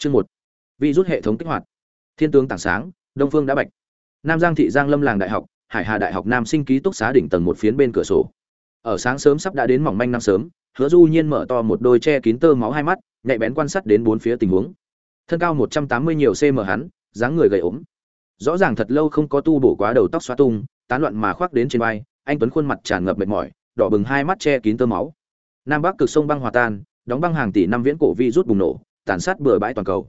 chương một. Vi rút hệ thống kích hoạt. Thiên tướng tảng sáng, đông phương đã bạch. Nam giang thị giang lâm làng đại học, hải hà đại học nam sinh ký túc xá đỉnh tầng một phiến bên cửa sổ. Ở sáng sớm sắp đã đến mỏng manh năm sớm, hứa du nhiên mở to một đôi che kín tơ máu hai mắt, nhạy bén quan sát đến bốn phía tình huống. Thân cao một trăm tám mươi nhiều cm hắn, dáng người gầy ốm. Rõ ràng thật lâu không có tu bổ quá đầu tóc xóa tung, tán loạn mà khoác đến trên vai, anh tuấn khuôn mặt tràn ngập mệt mỏi, đỏ bừng hai mắt che kín tơ máu. Nam bắc cực sông băng hòa tan, đóng băng hàng tỷ năm viễn cổ vi rút bùng nổ tàn sát bừa bãi toàn cầu.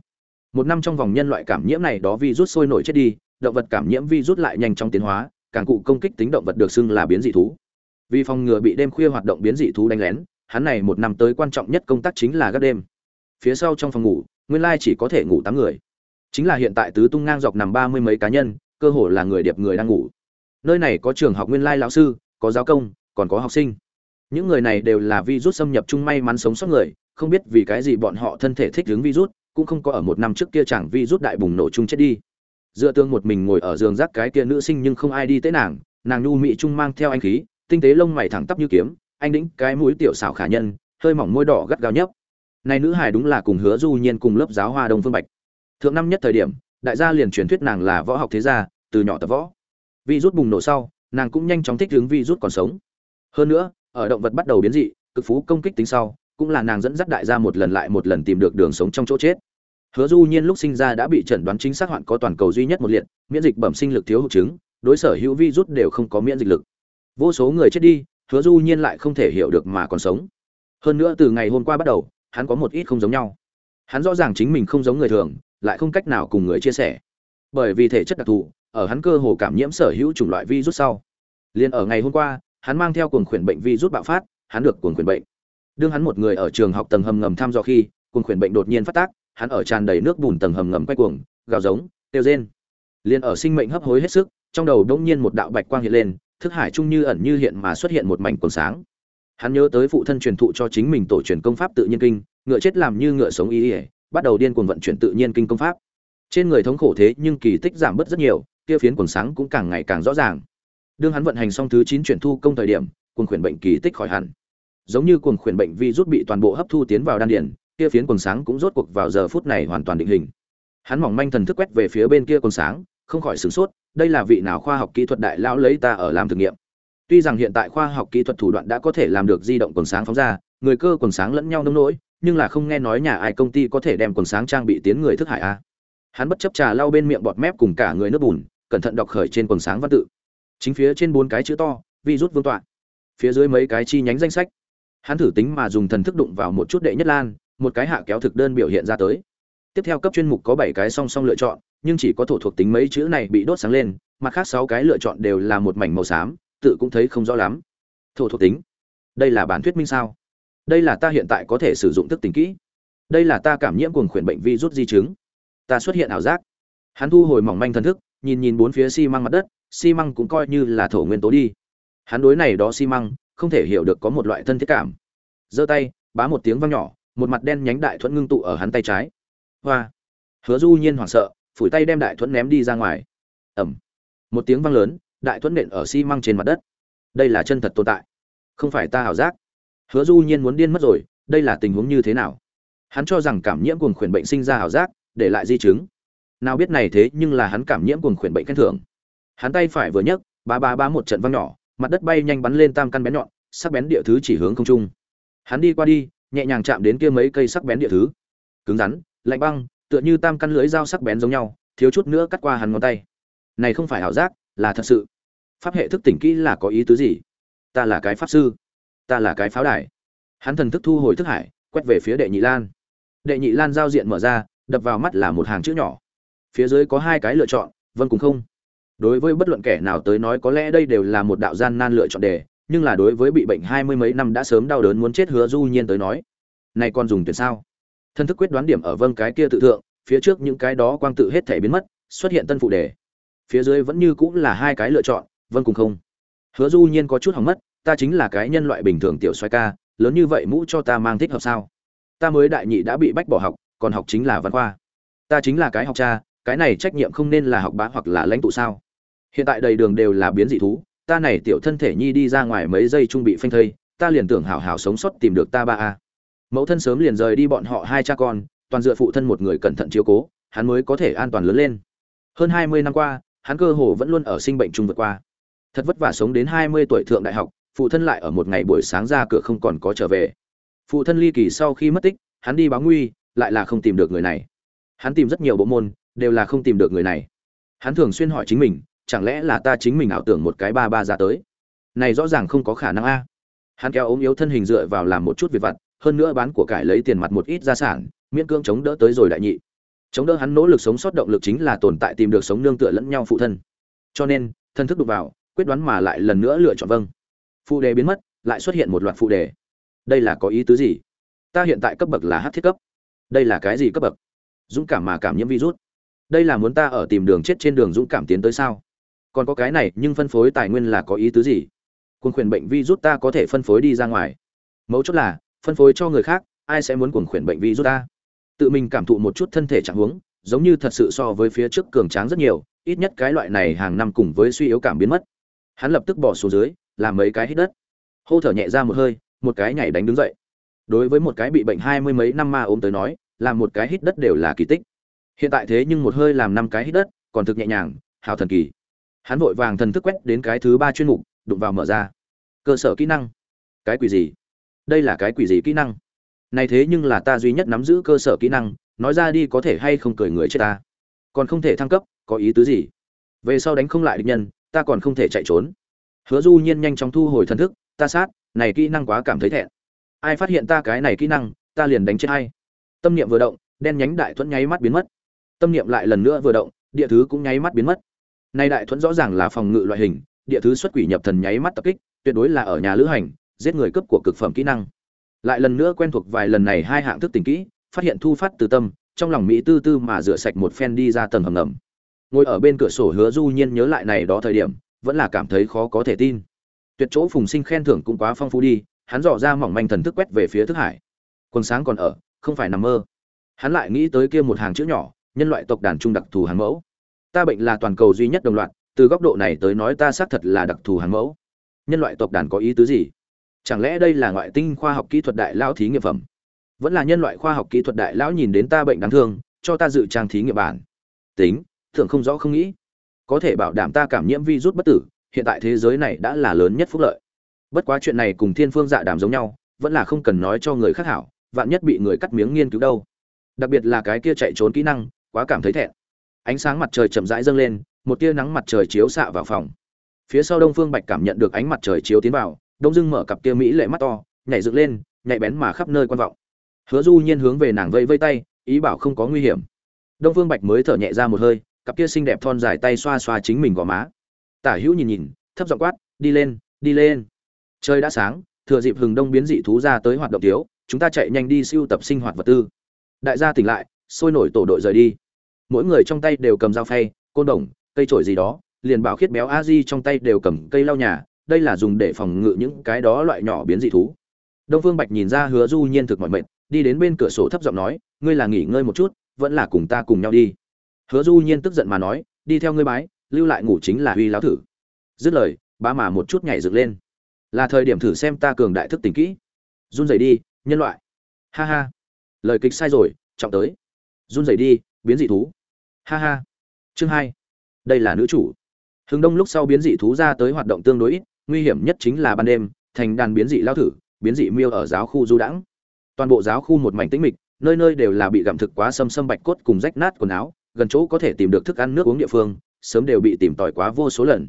Một năm trong vòng nhân loại cảm nhiễm này đó virus sôi nổi chết đi, động vật cảm nhiễm virus lại nhanh chóng tiến hóa, càng cụ công kích tính động vật được xưng là biến dị thú. Vì phòng ngừa bị đêm khuya hoạt động biến dị thú đánh lén, hắn này một năm tới quan trọng nhất công tác chính là gác đêm. Phía sau trong phòng ngủ, nguyên lai chỉ có thể ngủ tám người. Chính là hiện tại tứ tung ngang dọc nằm ba mươi mấy cá nhân, cơ hồ là người điệp người đang ngủ. Nơi này có trường học nguyên lai lão sư, có giáo công, còn có học sinh những người này đều là virus xâm nhập chung may mắn sống sót người, không biết vì cái gì bọn họ thân thể thích ứng virus, cũng không có ở một năm trước kia chẳng virus đại bùng nổ chung chết đi. Dựa tương một mình ngồi ở giường rác cái kia nữ sinh nhưng không ai đi tới nàng nàng nhu mị trung mang theo anh khí, tinh tế lông mày thẳng tắp như kiếm, anh đĩnh cái mũi tiểu xảo khả nhân, hơi mỏng môi đỏ gắt gao nhấp. Này nữ hài đúng là cùng hứa du nhiên cùng lớp giáo hoa đông phương bạch. Thượng năm nhất thời điểm, đại gia liền truyền thuyết nàng là võ học thế gia, từ nhỏ tập võ. Vi rút bùng nổ sau, nàng cũng nhanh chóng thích ứng vi rút còn sống. Hơn nữa ở động vật bắt đầu biến dị, cực phú công kích tính sau, cũng là nàng dẫn dắt đại gia một lần lại một lần tìm được đường sống trong chỗ chết. Hứa du nhiên lúc sinh ra đã bị chẩn đoán chính xác hoạn có toàn cầu duy nhất một liệt, miễn dịch bẩm sinh lực thiếu hụt chứng, đối sở hữu vi rút đều không có miễn dịch lực. Vô số người chết đi, hứa du nhiên lại không thể hiểu được mà còn sống. Hơn nữa từ ngày hôm qua bắt đầu, hắn có một ít không giống nhau. Hắn rõ ràng chính mình không giống người thường, lại không cách nào cùng người chia sẻ. Bởi vì thể chất đặc thù, ở hắn cơ hồ cảm nhiễm sở hữu chủng loại virus sau. Liền ở ngày hôm qua hắn mang theo cuồng khuyển bệnh virus bạo phát, hắn được cuồng khuyển bệnh. Đương hắn một người ở trường học tầng hầm ngầm thăm dò khi, cuồng khuyển bệnh đột nhiên phát tác, hắn ở tràn đầy nước bùn tầng hầm ngầm quay cuồng, gào giống tiêu rên. Liền ở sinh mệnh hấp hối hết sức, trong đầu đống nhiên một đạo bạch quang hiện lên, thức hải trung như ẩn như hiện mà xuất hiện một mảnh quần sáng. Hắn nhớ tới phụ thân truyền thụ cho chính mình tổ truyền công pháp tự nhiên kinh, ngựa chết làm như ngựa sống ý ý, bắt đầu điên cuồng vận chuyển tự nhiên kinh công pháp. Trên người thống khổ thế nhưng kỳ tích giảm bớt rất nhiều, kia phiến quần sáng cũng càng ngày càng rõ ràng đương hắn vận hành xong thứ chín chuyển thu công thời điểm quần khuyển bệnh kỳ tích khỏi hẳn. Giống như quần khuyển bệnh vi rút bị toàn bộ hấp thu tiến vào đan điển kia phiến quần sáng cũng rốt cuộc vào giờ phút này hoàn toàn định hình. Hắn mỏng manh thần thức quét về phía bên kia quần sáng, không khỏi sửng sốt, đây là vị nào khoa học kỹ thuật đại lão lấy ta ở làm thử nghiệm? Tuy rằng hiện tại khoa học kỹ thuật thủ đoạn đã có thể làm được di động quần sáng phóng ra, người cơ quần sáng lẫn nhau nông nỗi, nhưng là không nghe nói nhà ai công ty có thể đem quần sáng trang bị tiến người thức hải a. Hắn bất chấp trà lau bên miệng bọt mép cùng cả người nước bùn, cẩn thận đọc khởi trên quần sáng văn tự chính phía trên bốn cái chữ to, vi rút vương tọa. Phía dưới mấy cái chi nhánh danh sách. Hắn thử tính mà dùng thần thức đụng vào một chút đệ nhất lan, một cái hạ kéo thực đơn biểu hiện ra tới. Tiếp theo cấp chuyên mục có bảy cái song song lựa chọn, nhưng chỉ có thổ thuộc tính mấy chữ này bị đốt sáng lên, mặt khác sáu cái lựa chọn đều là một mảnh màu xám, tự cũng thấy không rõ lắm. Thổ thuộc tính. Đây là bản thuyết minh sao? Đây là ta hiện tại có thể sử dụng thức tính kỹ. Đây là ta cảm nhiễm cuồng khuyển bệnh vi rút di chứng. Ta xuất hiện ảo giác. Hắn thu hồi mỏng manh thần thức, nhìn nhìn bốn phía xi mặt đất xi măng cũng coi như là thổ nguyên tố đi. Hắn đối này đó xi măng, không thể hiểu được có một loại thân thiết cảm. Giơ tay, bá một tiếng vang nhỏ, một mặt đen nhánh đại thuẫn ngưng tụ ở hắn tay trái. Hoa! Hứa du nhiên hoảng sợ, phủi tay đem đại thuẫn ném đi ra ngoài. Ẩm! Một tiếng vang lớn, đại thuẫn nện ở xi măng trên mặt đất. Đây là chân thật tồn tại. Không phải ta hảo giác. Hứa du nhiên muốn điên mất rồi, đây là tình huống như thế nào? Hắn cho rằng cảm nhiễm cuồng khuyển bệnh sinh ra hảo giác, để lại di chứng. Nào biết này thế nhưng là hắn cảm nhiễm cuồng khuyển bệnh khen thưởng hắn tay phải vừa nhấc, ba ba ba một trận văng nhỏ, mặt đất bay nhanh bắn lên tam căn bén nhọn, sắc bén địa thứ chỉ hướng không trung. Hắn đi qua đi, nhẹ nhàng chạm đến kia mấy cây sắc bén địa thứ. Cứng rắn, lạnh băng, tựa như tam căn lưới dao sắc bén giống nhau, thiếu chút nữa cắt qua hắn ngón tay. Này không phải ảo giác, là thật sự. Pháp hệ thức tỉnh kỹ là có ý tứ gì? Ta là cái pháp sư. Ta là cái pháo đài. Hắn thần thức thu hồi thức hải, quét về phía đệ nhị lan. Đệ nhị lan giao diện mở ra, đập vào mắt là một hàng chữ nhỏ. Phía dưới có hai cái lựa chọn, vân cùng không đối với bất luận kẻ nào tới nói có lẽ đây đều là một đạo gian nan lựa chọn đề, nhưng là đối với bị bệnh hai mươi mấy năm đã sớm đau đớn muốn chết hứa du nhiên tới nói, này còn dùng tuyển sao? Thân thức quyết đoán điểm ở vâng cái kia tự thượng, phía trước những cái đó quang tự hết thể biến mất, xuất hiện tân phụ đề. Phía dưới vẫn như cũng là hai cái lựa chọn vâng cùng không. Hứa du nhiên có chút hỏng mất, ta chính là cái nhân loại bình thường tiểu xoay ca, lớn như vậy mũ cho ta mang thích hợp sao? Ta mới đại nhị đã bị bách bỏ học, còn học chính là văn khoa. Ta chính là cái học cha, cái này trách nhiệm không nên là học bá hoặc là lãnh tụ sao? Hiện tại đầy đường đều là biến dị thú, ta này tiểu thân thể nhi đi ra ngoài mấy giây trung bị phanh thây, ta liền tưởng hảo hảo sống sót tìm được ta ba a. Mẫu thân sớm liền rời đi bọn họ hai cha con, toàn dựa phụ thân một người cẩn thận chiếu cố, hắn mới có thể an toàn lớn lên. Hơn hai mươi năm qua, hắn cơ hồ vẫn luôn ở sinh bệnh chung vượt qua. Thật vất vả sống đến hai mươi tuổi thượng đại học, phụ thân lại ở một ngày buổi sáng ra cửa không còn có trở về. Phụ thân ly kỳ sau khi mất tích, hắn đi báo nguy, lại là không tìm được người này. Hắn tìm rất nhiều bộ môn, đều là không tìm được người này. Hắn thường xuyên hỏi chính mình chẳng lẽ là ta chính mình ảo tưởng một cái ba ba ra tới? Này rõ ràng không có khả năng a. Hắn kéo ốm yếu thân hình dựa vào làm một chút việc vặt, hơn nữa bán của cải lấy tiền mặt một ít gia sản, miễn cưỡng chống đỡ tới rồi đại nhị. Chống đỡ hắn nỗ lực sống sót động lực chính là tồn tại tìm được sống nương tựa lẫn nhau phụ thân. Cho nên, thân thức đục vào, quyết đoán mà lại lần nữa lựa chọn vâng. Phụ đề biến mất, lại xuất hiện một loạt phụ đề. Đây là có ý tứ gì? Ta hiện tại cấp bậc là hát thiết cấp. Đây là cái gì cấp bậc? Dũng cảm mà cảm nhiễm virus. Đây là muốn ta ở tìm đường chết trên đường dũng cảm tiến tới sao? Còn có cái này, nhưng phân phối tài nguyên là có ý tứ gì? Cuồng khuyển bệnh virus ta có thể phân phối đi ra ngoài. Mấu chốt là, phân phối cho người khác, ai sẽ muốn cuồng khuyển bệnh virus ta? Tự mình cảm thụ một chút thân thể trạng huống, giống như thật sự so với phía trước cường tráng rất nhiều, ít nhất cái loại này hàng năm cùng với suy yếu cảm biến mất. Hắn lập tức bỏ xuống dưới, làm mấy cái hít đất. Hô thở nhẹ ra một hơi, một cái nhảy đánh đứng dậy. Đối với một cái bị bệnh hai mươi mấy năm ma ốm tới nói, làm một cái hít đất đều là kỳ tích. Hiện tại thế nhưng một hơi làm năm cái hít đất, còn thực nhẹ nhàng, hào thần kỳ hắn vội vàng thần thức quét đến cái thứ ba chuyên mục, đụng vào mở ra. Cơ sở kỹ năng. Cái quỷ gì? Đây là cái quỷ gì kỹ năng? Này thế nhưng là ta duy nhất nắm giữ cơ sở kỹ năng, nói ra đi có thể hay không cười người chết ta. Còn không thể thăng cấp, có ý tứ gì? Về sau đánh không lại địch nhân, ta còn không thể chạy trốn. Hứa du nhiên nhanh chóng thu hồi thần thức, ta sát, này kỹ năng quá cảm thấy thẹn. Ai phát hiện ta cái này kỹ năng, ta liền đánh chết hay tâm niệm vừa động, đen nhánh đại thuẫn nháy mắt biến mất. Tâm niệm lại lần nữa vừa động, địa thứ cũng nháy mắt biến mất nay đại thuẫn rõ ràng là phòng ngự loại hình, địa thứ xuất quỷ nhập thần nháy mắt tập kích, tuyệt đối là ở nhà lữ hành, giết người cấp của cực phẩm kỹ năng. Lại lần nữa quen thuộc vài lần này hai hạng thức tình kỹ, phát hiện thu phát từ tâm, trong lòng mỹ tư tư mà rửa sạch một phen đi ra tầng hầm ngầm. Ngồi ở bên cửa sổ hứa du nhiên nhớ lại này đó thời điểm, vẫn là cảm thấy khó có thể tin. Tuyệt chỗ phùng sinh khen thưởng cũng quá phong phú đi, hắn dò ra mỏng manh thần thức quét về phía thức hải. Quần sáng còn ở, không phải nằm mơ. Hắn lại nghĩ tới kia một hàng chữ nhỏ, nhân loại tộc đàn trung đặc thù hàng mẫu ta bệnh là toàn cầu duy nhất đồng loạt, từ góc độ này tới nói ta xác thật là đặc thù hàng mẫu. Nhân loại tộc đàn có ý tứ gì? Chẳng lẽ đây là ngoại tinh khoa học kỹ thuật đại lão thí nghiệm phẩm? Vẫn là nhân loại khoa học kỹ thuật đại lão nhìn đến ta bệnh đáng thương, cho ta dự trang thí nghiệm bản. Tính thường không rõ không nghĩ. Có thể bảo đảm ta cảm nhiễm virus bất tử, hiện tại thế giới này đã là lớn nhất phúc lợi. Bất quá chuyện này cùng thiên phương dạ đàm giống nhau, vẫn là không cần nói cho người khác hảo, vạn nhất bị người cắt miếng nghiên cứu đâu. Đặc biệt là cái kia chạy trốn kỹ năng, quá cảm thấy thẹn ánh sáng mặt trời chậm rãi dâng lên, một tia nắng mặt trời chiếu xạ vào phòng. Phía sau đông phương bạch cảm nhận được ánh mặt trời chiếu tiến vào, đông dưng mở cặp kia mỹ lệ mắt to, nhảy dựng lên nhảy bén mà khắp nơi quan vọng. Hứa du nhiên hướng về nàng vây vây tay, ý bảo không có nguy hiểm. Đông phương bạch mới thở nhẹ ra một hơi, cặp kia xinh đẹp thon dài tay xoa xoa chính mình gò má. Tả hữu nhìn nhìn, thấp giọng quát, đi lên đi lên. Trời đã sáng, thừa dịp hừng đông biến dị thú ra tới hoạt động thiếu, chúng ta chạy nhanh đi siêu tập sinh hoạt vật tư. Đại gia tỉnh lại, sôi nổi tổ đội rời đi mỗi người trong tay đều cầm dao phay, côn đồng, cây trổi gì đó, liền bảo khiết béo a di trong tay đều cầm cây lau nhà, đây là dùng để phòng ngự những cái đó loại nhỏ biến dị thú. Đông phương bạch nhìn ra hứa du nhiên thực mọi mệt, đi đến bên cửa sổ thấp giọng nói, ngươi là nghỉ ngơi một chút, vẫn là cùng ta cùng nhau đi. Hứa du nhiên tức giận mà nói, đi theo ngươi bái, lưu lại ngủ chính là huy láo thử. Dứt lời, bá mà một chút nhảy dựng lên. Là thời điểm thử xem ta cường đại thức tỉnh kỹ. Run rẩy đi, nhân loại. Ha ha. Lời kịch sai rồi, trọng tới. Run rẩy đi, biến dị thú ha ha. Chương hai. Đây là nữ chủ. Hướng đông lúc sau biến dị thú ra tới hoạt động tương đối ít, nguy hiểm nhất chính là ban đêm, thành đàn biến dị lao thử, biến dị miêu ở giáo khu du đãng. Toàn bộ giáo khu một mảnh tĩnh mịch, nơi nơi đều là bị gặm thực quá xâm xâm bạch cốt cùng rách nát quần áo, gần chỗ có thể tìm được thức ăn nước uống địa phương, sớm đều bị tìm tòi quá vô số lần.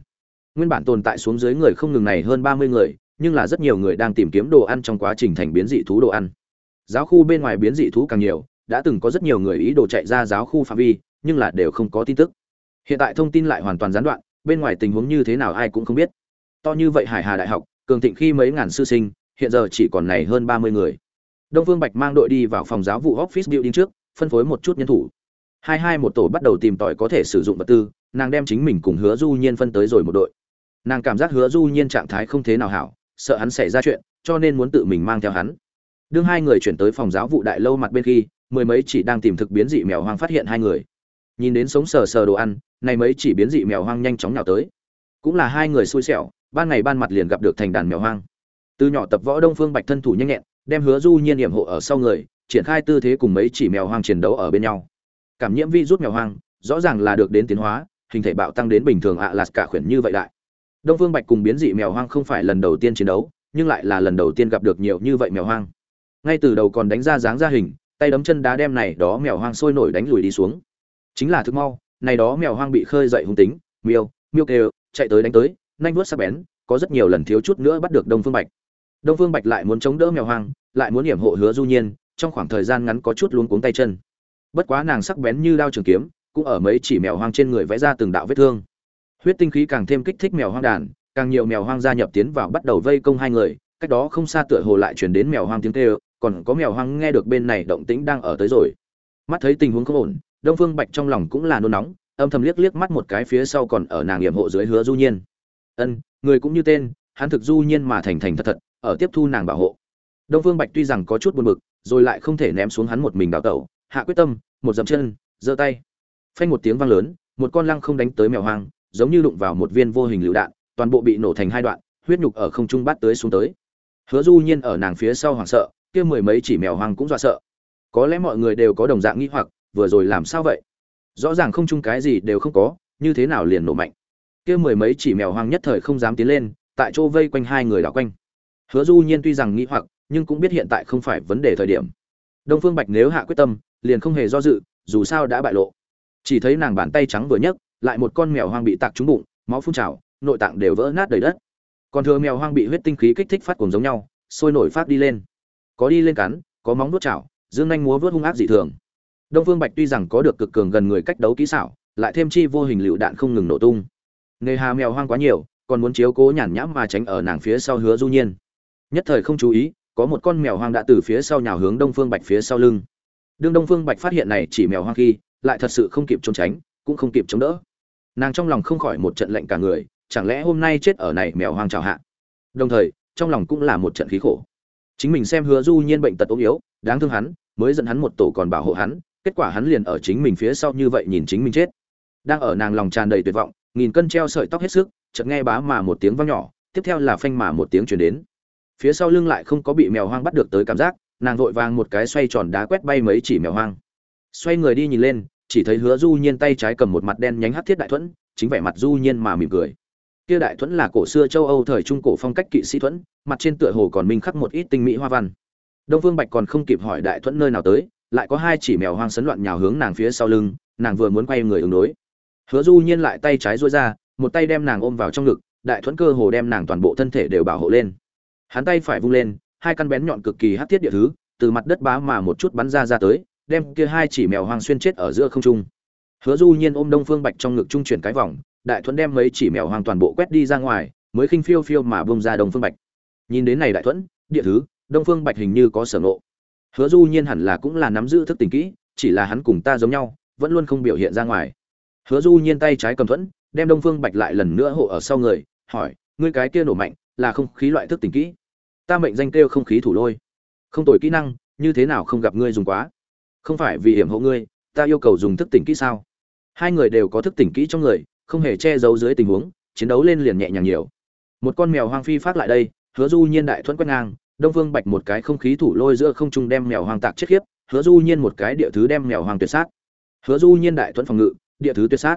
Nguyên bản tồn tại xuống dưới người không ngừng này hơn ba mươi người, nhưng là rất nhiều người đang tìm kiếm đồ ăn trong quá trình thành biến dị thú đồ ăn. Giáo khu bên ngoài biến dị thú càng nhiều, đã từng có rất nhiều người ý đồ chạy ra giáo khu phạm vi nhưng là đều không có tin tức. Hiện tại thông tin lại hoàn toàn gián đoạn, bên ngoài tình huống như thế nào ai cũng không biết. To như vậy hải hà đại học, cường thịnh khi mấy ngàn sư sinh, hiện giờ chỉ còn này hơn ba mươi người. Đông phương bạch mang đội đi vào phòng giáo vụ office building trước, phân phối một chút nhân thủ. Hai hai một tổ bắt đầu tìm tòi có thể sử dụng vật tư, nàng đem chính mình cùng hứa du nhiên phân tới rồi một đội. Nàng cảm giác hứa du nhiên trạng thái không thế nào hảo, sợ hắn xảy ra chuyện, cho nên muốn tự mình mang theo hắn. Đương hai người chuyển tới phòng giáo vụ đại lâu mặt bên khi, mười mấy chỉ đang tìm thực biến dị mèo hoang phát hiện hai người nhìn đến sống sờ sờ đồ ăn, này mấy chỉ biến dị mèo hoang nhanh chóng nhào tới. Cũng là hai người xui xẻo, ban ngày ban mặt liền gặp được thành đàn mèo hoang. Từ nhỏ tập võ đông phương bạch thân thủ nhanh nhẹn, đem hứa du nhiên điểm hộ ở sau người, triển khai tư thế cùng mấy chỉ mèo hoang chiến đấu ở bên nhau. Cảm nhiễm vi rút mèo hoang, rõ ràng là được đến tiến hóa, hình thể bạo tăng đến bình thường ạ, là cả khuyển như vậy đại. Đông phương bạch cùng biến dị mèo hoang không phải lần đầu tiên chiến đấu, nhưng lại là lần đầu tiên gặp được nhiều như vậy mèo hoang. Ngay từ đầu còn đánh ra dáng ra hình, tay đấm chân đá đem này đó mèo hoang sôi nổi đánh lùi đi xuống chính là thức mau, này đó mèo hoang bị khơi dậy hung tính, miêu miêu kêu, chạy tới đánh tới, nhanh vuốt sắc bén, có rất nhiều lần thiếu chút nữa bắt được đông phương bạch. Đông phương bạch lại muốn chống đỡ mèo hoang, lại muốn hiểm hộ hứa du nhiên, trong khoảng thời gian ngắn có chút luống cuống tay chân. Bất quá nàng sắc bén như đao trường kiếm, cũng ở mấy chỉ mèo hoang trên người vẽ ra từng đạo vết thương. Huyết tinh khí càng thêm kích thích mèo hoang đàn, càng nhiều mèo hoang gia nhập tiến vào bắt đầu vây công hai người, cách đó không xa tựa hồ lại chuyển đến mèo hoang tiếng kêu, còn có mèo hoang nghe được bên này động tĩnh đang ở tới rồi. Mắt thấy tình huống không ổn đông phương bạch trong lòng cũng là nôn nóng, âm thầm liếc liếc mắt một cái phía sau còn ở nàng hiểm hộ dưới hứa du nhiên. Ân, người cũng như tên, hắn thực du nhiên mà thành thành thật thật, ở tiếp thu nàng bảo hộ. Đông phương bạch tuy rằng có chút buồn bực, rồi lại không thể ném xuống hắn một mình đào tẩu. Hạ quyết tâm, một dậm chân, giơ tay. Phanh một tiếng vang lớn, một con lăng không đánh tới mèo hoang, giống như đụng vào một viên vô hình lựu đạn, toàn bộ bị nổ thành hai đoạn, huyết nhục ở không trung bát tới xuống tới. Hứa du nhiên ở nàng phía sau hoảng sợ, kia mười mấy chỉ mèo hoang cũng dọa sợ. Có lẽ mọi người đều có đồng dạng nghi hoặc vừa rồi làm sao vậy? Rõ ràng không chung cái gì đều không có, như thế nào liền nổ mạnh? Kia mười mấy chỉ mèo hoang nhất thời không dám tiến lên, tại chỗ vây quanh hai người đảo quanh. Hứa du nhiên tuy rằng nghĩ hoặc, nhưng cũng biết hiện tại không phải vấn đề thời điểm. Đông phương bạch nếu hạ quyết tâm, liền không hề do dự, dù sao đã bại lộ. Chỉ thấy nàng bàn tay trắng vừa nhấc, lại một con mèo hoang bị tạc trúng bụng, máu phun trào, nội tạng đều vỡ nát đầy đất. Còn thừa mèo hoang bị huyết tinh khí kích thích phát cùng giống nhau, sôi nổi phát đi lên. Có đi lên cắn, có móng nuốt chảo, dương nhanh múa vớt hung ác dị thường đông phương bạch tuy rằng có được cực cường gần người cách đấu kỹ xảo, lại thêm chi vô hình lựu đạn không ngừng nổ tung. Nghề hà mèo hoang quá nhiều, còn muốn chiếu cố nhàn nhãm mà tránh ở nàng phía sau hứa du nhiên. Nhất thời không chú ý, có một con mèo hoang đã từ phía sau nhào hướng đông phương bạch phía sau lưng. Đương đông phương bạch phát hiện này chỉ mèo hoang khi, lại thật sự không kịp trốn tránh, cũng không kịp chống đỡ. Nàng trong lòng không khỏi một trận lạnh cả người, chẳng lẽ hôm nay chết ở này mèo hoang chào hạ? Đồng thời, trong lòng cũng là một trận khí khổ. Chính mình xem hứa du nhiên bệnh tật ốm yếu, đáng thương hắn, mới dẫn hắn một tổ còn bảo hộ hắn kết quả hắn liền ở chính mình phía sau như vậy nhìn chính mình chết. Đang ở nàng lòng tràn đầy tuyệt vọng, nghìn cân treo sợi tóc hết sức, chợt nghe bá mà một tiếng vang nhỏ, tiếp theo là phanh mà một tiếng truyền đến. Phía sau lưng lại không có bị mèo hoang bắt được tới cảm giác, nàng vội vàng một cái xoay tròn đá quét bay mấy chỉ mèo hoang. Xoay người đi nhìn lên, chỉ thấy hứa du nhiên tay trái cầm một mặt đen nhánh hắc thiết đại thuẫn, chính vẻ mặt du nhiên mà mỉm cười. Kia đại thuẫn là cổ xưa châu âu thời trung cổ phong cách kỵ sĩ thuẫn, mặt trên tựa hồ còn minh khắc một ít tinh mỹ hoa văn. Đông phương bạch còn không kịp hỏi đại thuẫn nơi nào tới lại có hai chỉ mèo hoang sấn loạn nhào hướng nàng phía sau lưng, nàng vừa muốn quay người ứng đối. Hứa du nhiên lại tay trái duỗi ra, một tay đem nàng ôm vào trong ngực, đại thuẫn cơ hồ đem nàng toàn bộ thân thể đều bảo hộ lên. Hắn tay phải vung lên, hai căn bén nhọn cực kỳ hắc thiết địa thứ, từ mặt đất bá mà một chút bắn ra ra tới, đem kia hai chỉ mèo hoang xuyên chết ở giữa không trung. Hứa du nhiên ôm đông phương bạch trong ngực trung chuyển cái vòng, đại thuẫn đem mấy chỉ mèo hoang toàn bộ quét đi ra ngoài, mới khinh phiêu phiêu mà bông ra đông phương bạch. Nhìn đến này đại thuẫn, địa thứ, đông phương bạch hình như có sở ngộ hứa du nhiên hẳn là cũng là nắm giữ thức tình kỹ, chỉ là hắn cùng ta giống nhau, vẫn luôn không biểu hiện ra ngoài. Hứa du nhiên tay trái cầm thuẫn, đem đông phương bạch lại lần nữa hộ ở sau người, hỏi, ngươi cái kia nổ mạnh, là không khí loại thức tình kỹ? Ta mệnh danh kêu không khí thủ lôi. Không tồi kỹ năng, như thế nào không gặp ngươi dùng quá? Không phải vì hiểm hộ ngươi, ta yêu cầu dùng thức tỉnh kỹ sao? Hai người đều có thức tỉnh kỹ trong người, không hề che giấu dưới tình huống, chiến đấu lên liền nhẹ nhàng nhiều. Một con mèo hoang phi phát lại đây, hứa du nhiên đại thuẫn quét ngang đông phương bạch một cái không khí thủ lôi giữa không trung đem mèo hoang tạc chết khiếp, hứa du nhiên một cái địa thứ đem mèo hoang tuyệt sát. Hứa du nhiên đại thuẫn phòng ngự, địa thứ tuyệt sát.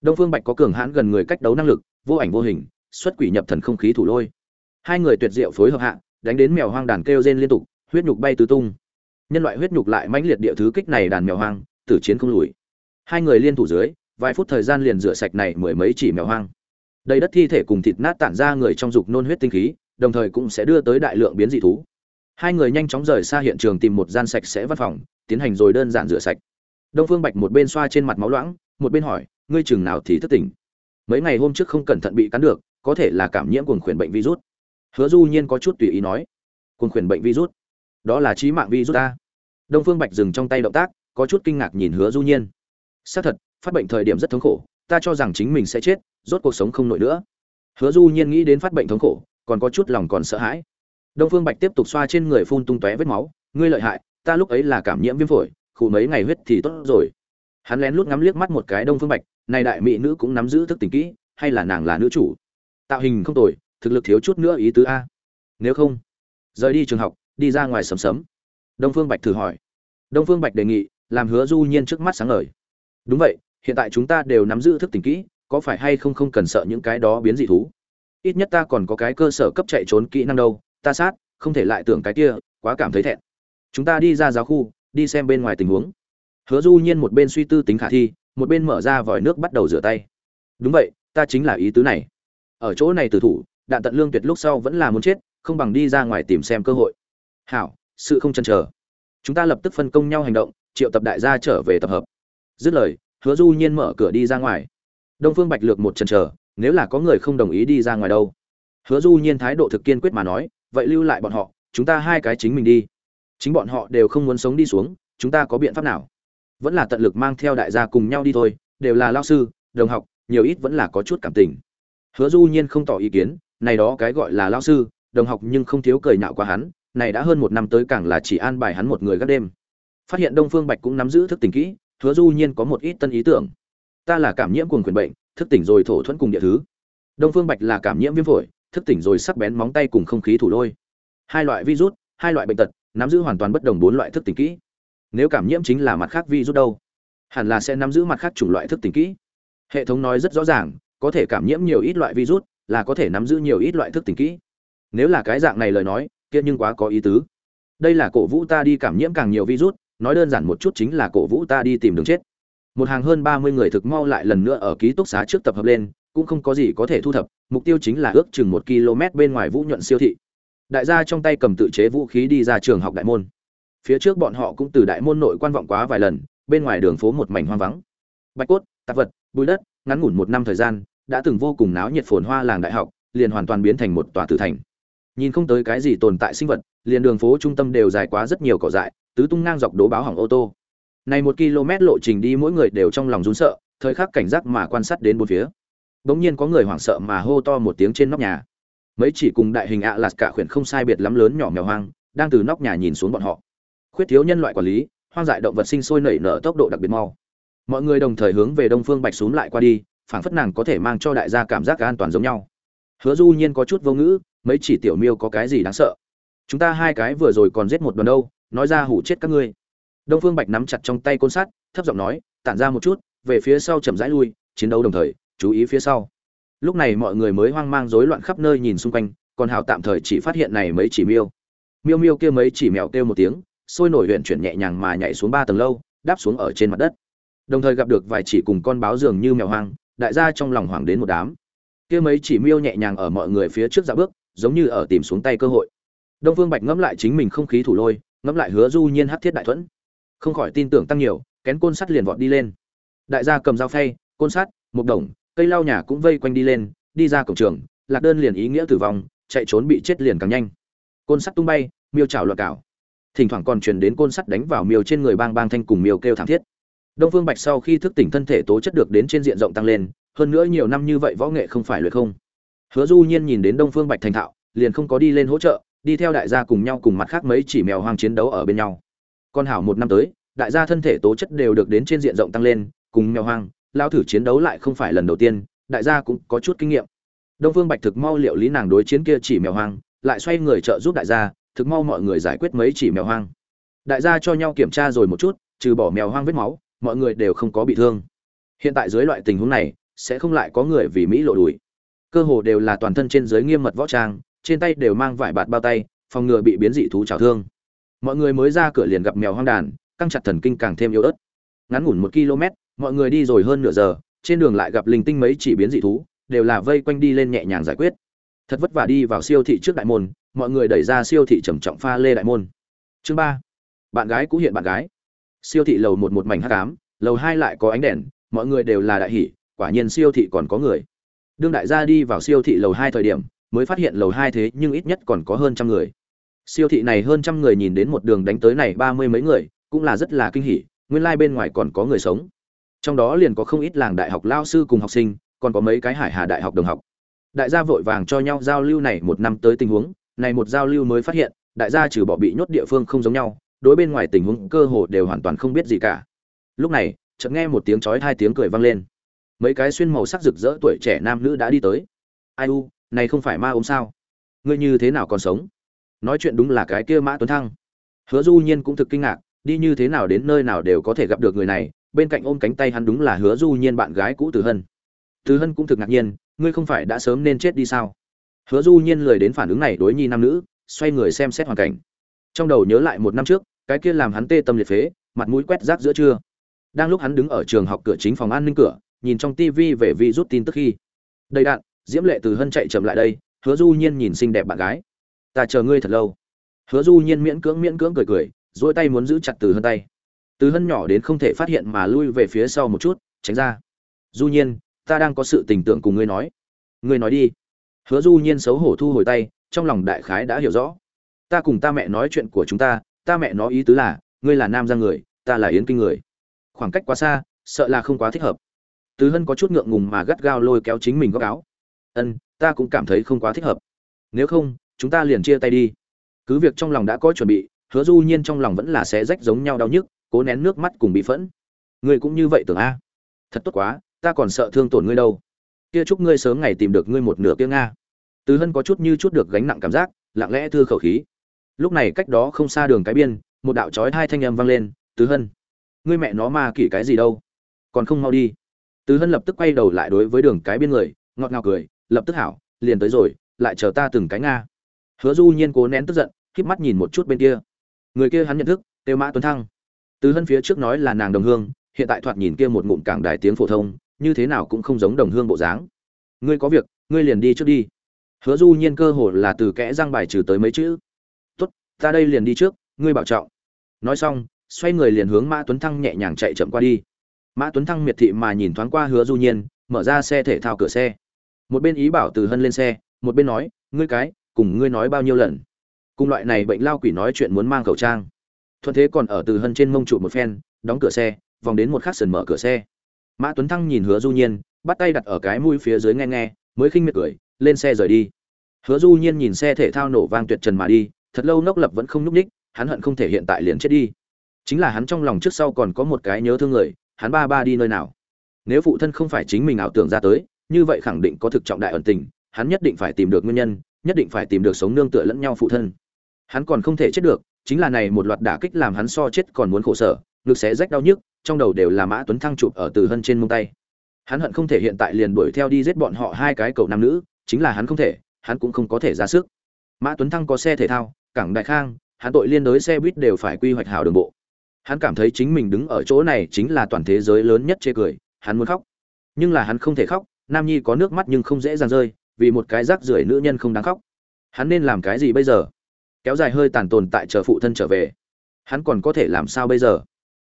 Đông phương bạch có cường hãn gần người cách đấu năng lực, vô ảnh vô hình, xuất quỷ nhập thần không khí thủ lôi. Hai người tuyệt diệu phối hợp hạ, đánh đến mèo hoang đàn kêu rên liên tục, huyết nhục bay tứ tung. Nhân loại huyết nhục lại mãnh liệt địa thứ kích này đàn mèo hoang, tử chiến không lùi. Hai người liên thủ dưới, vài phút thời gian liền rửa sạch này mười mấy chỉ mèo hoang. Đầy đất thi thể cùng thịt nát tản ra người trong dục nôn huyết tinh khí đồng thời cũng sẽ đưa tới đại lượng biến dị thú. Hai người nhanh chóng rời xa hiện trường tìm một gian sạch sẽ văn phòng, tiến hành rồi đơn giản rửa sạch. Đông phương bạch một bên xoa trên mặt máu loãng, một bên hỏi, ngươi chừng nào thì thất tỉnh? Mấy ngày hôm trước không cẩn thận bị cắn được, có thể là cảm nhiễm cuồng khuyển bệnh virus. Hứa du nhiên có chút tùy ý nói, cuồng khuyển bệnh virus? Đó là trí mạng virus ta. Đông phương bạch dừng trong tay động tác, có chút kinh ngạc nhìn hứa du nhiên. Xác thật, phát bệnh thời điểm rất thống khổ, ta cho rằng chính mình sẽ chết, rốt cuộc sống không nổi nữa. Hứa du nhiên nghĩ đến phát bệnh thống khổ còn có chút lòng còn sợ hãi. Đông phương bạch tiếp tục xoa trên người phun tung tóe vết máu, ngươi lợi hại, ta lúc ấy là cảm nhiễm viêm phổi khu mấy ngày huyết thì tốt rồi. Hắn lén lút ngắm liếc mắt một cái đông phương bạch, này đại mỹ nữ cũng nắm giữ thức tình kỹ, hay là nàng là nữ chủ? Tạo hình không tồi, thực lực thiếu chút nữa ý tứ a. Nếu không, rời đi trường học, đi ra ngoài sấm sấm. Đông phương bạch thử hỏi. Đông phương bạch đề nghị, làm hứa du nhiên trước mắt sáng ngời. Đúng vậy, hiện tại chúng ta đều nắm giữ thức tỉnh kỹ, có phải hay không không cần sợ những cái đó biến dị thú? Ít nhất ta còn có cái cơ sở cấp chạy trốn kỹ năng đâu, ta sát, không thể lại tưởng cái kia, quá cảm thấy thẹn. Chúng ta đi ra giáo khu, đi xem bên ngoài tình huống. Hứa du nhiên một bên suy tư tính khả thi, một bên mở ra vòi nước bắt đầu rửa tay. Đúng vậy, ta chính là ý tứ này. Ở chỗ này tử thủ, đạn tận lương tuyệt lúc sau vẫn là muốn chết, không bằng đi ra ngoài tìm xem cơ hội. Hảo, sự không chần chờ. Chúng ta lập tức phân công nhau hành động, triệu tập đại gia trở về tập hợp. Dứt lời, hứa du nhiên mở cửa đi ra ngoài. Đông phương bạch lược một chần chờ nếu là có người không đồng ý đi ra ngoài đâu. Hứa du nhiên thái độ thực kiên quyết mà nói, vậy lưu lại bọn họ, chúng ta hai cái chính mình đi. Chính bọn họ đều không muốn sống đi xuống, chúng ta có biện pháp nào? Vẫn là tận lực mang theo đại gia cùng nhau đi thôi, đều là lao sư, đồng học, nhiều ít vẫn là có chút cảm tình. Hứa du nhiên không tỏ ý kiến, này đó cái gọi là lao sư, đồng học nhưng không thiếu cười nhạo qua hắn, này đã hơn một năm tới càng là chỉ an bài hắn một người gác đêm. Phát hiện đông phương bạch cũng nắm giữ thức tình kỹ, hứa du nhiên có một ít tân ý tưởng. Ta là cảm nhiễm cuồng quyền bệnh thức tỉnh rồi thổ thuẫn cùng địa thứ. Đông phương bạch là cảm nhiễm viêm phổi, thức tỉnh rồi sắc bén móng tay cùng không khí thủ lôi. Hai loại virus, hai loại bệnh tật, nắm giữ hoàn toàn bất đồng bốn loại thức tỉnh kỹ. Nếu cảm nhiễm chính là mặt khác virus đâu? Hẳn là sẽ nắm giữ mặt khác chủng loại thức tỉnh kỹ. Hệ thống nói rất rõ ràng, có thể cảm nhiễm nhiều ít loại virus là có thể nắm giữ nhiều ít loại thức tỉnh kỹ. Nếu là cái dạng này lời nói, kia nhưng quá có ý tứ. Đây là cổ vũ ta đi cảm nhiễm càng nhiều virus, nói đơn giản một chút chính là cổ vũ ta đi tìm đường chết một hàng hơn ba mươi người thực mau lại lần nữa ở ký túc xá trước tập hợp lên, cũng không có gì có thể thu thập, mục tiêu chính là ước chừng một km bên ngoài vũ nhuận siêu thị. Đại gia trong tay cầm tự chế vũ khí đi ra trường học đại môn. Phía trước bọn họ cũng từ đại môn nội quan vọng quá vài lần, bên ngoài đường phố một mảnh hoang vắng. Bạch cốt, tạp vật, bụi đất, ngắn ngủn một năm thời gian, đã từng vô cùng náo nhiệt phồn hoa làng đại học, liền hoàn toàn biến thành một tòa tử thành. Nhìn không tới cái gì tồn tại sinh vật, liền đường phố trung tâm đều dài quá rất nhiều cỏ dại, tứ tung ngang dọc đố báo hỏng ô tô này một km lộ trình đi mỗi người đều trong lòng run sợ, thời khắc cảnh giác mà quan sát đến bốn phía. Bỗng nhiên có người hoảng sợ mà hô to một tiếng trên nóc nhà. Mấy chỉ cùng đại hình ạ lạt cả khuyển không sai biệt lắm lớn nhỏ mèo hoang, đang từ nóc nhà nhìn xuống bọn họ. Khuyết thiếu nhân loại quản lý, hoang dại động vật sinh sôi nảy nở tốc độ đặc biệt mau. Mọi người đồng thời hướng về đông phương bạch xuống lại qua đi, phảng phất nàng có thể mang cho đại gia cảm giác an toàn giống nhau. Hứa du nhiên có chút vô ngữ, mấy chỉ tiểu miêu có cái gì đáng sợ? Chúng ta hai cái vừa rồi còn giết một đoàn đâu, nói ra hủ chết các ngươi đông phương bạch nắm chặt trong tay côn sắt, thấp giọng nói, tản ra một chút, về phía sau chậm rãi lui, chiến đấu đồng thời, chú ý phía sau. Lúc này mọi người mới hoang mang rối loạn khắp nơi nhìn xung quanh, còn hào tạm thời chỉ phát hiện này mấy chỉ miêu. Miêu miêu kia mấy chỉ mèo kêu một tiếng, sôi nổi huyền chuyển nhẹ nhàng mà nhảy xuống ba tầng lâu, đáp xuống ở trên mặt đất. Đồng thời gặp được vài chỉ cùng con báo dường như mèo hoang, đại gia trong lòng hoảng đến một đám. Kia mấy chỉ miêu nhẹ nhàng ở mọi người phía trước dạ bước, giống như ở tìm xuống tay cơ hội. Đông phương bạch ngẫm lại chính mình không khí thủ lôi, ngẫm lại hứa du nhiên hắc thiết đại thuẫn không khỏi tin tưởng tăng nhiều kén côn sắt liền vọt đi lên. Đại gia cầm dao phay côn sắt một đồng cây lau nhà cũng vây quanh đi lên đi ra cổng trường lạc đơn liền ý nghĩa tử vong chạy trốn bị chết liền càng nhanh. Côn sắt tung bay miêu chảo loạn cảo, thỉnh thoảng còn truyền đến côn sắt đánh vào miêu trên người bang bang thanh cùng miêu kêu thảm thiết. Đông phương bạch sau khi thức tỉnh thân thể tố chất được đến trên diện rộng tăng lên hơn nữa nhiều năm như vậy võ nghệ không phải luyện không. Hứa du nhiên nhìn đến đông phương bạch thành thạo liền không có đi lên hỗ trợ đi theo đại gia cùng nhau cùng mặt khác mấy chỉ mèo hoang chiến đấu ở bên nhau con hảo một năm tới, đại gia thân thể tố chất đều được đến trên diện rộng tăng lên, cùng mèo hoang lao thử chiến đấu lại không phải lần đầu tiên, đại gia cũng có chút kinh nghiệm. Đông phương bạch thực mau liệu lý nàng đối chiến kia chỉ mèo hoang, lại xoay người trợ giúp đại gia, thực mau mọi người giải quyết mấy chỉ mèo hoang. Đại gia cho nhau kiểm tra rồi một chút, trừ bỏ mèo hoang vết máu, mọi người đều không có bị thương. Hiện tại dưới loại tình huống này, sẽ không lại có người vì mỹ lộ đùi. Cơ hồ đều là toàn thân trên dưới nghiêm mật võ trang, trên tay đều mang vải bạt bao tay, phòng ngừa bị biến dị thú trào thương mọi người mới ra cửa liền gặp mèo hoang đàn, căng chặt thần kinh càng thêm yếu ớt. Ngắn ngủn một km, mọi người đi rồi hơn nửa giờ, trên đường lại gặp linh tinh mấy chỉ biến dị thú, đều là vây quanh đi lên nhẹ nhàng giải quyết. Thật vất vả đi vào siêu thị trước đại môn, mọi người đẩy ra siêu thị trầm trọng pha lê đại môn. Chương ba, bạn gái cũ hiện bạn gái. Siêu thị lầu một một mảnh hắc ám, lầu hai lại có ánh đèn, mọi người đều là đại hỷ quả nhiên siêu thị còn có người. Đương đại gia đi vào siêu thị lầu hai thời điểm, mới phát hiện lầu hai thế nhưng ít nhất còn có hơn trăm người siêu thị này hơn trăm người nhìn đến một đường đánh tới này ba mươi mấy người, cũng là rất là kinh hỉ, nguyên lai bên ngoài còn có người sống. Trong đó liền có không ít làng đại học lao sư cùng học sinh, còn có mấy cái hải hà đại học đồng học. Đại gia vội vàng cho nhau giao lưu này một năm tới tình huống, này một giao lưu mới phát hiện, đại gia trừ bỏ bị nhốt địa phương không giống nhau, đối bên ngoài tình huống cơ hồ đều hoàn toàn không biết gì cả. Lúc này, chợt nghe một tiếng chói hai tiếng cười vang lên. Mấy cái xuyên màu sắc rực rỡ tuổi trẻ nam nữ đã đi tới. Ai u, này không phải ma ốm sao? Ngươi như thế nào còn sống? Nói chuyện đúng là cái kia mã tuấn thăng. Hứa du nhiên cũng thực kinh ngạc, đi như thế nào đến nơi nào đều có thể gặp được người này, bên cạnh ôm cánh tay hắn đúng là hứa du nhiên bạn gái cũ từ hân. Từ hân cũng thực ngạc nhiên, ngươi không phải đã sớm nên chết đi sao? Hứa du nhiên lười đến phản ứng này đối nhi nam nữ, xoay người xem xét hoàn cảnh. Trong đầu nhớ lại một năm trước, cái kia làm hắn tê tâm liệt phế, mặt mũi quét rác giữa trưa. Đang lúc hắn đứng ở trường học cửa chính phòng an ninh cửa, nhìn trong tivi về vi rút tin tức khi. Đầy đạn, diễm lệ từ hân chạy chậm lại đây, hứa du nhiên nhìn xinh đẹp bạn gái ta chờ ngươi thật lâu. Hứa du nhiên miễn cưỡng miễn cưỡng cười cười dỗi tay muốn giữ chặt từ hân tay. Từ hân nhỏ đến không thể phát hiện mà lui về phía sau một chút, tránh ra. Du nhiên, ta đang có sự tình tưởng cùng ngươi nói. Ngươi nói đi. Hứa du nhiên xấu hổ thu hồi tay, trong lòng đại khái đã hiểu rõ. Ta cùng ta mẹ nói chuyện của chúng ta ta mẹ nói ý tứ là, ngươi là nam ra người, ta là yến kinh người. Khoảng cách quá xa, sợ là không quá thích hợp. Từ hân có chút ngượng ngùng mà gắt gao lôi kéo chính mình góc áo. Ân, ta cũng cảm thấy không quá thích hợp. Nếu không chúng ta liền chia tay đi. Cứ việc trong lòng đã có chuẩn bị, hứa du nhiên trong lòng vẫn là sẽ rách giống nhau đau nhức, cố nén nước mắt cùng bị phẫn. Ngươi cũng như vậy tưởng a? Thật tốt quá, ta còn sợ thương tổn ngươi đâu. Kia chúc ngươi sớm ngày tìm được ngươi một nửa kia nga. Từ hân có chút như chút được gánh nặng cảm giác, lặng lẽ thưa khẩu khí. Lúc này cách đó không xa đường cái biên, một đạo chói hai thanh âm vang lên, từ hân, ngươi mẹ nó mà kỷ cái gì đâu? Còn không mau đi. Từ hân lập tức quay đầu lại đối với đường cái biên người, ngọt ngào cười, lập tức hảo, liền tới rồi, lại chờ ta từng cái nga hứa du nhiên cố nén tức giận, khép mắt nhìn một chút bên kia. Người kia hắn nhận thức, tiêu mã tuấn thăng. Từ hân phía trước nói là nàng đồng hương, hiện tại thoạt nhìn kia một ngụm cảng đài tiếng phổ thông, như thế nào cũng không giống đồng hương bộ dáng. Ngươi có việc, ngươi liền đi trước đi. Hứa du nhiên cơ hồ là từ kẽ răng bài trừ tới mấy chữ. Tốt, ta đây liền đi trước, ngươi bảo trọng. Nói xong, xoay người liền hướng mã tuấn thăng nhẹ nhàng chạy chậm qua đi. Mã tuấn thăng miệt thị mà nhìn thoáng qua hứa du nhiên, mở ra xe thể thao cửa xe. Một bên ý bảo từ hân lên xe, một bên nói, ngươi cái cùng ngươi nói bao nhiêu lần. Cùng loại này bệnh lao quỷ nói chuyện muốn mang khẩu trang. Thuận thế còn ở từ hân trên mông trụ một phen, đóng cửa xe, vòng đến một khắc sần mở cửa xe. Mã tuấn thăng nhìn hứa du nhiên, bắt tay đặt ở cái mũi phía dưới nghe nghe, mới khinh miệt cười, lên xe rời đi. Hứa du nhiên nhìn xe thể thao nổ vang tuyệt trần mà đi, thật lâu nốc lập vẫn không nhúc ních hắn hận không thể hiện tại liền chết đi. Chính là hắn trong lòng trước sau còn có một cái nhớ thương người, hắn ba ba đi nơi nào? Nếu phụ thân không phải chính mình ảo tưởng ra tới, như vậy khẳng định có thực trọng đại ẩn tình, hắn nhất định phải tìm được nguyên nhân nhất định phải tìm được sống nương tựa lẫn nhau phụ thân. Hắn còn không thể chết được, chính là này một loạt đả kích làm hắn so chết còn muốn khổ sở, ngực xé rách đau nhức, trong đầu đều là mã tuấn thăng chụp ở từ hân trên mông tay. Hắn hận không thể hiện tại liền đuổi theo đi giết bọn họ hai cái cầu nam nữ, chính là hắn không thể, hắn cũng không có thể ra sức. Mã tuấn thăng có xe thể thao, cảng đại khang, hắn tội liên đối xe buýt đều phải quy hoạch hảo đường bộ. Hắn cảm thấy chính mình đứng ở chỗ này chính là toàn thế giới lớn nhất chê cười, hắn muốn khóc. Nhưng là hắn không thể khóc, nam nhi có nước mắt nhưng không dễ dàng rơi vì một cái rác rưởi nữ nhân không đáng khóc. Hắn nên làm cái gì bây giờ? Kéo dài hơi tàn tồn tại chờ phụ thân trở về. Hắn còn có thể làm sao bây giờ?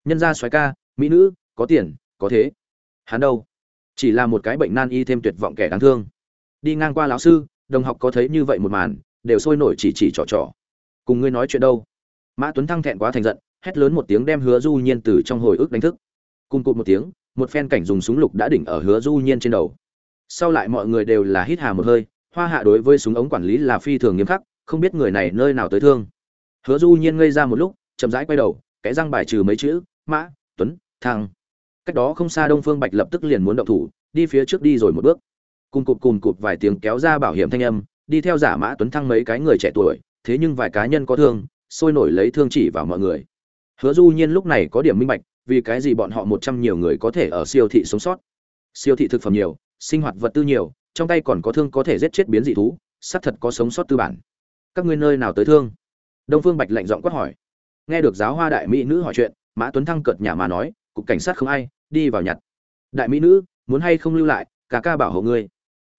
Nhân gia soái ca, mỹ nữ, có tiền, có thế. Hắn đâu? Chỉ là một cái bệnh nan y thêm tuyệt vọng kẻ đáng thương. Đi ngang qua lão sư, đồng học có thấy như vậy một màn, đều sôi nổi chỉ chỉ trò trò. Cùng ngươi nói chuyện đâu? Mã tuấn thăng thẹn quá thành giận, hét lớn một tiếng đem hứa du nhiên từ trong hồi ức đánh thức. Cùng cụt một tiếng, một phen cảnh dùng súng lục đã đỉnh ở hứa du nhiên trên đầu sau lại mọi người đều là hít hà một hơi, hoa hạ đối với súng ống quản lý là phi thường nghiêm khắc, không biết người này nơi nào tới thương. Hứa du nhiên ngây ra một lúc, chậm rãi quay đầu cái răng bài trừ mấy chữ, mã, tuấn thăng cách đó không xa đông phương bạch lập tức liền muốn động thủ, đi phía trước đi rồi một bước. Cùng cụp cùng cụp vài tiếng kéo ra bảo hiểm thanh âm, đi theo giả mã tuấn thăng mấy cái người trẻ tuổi, thế nhưng vài cá nhân có thương, sôi nổi lấy thương chỉ vào mọi người. Hứa du nhiên lúc này có điểm minh bạch, vì cái gì bọn họ một trăm nhiều người có thể ở siêu thị sống sót? Siêu thị thực phẩm nhiều sinh hoạt vật tư nhiều, trong tay còn có thương có thể giết chết biến dị thú, xác thật có sống sót tư bản. Các ngươi nơi nào tới thương? Đông phương bạch lạnh giọng quát hỏi. Nghe được giáo hoa đại mỹ nữ hỏi chuyện, mã tuấn thăng cợt nhà mà nói, cục cảnh sát không ai, đi vào nhặt. Đại mỹ nữ, muốn hay không lưu lại cả ca bảo hộ ngươi.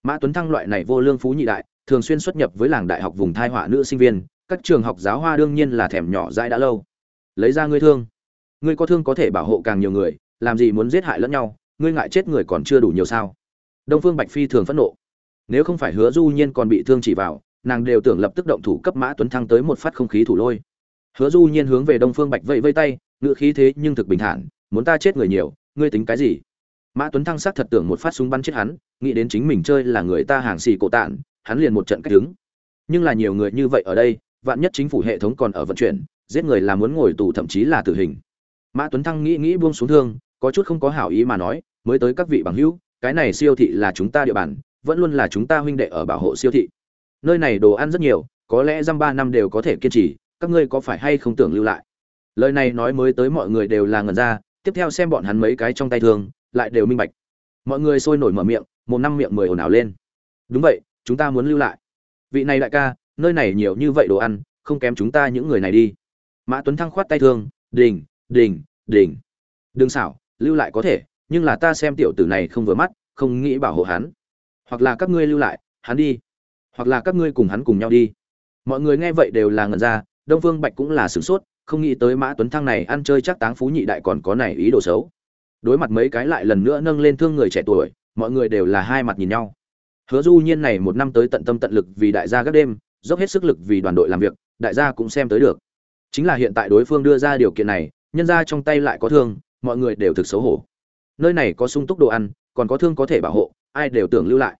Mã tuấn thăng loại này vô lương phú nhị đại, thường xuyên xuất nhập với làng đại học vùng thai họa nữ sinh viên, các trường học giáo hoa đương nhiên là thèm nhỏ dãi đã lâu. Lấy ra ngươi thương. Ngươi có thương có thể bảo hộ càng nhiều người, làm gì muốn giết hại lẫn nhau, ngươi ngại chết người còn chưa đủ nhiều sao? Đông phương bạch phi thường phẫn nộ. Nếu không phải hứa du nhiên còn bị thương chỉ vào, nàng đều tưởng lập tức động thủ cấp mã tuấn thăng tới một phát không khí thủ lôi. Hứa du nhiên hướng về đông phương bạch vẫy vây tay ngựa khí thế nhưng thực bình thản, muốn ta chết người nhiều, ngươi tính cái gì? Mã tuấn thăng sắc thật tưởng một phát súng bắn chết hắn, nghĩ đến chính mình chơi là người ta hàng xì cổ tạn, hắn liền một trận cách đứng. Nhưng là nhiều người như vậy ở đây, vạn nhất chính phủ hệ thống còn ở vận chuyển, giết người là muốn ngồi tù thậm chí là tử hình. Mã tuấn thăng nghĩ nghĩ buông xuống thương, có chút không có hảo ý mà nói, mới tới các vị bằng hữu cái này siêu thị là chúng ta địa bàn vẫn luôn là chúng ta huynh đệ ở bảo hộ siêu thị. Nơi này đồ ăn rất nhiều có lẽ dăm ba năm đều có thể kiên trì các ngươi có phải hay không tưởng lưu lại? Lời này nói mới tới mọi người đều là ngẩn ra tiếp theo xem bọn hắn mấy cái trong tay thường, lại đều minh bạch. Mọi người sôi nổi mở miệng một năm miệng mười ồn ào lên. Đúng vậy chúng ta muốn lưu lại. Vị này đại ca nơi này nhiều như vậy đồ ăn không kém chúng ta những người này đi. Mã tuấn thăng khoát tay thương đình đình đình. Đừng xảo lưu lại có thể nhưng là ta xem tiểu tử này không vừa mắt, không nghĩ bảo hộ hắn. Hoặc là các ngươi lưu lại, hắn đi. Hoặc là các ngươi cùng hắn cùng nhau đi. Mọi người nghe vậy đều là ngần ra, đông phương bạch cũng là sửng sốt, không nghĩ tới mã tuấn thăng này ăn chơi chắc táng phú nhị đại còn có này ý đồ xấu. Đối mặt mấy cái lại lần nữa nâng lên thương người trẻ tuổi, mọi người đều là hai mặt nhìn nhau. Hứa du nhiên này một năm tới tận tâm tận lực vì đại gia các đêm, dốc hết sức lực vì đoàn đội làm việc, đại gia cũng xem tới được. Chính là hiện tại đối phương đưa ra điều kiện này, nhân ra trong tay lại có thương, mọi người đều thực xấu hổ nơi này có sung túc đồ ăn, còn có thương có thể bảo hộ, ai đều tưởng lưu lại.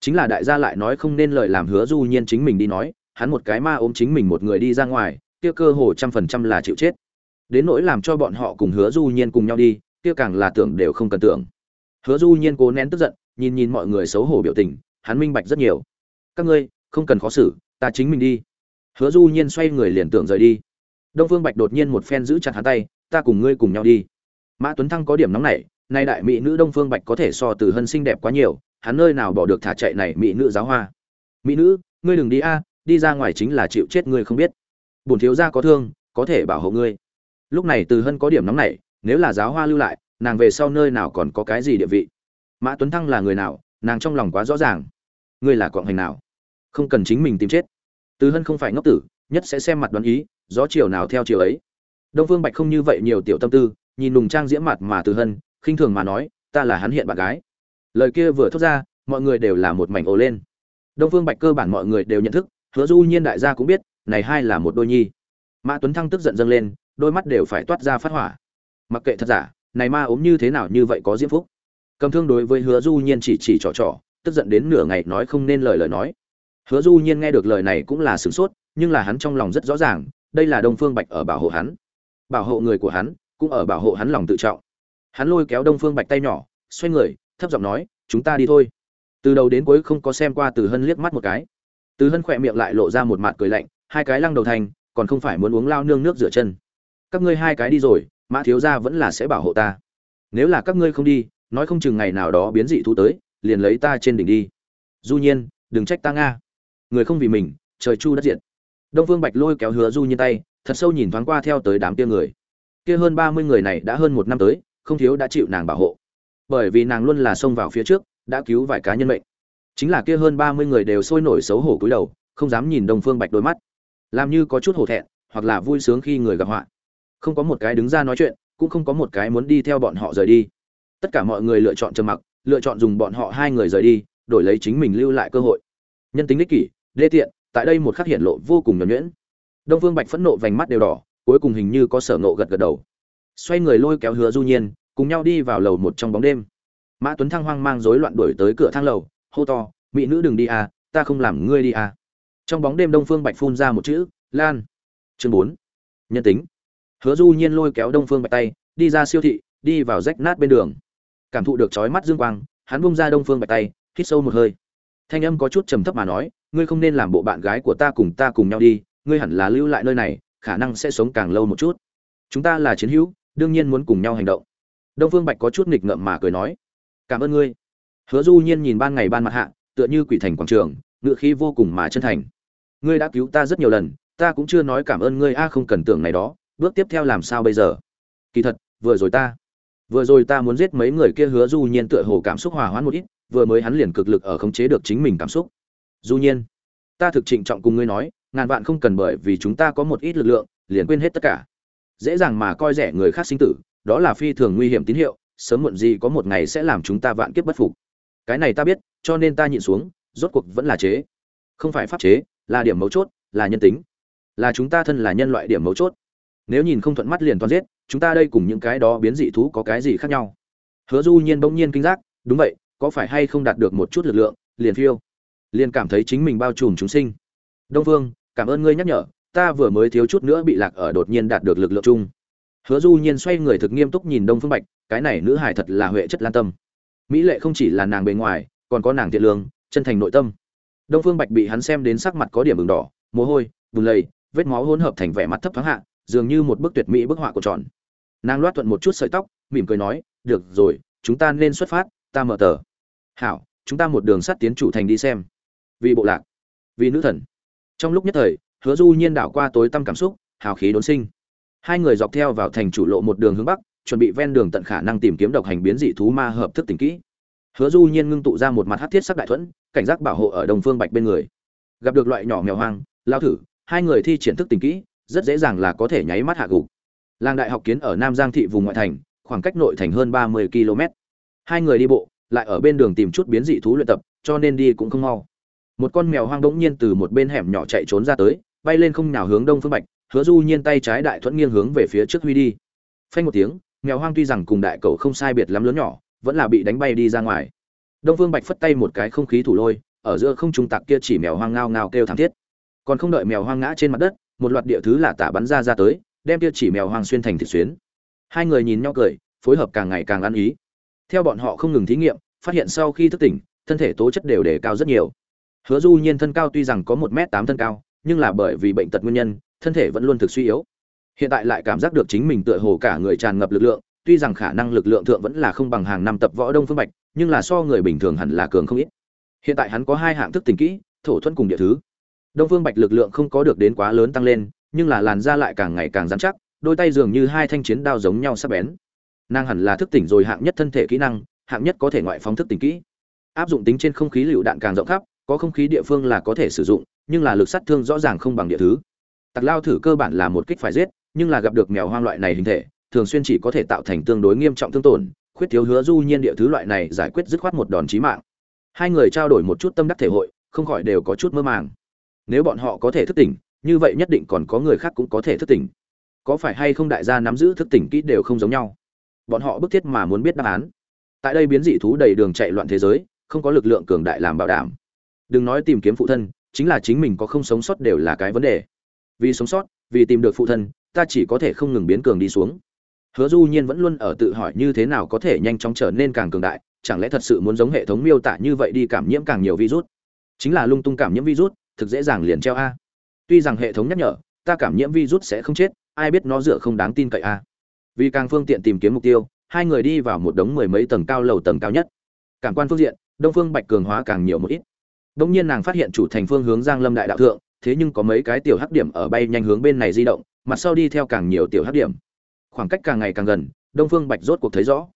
Chính là đại gia lại nói không nên lời làm hứa du nhiên chính mình đi nói, hắn một cái ma ôm chính mình một người đi ra ngoài, kia cơ hồ trăm phần trăm là chịu chết. Đến nỗi làm cho bọn họ cùng hứa du nhiên cùng nhau đi, kia càng là tưởng đều không cần tưởng. Hứa du nhiên cố nén tức giận, nhìn nhìn mọi người xấu hổ biểu tình, hắn minh bạch rất nhiều. Các ngươi, không cần khó xử, ta chính mình đi. Hứa du nhiên xoay người liền tưởng rời đi. Đông phương bạch đột nhiên một phen giữ chặt hắn tay, ta cùng ngươi cùng nhau đi. Mã tuấn thăng có điểm nóng này nay đại mỹ nữ đông phương bạch có thể so từ hân xinh đẹp quá nhiều, hắn nơi nào bỏ được thả chạy này mỹ nữ giáo hoa? Mỹ nữ, ngươi đừng đi a, đi ra ngoài chính là chịu chết ngươi không biết. Bổn thiếu gia có thương, có thể bảo hộ ngươi. Lúc này từ hân có điểm nóng này nếu là giáo hoa lưu lại, nàng về sau nơi nào còn có cái gì địa vị? Mã tuấn thăng là người nào? Nàng trong lòng quá rõ ràng. Ngươi là quạng hành nào? Không cần chính mình tìm chết. Từ hân không phải ngốc tử, nhất sẽ xem mặt đoán ý, gió chiều nào theo chiều ấy. Đông phương bạch không như vậy nhiều tiểu tâm tư, nhìn nùng trang diễm mặt mà từ hân khinh thường mà nói, ta là hắn hiện bạn gái. Lời kia vừa thốt ra, mọi người đều là một mảnh ồ lên. Đông phương bạch cơ bản mọi người đều nhận thức, hứa du nhiên đại gia cũng biết, này hai là một đôi nhi. Mã tuấn thăng tức giận dâng lên, đôi mắt đều phải toát ra phát hỏa. Mặc kệ thật giả, này ma ốm như thế nào như vậy có diễm phúc. Cầm thương đối với hứa du nhiên chỉ chỉ trò trò, tức giận đến nửa ngày nói không nên lời lời nói. Hứa du nhiên nghe được lời này cũng là sửng sốt, nhưng là hắn trong lòng rất rõ ràng, đây là đông phương bạch ở bảo hộ hắn. Bảo hộ người của hắn, cũng ở bảo hộ hắn lòng tự trọng hắn lôi kéo đông phương bạch tay nhỏ, xoay người, thấp giọng nói, chúng ta đi thôi. Từ đầu đến cuối không có xem qua từ hân liếc mắt một cái. Từ hân khỏe miệng lại lộ ra một mặt cười lạnh, hai cái lăng đầu thành, còn không phải muốn uống lao nương nước rửa chân. Các ngươi hai cái đi rồi, mã thiếu gia vẫn là sẽ bảo hộ ta. Nếu là các ngươi không đi, nói không chừng ngày nào đó biến dị thú tới, liền lấy ta trên đỉnh đi. Du nhiên, đừng trách ta nga. Người không vì mình, trời chu đất diện đông phương bạch lôi kéo hứa du nhiên tay, thật sâu nhìn thoáng qua theo tới đám kia người. Kia hơn ba mươi người này đã hơn một năm tới không thiếu đã chịu nàng bảo hộ. Bởi vì nàng luôn là xông vào phía trước, đã cứu vài cá nhân mệnh. Chính là kia hơn ba mươi người đều sôi nổi xấu hổ cúi đầu, không dám nhìn đông phương bạch đôi mắt. Làm như có chút hổ thẹn, hoặc là vui sướng khi người gặp họa. Không có một cái đứng ra nói chuyện, cũng không có một cái muốn đi theo bọn họ rời đi. Tất cả mọi người lựa chọn trầm mặc, lựa chọn dùng bọn họ hai người rời đi, đổi lấy chính mình lưu lại cơ hội. Nhân tính ích kỷ, đê tiện, tại đây một khắc hiện lộ vô cùng nhuẩn nhuyễn. Đông phương bạch phẫn nộ vành mắt đều đỏ, cuối cùng hình như có sở nộ gật gật đầu xoay người lôi kéo hứa du nhiên, cùng nhau đi vào lầu một trong bóng đêm. Mã tuấn thăng hoang mang rối loạn đuổi tới cửa thang lầu, hô to, mỹ nữ đừng đi à ta không làm ngươi đi à. Trong bóng đêm đông phương bạch phun ra một chữ, lan. Chương bốn. Nhân tính. Hứa du nhiên lôi kéo đông phương bạch tay, đi ra siêu thị, đi vào rách nát bên đường. Cảm thụ được chói mắt dương quang, hắn bung ra đông phương bạch tay, hít sâu một hơi. Thanh âm có chút trầm thấp mà nói, ngươi không nên làm bộ bạn gái của ta cùng ta cùng nhau đi, ngươi hẳn là lưu lại nơi này, khả năng sẽ sống càng lâu một chút. Chúng ta là chiến hữu đương nhiên muốn cùng nhau hành động. Đông phương bạch có chút nghịch ngợm mà cười nói, cảm ơn ngươi. Hứa du nhiên nhìn ban ngày ban mặt hạ, tựa như quỷ thành quảng trường, ngựa khí vô cùng mà chân thành. Ngươi đã cứu ta rất nhiều lần, ta cũng chưa nói cảm ơn ngươi, a, không cần tưởng này đó, bước tiếp theo làm sao bây giờ? Kỳ thật, vừa rồi ta, vừa rồi ta muốn giết mấy người kia. Hứa du nhiên tựa hồ cảm xúc hòa hoãn một ít, vừa mới hắn liền cực lực ở khống chế được chính mình cảm xúc. Du nhiên, ta thực trịnh trọng cùng ngươi nói, ngàn vạn không cần bởi vì chúng ta có một ít lực lượng, liền quên hết tất cả dễ dàng mà coi rẻ người khác sinh tử đó là phi thường nguy hiểm tín hiệu sớm muộn gì có một ngày sẽ làm chúng ta vạn kiếp bất phục. Cái này ta biết cho nên ta nhịn xuống rốt cuộc vẫn là chế. Không phải pháp chế là điểm mấu chốt là nhân tính. Là chúng ta thân là nhân loại điểm mấu chốt. Nếu nhìn không thuận mắt liền toàn giết chúng ta đây cùng những cái đó biến dị thú có cái gì khác nhau? Hứa du nhiên bỗng nhiên kinh giác đúng vậy có phải hay không đạt được một chút lực lượng liền phiêu. Liền cảm thấy chính mình bao trùm chúng sinh. Đông vương, cảm ơn ngươi nhắc nhở ta vừa mới thiếu chút nữa bị lạc ở đột nhiên đạt được lực lượng chung. Hứa du nhiên xoay người thực nghiêm túc nhìn đông phương bạch, cái này nữ hải thật là huệ chất lan tâm. Mỹ lệ không chỉ là nàng bề ngoài, còn có nàng thiện lương, chân thành nội tâm. Đông phương bạch bị hắn xem đến sắc mặt có điểm bừng đỏ, mồ hôi, bùn lầy, vết máu hỗn hợp thành vẻ mặt thấp thoáng hạ, dường như một bức tuyệt mỹ bức họa của tròn. Nàng loát thuận một chút sợi tóc, mỉm cười nói, được rồi, chúng ta nên xuất phát, ta mở tờ. Hảo, chúng ta một đường sắt tiến chủ thành đi xem. Vì bộ lạc, vì nữ thần. Trong lúc nhất thời hứa du nhiên đảo qua tối tâm cảm xúc, hào khí đốn sinh. Hai người dọc theo vào thành chủ lộ một đường hướng bắc, chuẩn bị ven đường tận khả năng tìm kiếm độc hành biến dị thú ma hợp thức tỉnh kỹ. Hứa du nhiên ngưng tụ ra một mặt hát thiết sắc đại thuẫn, cảnh giác bảo hộ ở đồng phương bạch bên người. Gặp được loại nhỏ mèo hoang lao thử, hai người thi triển thức tỉnh kỹ, rất dễ dàng là có thể nháy mắt hạ gục. Làng đại học kiến ở nam giang thị vùng ngoại thành, khoảng cách nội thành hơn ba mươi km. Hai người đi bộ, lại ở bên đường tìm chút biến dị thú luyện tập, cho nên đi cũng không mau. Một con mèo hoang bỗng nhiên từ một bên hẻm nhỏ chạy trốn ra tới bay lên không nào hướng đông phương bạch, hứa du nhiên tay trái đại thuẫn nghiêng hướng về phía trước huy đi. Phanh một tiếng, mèo hoang tuy rằng cùng đại cầu không sai biệt lắm lớn nhỏ, vẫn là bị đánh bay đi ra ngoài. Đông phương bạch phất tay một cái không khí thủ lôi, ở giữa không trung tạc kia chỉ mèo hoang ngao ngao kêu thảm thiết. Còn không đợi mèo hoang ngã trên mặt đất, một loạt địa thứ là tả bắn ra ra tới, đem kia chỉ mèo hoang xuyên thành thịt xuyến. Hai người nhìn nhau cười, phối hợp càng ngày càng ăn ý. Theo bọn họ không ngừng thí nghiệm, phát hiện sau khi thức tỉnh, thân thể tố chất đều đề cao rất nhiều. Hứa du nhiên thân cao tuy rằng có một m tám thân cao nhưng là bởi vì bệnh tật nguyên nhân, thân thể vẫn luôn thực suy yếu. Hiện tại lại cảm giác được chính mình tựa hồ cả người tràn ngập lực lượng, tuy rằng khả năng lực lượng thượng vẫn là không bằng hàng năm tập võ đông phương bạch, nhưng là so người bình thường hẳn là cường không ít. Hiện tại hắn có hai hạng thức tỉnh kỹ, thổ thuẫn cùng địa thứ. Đông phương bạch lực lượng không có được đến quá lớn tăng lên, nhưng là làn da lại càng ngày càng dán chắc, đôi tay dường như hai thanh chiến đao giống nhau sắc bén. Nàng hẳn là thức tỉnh rồi hạng nhất thân thể kỹ năng, hạng nhất có thể ngoại phóng thức tỉnh kỹ. Áp dụng tính trên không khí lựu đạn càng rộng khắp, có không khí địa phương là có thể sử dụng nhưng là lực sát thương rõ ràng không bằng địa thứ. Tặc lao thử cơ bản là một kích phải giết, nhưng là gặp được mèo hoang loại này hình thể, thường xuyên chỉ có thể tạo thành tương đối nghiêm trọng thương tổn, khuyết thiếu hứa du nhiên địa thứ loại này giải quyết dứt khoát một đòn chí mạng. Hai người trao đổi một chút tâm đắc thể hội, không khỏi đều có chút mơ màng. Nếu bọn họ có thể thức tỉnh, như vậy nhất định còn có người khác cũng có thể thức tỉnh. Có phải hay không đại gia nắm giữ thức tỉnh kỹ đều không giống nhau? Bọn họ bức thiết mà muốn biết đáp án. Tại đây biến dị thú đầy đường chạy loạn thế giới, không có lực lượng cường đại làm bảo đảm. Đừng nói tìm kiếm phụ thân chính là chính mình có không sống sót đều là cái vấn đề. Vì sống sót, vì tìm được phụ thân, ta chỉ có thể không ngừng biến cường đi xuống. Hứa du nhiên vẫn luôn ở tự hỏi như thế nào có thể nhanh chóng trở nên càng cường đại, chẳng lẽ thật sự muốn giống hệ thống miêu tả như vậy đi cảm nhiễm càng nhiều virus? Chính là lung tung cảm nhiễm virus, thực dễ dàng liền treo a. Tuy rằng hệ thống nhắc nhở, ta cảm nhiễm virus sẽ không chết, ai biết nó dựa không đáng tin cậy a. Vì càng phương tiện tìm kiếm mục tiêu, hai người đi vào một đống mười mấy tầng cao lầu tầng cao nhất. Cảm quan phương diện, đông phương bạch cường hóa càng nhiều một ít đông nhiên nàng phát hiện chủ thành phương hướng giang lâm đại đạo thượng, thế nhưng có mấy cái tiểu hắc điểm ở bay nhanh hướng bên này di động mặt sau đi theo càng nhiều tiểu hắc điểm. Khoảng cách càng ngày càng gần, đông phương bạch rốt cuộc thấy rõ.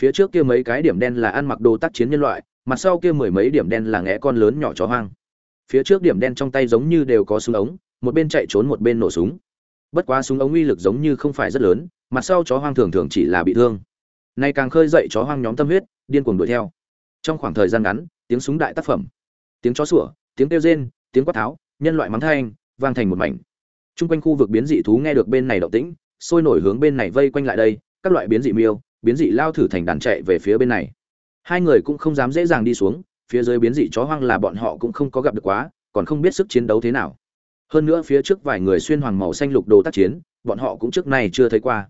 Phía trước kia mấy cái điểm đen là ăn mặc đồ tác chiến nhân loại mặt sau kia mười mấy điểm đen là ngẽ con lớn nhỏ chó hoang. Phía trước điểm đen trong tay giống như đều có súng ống, một bên chạy trốn một bên nổ súng. Bất quá súng ống uy lực giống như không phải rất lớn mặt sau chó hoang thường thường chỉ là bị thương. Nay càng khơi dậy chó hoang nhóm tâm huyết, điên cuồng đuổi theo. Trong khoảng thời gian ngắn, tiếng súng đại tác phẩm tiếng chó sủa, tiếng kêu rên, tiếng quát tháo, nhân loại mắng thanh, vang thành một mảnh. Chung quanh khu vực biến dị thú nghe được bên này động tĩnh, sôi nổi hướng bên này vây quanh lại đây, các loại biến dị miêu, biến dị lao thử thành đàn chạy về phía bên này. Hai người cũng không dám dễ dàng đi xuống, phía dưới biến dị chó hoang là bọn họ cũng không có gặp được quá, còn không biết sức chiến đấu thế nào. Hơn nữa phía trước vài người xuyên hoàng màu xanh lục đồ tác chiến, bọn họ cũng trước nay chưa thấy qua.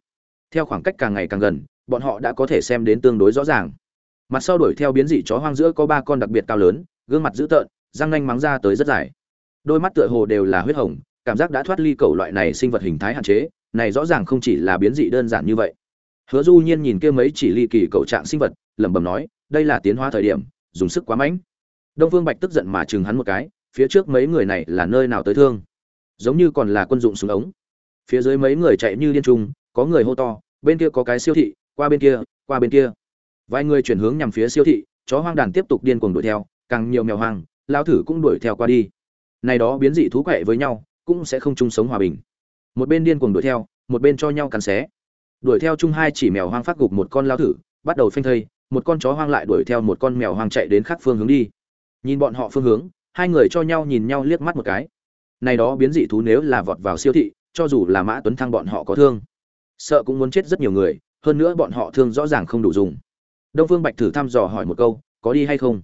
Theo khoảng cách càng ngày càng gần, bọn họ đã có thể xem đến tương đối rõ ràng. Mặt sau đuổi theo biến dị chó hoang giữa có ba con đặc biệt cao lớn gương mặt dữ tợn, răng nanh mắng ra tới rất dài. Đôi mắt tựa hồ đều là huyết hồng, cảm giác đã thoát ly cầu loại này sinh vật hình thái hạn chế, này rõ ràng không chỉ là biến dị đơn giản như vậy. Hứa du nhiên nhìn kia mấy chỉ ly kỳ cầu trạng sinh vật, lẩm bẩm nói, đây là tiến hóa thời điểm, dùng sức quá mạnh. Đông vương bạch tức giận mà chừng hắn một cái, phía trước mấy người này là nơi nào tới thương? Giống như còn là quân dụng súng ống. Phía dưới mấy người chạy như điên trung có người hô to, bên kia có cái siêu thị, qua bên kia, qua bên kia. Vài người chuyển hướng nhằm phía siêu thị, chó hoang đàn tiếp tục điên cuồng đuổi theo càng nhiều mèo hoang lao thử cũng đuổi theo qua đi. Này đó biến dị thú quậy với nhau, cũng sẽ không chung sống hòa bình. Một bên điên cuồng đuổi theo, một bên cho nhau cắn xé. Đuổi theo chung hai chỉ mèo hoang phát gục một con lao thử, bắt đầu phanh thây, một con chó hoang lại đuổi theo một con mèo hoang chạy đến khác phương hướng đi. Nhìn bọn họ phương hướng, hai người cho nhau nhìn nhau liếc mắt một cái. Này đó biến dị thú nếu là vọt vào siêu thị, cho dù là mã tuấn thăng bọn họ có thương, sợ cũng muốn chết rất nhiều người, hơn nữa bọn họ thương rõ ràng không đủ dùng. Đông phương bạch thử thăm dò hỏi một câu, có đi hay không?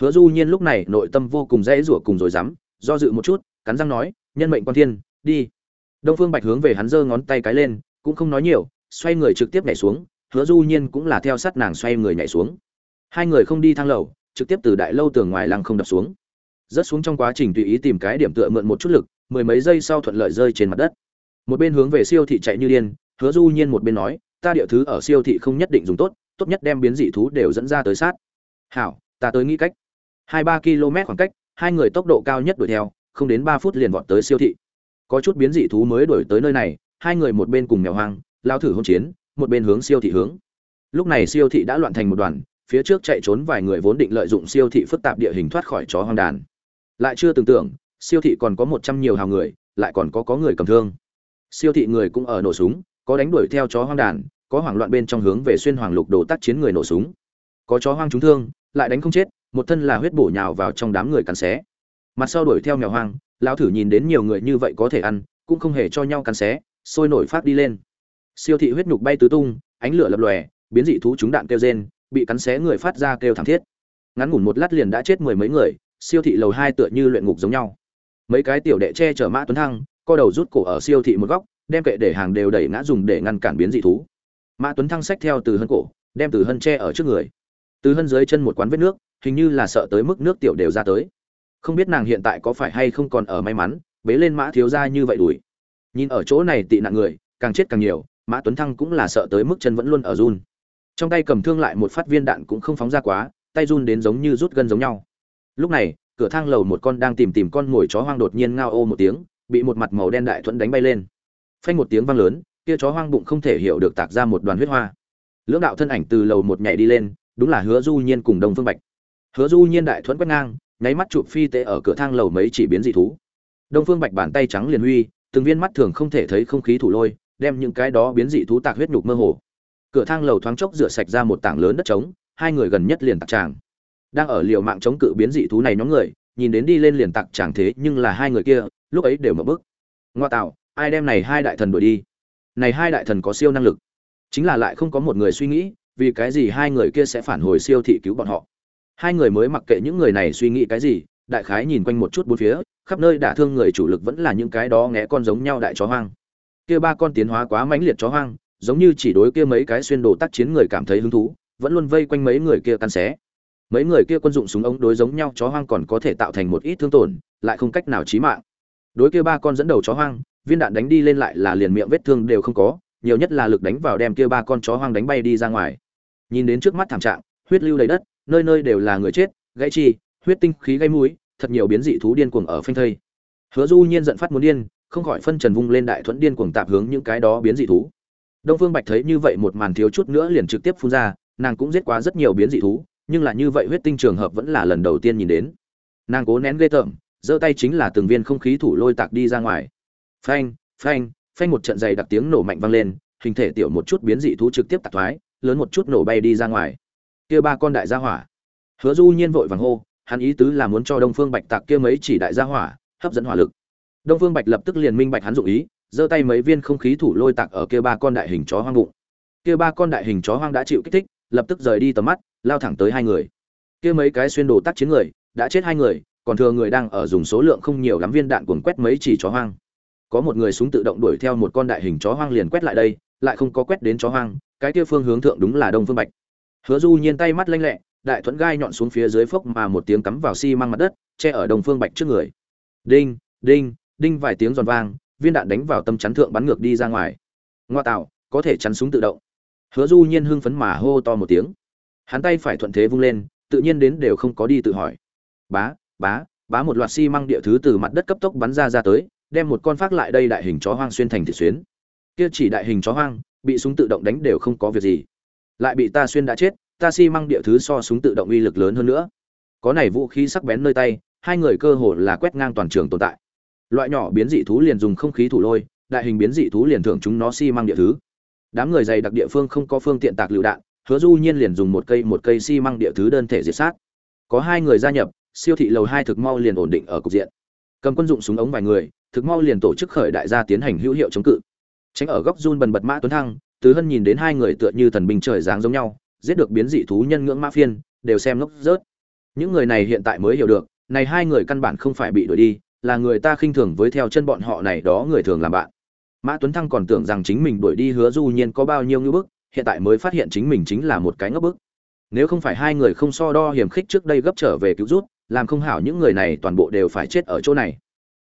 Hứa du nhiên lúc này nội tâm vô cùng dễ rủa cùng rồi dám do dự một chút, cắn răng nói, nhân mệnh quan thiên, đi. Đông phương bạch hướng về hắn giơ ngón tay cái lên, cũng không nói nhiều, xoay người trực tiếp nhảy xuống, hứa du nhiên cũng là theo sát nàng xoay người nhảy xuống. Hai người không đi thang lầu, trực tiếp từ đại lâu tường ngoài lăng không đập xuống. Rớt xuống trong quá trình tùy ý tìm cái điểm tựa mượn một chút lực, mười mấy giây sau thuận lợi rơi trên mặt đất. Một bên hướng về siêu thị chạy như điên, hứa du nhiên một bên nói, ta địa thứ ở siêu thị không nhất định dùng tốt tốt nhất đem biến dị thú đều dẫn ra tới sát. Hảo, ta tới nghĩ cách hai ba km khoảng cách, hai người tốc độ cao nhất đuổi theo, không đến ba phút liền vọt tới siêu thị. Có chút biến dị thú mới đuổi tới nơi này, hai người một bên cùng mèo hoang, lao thử hôn chiến, một bên hướng siêu thị hướng. Lúc này siêu thị đã loạn thành một đoàn, phía trước chạy trốn vài người vốn định lợi dụng siêu thị phức tạp địa hình thoát khỏi chó hoang đàn. Lại chưa từng tưởng, siêu thị còn có một trăm nhiều hào người, lại còn có có người cầm thương. Siêu thị người cũng ở nổ súng, có đánh đuổi theo chó hoang đàn, có hoảng loạn bên trong hướng về xuyên hoàng lục đồ tác chiến người nổ súng. Có chó hoang trúng thương, lại đánh không chết một thân là huyết bổ nhào vào trong đám người cắn xé. Mặt sau đuổi theo mèo hoang, lão thử nhìn đến nhiều người như vậy có thể ăn, cũng không hề cho nhau cắn xé, sôi nổi phát đi lên. Siêu thị huyết nhục bay tứ tung, ánh lửa lập lòe, biến dị thú chúng đạn kêu rên, bị cắn xé người phát ra kêu thảm thiết. Ngắn ngủn một lát liền đã chết mười mấy người, siêu thị lầu hai tựa như luyện ngục giống nhau. Mấy cái tiểu đệ che chở mã tuấn thăng, co đầu rút cổ ở siêu thị một góc, đem kệ để hàng đều đẩy ngã dùng để ngăn cản biến dị thú. Mã tuấn thăng xách theo từ hân cổ, đem từ hân che ở trước người. Từ hân dưới chân một quán vết nước hình như là sợ tới mức nước tiểu đều ra tới. Không biết nàng hiện tại có phải hay không còn ở may mắn, bế lên mã thiếu ra như vậy đuổi. Nhìn ở chỗ này tị nạn người, càng chết càng nhiều, mã tuấn thăng cũng là sợ tới mức chân vẫn luôn ở run. Trong tay cầm thương lại một phát viên đạn cũng không phóng ra quá, tay run đến giống như rút gân giống nhau. Lúc này, cửa thang lầu một con đang tìm tìm con ngồi chó hoang đột nhiên ngao ô một tiếng, bị một mặt màu đen đại thuẫn đánh bay lên. Phanh một tiếng vang lớn, kia chó hoang bụng không thể hiểu được tạc ra một đoàn huyết hoa. Lưỡng đạo thân ảnh từ lầu một nhảy đi lên, đúng là hứa du nhiên cùng đông phương bạch hứa du nhiên đại thuẫn quét ngang, nháy mắt chụp phi tệ ở cửa thang lầu mấy chỉ biến dị thú. Đông phương bạch bàn tay trắng liền huy, từng viên mắt thường không thể thấy không khí thủ lôi, đem những cái đó biến dị thú tạc huyết nhục mơ hồ. Cửa thang lầu thoáng chốc rửa sạch ra một tảng lớn đất trống, hai người gần nhất liền tạc tràng. Đang ở liều mạng chống cự biến dị thú này nhóm người, nhìn đến đi lên liền tạc tràng thế nhưng là hai người kia, lúc ấy đều mở bức ngoa tạo, ai đem này hai đại thần đuổi đi? Này hai đại thần có siêu năng lực. Chính là lại không có một người suy nghĩ, vì cái gì hai người kia sẽ phản hồi siêu thị cứu bọn họ? Hai người mới mặc kệ những người này suy nghĩ cái gì, đại khái nhìn quanh một chút bốn phía, khắp nơi đả thương người chủ lực vẫn là những cái đó ngẽ con giống nhau đại chó hoang. Kia ba con tiến hóa quá mãnh liệt chó hoang, giống như chỉ đối kia mấy cái xuyên đồ tác chiến người cảm thấy hứng thú, vẫn luôn vây quanh mấy người kia căn xé. Mấy người kia quân dụng súng ống đối giống nhau chó hoang còn có thể tạo thành một ít thương tổn, lại không cách nào chí mạng. Đối kia ba con dẫn đầu chó hoang, viên đạn đánh đi lên lại là liền miệng vết thương đều không có, nhiều nhất là lực đánh vào đem kia ba con chó hoang đánh bay đi ra ngoài. Nhìn đến trước mắt thảm trạng, huyết lưu đầy đất nơi nơi đều là người chết, gãy chi, huyết tinh, khí gây mũi, thật nhiều biến dị thú điên cuồng ở phanh thây. Hứa du nhiên giận phát muốn điên, không khỏi phân trần vung lên đại thuẫn điên cuồng tạp hướng những cái đó biến dị thú. Đông phương bạch thấy như vậy một màn thiếu chút nữa liền trực tiếp phun ra, nàng cũng giết quá rất nhiều biến dị thú, nhưng là như vậy huyết tinh trường hợp vẫn là lần đầu tiên nhìn đến. Nàng cố nén ghê tởm, giơ tay chính là từng viên không khí thủ lôi tạc đi ra ngoài. Phanh phanh phanh một trận dày đặc tiếng nổ mạnh vang lên, hình thể tiểu một chút biến dị thú trực tiếp tạc thoái, lớn một chút nổ bay đi ra ngoài kia ba con đại gia hỏa. Hứa du nhiên vội vàng hô, hắn ý tứ là muốn cho đông phương bạch tạc kia mấy chỉ đại gia hỏa hấp dẫn hỏa lực. Đông phương bạch lập tức liền minh bạch hắn dụng ý, giơ tay mấy viên không khí thủ lôi tạc ở kia ba con đại hình chó hoang bụng. Kia ba con đại hình chó hoang đã chịu kích thích, lập tức rời đi tầm mắt, lao thẳng tới hai người. Kia mấy cái xuyên đồ tác chiến người, đã chết hai người, còn thừa người đang ở dùng số lượng không nhiều lắm viên đạn cuồng quét mấy chỉ chó hoang. Có một người súng tự động đuổi theo một con đại hình chó hoang liền quét lại đây, lại không có quét đến chó hoang, cái kia phương hướng thượng đúng là đông phương bạch hứa du nhiên tay mắt lanh lẹ, đại thuẫn gai nhọn xuống phía dưới phốc mà một tiếng cắm vào xi măng mặt đất, che ở đông phương bạch trước người. Đinh đinh đinh vài tiếng giòn vang, viên đạn đánh vào tâm chắn thượng bắn ngược đi ra ngoài. Ngoa tạo, có thể chắn súng tự động. Hứa du nhiên hưng phấn mà hô to một tiếng. Hắn tay phải thuận thế vung lên, tự nhiên đến đều không có đi tự hỏi. Bá bá bá một loạt xi măng địa thứ từ mặt đất cấp tốc bắn ra ra tới, đem một con phát lại đây đại hình chó hoang xuyên thành thịt xuyến. Kia chỉ đại hình chó hoang, bị súng tự động đánh đều không có việc gì lại bị ta xuyên đã chết, ta xi măng địa thứ so súng tự động uy lực lớn hơn nữa. Có này vũ khí sắc bén nơi tay, hai người cơ hồ là quét ngang toàn trường tồn tại. Loại nhỏ biến dị thú liền dùng không khí thủ lôi, đại hình biến dị thú liền thưởng chúng nó xi măng địa thứ. Đám người dày đặc địa phương không có phương tiện tạc lựu đạn, hứa du nhiên liền dùng một cây một cây xi măng địa thứ đơn thể diệt sát. Có hai người gia nhập, siêu thị lầu hai thực mau liền ổn định ở cục diện. Cầm quân dụng súng ống vài người, thực mau liền tổ chức khởi đại gia tiến hành hữu hiệu chống cự. Tránh ở góc run bần bật mã tuấn thăng tứ hân nhìn đến hai người tựa như thần binh trời dáng giống nhau, giết được biến dị thú nhân ngưỡng mã phiên, đều xem ngốc rớt. Những người này hiện tại mới hiểu được, này hai người căn bản không phải bị đuổi đi, là người ta khinh thường với theo chân bọn họ này đó người thường làm bạn. Mã tuấn thăng còn tưởng rằng chính mình đuổi đi hứa du nhiên có bao nhiêu ngưỡng bức, hiện tại mới phát hiện chính mình chính là một cái ngốc bức. Nếu không phải hai người không so đo hiểm khích trước đây gấp trở về cứu rút, làm không hảo những người này toàn bộ đều phải chết ở chỗ này.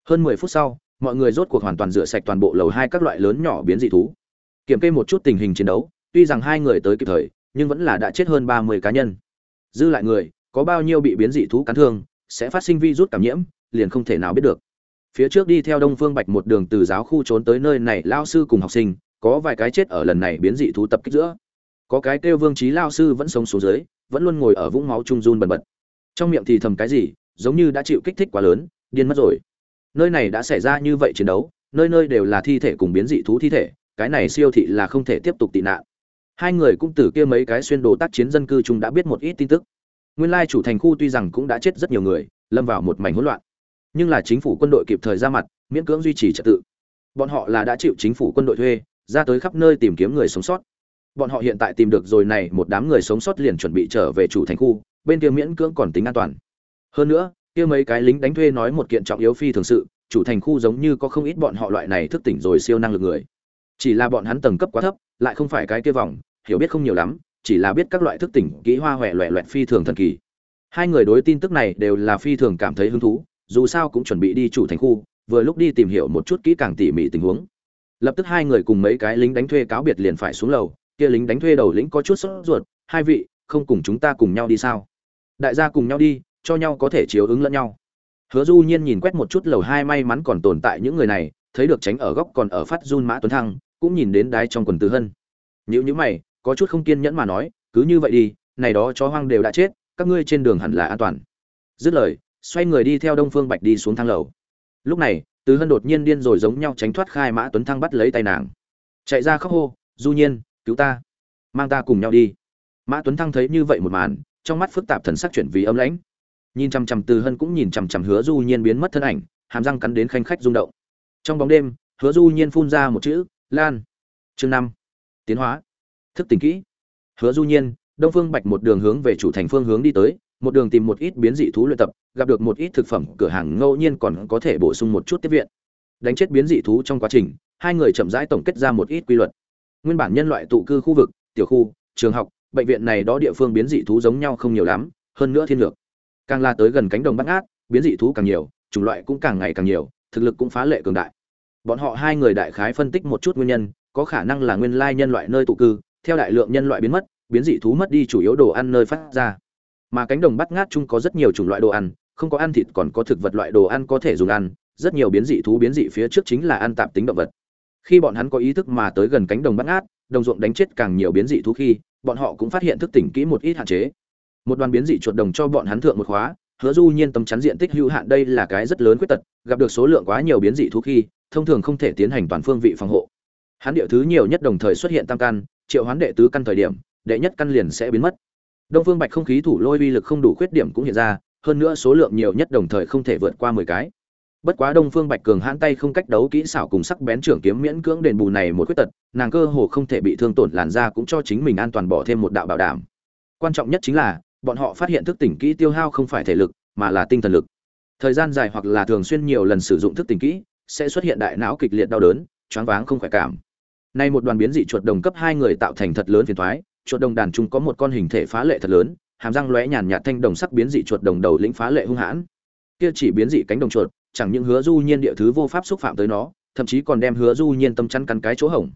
Hơn mười phút sau, mọi người rốt cuộc hoàn toàn rửa sạch toàn bộ lầu hai các loại lớn nhỏ biến dị thú kiểm kê một chút tình hình chiến đấu, tuy rằng hai người tới kịp thời, nhưng vẫn là đã chết hơn ba mươi cá nhân. Dư lại người, có bao nhiêu bị biến dị thú cắn thương, sẽ phát sinh vi rút cảm nhiễm, liền không thể nào biết được. Phía trước đi theo đông phương bạch một đường từ giáo khu trốn tới nơi này, lao sư cùng học sinh, có vài cái chết ở lần này biến dị thú tập kích giữa. Có cái kêu vương trí lao sư vẫn sống xuống dưới, vẫn luôn ngồi ở vũng máu trung run bần bật. Trong miệng thì thầm cái gì, giống như đã chịu kích thích quá lớn, điên mất rồi. Nơi này đã xảy ra như vậy chiến đấu, nơi nơi đều là thi thể cùng biến dị thú thi thể cái này siêu thị là không thể tiếp tục tị nạn. Hai người cũng từ kia mấy cái xuyên đồ tác chiến dân cư chúng đã biết một ít tin tức. Nguyên lai chủ thành khu tuy rằng cũng đã chết rất nhiều người, lâm vào một mảnh hỗn loạn. Nhưng là chính phủ quân đội kịp thời ra mặt, miễn cưỡng duy trì trật tự. Bọn họ là đã chịu chính phủ quân đội thuê, ra tới khắp nơi tìm kiếm người sống sót. Bọn họ hiện tại tìm được rồi này, một đám người sống sót liền chuẩn bị trở về chủ thành khu, bên kia miễn cưỡng còn tính an toàn. Hơn nữa, kia mấy cái lính đánh thuê nói một kiện trọng yếu phi thường sự, chủ thành khu giống như có không ít bọn họ loại này thức tỉnh rồi siêu năng lực người chỉ là bọn hắn tầng cấp quá thấp, lại không phải cái kia vòng, hiểu biết không nhiều lắm, chỉ là biết các loại thức tỉnh, kỹ hoa huệ loẹ loẹt phi thường thần kỳ. Hai người đối tin tức này đều là phi thường cảm thấy hứng thú, dù sao cũng chuẩn bị đi chủ thành khu, vừa lúc đi tìm hiểu một chút kỹ càng tỉ mỉ tình huống. Lập tức hai người cùng mấy cái lính đánh thuê cáo biệt liền phải xuống lầu, kia lính đánh thuê đầu lĩnh có chút sốt ruột, hai vị, không cùng chúng ta cùng nhau đi sao? Đại gia cùng nhau đi, cho nhau có thể chiếu ứng lẫn nhau. Hứa du nhiên nhìn quét một chút lầu hai may mắn còn tồn tại những người này, thấy được tránh ở góc còn ở phát run mã tuấn thăng cũng nhìn đến đái trong quần tứ hân. Nếu như mày, có chút không kiên nhẫn mà nói, cứ như vậy đi, này đó chó hoang đều đã chết, các ngươi trên đường hẳn là an toàn. Dứt lời, xoay người đi theo đông phương bạch đi xuống thang lầu. Lúc này tứ hân đột nhiên điên rồi giống nhau tránh thoát khai mã tuấn thăng bắt lấy tay nàng. Chạy ra khóc hô, du nhiên, cứu ta, mang ta cùng nhau đi. Mã tuấn thăng thấy như vậy một màn, trong mắt phức tạp thần sắc chuyển vì âm lãnh. Nhìn chằm chằm từ hân cũng nhìn chằm chằm hứa du nhiên biến mất thân ảnh, hàm răng cắn đến khanh khách rung động. Trong bóng đêm, hứa du nhiên phun ra một chữ lan. Chương năm. Tiến hóa. Thức tỉnh kỹ. Hứa du nhiên, đông phương bạch một đường hướng về chủ thành phương hướng đi tới, một đường tìm một ít biến dị thú luyện tập, gặp được một ít thực phẩm, cửa hàng ngẫu nhiên còn có thể bổ sung một chút tiếp viện. Đánh chết biến dị thú trong quá trình, hai người chậm rãi tổng kết ra một ít quy luật. Nguyên bản nhân loại tụ cư khu vực, tiểu khu, trường học, bệnh viện này đó địa phương biến dị thú giống nhau không nhiều lắm, hơn nữa thiên lược. Càng la tới gần cánh đồng bắt ngát, biến dị thú càng nhiều, chủng loại cũng càng ngày càng nhiều, thực lực cũng phá lệ cường đại bọn họ hai người đại khái phân tích một chút nguyên nhân, có khả năng là nguyên lai nhân loại nơi tụ cư, theo đại lượng nhân loại biến mất, biến dị thú mất đi chủ yếu đồ ăn nơi phát ra. Mà cánh đồng bắt ngát chung có rất nhiều chủng loại đồ ăn, không có ăn thịt còn có thực vật loại đồ ăn có thể dùng ăn, rất nhiều biến dị thú biến dị phía trước chính là ăn tạp tính động vật. Khi bọn hắn có ý thức mà tới gần cánh đồng bắt ngát, đồng ruộng đánh chết càng nhiều biến dị thú khi, bọn họ cũng phát hiện thức tỉnh kỹ một ít hạn chế. Một đoàn biến dị chuột đồng cho bọn hắn thượng một khóa, hứa du nhiên tấm chắn diện tích hữu hạn đây là cái rất lớn khuyết tật, gặp được số lượng quá nhiều biến dị thú khi thông thường không thể tiến hành toàn phương vị phòng hộ. Hắn địa thứ nhiều nhất đồng thời xuất hiện tam căn, triệu hoán đệ tứ căn thời điểm, đệ nhất căn liền sẽ biến mất. Đông phương bạch không khí thủ lôi uy lực không đủ khuyết điểm cũng hiện ra, hơn nữa số lượng nhiều nhất đồng thời không thể vượt qua mười cái. Bất quá đông phương bạch cường hãn tay không cách đấu kỹ xảo cùng sắc bén trưởng kiếm miễn cưỡng đền bù này một khuyết tật, nàng cơ hồ không thể bị thương tổn làn da cũng cho chính mình an toàn bỏ thêm một đạo bảo đảm. Quan trọng nhất chính là, bọn họ phát hiện thức tỉnh kỹ tiêu hao không phải thể lực, mà là tinh thần lực. Thời gian dài hoặc là thường xuyên nhiều lần sử dụng thức tỉnh kỹ sẽ xuất hiện đại não kịch liệt đau đớn, choáng váng không khỏe cảm. Nay một đoàn biến dị chuột đồng cấp hai người tạo thành thật lớn phiền toái, chuột đồng đàn chúng có một con hình thể phá lệ thật lớn, hàm răng lóe nhàn nhạt thanh đồng sắc biến dị chuột đồng đầu lĩnh phá lệ hung hãn. Kia chỉ biến dị cánh đồng chuột, chẳng những hứa du nhiên địa thứ vô pháp xúc phạm tới nó, thậm chí còn đem hứa du nhiên tâm chắn cắn cái chỗ hổng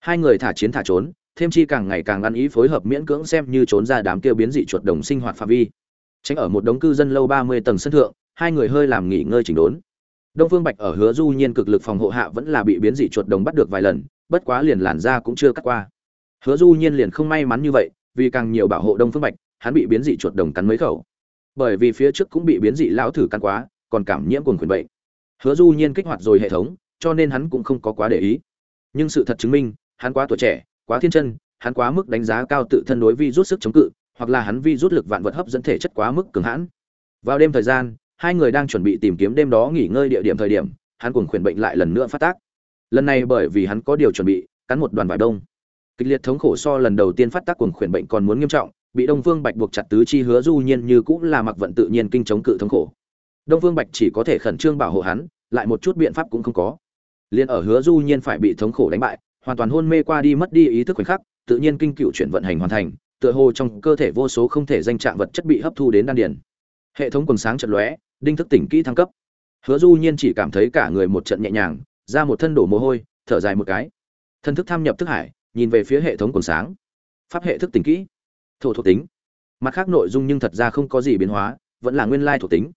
hai người thả chiến thả trốn, thêm chi càng ngày càng ăn ý phối hợp miễn cưỡng xem như trốn ra đám kia biến dị chuột đồng sinh hoạt phạm vi. Tránh ở một đống cư dân lâu ba mươi tầng sân thượng, hai người hơi làm nghỉ ngơi chỉnh đốn đông phương bạch ở hứa du nhiên cực lực phòng hộ hạ vẫn là bị biến dị chuột đồng bắt được vài lần, bất quá liền làn da cũng chưa cắt qua. Hứa du nhiên liền không may mắn như vậy, vì càng nhiều bảo hộ đông phương bạch, hắn bị biến dị chuột đồng cắn mấy khẩu. Bởi vì phía trước cũng bị biến dị lão thử cắn quá, còn cảm nhiễm cuồng quyền bệnh. Hứa du nhiên kích hoạt rồi hệ thống, cho nên hắn cũng không có quá để ý. Nhưng sự thật chứng minh, hắn quá tuổi trẻ, quá thiên chân, hắn quá mức đánh giá cao tự thân đối vi rút sức chống cự, hoặc là hắn vi rút lực vạn vật hấp dẫn thể chất quá mức cường hãn. Vào đêm thời gian hai người đang chuẩn bị tìm kiếm đêm đó nghỉ ngơi địa điểm thời điểm, hắn cuồng khuyển bệnh lại lần nữa phát tác. Lần này bởi vì hắn có điều chuẩn bị, cắn một đoàn vải đông. Kịch liệt thống khổ so lần đầu tiên phát tác cuồng khuyển bệnh còn muốn nghiêm trọng, bị đông phương bạch buộc chặt tứ chi hứa du nhiên như cũng là mặc vận tự nhiên kinh chống cự thống khổ. Đông phương bạch chỉ có thể khẩn trương bảo hộ hắn, lại một chút biện pháp cũng không có. Liền ở hứa du nhiên phải bị thống khổ đánh bại, hoàn toàn hôn mê qua đi mất đi ý thức khoảnh khắc, tự nhiên kinh cựu chuyển vận hành hoàn thành, tựa hồ trong cơ thể vô số không thể danh trạng vật chất bị hấp thu đến đan điền. Hệ thống quần sáng chật lóe đinh thức tỉnh kỹ thăng cấp. Hứa du nhiên chỉ cảm thấy cả người một trận nhẹ nhàng ra một thân đổ mồ hôi, thở dài một cái. Thân thức tham nhập thức hải, nhìn về phía hệ thống còn sáng. Pháp hệ thức tỉnh kỹ. Thổ thuộc tính. Mặt khác nội dung nhưng thật ra không có gì biến hóa, vẫn là nguyên lai thuộc tính.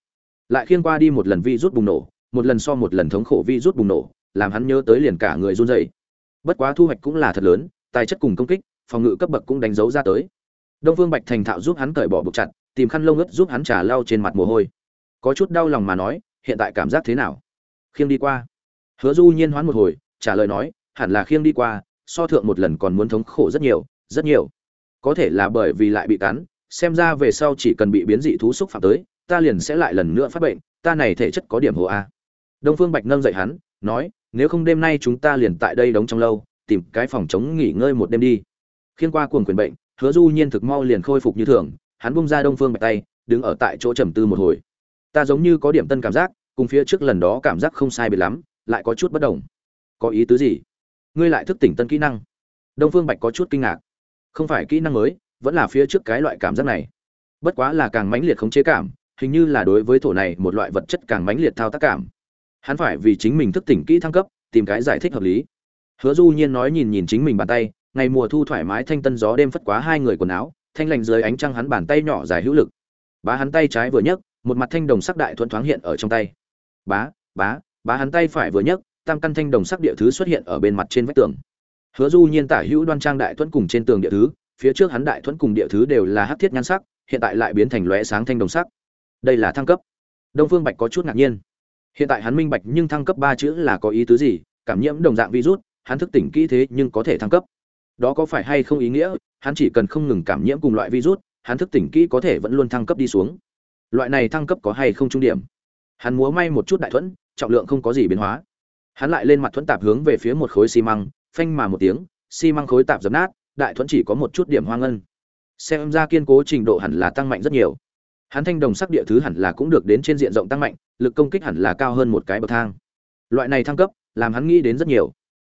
Lại khiên qua đi một lần vi rút bùng nổ, một lần so một lần thống khổ vi rút bùng nổ, làm hắn nhớ tới liền cả người run rẩy. Bất quá thu hoạch cũng là thật lớn, tài chất cùng công kích, phòng ngự cấp bậc cũng đánh dấu ra tới. Đông vương bạch thành thạo giúp hắn cởi bỏ buộc chặt, tìm khăn lông ướt giúp hắn trả lau trên mặt mồ hôi có chút đau lòng mà nói, hiện tại cảm giác thế nào? Khiêng đi qua. Hứa du nhiên hoán một hồi, trả lời nói, hẳn là khiêng đi qua, so thượng một lần còn muốn thống khổ rất nhiều rất nhiều. Có thể là bởi vì lại bị cắn, xem ra về sau chỉ cần bị biến dị thú xúc phạm tới, ta liền sẽ lại lần nữa phát bệnh, ta này thể chất có điểm hồ a. Đông phương bạch nâng dậy hắn, nói, nếu không đêm nay chúng ta liền tại đây đóng trong lâu, tìm cái phòng chống nghỉ ngơi một đêm đi. Khiên qua cuồng quyền bệnh, hứa du nhiên thực mau liền khôi phục như thường, hắn bung ra đông phương bạch tay, đứng ở tại chỗ trầm tư một hồi ta giống như có điểm tân cảm giác, cùng phía trước lần đó cảm giác không sai biệt lắm, lại có chút bất đồng. Có ý tứ gì? Ngươi lại thức tỉnh tân kỹ năng. Đông phương bạch có chút kinh ngạc. Không phải kỹ năng mới, vẫn là phía trước cái loại cảm giác này. Bất quá là càng mãnh liệt khống chế cảm, hình như là đối với thổ này một loại vật chất càng mãnh liệt thao tác cảm. Hắn phải vì chính mình thức tỉnh kỹ thăng cấp, tìm cái giải thích hợp lý. Hứa du nhiên nói nhìn nhìn chính mình bàn tay, ngày mùa thu thoải mái thanh tân gió đêm phất quá hai người quần áo, thanh lành dưới ánh trăng hắn bàn tay nhỏ dài hữu lực. Bá hắn tay trái vừa nhấc một mặt thanh đồng sắc đại thuận thoáng hiện ở trong tay. Bá bá bá hắn tay phải vừa nhấc, tam căn thanh đồng sắc địa thứ xuất hiện ở bên mặt trên vách tường. Hứa du nhiên tả hữu đoan trang đại thuẫn cùng trên tường địa thứ, phía trước hắn đại thuẫn cùng địa thứ đều là hắc thiết nhan sắc, hiện tại lại biến thành lóe sáng thanh đồng sắc. Đây là thăng cấp. Đông phương bạch có chút ngạc nhiên. Hiện tại hắn minh bạch nhưng thăng cấp ba chữ là có ý tứ gì, cảm nhiễm đồng dạng virus, hắn thức tỉnh kỹ thế nhưng có thể thăng cấp. Đó có phải hay không ý nghĩa, hắn chỉ cần không ngừng cảm nhiễm cùng loại virus, hắn thức tỉnh kỹ có thể vẫn luôn thăng cấp đi xuống loại này thăng cấp có hay không trung điểm? Hắn múa may một chút đại thuẫn, trọng lượng không có gì biến hóa. Hắn lại lên mặt thuẫn tạp hướng về phía một khối xi măng, phanh mà một tiếng, xi măng khối tạp dập nát, đại thuẫn chỉ có một chút điểm hoang ngân. Xem ra kiên cố trình độ hẳn là tăng mạnh rất nhiều. Hắn thanh đồng sắc địa thứ hẳn là cũng được đến trên diện rộng tăng mạnh, lực công kích hẳn là cao hơn một cái bậc thang. Loại này thăng cấp, làm hắn nghĩ đến rất nhiều.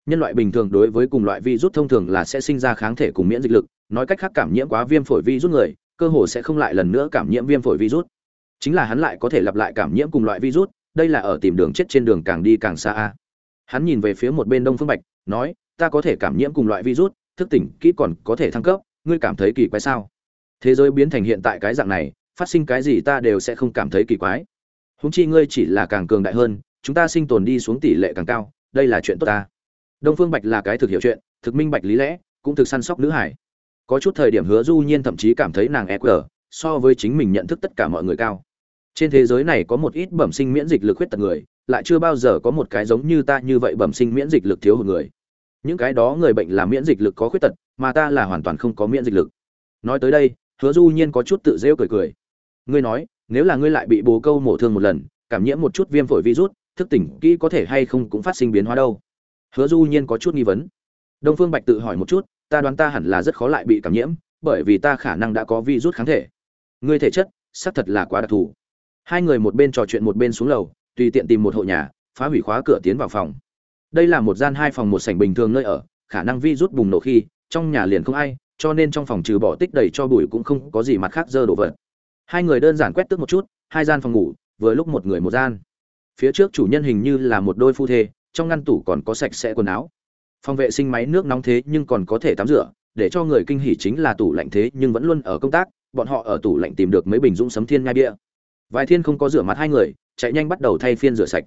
Nhân loại bình thường đối với cùng loại virus thông thường là sẽ sinh ra kháng thể cùng miễn dịch lực, nói cách khác cảm nhiễm quá viêm phổi virus người, cơ hồ sẽ không lại lần nữa cảm nhiễm viêm phổi virus chính là hắn lại có thể lặp lại cảm nhiễm cùng loại virus, đây là ở tìm đường chết trên đường càng đi càng xa a. Hắn nhìn về phía một bên đông phương bạch, nói, ta có thể cảm nhiễm cùng loại virus, thức tỉnh, kỹ còn có thể thăng cấp, ngươi cảm thấy kỳ quái sao? Thế giới biến thành hiện tại cái dạng này, phát sinh cái gì ta đều sẽ không cảm thấy kỳ quái. Húng chi ngươi chỉ là càng cường đại hơn, chúng ta sinh tồn đi xuống tỷ lệ càng cao, đây là chuyện tốt ta. Đông phương bạch là cái thực hiểu chuyện, thực minh bạch lý lẽ, cũng thực săn sóc nữ hải. Có chút thời điểm hứa du nhiên thậm chí cảm thấy nàng e qr so với chính mình nhận thức tất cả mọi người cao trên thế giới này có một ít bẩm sinh miễn dịch lực khuyết tật người, lại chưa bao giờ có một cái giống như ta như vậy bẩm sinh miễn dịch lực thiếu hụt người. Những cái đó người bệnh là miễn dịch lực có khuyết tật, mà ta là hoàn toàn không có miễn dịch lực. Nói tới đây, hứa du nhiên có chút tự rêu cười cười. Ngươi nói, nếu là ngươi lại bị bồ câu mổ thương một lần, cảm nhiễm một chút viêm phổi virus, thức tỉnh kỹ có thể hay không cũng phát sinh biến hóa đâu? Hứa du nhiên có chút nghi vấn. Đông phương bạch tự hỏi một chút, ta đoán ta hẳn là rất khó lại bị cảm nhiễm, bởi vì ta khả năng đã có virus kháng thể. Ngươi thể chất, xác thật là quá đặc thù hai người một bên trò chuyện một bên xuống lầu, tùy tiện tìm một hộ nhà, phá hủy khóa cửa tiến vào phòng. Đây là một gian hai phòng một sảnh bình thường nơi ở, khả năng virus bùng nổ khi, trong nhà liền không ai, cho nên trong phòng trừ bỏ tích đầy cho bụi cũng không có gì mặt khác dơ đổ vật. Hai người đơn giản quét tước một chút, hai gian phòng ngủ, vừa lúc một người một gian. Phía trước chủ nhân hình như là một đôi phu thê, trong ngăn tủ còn có sạch sẽ quần áo. Phòng vệ sinh máy nước nóng thế nhưng còn có thể tắm rửa, để cho người kinh hỉ chính là tủ lạnh thế nhưng vẫn luôn ở công tác, bọn họ ở tủ lạnh tìm được mấy bình dũng sấm thiên nhai bia vài thiên không có rửa mặt hai người, chạy nhanh bắt đầu thay phiên rửa sạch.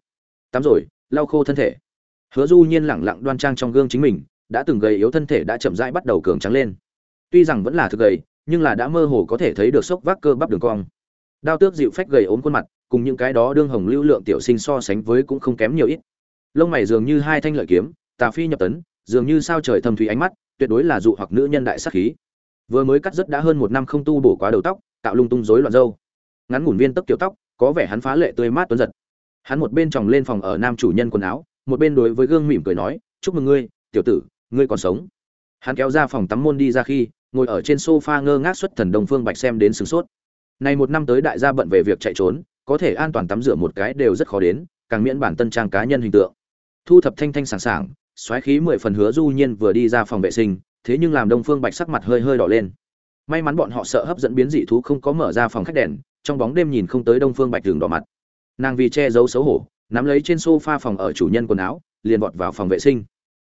Tắm rồi, lau khô thân thể. Hứa du nhiên lẳng lặng đoan trang trong gương chính mình, đã từng gầy yếu thân thể đã chậm rãi bắt đầu cường trắng lên. Tuy rằng vẫn là thực gầy, nhưng là đã mơ hồ có thể thấy được sốc vác cơ bắp đường cong. Đao tước dịu phách gầy ốm khuôn mặt, cùng những cái đó đương hồng lưu lượng tiểu sinh so sánh với cũng không kém nhiều ít. Lông mày dường như hai thanh lợi kiếm, tà phi nhập tấn, dường như sao trời thâm thủy ánh mắt, tuyệt đối là dụ hoặc nữ nhân đại sắc khí. Vừa mới cắt rất đã hơn một năm không tu bổ quá đầu tóc tạo lung tung rối loạn râu ngắn ngủn viên tóc kiểu tóc, có vẻ hắn phá lệ tươi mát tuấn giật. Hắn một bên tròng lên phòng ở nam chủ nhân quần áo, một bên đối với gương mỉm cười nói, chúc mừng ngươi, tiểu tử, ngươi còn sống. Hắn kéo ra phòng tắm môn đi ra khi, ngồi ở trên sofa ngơ ngác xuất thần đông phương bạch xem đến sửng sốt. Nay một năm tới đại gia bận về việc chạy trốn, có thể an toàn tắm rửa một cái đều rất khó đến, càng miễn bản tân trang cá nhân hình tượng. Thu thập thanh thanh sảng sảng, xoáy khí mười phần hứa du nhiên vừa đi ra phòng vệ sinh, thế nhưng làm đông phương bạch sắc mặt hơi hơi đỏ lên. May mắn bọn họ sợ hấp dẫn biến dị thú không có mở ra phòng khách đèn trong bóng đêm nhìn không tới đông phương bạch đường đỏ mặt. Nàng vì che giấu xấu hổ, nắm lấy trên sofa phòng ở chủ nhân quần áo, liền vọt vào phòng vệ sinh.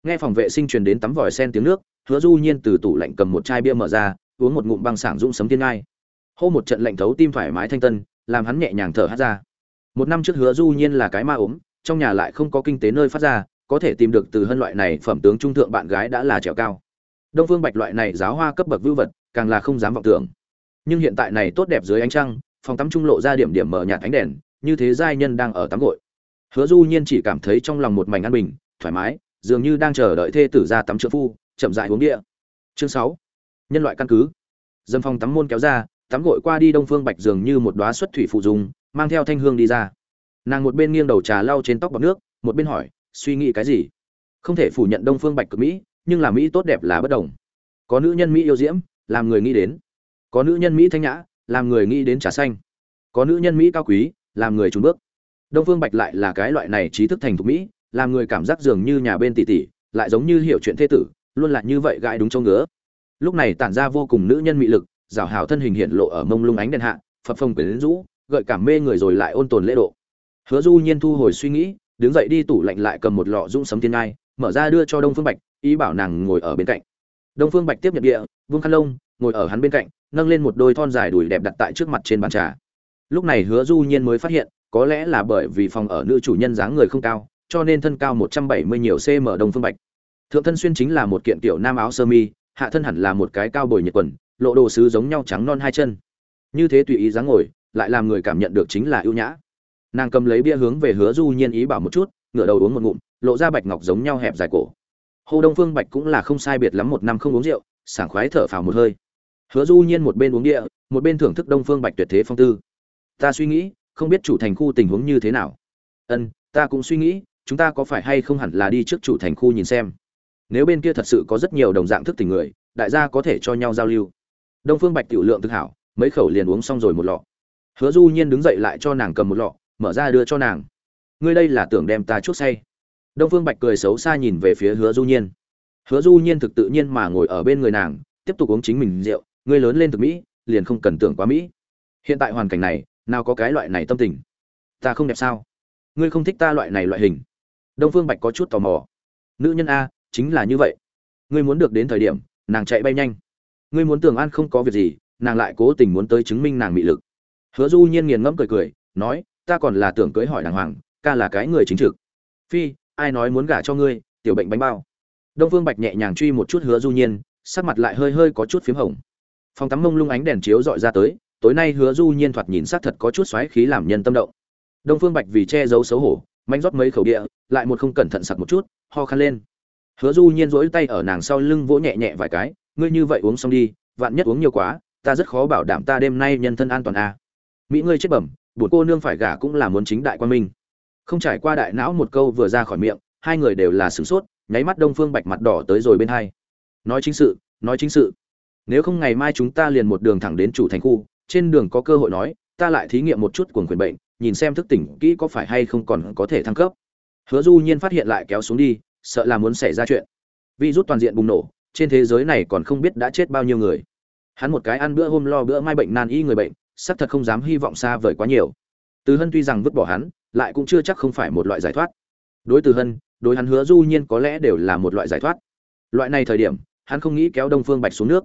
Nghe phòng vệ sinh truyền đến tắm vòi sen tiếng nước, hứa du nhiên từ tủ lạnh cầm một chai bia mở ra, uống một ngụm băng sảng rung sấm tiên ngai. Hô một trận lạnh thấu tim thoải mái thanh tân, làm hắn nhẹ nhàng thở hát ra. Một năm trước hứa du nhiên là cái ma ốm, trong nhà lại không có kinh tế nơi phát ra, có thể tìm được từ hân loại này phẩm tướng trung thượng bạn gái đã là trèo cao. Đông phương bạch loại này giáo hoa cấp bậc vưu vật, càng là không dám vọng tưởng. Nhưng hiện tại này tốt đẹp dưới ánh trăng phòng tắm trung lộ ra điểm điểm mở nhạt ánh đèn, như thế giai nhân đang ở tắm gội. Hứa du nhiên chỉ cảm thấy trong lòng một mảnh an bình, thoải mái, dường như đang chờ đợi thê tử ra tắm trợ phu, chậm dại uống địa chương sáu. Nhân loại căn cứ. Dâm phòng tắm môn kéo ra, tắm gội qua đi đông phương bạch dường như một đóa xuất thủy phụ dùng mang theo thanh hương đi ra. Nàng một bên nghiêng đầu trà lau trên tóc bọc nước, một bên hỏi, suy nghĩ cái gì? Không thể phủ nhận đông phương bạch cực mỹ, nhưng là mỹ tốt đẹp là bất đồng. Có nữ nhân mỹ yêu diễm, làm người nghĩ đến. Có nữ nhân mỹ thanh nhã làm người nghĩ đến trà xanh. Có nữ nhân mỹ cao quý, làm người trùn bước. Đông phương bạch lại là cái loại này trí thức thành thục mỹ, làm người cảm giác dường như nhà bên tỷ tỷ, lại giống như hiểu chuyện thế tử, luôn là như vậy gãi đúng châu ngứa. Lúc này tản ra vô cùng nữ nhân mị lực, rào hào thân hình hiện lộ ở mông lung ánh đèn hạ, phập phồng quyển rũ, gợi cảm mê người rồi lại ôn tồn lễ độ. Hứa du nhiên thu hồi suy nghĩ, đứng dậy đi tủ lạnh lại cầm một lọ dũng sấm thiên ngai, mở ra đưa cho đông phương bạch, ý bảo nàng ngồi ở bên cạnh. Đông phương bạch tiếp nhận địa vương khăn lông, ngồi ở hắn bên cạnh nâng lên một đôi thon dài đùi đẹp đặt tại trước mặt trên bàn trà. Lúc này hứa du nhiên mới phát hiện, có lẽ là bởi vì phòng ở nữ chủ nhân dáng người không cao, cho nên thân cao 170 nhiều cm đông phương bạch. Thượng thân xuyên chính là một kiện tiểu nam áo sơ mi, hạ thân hẳn là một cái cao bồi nhiệt quần, lộ đồ sứ giống nhau trắng non hai chân. Như thế tùy ý dáng ngồi, lại làm người cảm nhận được chính là ưu nhã. Nàng cầm lấy bia hướng về hứa du nhiên ý bảo một chút, ngửa đầu uống một ngụm, lộ ra bạch ngọc giống nhau hẹp dài cổ. Hồ đông phương bạch cũng là không sai biệt lắm một năm không uống rượu, sảng khoái thở phào một hơi hứa du nhiên một bên uống địa, một bên thưởng thức đông phương bạch tuyệt thế phong tư. Ta suy nghĩ, không biết chủ thành khu tình huống như thế nào. Ân, ta cũng suy nghĩ, chúng ta có phải hay không hẳn là đi trước chủ thành khu nhìn xem. Nếu bên kia thật sự có rất nhiều đồng dạng thức tình người, đại gia có thể cho nhau giao lưu. Đông phương bạch tiểu lượng thực hảo, mấy khẩu liền uống xong rồi một lọ. Hứa du nhiên đứng dậy lại cho nàng cầm một lọ, mở ra đưa cho nàng. Ngươi đây là tưởng đem ta chuốc say. Đông phương bạch cười xấu xa nhìn về phía hứa du nhiên. Hứa du nhiên thực tự nhiên mà ngồi ở bên người nàng, tiếp tục uống chính mình rượu ngươi lớn lên từ mỹ, liền không cần tưởng quá mỹ. Hiện tại hoàn cảnh này, nào có cái loại này tâm tình. Ta không đẹp sao? Ngươi không thích ta loại này loại hình. Đông phương bạch có chút tò mò. Nữ nhân a, chính là như vậy. Ngươi muốn được đến thời điểm, nàng chạy bay nhanh. Ngươi muốn tưởng an không có việc gì, nàng lại cố tình muốn tới chứng minh nàng mị lực. Hứa du nhiên nghiền ngẫm cười cười, nói, ta còn là tưởng cưới hỏi đàng hoàng, ca là cái người chính trực. Phi, ai nói muốn gả cho ngươi, tiểu bệnh bánh bao? Đông phương bạch nhẹ nhàng truy một chút hứa du nhiên, sắc mặt lại hơi hơi có chút phím hồng phòng tắm mông lung ánh đèn chiếu dọi ra tới, tối nay hứa du nhiên thoạt nhìn sắc thật có chút xoáy khí làm nhân tâm động. Đông phương bạch vì che giấu xấu hổ, manh rót mấy khẩu địa, lại một không cẩn thận sặc một chút, ho khăn lên. Hứa du nhiên rỗi tay ở nàng sau lưng vỗ nhẹ nhẹ vài cái, ngươi như vậy uống xong đi, vạn nhất uống nhiều quá, ta rất khó bảo đảm ta đêm nay nhân thân an toàn a à. mỹ ngươi chết bẩm, buồn cô nương phải gả cũng là muốn chính đại quan minh. Không trải qua đại não một câu vừa ra khỏi miệng, hai người đều là sửng sốt, nháy mắt đông phương bạch mặt đỏ tới rồi bên hai. Nói chính sự, nói chính sự nếu không ngày mai chúng ta liền một đường thẳng đến chủ thành khu, trên đường có cơ hội nói, ta lại thí nghiệm một chút cuồng quyền bệnh, nhìn xem thức tỉnh kỹ có phải hay không còn có thể thăng cấp. Hứa du nhiên phát hiện lại kéo xuống đi, sợ là muốn xảy ra chuyện. Virus toàn diện bùng nổ, trên thế giới này còn không biết đã chết bao nhiêu người. Hắn một cái ăn bữa hôm lo bữa mai bệnh nan y người bệnh sắp thật không dám hy vọng xa vời quá nhiều. Từ hân tuy rằng vứt bỏ hắn, lại cũng chưa chắc không phải một loại giải thoát. Đối từ hân, đối hắn hứa du nhiên có lẽ đều là một loại giải thoát. Loại này thời điểm, hắn không nghĩ kéo đông phương bạch xuống nước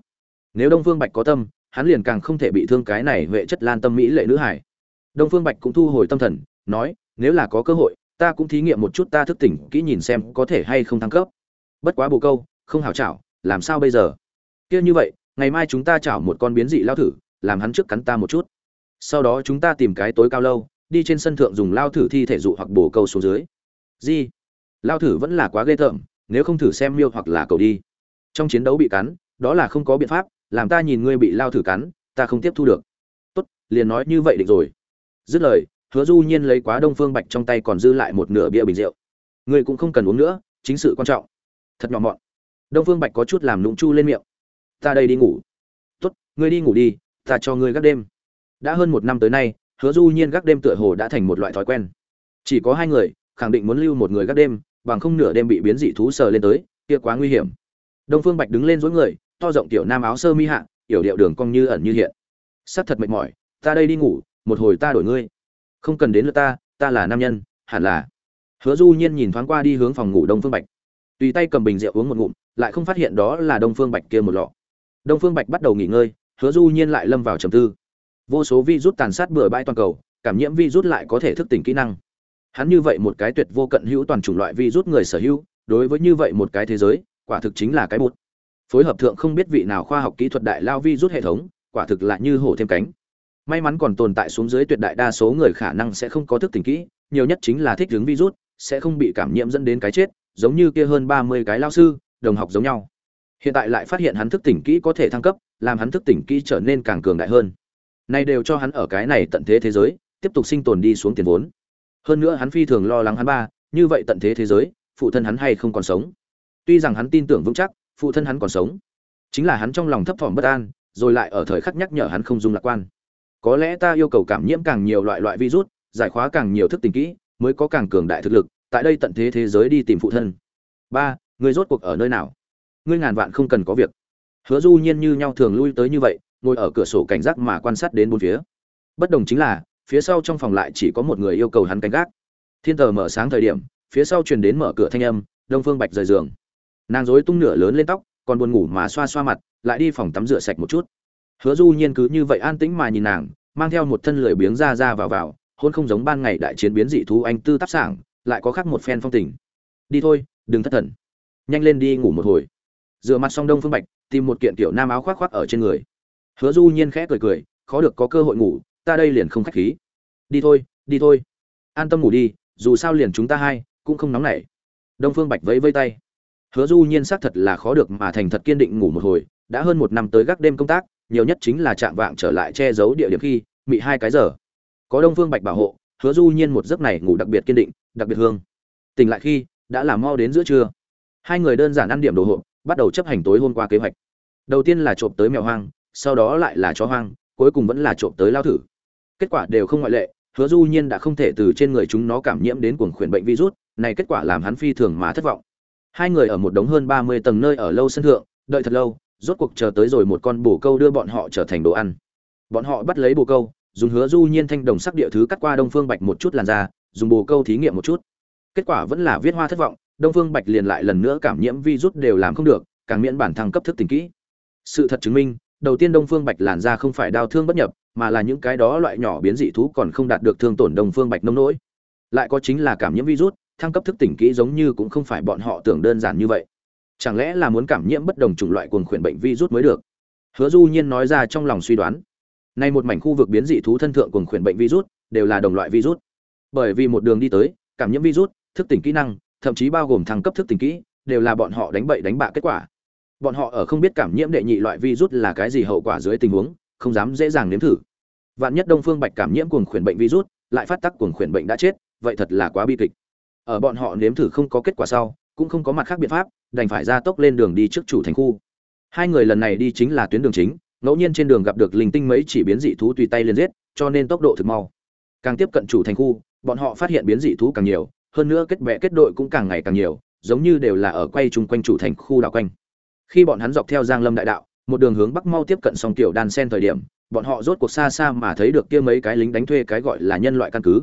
nếu đông phương bạch có tâm, hắn liền càng không thể bị thương cái này huệ chất lan tâm mỹ lệ nữ hải đông phương bạch cũng thu hồi tâm thần, nói, nếu là có cơ hội, ta cũng thí nghiệm một chút, ta thức tỉnh, kỹ nhìn xem có thể hay không thăng cấp. Bất quá bồ câu, không hảo chảo, làm sao bây giờ? Kia như vậy, ngày mai chúng ta chảo một con biến dị lao thử, làm hắn trước cắn ta một chút. Sau đó chúng ta tìm cái tối cao lâu, đi trên sân thượng dùng lao thử thi thể dụ hoặc bồ câu xuống dưới. Di lao thử vẫn là quá ghê tởm, nếu không thử xem miêu hoặc là cầu đi. Trong chiến đấu bị cắn, đó là không có biện pháp làm ta nhìn ngươi bị lao thử cắn, ta không tiếp thu được. Tốt, liền nói như vậy định rồi. Dứt lời, hứa du nhiên lấy quá đông phương bạch trong tay còn dư lại một nửa bia bình rượu. Ngươi cũng không cần uống nữa, chính sự quan trọng. Thật nhỏ mọn. Đông phương bạch có chút làm nũng chu lên miệng. Ta đây đi ngủ. Tốt, ngươi đi ngủ đi, ta cho ngươi gác đêm. Đã hơn một năm tới nay, hứa du nhiên gác đêm tựa hồ đã thành một loại thói quen. Chỉ có hai người, khẳng định muốn lưu một người gác đêm, bằng không nửa đêm bị biến dị thú sờ lên tới, kia quá nguy hiểm. Đông phương bạch đứng lên dối người to rộng tiểu nam áo sơ mi hạ, yểu điệu đường cong như ẩn như hiện. Sắc thật mệt mỏi, ta đây đi ngủ, một hồi ta đổi ngươi. Không cần đến lượt ta ta là nam nhân, hẳn là. Hứa du nhiên nhìn thoáng qua đi hướng phòng ngủ đông phương bạch. Tùy tay cầm bình rượu uống một ngụm, lại không phát hiện đó là đông phương bạch kia một lọ. Đông phương bạch bắt đầu nghỉ ngơi, hứa du nhiên lại lâm vào trầm tư. Vô số vi rút tàn sát bừa bãi toàn cầu, cảm nhiễm vi rút lại có thể thức tỉnh kỹ năng. Hắn như vậy một cái tuyệt vô cận hữu toàn chủng loại vi rút người sở hữu, đối với như vậy một cái thế giới, quả thực chính là cái bột phối hợp thượng không biết vị nào khoa học kỹ thuật đại lao vi rút hệ thống, quả thực là như hổ thêm cánh. May mắn còn tồn tại xuống dưới tuyệt đại đa số người khả năng sẽ không có thức tỉnh kỹ, nhiều nhất chính là thích ứng virus sẽ không bị cảm nhiễm dẫn đến cái chết, giống như kia hơn ba mươi cái lao sư, đồng học giống nhau. Hiện tại lại phát hiện hắn thức tỉnh kỹ có thể thăng cấp, làm hắn thức tỉnh kỹ trở nên càng cường đại hơn. Nay đều cho hắn ở cái này tận thế thế giới, tiếp tục sinh tồn đi xuống tiền vốn. Hơn nữa hắn phi thường lo lắng hắn ba, như vậy tận thế thế giới, phụ thân hắn hay không còn sống. Tuy rằng hắn tin tưởng vững chắc phụ thân hắn còn sống. Chính là hắn trong lòng thấp thỏm bất an, rồi lại ở thời khắc nhắc nhở hắn không dung lạc quan. Có lẽ ta yêu cầu cảm nhiễm càng nhiều loại loại virus, giải khóa càng nhiều thức tình kỹ, mới có càng cường đại thực lực, tại đây tận thế thế giới đi tìm phụ thân. Ba, người rốt cuộc ở nơi nào? Ngươi ngàn vạn không cần có việc. Hứa du nhiên như nhau thường lui tới như vậy, ngồi ở cửa sổ cảnh giác mà quan sát đến bốn phía. Bất đồng chính là, phía sau trong phòng lại chỉ có một người yêu cầu hắn canh gác thiên tờ mở sáng thời điểm, phía sau truyền đến mở cửa thanh âm, đông phương bạch rời giường nàng rối tung nửa lớn lên tóc, còn buồn ngủ mà xoa xoa mặt, lại đi phòng tắm rửa sạch một chút. Hứa du nhiên cứ như vậy an tĩnh mà nhìn nàng, mang theo một thân lười biếng ra ra vào vào, hôn không giống ban ngày đại chiến biến dị thú anh tư tác sảng, lại có khác một phen phong tình. Đi thôi, đừng thất thần. Nhanh lên đi ngủ một hồi. Rửa mặt xong đông phương bạch, tìm một kiện tiểu nam áo khoác khoác ở trên người. Hứa du nhiên khẽ cười cười, khó được có cơ hội ngủ, ta đây liền không khách khí. Đi thôi đi thôi. An tâm ngủ đi, dù sao liền chúng ta hai, cũng không nóng nảy. Đông phương bạch vẫy vây tay hứa du nhiên xác thật là khó được mà thành thật kiên định ngủ một hồi, đã hơn một năm tới gác đêm công tác, nhiều nhất chính là chạm vạng trở lại che giấu địa điểm khi, mị hai cái giờ. Có đông phương bạch bảo hộ, hứa du nhiên một giấc này ngủ đặc biệt kiên định, đặc biệt hương. Tỉnh lại khi, đã làm mau đến giữa trưa. Hai người đơn giản ăn điểm đồ hộp, bắt đầu chấp hành tối hôm qua kế hoạch. Đầu tiên là trộm tới mèo hoang, sau đó lại là chó hoang, cuối cùng vẫn là trộm tới lao thử. Kết quả đều không ngoại lệ, hứa du nhiên đã không thể từ trên người chúng nó cảm nhiễm đến cuồng khuyển bệnh virus, này kết quả làm hắn phi thường mà thất vọng hai người ở một đống hơn ba mươi tầng nơi ở lâu sân thượng, đợi thật lâu, rốt cuộc chờ tới rồi một con bồ câu đưa bọn họ trở thành đồ ăn. Bọn họ bắt lấy bồ câu, dùng hứa du nhiên thanh đồng sắc địa thứ cắt qua đông phương bạch một chút làn da, dùng bồ câu thí nghiệm một chút. Kết quả vẫn là viết hoa thất vọng, đông phương bạch liền lại lần nữa cảm nhiễm virus đều làm không được, càng miễn bản thăng cấp thức tình kỹ. Sự thật chứng minh, đầu tiên đông phương bạch làn da không phải đau thương bất nhập, mà là những cái đó loại nhỏ biến dị thú còn không đạt được thương tổn đông phương bạch nông nỗi. Lại có chính là cảm nhiễm virus thăng cấp thức tỉnh kỹ giống như cũng không phải bọn họ tưởng đơn giản như vậy. Chẳng lẽ là muốn cảm nhiễm bất đồng chủng loại cuồng khuyển bệnh virus mới được? Hứa du nhiên nói ra trong lòng suy đoán. Nay một mảnh khu vực biến dị thú thân thượng cuồng khuyển bệnh virus đều là đồng loại virus. Bởi vì một đường đi tới, cảm nhiễm virus, thức tỉnh kỹ năng, thậm chí bao gồm thăng cấp thức tỉnh kỹ, đều là bọn họ đánh bậy đánh bạ kết quả. Bọn họ ở không biết cảm nhiễm đệ nhị loại virus là cái gì hậu quả dưới tình huống, không dám dễ dàng nếm thử. Vạn nhất đông phương bạch cảm nhiễm cuồng khuyển bệnh virus, lại phát tác cuồng khuyển bệnh đã chết, vậy thật là quá bi kịch ở bọn họ nếm thử không có kết quả sau, cũng không có mặt khác biện pháp, đành phải ra tốc lên đường đi trước chủ thành khu. Hai người lần này đi chính là tuyến đường chính, ngẫu nhiên trên đường gặp được linh tinh mấy chỉ biến dị thú tùy tay liền giết, cho nên tốc độ thực mau. Càng tiếp cận chủ thành khu, bọn họ phát hiện biến dị thú càng nhiều, hơn nữa kết bè kết đội cũng càng ngày càng nhiều, giống như đều là ở quay chung quanh chủ thành khu đảo quanh. Khi bọn hắn dọc theo giang lâm đại đạo, một đường hướng bắc mau tiếp cận sông tiểu đan sen thời điểm, bọn họ rốt cuộc xa xa mà thấy được kia mấy cái lính đánh thuê cái gọi là nhân loại căn cứ.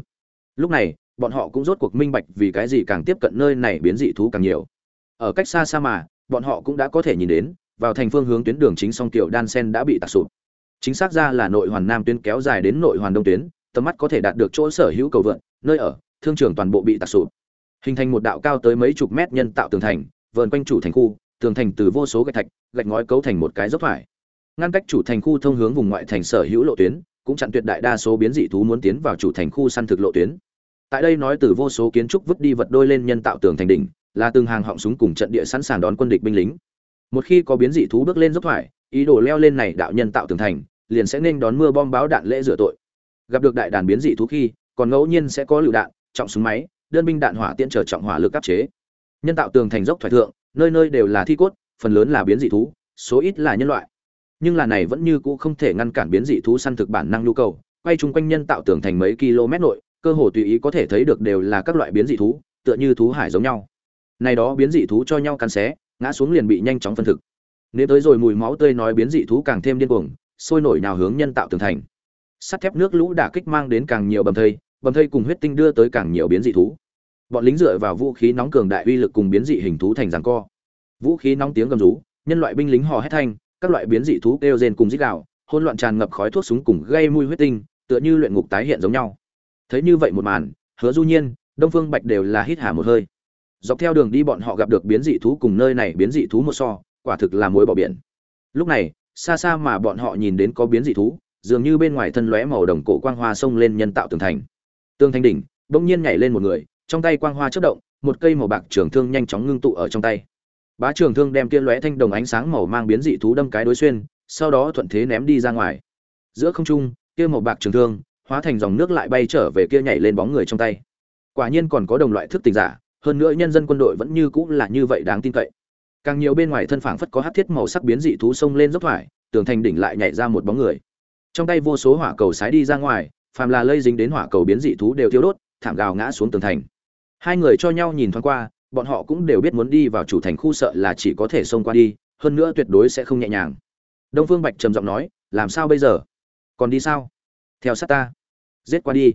Lúc này bọn họ cũng rốt cuộc minh bạch vì cái gì càng tiếp cận nơi này biến dị thú càng nhiều. Ở cách xa xa mà, bọn họ cũng đã có thể nhìn đến, vào thành phương hướng tuyến đường chính song tiểu đan sen đã bị tạc sụp. Chính xác ra là nội hoàn nam tuyến kéo dài đến nội hoàn đông tuyến, tầm mắt có thể đạt được chỗ sở hữu cầu vượn, nơi ở, thương trường toàn bộ bị tạc sụp. Hình thành một đạo cao tới mấy chục mét nhân tạo tường thành, vờn quanh chủ thành khu, tường thành từ vô số gạch thạch, gạch ngói cấu thành một cái dốc phải ngăn cách chủ thành khu thông hướng vùng ngoại thành sở hữu lộ tuyến, cũng chặn tuyệt đại đa số biến dị thú muốn tiến vào chủ thành khu săn thực lộ tuyến tại đây nói từ vô số kiến trúc vứt đi vật đôi lên nhân tạo tường thành đỉnh, là từng hàng họng súng cùng trận địa sẵn sàng đón quân địch binh lính. Một khi có biến dị thú bước lên dốc thoải, ý đồ leo lên này đạo nhân tạo tường thành, liền sẽ nên đón mưa bom báo đạn lễ rửa tội. Gặp được đại đàn biến dị thú khi, còn ngẫu nhiên sẽ có lựu đạn, trọng súng máy, đơn binh đạn hỏa tiễn trở trọng hỏa lực áp chế. Nhân tạo tường thành dốc thoải thượng, nơi nơi đều là thi cốt, phần lớn là biến dị thú, số ít là nhân loại. Nhưng là này vẫn như cũ không thể ngăn cản biến dị thú săn thực bản năng nhu cầu, quay chung quanh nhân tạo tường thành mấy km nội cơ hồ tùy ý có thể thấy được đều là các loại biến dị thú, tựa như thú hải giống nhau. Này đó biến dị thú cho nhau cắn xé, ngã xuống liền bị nhanh chóng phân thực. Nếu tới rồi mùi máu tươi nói biến dị thú càng thêm điên cuồng, sôi nổi nào hướng nhân tạo tường thành. Sắt thép nước lũ đả kích mang đến càng nhiều bầm thây bầm thây cùng huyết tinh đưa tới càng nhiều biến dị thú. Bọn lính dựa vào vũ khí nóng cường đại uy lực cùng biến dị hình thú thành giằng co. Vũ khí nóng tiếng gầm rú, nhân loại binh lính hò hét thanh, các loại biến dị thú kêu rên cùng rít gào, hỗn loạn tràn ngập khói thuốc súng cùng gây mùi huyết tinh, tựa như luyện ngục tái hiện giống nhau thấy như vậy một màn, hứa du nhiên, đông phương bạch đều là hít hà một hơi. Dọc theo đường đi bọn họ gặp được biến dị thú cùng nơi này biến dị thú một so, quả thực là muối bỏ biển. Lúc này, xa xa mà bọn họ nhìn đến có biến dị thú, dường như bên ngoài thân lóe màu đồng cổ quang hoa xông lên nhân tạo tường thành. Tường thành đỉnh, bỗng nhiên nhảy lên một người, trong tay quang hoa chớp động, một cây màu bạc trường thương nhanh chóng ngưng tụ ở trong tay. Bá trường thương đem kia lóe thanh đồng ánh sáng màu mang biến dị thú đâm cái đối xuyên, sau đó thuận thế ném đi ra ngoài. Giữa không trung, kia màu bạc trường thương hóa thành dòng nước lại bay trở về kia nhảy lên bóng người trong tay. Quả nhiên còn có đồng loại thức tình giả, hơn nữa nhân dân quân đội vẫn như cũng là như vậy đáng tin cậy. Càng nhiều bên ngoài thân phảng phất có hát thiết màu sắc biến dị thú sông lên dốc thoải, tường thành đỉnh lại nhảy ra một bóng người. Trong tay vô số hỏa cầu sái đi ra ngoài, phàm là lây dính đến hỏa cầu biến dị thú đều thiêu đốt, thảm gào ngã xuống tường thành. Hai người cho nhau nhìn thoáng qua, bọn họ cũng đều biết muốn đi vào chủ thành khu sợ là chỉ có thể xông qua đi, hơn nữa tuyệt đối sẽ không nhẹ nhàng. Đông phương bạch trầm giọng nói, làm sao bây giờ? Còn đi sao? Theo sát ta giết qua đi.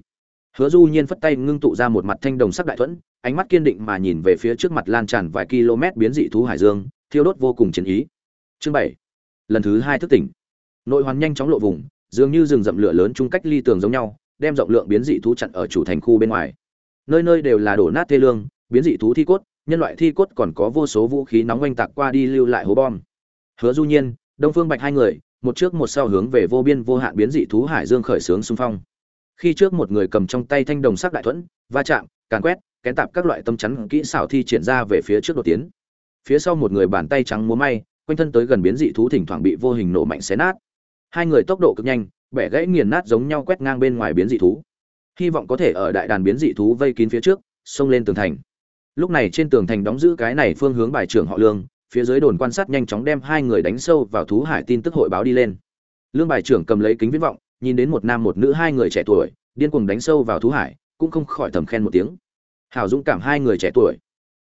Hứa du nhiên phất tay ngưng tụ ra một mặt thanh đồng sắc đại thuẫn, ánh mắt kiên định mà nhìn về phía trước mặt lan tràn vài km biến dị thú hải dương, thiêu đốt vô cùng chiến ý. Chương bảy. Lần thứ hai thức tỉnh. Nội hoàn nhanh chóng lộ vùng, dường như rừng rậm lửa lớn chung cách ly tường giống nhau, đem rộng lượng biến dị thú chặn ở chủ thành khu bên ngoài. Nơi nơi đều là đổ nát thê lương, biến dị thú thi cốt, nhân loại thi cốt còn có vô số vũ khí nóng oanh tạc qua đi lưu lại hố bom. Hứa du nhiên, đông phương bạch hai người, một trước một sau hướng về vô biên vô hạn biến dị thú hải dương khởi sướng xung phong khi trước một người cầm trong tay thanh đồng sắc đại thuẫn, va chạm, càn quét, kén tạp các loại tâm chắn kỹ xảo thi triển ra về phía trước đột tiến. Phía sau một người bàn tay trắng múa may, quanh thân tới gần biến dị thú thỉnh thoảng bị vô hình nổ mạnh xé nát. Hai người tốc độ cực nhanh, bẻ gãy nghiền nát giống nhau quét ngang bên ngoài biến dị thú. Hy vọng có thể ở đại đàn biến dị thú vây kín phía trước, xông lên tường thành. Lúc này trên tường thành đóng giữ cái này phương hướng bài trưởng họ lương, phía dưới đồn quan sát nhanh chóng đem hai người đánh sâu vào thú hải tin tức hội báo đi lên. Lương bài trưởng cầm lấy kính viễn vọng nhìn đến một nam một nữ hai người trẻ tuổi, điên cuồng đánh sâu vào thú hải, cũng không khỏi thầm khen một tiếng. Hảo dũng cảm hai người trẻ tuổi.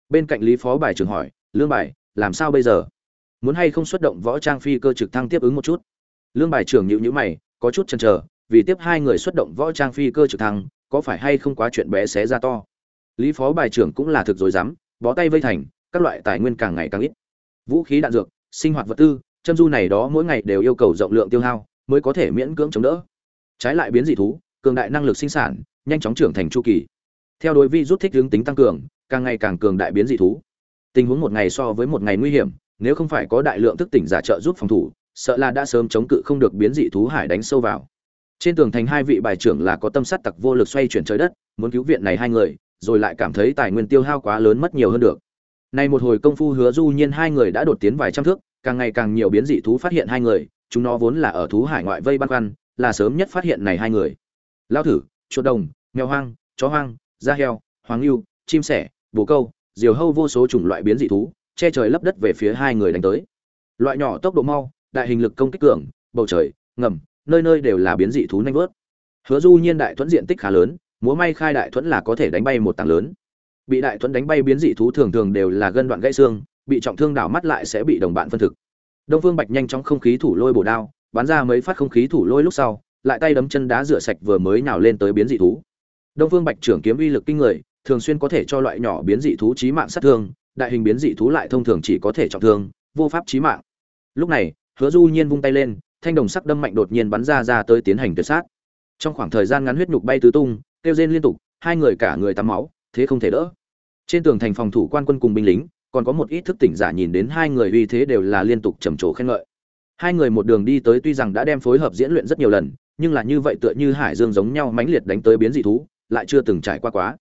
Bên cạnh lý phó bài trưởng hỏi, lương bài, làm sao bây giờ? Muốn hay không xuất động võ trang phi cơ trực thăng tiếp ứng một chút? Lương bài trưởng nhịu nhữ mày, có chút chần chờ, vì tiếp hai người xuất động võ trang phi cơ trực thăng, có phải hay không quá chuyện bé xé ra to? Lý phó bài trưởng cũng là thực dối dám, bó tay vây thành, các loại tài nguyên càng ngày càng ít. Vũ khí đạn dược, sinh hoạt vật tư, châm du này đó mỗi ngày đều yêu cầu rộng lượng tiêu hao, mới có thể miễn cưỡng chống đỡ trái lại biến dị thú, cường đại năng lực sinh sản, nhanh chóng trưởng thành chu kỳ. Theo đối vi rút thích hướng tính tăng cường, càng ngày càng cường đại biến dị thú. Tình huống một ngày so với một ngày nguy hiểm, nếu không phải có đại lượng thức tỉnh giả trợ giúp phòng thủ, sợ là đã sớm chống cự không được biến dị thú hải đánh sâu vào. Trên tường thành hai vị bài trưởng là có tâm sát tặc vô lực xoay chuyển trời đất, muốn cứu viện này hai người, rồi lại cảm thấy tài nguyên tiêu hao quá lớn mất nhiều hơn được. Nay một hồi công phu hứa du nhiên hai người đã đột tiến vài trăm thước, càng ngày càng nhiều biến dị thú phát hiện hai người, chúng nó vốn là ở thú hải ngoại vây băn khoăn là sớm nhất phát hiện này hai người. Lao thử, chuột đồng, mèo hoang, chó hoang, da heo, hoàng lưu chim sẻ, bồ câu, diều hâu vô số chủng loại biến dị thú, che trời lấp đất về phía hai người đánh tới. Loại nhỏ tốc độ mau, đại hình lực công kích cường, bầu trời, ngầm, nơi nơi đều là biến dị thú nhanh vớt. Hứa du nhiên đại thuẫn diện tích khá lớn, múa may khai đại thuẫn là có thể đánh bay một tảng lớn. Bị đại thuẫn đánh bay biến dị thú thường thường đều là gân đoạn gãy xương, bị trọng thương đảo mắt lại sẽ bị đồng bạn phân thực. Đông phương bạch nhanh chóng không khí thủ lôi bổ đao bắn ra mấy phát không khí thủ lôi lúc sau, lại tay đấm chân đá rửa sạch vừa mới nào lên tới biến dị thú. Đông phương bạch trưởng kiếm uy lực kinh người, thường xuyên có thể cho loại nhỏ biến dị thú chí mạng sát thương, đại hình biến dị thú lại thông thường chỉ có thể trọng thương, vô pháp chí mạng. Lúc này, hứa du nhiên vung tay lên, thanh đồng sắc đâm mạnh đột nhiên bắn ra ra tới tiến hành tuyệt sát. Trong khoảng thời gian ngắn huyết nhục bay tứ tung, kêu rên liên tục, hai người cả người tắm máu, thế không thể đỡ. Trên tường thành phòng thủ quan quân cùng binh lính, còn có một ít thức tỉnh giả nhìn đến hai người uy thế đều là liên tục trầm trồ khen ngợi hai người một đường đi tới tuy rằng đã đem phối hợp diễn luyện rất nhiều lần, nhưng là như vậy tựa như hải dương giống nhau mãnh liệt đánh tới biến dị thú, lại chưa từng trải qua quá.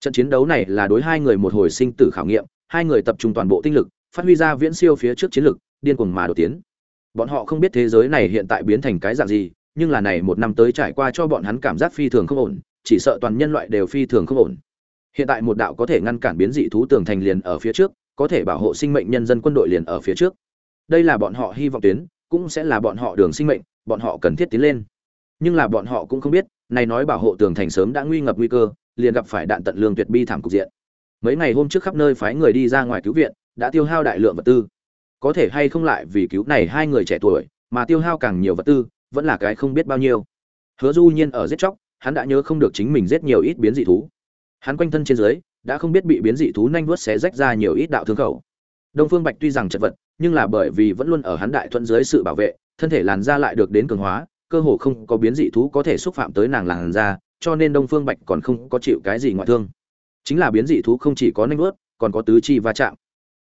Trận chiến đấu này là đối hai người một hồi sinh tử khảo nghiệm, hai người tập trung toàn bộ tinh lực, phát huy ra viễn siêu phía trước chiến lực, điên cuồng mà đột tiến. Bọn họ không biết thế giới này hiện tại biến thành cái dạng gì, nhưng là này một năm tới trải qua cho bọn hắn cảm giác phi thường không ổn, chỉ sợ toàn nhân loại đều phi thường không ổn. Hiện tại một đạo có thể ngăn cản biến dị thú tường thành liền ở phía trước, có thể bảo hộ sinh mệnh nhân dân quân đội liền ở phía trước. Đây là bọn họ hy vọng tuyến cũng sẽ là bọn họ đường sinh mệnh, bọn họ cần thiết tiến lên. Nhưng là bọn họ cũng không biết, này nói bảo hộ tường thành sớm đã nguy ngập nguy cơ, liền gặp phải đạn tận lương tuyệt bi thảm cục diện. Mấy ngày hôm trước khắp nơi phái người đi ra ngoài cứu viện, đã tiêu hao đại lượng vật tư. Có thể hay không lại vì cứu này hai người trẻ tuổi, mà tiêu hao càng nhiều vật tư, vẫn là cái không biết bao nhiêu. Hứa du nhiên ở giết chóc, hắn đã nhớ không được chính mình giết nhiều ít biến dị thú. Hắn quanh thân trên dưới, đã không biết bị biến dị thú nhanh vuốt xé rách ra nhiều ít đạo thương khẩu. Đông phương bạch tuy rằng chật vật nhưng là bởi vì vẫn luôn ở hắn đại thuận dưới sự bảo vệ thân thể làn da lại được đến cường hóa cơ hồ không có biến dị thú có thể xúc phạm tới nàng làn da cho nên đông phương bạch còn không có chịu cái gì ngoại thương. Chính là biến dị thú không chỉ có nanh vớt, còn có tứ chi va chạm.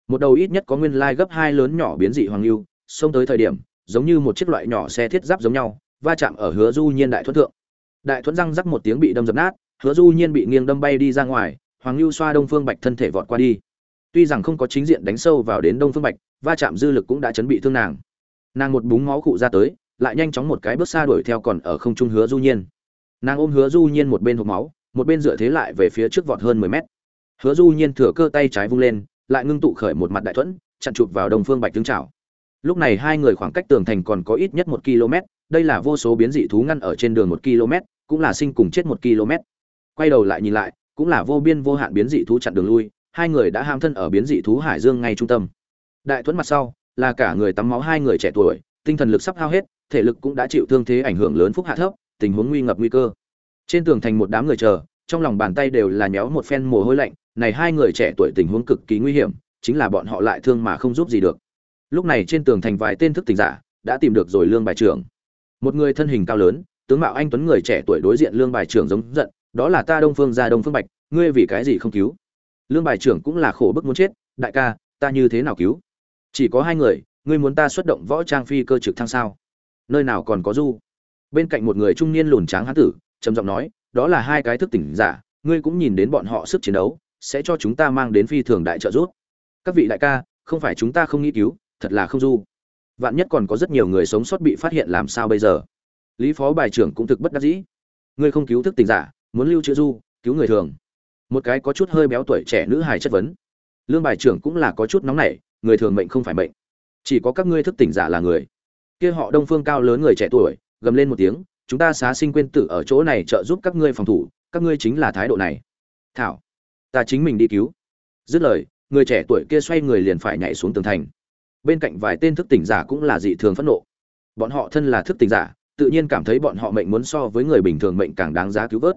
Một đầu ít nhất có nguyên lai gấp hai lớn nhỏ biến dị hoàng lưu xông tới thời điểm giống như một chiếc loại nhỏ xe thiết giáp giống nhau va chạm ở hứa du nhiên đại thuận thượng. Đại thuận răng rắc một tiếng bị đâm dập nát hứa du nhiên bị nghiêng đâm bay đi ra ngoài hoàng lưu xoa đông phương bạch thân thể vọt qua đi. Tuy rằng không có chính diện đánh sâu vào đến đông phương bạch va chạm dư lực cũng đã chấn bị thương nàng. Nàng một búng máu cụ ra tới, lại nhanh chóng một cái bước xa đuổi theo còn ở không trung hứa du nhiên. Nàng ôm hứa du nhiên một bên hộp máu, một bên dựa thế lại về phía trước vọt hơn 10 mét. Hứa du nhiên thừa cơ tay trái vung lên, lại ngưng tụ khởi một mặt đại thuẫn, chặn chụp vào đông phương bạch tướng chảo lúc này hai người khoảng cách tường thành còn có ít nhất một km, đây là vô số biến dị thú ngăn ở trên đường một km, cũng là sinh cùng chết một km. Quay đầu lại nhìn lại, cũng là vô biên vô hạn biến dị thú chặn đường lui, hai người đã ham thân ở biến dị thú hải dương ngay trung tâm đại thuẫn mặt sau, là cả người tắm máu hai người trẻ tuổi, tinh thần lực sắp hao hết, thể lực cũng đã chịu thương thế ảnh hưởng lớn phúc hạ thấp, tình huống nguy ngập nguy cơ. Trên tường thành một đám người chờ, trong lòng bàn tay đều là nhéo một phen mồ hôi lạnh, này hai người trẻ tuổi tình huống cực kỳ nguy hiểm, chính là bọn họ lại thương mà không giúp gì được. Lúc này trên tường thành vài tên thức tỉnh giả đã tìm được rồi lương bài trưởng. Một người thân hình cao lớn, tướng mạo anh tuấn người trẻ tuổi đối diện lương bài trưởng giống giận, đó là ta đông phương gia đông phương bạch, ngươi vì cái gì không cứu? Lương bài trưởng cũng là khổ bức muốn chết, đại ca, ta như thế nào cứu? Chỉ có hai người, ngươi muốn ta xuất động võ trang phi cơ trực thăng sao? Nơi nào còn có du? Bên cạnh một người trung niên lùn tráng hán tử, trầm giọng nói, đó là hai cái thức tỉnh giả, ngươi cũng nhìn đến bọn họ sức chiến đấu, sẽ cho chúng ta mang đến phi thường đại trợ giúp. Các vị đại ca, không phải chúng ta không nghĩ cứu, thật là không du. Vạn nhất còn có rất nhiều người sống sót bị phát hiện làm sao bây giờ? Lý phó bài trưởng cũng thực bất đắc dĩ. Ngươi không cứu thức tỉnh giả, muốn lưu chữa du, cứu người thường. Một cái có chút hơi béo tuổi trẻ nữ hài chất vấn. Lương bài trưởng cũng là có chút nóng nảy người thường mệnh không phải mệnh. Chỉ có các ngươi thức tỉnh giả là người. Kia họ đông phương cao lớn người trẻ tuổi, gầm lên một tiếng, chúng ta xá sinh quên tử ở chỗ này trợ giúp các ngươi phòng thủ, các ngươi chính là thái độ này. Thảo, ta chính mình đi cứu. Dứt lời, người trẻ tuổi kia xoay người liền phải nhảy xuống tường thành. Bên cạnh vài tên thức tỉnh giả cũng là dị thường phẫn nộ. Bọn họ thân là thức tỉnh giả, tự nhiên cảm thấy bọn họ mệnh muốn so với người bình thường mệnh càng đáng giá cứu vớt.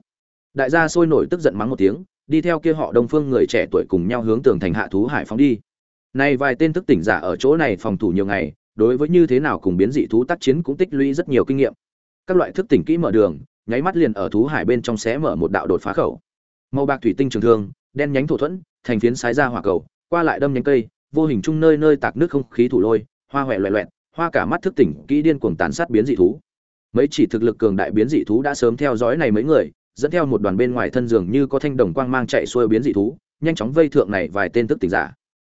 Đại gia sôi nổi tức giận mắng một tiếng, đi theo kia họ đông phương người trẻ tuổi cùng nhau hướng tường thành hạ thú hải phóng đi nay vài tên thức tỉnh giả ở chỗ này phòng thủ nhiều ngày, đối với như thế nào cùng biến dị thú tác chiến cũng tích lũy rất nhiều kinh nghiệm. Các loại thức tỉnh kỹ mở đường, nháy mắt liền ở thú hải bên trong xé mở một đạo đột phá khẩu. Màu bạc thủy tinh trường thương, đen nhánh thổ thuẫn, thành phiến sái ra hỏa cầu, qua lại đâm nhánh cây, vô hình chung nơi nơi tạc nước không khí thủ lôi, hoa huệ loẹ loẹt, hoa cả mắt thức tỉnh kỹ điên cuồng tàn sát biến dị thú. Mấy chỉ thực lực cường đại biến dị thú đã sớm theo dõi này mấy người, dẫn theo một đoàn bên ngoài thân giường như có thanh đồng quang mang chạy xuôi biến dị thú, nhanh chóng vây thượng này vài tên thức tỉnh giả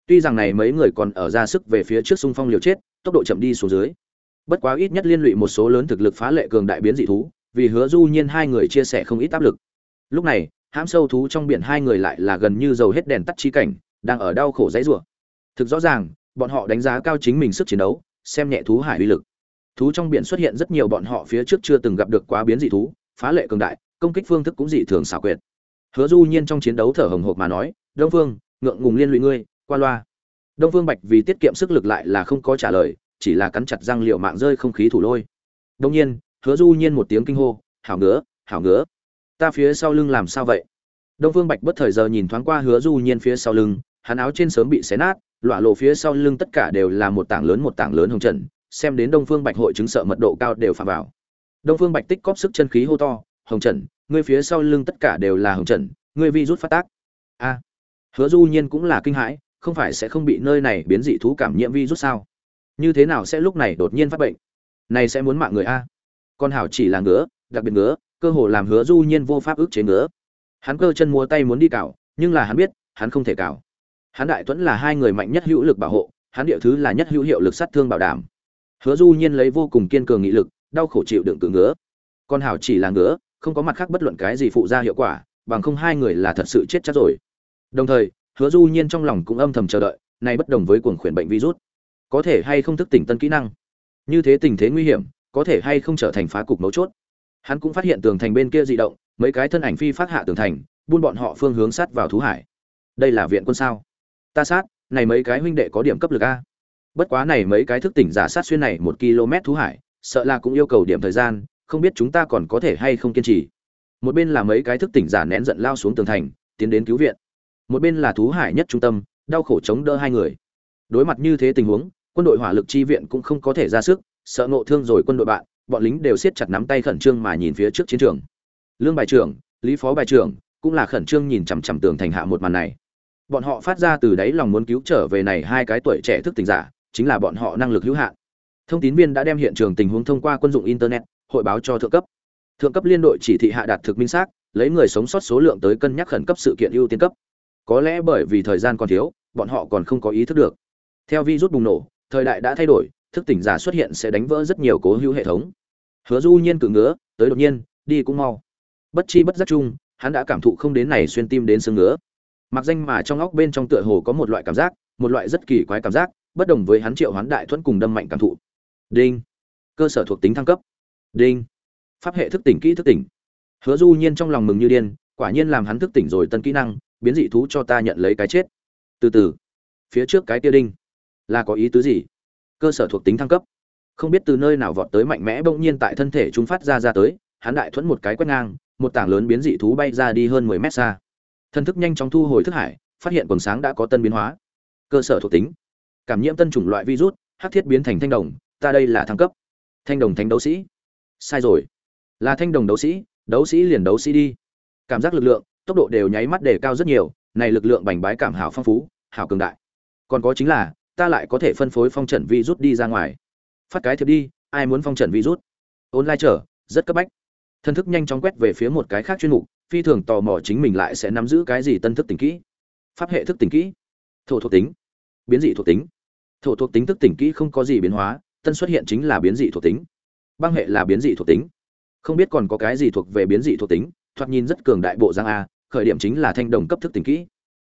tuy rằng này mấy người còn ở ra sức về phía trước xung phong liều chết, tốc độ chậm đi xuống dưới. Bất quá ít nhất liên lụy một số lớn thực lực phá lệ cường đại biến dị thú, vì hứa du nhiên hai người chia sẻ không ít áp lực. Lúc này, hãm sâu thú trong biển hai người lại là gần như dầu hết đèn tắt chi cảnh, đang ở đau khổ dãy rủa. Thực rõ ràng, bọn họ đánh giá cao chính mình sức chiến đấu, xem nhẹ thú hải uy lực. Thú trong biển xuất hiện rất nhiều bọn họ phía trước chưa từng gặp được quá biến dị thú, phá lệ cường đại, công kích phương thức cũng dị thường xảo quyệt. Hứa du nhiên trong chiến đấu thở hồng hộc mà nói, đông phương, ngượng ngùng liên lụy ngươi qua loa. Đông phương bạch vì tiết kiệm sức lực lại là không có trả lời, chỉ là cắn chặt răng liệu mạng rơi không khí thủ lôi. Đông nhiên, hứa du nhiên một tiếng kinh hô, hảo ngứa hảo ngứa, ta phía sau lưng làm sao vậy? Đông phương bạch bất thời giờ nhìn thoáng qua hứa du nhiên phía sau lưng, hắn áo trên sớm bị xé nát, lọa lộ phía sau lưng tất cả đều là một tảng lớn một tảng lớn hồng trần, xem đến đông phương bạch hội chứng sợ mật độ cao đều phạm vào. Đông phương bạch tích cóp sức chân khí hô to, hồng trần, ngươi phía sau lưng tất cả đều là hồng trần, ngươi vi rút phát tác. A. Hứa du nhiên cũng là kinh hãi không phải sẽ không bị nơi này biến dị thú cảm nhiễm virus sao? Như thế nào sẽ lúc này đột nhiên phát bệnh? Này sẽ muốn mạng người a. Con hảo chỉ là ngứa, đặc biệt ngứa, cơ hồ làm hứa du nhiên vô pháp ức chế ngứa. Hắn cơ chân múa tay muốn đi cào nhưng là hắn biết, hắn không thể cào hắn đại tuấn là hai người mạnh nhất hữu lực bảo hộ, hắn địa thứ là nhất hữu hiệu lực sát thương bảo đảm. Hứa du nhiên lấy vô cùng kiên cường nghị lực, đau khổ chịu đựng cự ngứa. Con hảo chỉ là ngứa, không có mặt khác bất luận cái gì phụ ra hiệu quả, bằng không hai người là thật sự chết chắc rồi. Đồng thời hứa du nhiên trong lòng cũng âm thầm chờ đợi này bất đồng với cuồng khuyển bệnh virus. Có thể hay không thức tỉnh tân kỹ năng? Như thế tình thế nguy hiểm, có thể hay không trở thành phá cục mấu chốt? Hắn cũng phát hiện tường thành bên kia dị động, mấy cái thân ảnh phi phát hạ tường thành, buôn bọn họ phương hướng sát vào thú hải. Đây là viện quân sao? Ta sát, này mấy cái huynh đệ có điểm cấp lực a. Bất quá này mấy cái thức tỉnh giả sát xuyên này một km thú hải, sợ là cũng yêu cầu điểm thời gian, không biết chúng ta còn có thể hay không kiên trì. Một bên là mấy cái thức tỉnh giả nén giận lao xuống tường thành, tiến đến cứu viện một bên là thú hải nhất trung tâm, đau khổ chống đỡ hai người. Đối mặt như thế tình huống, quân đội hỏa lực chi viện cũng không có thể ra sức, sợ ngộ thương rồi quân đội bạn, bọn lính đều siết chặt nắm tay khẩn trương mà nhìn phía trước chiến trường. Lương bài trưởng, lý phó bài trưởng cũng là khẩn trương nhìn chằm chằm tường thành hạ một màn này. Bọn họ phát ra từ đáy lòng muốn cứu trở về này hai cái tuổi trẻ thức tỉnh giả, chính là bọn họ năng lực hữu hạn. Thông tín viên đã đem hiện trường tình huống thông qua quân dụng internet, hội báo cho thượng cấp. Thượng cấp liên đội chỉ thị hạ đạt thực minh xác, lấy người sống sót số lượng tới cân nhắc khẩn cấp sự kiện ưu tiên cấp có lẽ bởi vì thời gian còn thiếu, bọn họ còn không có ý thức được. Theo virus bùng nổ, thời đại đã thay đổi, thức tỉnh giả xuất hiện sẽ đánh vỡ rất nhiều cố hữu hệ thống. Hứa du nhiên cự ngứa, tới đột nhiên, đi cũng mau. Bất chi bất giác chung, hắn đã cảm thụ không đến này xuyên tim đến xương ngứa. Mặc danh mà trong óc bên trong tựa hồ có một loại cảm giác, một loại rất kỳ quái cảm giác, bất đồng với hắn triệu hoán đại thuẫn cùng đâm mạnh cảm thụ. Đinh. Cơ sở thuộc tính thăng cấp. Đinh. Pháp hệ thức tỉnh kỹ thức tỉnh. Hứa du nhiên trong lòng mừng như điên, quả nhiên làm hắn thức tỉnh rồi tân kỹ năng biến dị thú cho ta nhận lấy cái chết. Từ từ, phía trước cái kia đinh, là có ý tứ gì? Cơ sở thuộc tính thăng cấp. Không biết từ nơi nào vọt tới mạnh mẽ bỗng nhiên tại thân thể chúng phát ra ra tới, hắn đại thuẫn một cái quét ngang, một tảng lớn biến dị thú bay ra đi hơn 10 mét xa. Thân thức nhanh chóng thu hồi thức hải, phát hiện quần sáng đã có tân biến hóa. Cơ sở thuộc tính. Cảm nhiễm tân chủng loại virus, hắc thiết biến thành thanh đồng, ta đây là thăng cấp. Thanh đồng thánh đấu sĩ. Sai rồi. Là thanh đồng đấu sĩ đấu sĩ liền đấu sĩ đi. Cảm giác lực lượng tốc độ đều nháy mắt đề cao rất nhiều, này lực lượng bành bái cảm hảo phong phú, hảo cường đại. Còn có chính là, ta lại có thể phân phối phong trận virus đi ra ngoài. Phát cái thiệp đi, ai muốn phong trận virus online trở rất cấp bách. Thân thức nhanh chóng quét về phía một cái khác chuyên mục, phi thường tò mò chính mình lại sẽ nắm giữ cái gì tân thức tỉnh kỹ. Pháp hệ thức tỉnh kỹ. Thổ thuộc tính. Biến dị thuộc tính. Thổ thuộc tính thức tỉnh kỹ không có gì biến hóa, tân xuất hiện chính là biến dị thuộc tính. Băng hệ là biến dị thuộc tính. Không biết còn có cái gì thuộc về biến dị thuộc tính, thoạt nhìn rất cường đại bộ giang a khởi điểm chính là thanh đồng cấp thức tỉnh kỹ.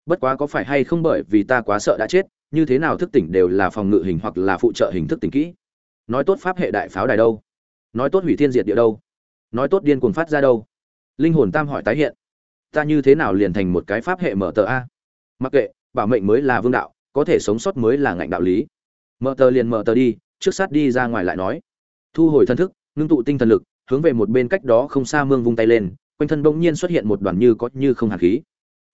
Bất quá có phải hay không bởi vì ta quá sợ đã chết, như thế nào thức tỉnh đều là phòng ngự hình hoặc là phụ trợ hình thức tỉnh kỹ. Nói tốt pháp hệ đại pháo đài đâu? Nói tốt hủy thiên diệt địa đâu? Nói tốt điên cuồng phát ra đâu? Linh hồn tam hỏi tái hiện. Ta như thế nào liền thành một cái pháp hệ mở tờ a? Mặc kệ, bảo mệnh mới là vương đạo, có thể sống sót mới là ngạnh đạo lý. Mở tờ liền mở tờ đi, trước sát đi ra ngoài lại nói. Thu hồi thân thức, ngưng tụ tinh thần lực, hướng về một bên cách đó không xa mương vung tay lên quanh thân bỗng nhiên xuất hiện một đoàn như có như không hàn khí.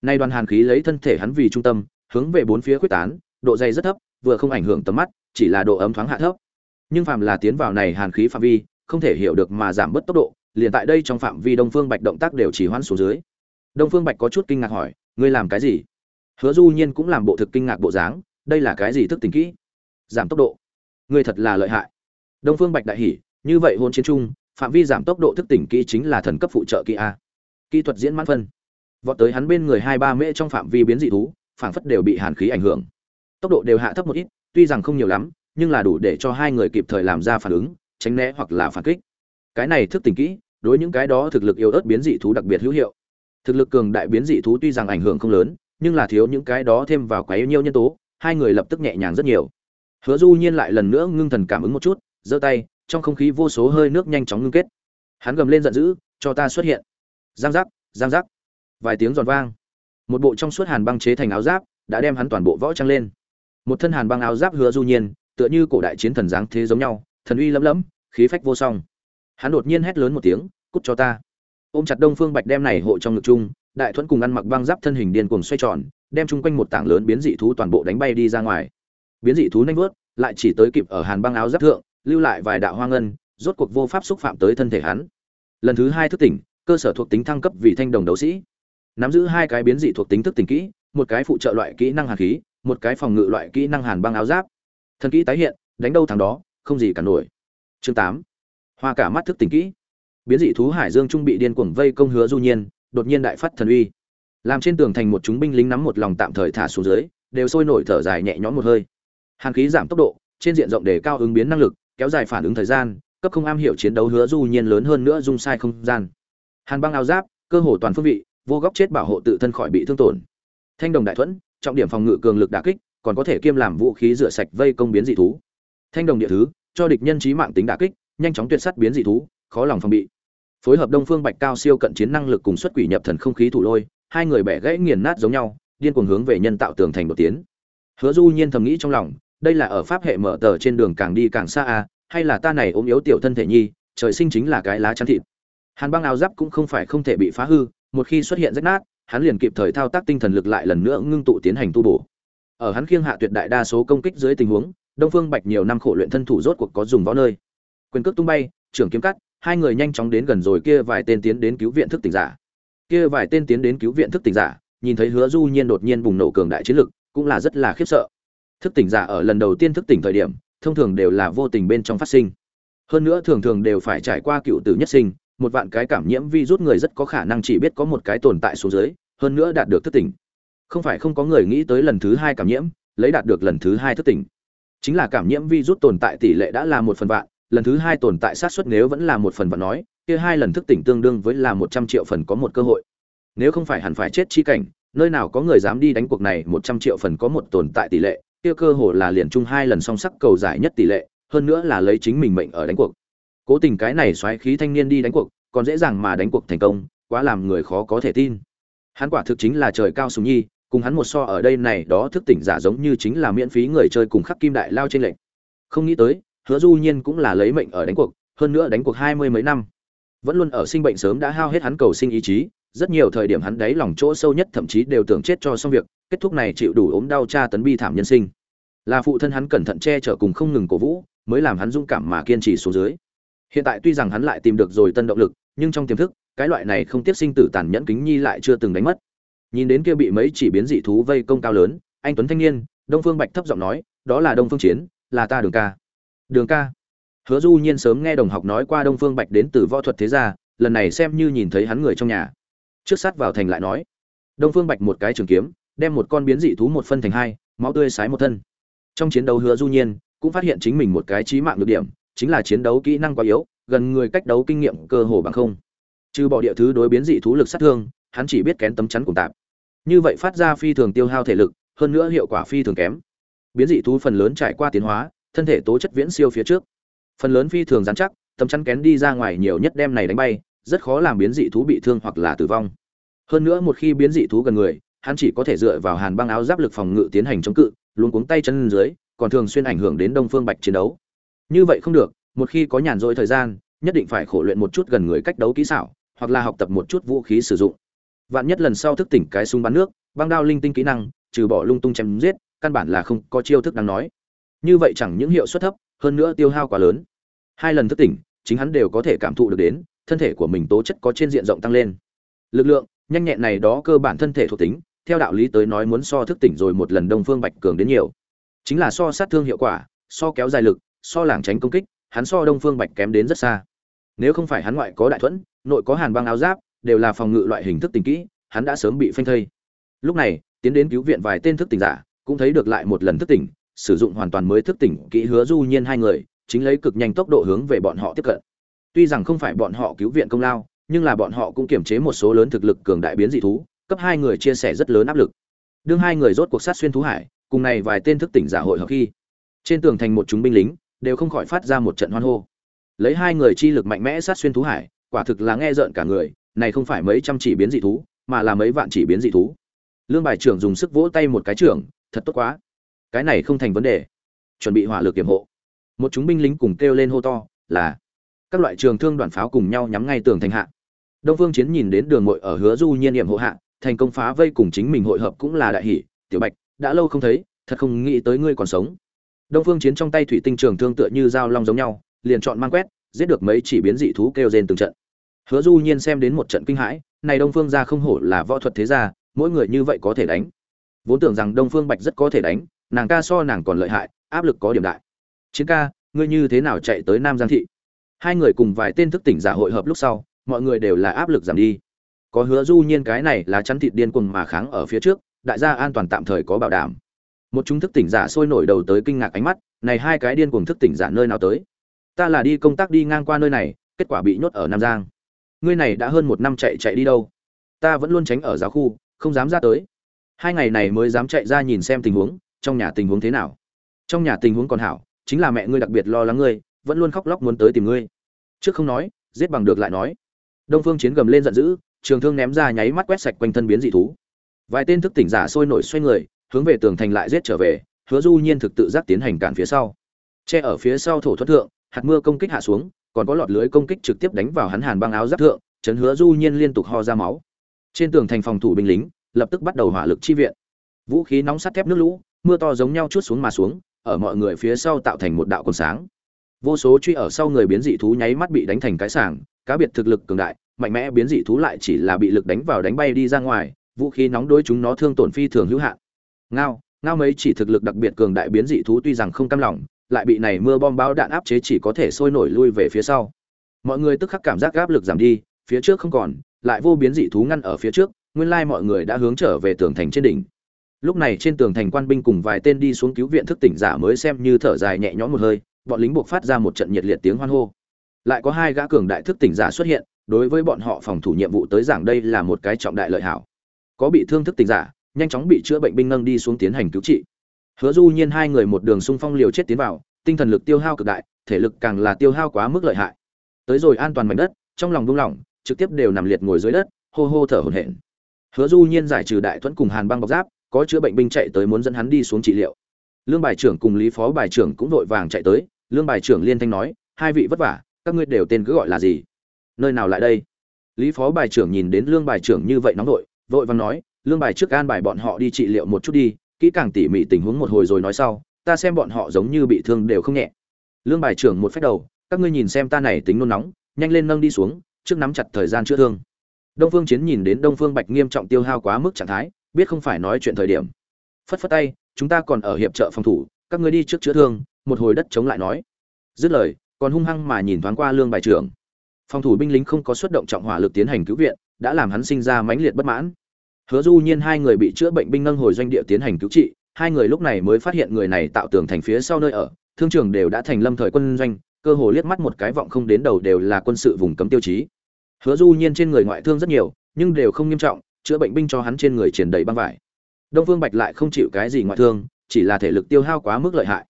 Nay đoàn hàn khí lấy thân thể hắn vì trung tâm, hướng về bốn phía quyết tán, độ dày rất thấp, vừa không ảnh hưởng tầm mắt, chỉ là độ ấm thoáng hạ thấp. Nhưng phàm là tiến vào này hàn khí phạm vi, không thể hiểu được mà giảm bớt tốc độ, liền tại đây trong phạm vi đông phương bạch động tác đều chỉ hoãn xuống dưới. Đông phương bạch có chút kinh ngạc hỏi, ngươi làm cái gì? Hứa du nhiên cũng làm bộ thực kinh ngạc bộ dáng, đây là cái gì thức tỉnh kỹ? Giảm tốc độ. Ngươi thật là lợi hại. Đông phương bạch đại hỉ, như vậy hôn chiến trung phạm vi giảm tốc độ thức tỉnh kỹ chính là thần cấp phụ trợ kỹ a. Kỹ thuật diễn mãn phân. Vọt tới hắn bên người hai ba mễ trong phạm vi biến dị thú, phảng phất đều bị hàn khí ảnh hưởng. Tốc độ đều hạ thấp một ít, tuy rằng không nhiều lắm, nhưng là đủ để cho hai người kịp thời làm ra phản ứng, tránh né hoặc là phản kích. Cái này thức tỉnh kỹ, đối những cái đó thực lực yếu ớt biến dị thú đặc biệt hữu hiệu. Thực lực cường đại biến dị thú tuy rằng ảnh hưởng không lớn, nhưng là thiếu những cái đó thêm vào quá nhiêu nhân tố, hai người lập tức nhẹ nhàng rất nhiều. Hứa du nhiên lại lần nữa ngưng thần cảm ứng một chút, giơ tay trong không khí vô số hơi nước nhanh chóng ngưng kết. Hắn gầm lên giận dữ, cho ta xuất hiện! Giang giác giang giác. Vài tiếng giòn vang. Một bộ trong suốt hàn băng chế thành áo giáp đã đem hắn toàn bộ võ trang lên. Một thân hàn băng áo giáp hứa du nhiên, tựa như cổ đại chiến thần dáng thế giống nhau, thần uy lẫm lẫm, khí phách vô song. Hắn đột nhiên hét lớn một tiếng, cút cho ta! Ôm chặt đông phương bạch đem này hộ trong ngực chung, đại thuẫn cùng ăn mặc băng giáp thân hình điên cuồng xoay tròn, đem chung quanh một tảng lớn biến dị thú toàn bộ đánh bay đi ra ngoài. Biến dị thú nhanh vớt, lại chỉ tới kịp ở hàn băng áo giáp thượng lưu lại vài đạo hoa ngân, rốt cuộc vô pháp xúc phạm tới thân thể hắn. Lần thứ hai thức tỉnh, cơ sở thuộc tính thăng cấp vì thanh đồng đấu sĩ. Nắm giữ hai cái biến dị thuộc tính thức tỉnh kỹ, một cái phụ trợ loại kỹ năng hàn khí, một cái phòng ngự loại kỹ năng hàn băng áo giáp. Thần kỹ tái hiện, đánh đâu thằng đó, không gì cả nổi. Chương tám. Hoa cả mắt thức tỉnh kỹ. Biến dị thú hải dương trung bị điên cuồng vây công hứa du nhiên, đột nhiên đại phát thần uy. Làm trên tường thành một chúng binh lính nắm một lòng tạm thời thả xuống dưới, đều sôi nổi thở dài nhẹ nhõm một hơi. Hàn khí giảm tốc độ, trên diện rộng để cao ứng biến năng lực kéo dài phản ứng thời gian, cấp không am hiểu chiến đấu hứa du nhiên lớn hơn nữa dung sai không gian. Hàn băng áo giáp, cơ hồ toàn phương vị, vô góc chết bảo hộ tự thân khỏi bị thương tổn. Thanh đồng đại thuẫn, trọng điểm phòng ngự cường lực đả kích, còn có thể kiêm làm vũ khí rửa sạch vây công biến dị thú. Thanh đồng địa thứ, cho địch nhân trí mạng tính đả kích, nhanh chóng tuyệt sát biến dị thú, khó lòng phòng bị. Phối hợp đông phương bạch cao siêu cận chiến năng lực cùng xuất quỷ nhập thần không khí thủ lôi, hai người bẻ gãy nghiền nát giống nhau, điên cuồng hướng về nhân tạo tường thành một tiến. Hứa du nhiên thầm nghĩ trong lòng đây là ở pháp hệ mở tờ trên đường càng đi càng xa à hay là ta này ốm yếu tiểu thân thể nhi, trời sinh chính là cái lá chắn thịt. Hàn băng áo giáp cũng không phải không thể bị phá hư, một khi xuất hiện rách nát, hắn liền kịp thời thao tác tinh thần lực lại lần nữa ngưng tụ tiến hành tu bổ. Ở hắn khiêng hạ tuyệt đại đa số công kích dưới tình huống, đông phương bạch nhiều năm khổ luyện thân thủ rốt cuộc có dùng võ nơi. Quyền cước tung bay, trưởng kiếm cắt, hai người nhanh chóng đến gần rồi kia vài tên tiến đến cứu viện thức tỉnh giả. Kia vài tên tiến đến cứu viện thức tỉnh giả, nhìn thấy hứa du nhiên đột nhiên bùng nổ cường đại chiến lực, cũng là rất là khiếp sợ thức tỉnh giả ở lần đầu tiên thức tỉnh thời điểm, thông thường đều là vô tình bên trong phát sinh. Hơn nữa thường thường đều phải trải qua cựu tử nhất sinh, một vạn cái cảm nhiễm vi rút người rất có khả năng chỉ biết có một cái tồn tại xuống dưới, hơn nữa đạt được thức tỉnh. Không phải không có người nghĩ tới lần thứ hai cảm nhiễm, lấy đạt được lần thứ hai thức tỉnh. Chính là cảm nhiễm vi rút tồn tại tỷ lệ đã là một phần vạn, lần thứ hai tồn tại sát suất nếu vẫn là một phần vạn nói, kia hai lần thức tỉnh tương đương với là một trăm triệu phần có một cơ hội. Nếu không phải hẳn phải chết chi cảnh, nơi nào có người dám đi đánh cuộc này, một trăm triệu phần có một tồn tại tỷ lệ kia cơ hội là liền chung hai lần song sắc cầu giải nhất tỷ lệ, hơn nữa là lấy chính mình mệnh ở đánh cuộc. Cố tình cái này xoáy khí thanh niên đi đánh cuộc, còn dễ dàng mà đánh cuộc thành công, quá làm người khó có thể tin. Hắn quả thực chính là trời cao sùng nhi, cùng hắn một so ở đây này đó thức tỉnh giả giống như chính là miễn phí người chơi cùng khắc kim đại lao trên lệnh. Không nghĩ tới, hứa du nhiên cũng là lấy mệnh ở đánh cuộc, hơn nữa đánh cuộc hai mươi mấy năm. Vẫn luôn ở sinh bệnh sớm đã hao hết hắn cầu sinh ý chí, rất nhiều thời điểm hắn đáy lòng chỗ sâu nhất thậm chí đều tưởng chết cho xong việc, kết thúc này chịu đủ ốm đau tra tấn bi thảm nhân sinh là phụ thân hắn cẩn thận che chở cùng không ngừng cổ vũ, mới làm hắn dũng cảm mà kiên trì xuống dưới. Hiện tại tuy rằng hắn lại tìm được rồi tân động lực, nhưng trong tiềm thức, cái loại này không tiếp sinh tử tàn nhẫn kính nhi lại chưa từng đánh mất. Nhìn đến kia bị mấy chỉ biến dị thú vây công cao lớn, anh tuấn thanh niên, đông phương bạch thấp giọng nói, đó là đông phương chiến, là ta đường ca. Đường ca? Hứa du nhiên sớm nghe đồng học nói qua đông phương bạch đến từ võ thuật thế gia, lần này xem như nhìn thấy hắn người trong nhà. Trước sát vào thành lại nói, đông phương bạch một cái trường kiếm, đem một con biến dị thú một phân thành hai, máu tươi sái một thân trong chiến đấu hứa du nhiên cũng phát hiện chính mình một cái chí mạng nhược điểm, chính là chiến đấu kỹ năng quá yếu, gần người cách đấu kinh nghiệm cơ hồ bằng không. Trừ bỏ địa thứ đối biến dị thú lực sát thương, hắn chỉ biết kén tấm chắn cùng tạp. Như vậy phát ra phi thường tiêu hao thể lực, hơn nữa hiệu quả phi thường kém. Biến dị thú phần lớn trải qua tiến hóa, thân thể tố chất viễn siêu phía trước. Phần lớn phi thường dán chắc, tấm chắn kén đi ra ngoài nhiều nhất đem này đánh bay, rất khó làm biến dị thú bị thương hoặc là tử vong. Hơn nữa một khi biến dị thú gần người hắn chỉ có thể dựa vào hàn băng áo giáp lực phòng ngự tiến hành chống cự, luôn cuống tay chân dưới, còn thường xuyên ảnh hưởng đến đông phương bạch chiến đấu. Như vậy không được, một khi có nhàn rỗi thời gian, nhất định phải khổ luyện một chút gần người cách đấu kỹ xảo, hoặc là học tập một chút vũ khí sử dụng. Vạn nhất lần sau thức tỉnh cái súng bắn nước, băng đao linh tinh kỹ năng, trừ bỏ lung tung chém giết, căn bản là không có chiêu thức đáng nói. Như vậy chẳng những hiệu suất thấp, hơn nữa tiêu hao quá lớn. Hai lần thức tỉnh, chính hắn đều có thể cảm thụ được đến, thân thể của mình tố chất có trên diện rộng tăng lên. Lực lượng, nhanh nhẹn này đó cơ bản thân thể thuộc tính theo đạo lý tới nói muốn so thức tỉnh rồi một lần đông phương bạch cường đến nhiều. Chính là so sát thương hiệu quả, so kéo dài lực, so lảng tránh công kích, hắn so đông phương bạch kém đến rất xa. Nếu không phải hắn ngoại có đại thuẫn, nội có hàn băng áo giáp, đều là phòng ngự loại hình thức tỉnh kỹ, hắn đã sớm bị phanh thây. Lúc này, tiến đến cứu viện vài tên thức tỉnh giả, cũng thấy được lại một lần thức tỉnh, sử dụng hoàn toàn mới thức tỉnh kỹ hứa du nhiên hai người, chính lấy cực nhanh tốc độ hướng về bọn họ tiếp cận. Tuy rằng không phải bọn họ cứu viện công lao, nhưng là bọn họ cũng kiểm chế một số lớn thực lực cường đại biến dị thú cấp hai người chia sẻ rất lớn áp lực. Đương hai người rốt cuộc sát xuyên thú hải, cùng này vài tên thức tỉnh giả hội hợp khi, trên tường thành một chúng binh lính đều không khỏi phát ra một trận hoan hô. Lấy hai người chi lực mạnh mẽ sát xuyên thú hải, quả thực là nghe rợn cả người, này không phải mấy trăm chỉ biến dị thú, mà là mấy vạn chỉ biến dị thú. Lương bài trưởng dùng sức vỗ tay một cái trưởng, thật tốt quá. Cái này không thành vấn đề. Chuẩn bị hỏa lực kiểm hộ. Một chúng binh lính cùng kêu lên hô to, là. Các loại trường thương đoàn pháo cùng nhau nhắm ngay tường thành hạ. Đông phương chiến nhìn đến đường mội ở hứa du nhiên niệm hộ hạ thành công phá vây cùng chính mình hội hợp cũng là đại hỷ, tiểu bạch, đã lâu không thấy, thật không nghĩ tới ngươi còn sống. Đông phương chiến trong tay thủy tinh trường thương tựa như dao long giống nhau, liền chọn mang quét, giết được mấy chỉ biến dị thú kêu rên từng trận. Hứa du nhiên xem đến một trận kinh hãi, này đông phương gia không hổ là võ thuật thế gia, mỗi người như vậy có thể đánh. Vốn tưởng rằng đông phương bạch rất có thể đánh, nàng ca so nàng còn lợi hại, áp lực có điểm đại. Chiến ca, ngươi như thế nào chạy tới nam giang thị? Hai người cùng vài tên thức tỉnh giả hội hợp lúc sau, mọi người đều là áp lực giảm đi có hứa du nhiên cái này là chắn thịt điên cuồng mà kháng ở phía trước, đại gia an toàn tạm thời có bảo đảm. Một chúng thức tỉnh giả sôi nổi đầu tới kinh ngạc ánh mắt, này hai cái điên cuồng thức tỉnh giả nơi nào tới? Ta là đi công tác đi ngang qua nơi này, kết quả bị nhốt ở nam giang. Ngươi này đã hơn một năm chạy chạy đi đâu? Ta vẫn luôn tránh ở giáo khu, không dám ra tới. Hai ngày này mới dám chạy ra nhìn xem tình huống, trong nhà tình huống thế nào? Trong nhà tình huống còn hảo, chính là mẹ ngươi đặc biệt lo lắng ngươi, vẫn luôn khóc lóc muốn tới tìm ngươi. Trước không nói, giết bằng được lại nói. Đông phương chiến gầm lên giận dữ trường thương ném ra nháy mắt quét sạch quanh thân biến dị thú. Vài tên thức tỉnh giả sôi nổi xoay người, hướng về tường thành lại giết trở về, hứa du nhiên thực tự giác tiến hành cản phía sau. Che ở phía sau thổ thoát thượng, hạt mưa công kích hạ xuống, còn có lọt lưới công kích trực tiếp đánh vào hắn hàn băng áo giáp thượng, chấn hứa du nhiên liên tục ho ra máu. Trên tường thành phòng thủ binh lính, lập tức bắt đầu hỏa lực chi viện. Vũ khí nóng sắt thép nước lũ, mưa to giống nhau chút xuống mà xuống, ở mọi người phía sau tạo thành một đạo cồn sáng. Vô số truy ở sau người biến dị thú nháy mắt bị đánh thành cái sảng, cá biệt thực lực cường đại mạnh mẽ biến dị thú lại chỉ là bị lực đánh vào đánh bay đi ra ngoài, vũ khí nóng đối chúng nó thương tổn phi thường hữu hạn. Ngao ngao mấy chỉ thực lực đặc biệt cường đại biến dị thú tuy rằng không cam lòng, lại bị này mưa bom bão đạn áp chế chỉ có thể sôi nổi lui về phía sau. Mọi người tức khắc cảm giác áp lực giảm đi, phía trước không còn, lại vô biến dị thú ngăn ở phía trước, nguyên lai mọi người đã hướng trở về tường thành trên đỉnh. Lúc này trên tường thành quan binh cùng vài tên đi xuống cứu viện thức tỉnh giả mới xem như thở dài nhẹ nhõm một hơi, bọn lính buộc phát ra một trận nhiệt liệt tiếng hoan hô. Lại có hai gã cường đại thức tỉnh giả xuất hiện đối với bọn họ phòng thủ nhiệm vụ tới giảng đây là một cái trọng đại lợi hảo. Có bị thương thức tình giả, nhanh chóng bị chữa bệnh binh nâng đi xuống tiến hành cứu trị. Hứa du nhiên hai người một đường xung phong liều chết tiến vào, tinh thần lực tiêu hao cực đại, thể lực càng là tiêu hao quá mức lợi hại. Tới rồi an toàn mảnh đất, trong lòng buông lỏng, trực tiếp đều nằm liệt ngồi dưới đất, hô hô thở hổn hển. Hứa du nhiên giải trừ đại thuẫn cùng hàn băng bọc giáp, có chữa bệnh binh chạy tới muốn dẫn hắn đi xuống trị liệu. Lương bài trưởng cùng lý phó bài trưởng cũng vội vàng chạy tới, lương bài trưởng liên thanh nói, hai vị vất vả, các ngươi đều tên cứ gọi là gì? Nơi nào lại đây? Lý phó bài trưởng nhìn đến lương bài trưởng như vậy nóng vội vội vàng nói, lương bài trước an bài bọn họ đi trị liệu một chút đi, kỹ càng tỉ mỉ tình huống một hồi rồi nói sau, ta xem bọn họ giống như bị thương đều không nhẹ. Lương bài trưởng một phép đầu, các ngươi nhìn xem ta này tính nôn nóng, nhanh lên nâng đi xuống, trước nắm chặt thời gian chữa thương. Đông phương chiến nhìn đến đông phương bạch nghiêm trọng tiêu hao quá mức trạng thái, biết không phải nói chuyện thời điểm. Phất phất tay, chúng ta còn ở hiệp trợ phòng thủ, các ngươi đi trước chữa thương, một hồi đất chống lại nói. Dứt lời, còn hung hăng mà nhìn thoáng qua lương bài trưởng phòng thủ binh lính không có xuất động trọng hỏa lực tiến hành cứu viện, đã làm hắn sinh ra mãnh liệt bất mãn. Hứa du nhiên hai người bị chữa bệnh binh nâng hồi doanh địa tiến hành cứu trị, hai người lúc này mới phát hiện người này tạo tường thành phía sau nơi ở, thương trường đều đã thành lâm thời quân doanh, cơ hồ liếc mắt một cái vọng không đến đầu đều là quân sự vùng cấm tiêu chí. Hứa du nhiên trên người ngoại thương rất nhiều, nhưng đều không nghiêm trọng, chữa bệnh binh cho hắn trên người triển đầy băng vải. Đông vương bạch lại không chịu cái gì ngoại thương, chỉ là thể lực tiêu hao quá mức lợi hại.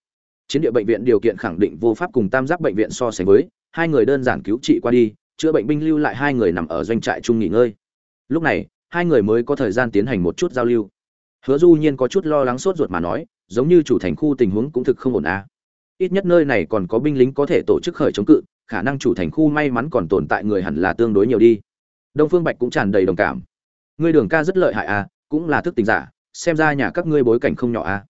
Chiến địa bệnh viện điều kiện khẳng định vô pháp cùng tam giác bệnh viện so sánh với hai người đơn giản cứu trị qua đi, chữa bệnh binh lưu lại hai người nằm ở doanh trại chung nghỉ ngơi. Lúc này, hai người mới có thời gian tiến hành một chút giao lưu. Hứa du nhiên có chút lo lắng sốt ruột mà nói, giống như chủ thành khu tình huống cũng thực không ổn à. ít nhất nơi này còn có binh lính có thể tổ chức khởi chống cự, khả năng chủ thành khu may mắn còn tồn tại người hẳn là tương đối nhiều đi. Đông phương bạch cũng tràn đầy đồng cảm. Ngươi đường ca rất lợi hại à cũng là thức tình giả, xem ra nhà các ngươi bối cảnh không nhỏ à.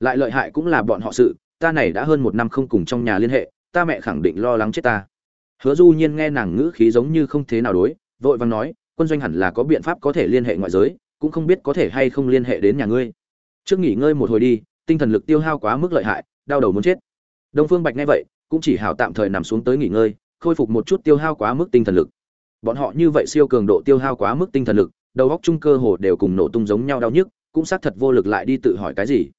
Lại lợi hại cũng là bọn họ sự, ta này đã hơn một năm không cùng trong nhà liên hệ ta mẹ khẳng định lo lắng chết ta. Hứa du nhiên nghe nàng ngữ khí giống như không thế nào đối, vội vàng nói, quân doanh hẳn là có biện pháp có thể liên hệ ngoại giới, cũng không biết có thể hay không liên hệ đến nhà ngươi. Trước nghỉ ngơi một hồi đi, tinh thần lực tiêu hao quá mức lợi hại, đau đầu muốn chết. Đông phương bạch nghe vậy, cũng chỉ hảo tạm thời nằm xuống tới nghỉ ngơi, khôi phục một chút tiêu hao quá mức tinh thần lực. Bọn họ như vậy siêu cường độ tiêu hao quá mức tinh thần lực, đầu óc trung cơ hồ đều cùng nổ tung giống nhau đau nhức, cũng xác thật vô lực lại đi tự hỏi cái gì.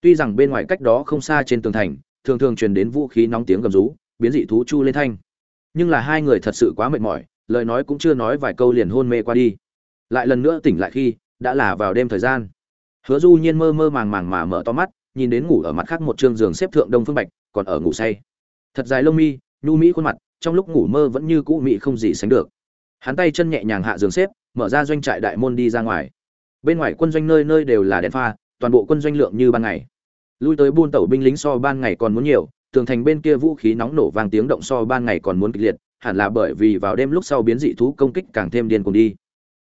Tuy rằng bên ngoài cách đó không xa trên tường thành thường thường truyền đến vũ khí nóng tiếng gầm rú, biến dị thú chu lên thanh. Nhưng là hai người thật sự quá mệt mỏi, lời nói cũng chưa nói vài câu liền hôn mê qua đi. Lại lần nữa tỉnh lại khi, đã là vào đêm thời gian. Hứa du nhiên mơ mơ màng màng mà mở to mắt, nhìn đến ngủ ở mặt khác một trương giường xếp thượng đông phương bạch, còn ở ngủ say. Thật dài lông mi, nhu mỹ khuôn mặt, trong lúc ngủ mơ vẫn như cũ mỹ không gì sánh được. Hắn tay chân nhẹ nhàng hạ giường xếp, mở ra doanh trại đại môn đi ra ngoài. Bên ngoài quân doanh nơi nơi đều là đèn pha, toàn bộ quân doanh lượng như ban ngày lui tới buôn tẩu binh lính so ban ngày còn muốn nhiều, tường thành bên kia vũ khí nóng nổ vang tiếng động so ban ngày còn muốn kịch liệt, hẳn là bởi vì vào đêm lúc sau biến dị thú công kích càng thêm điên cuồng đi.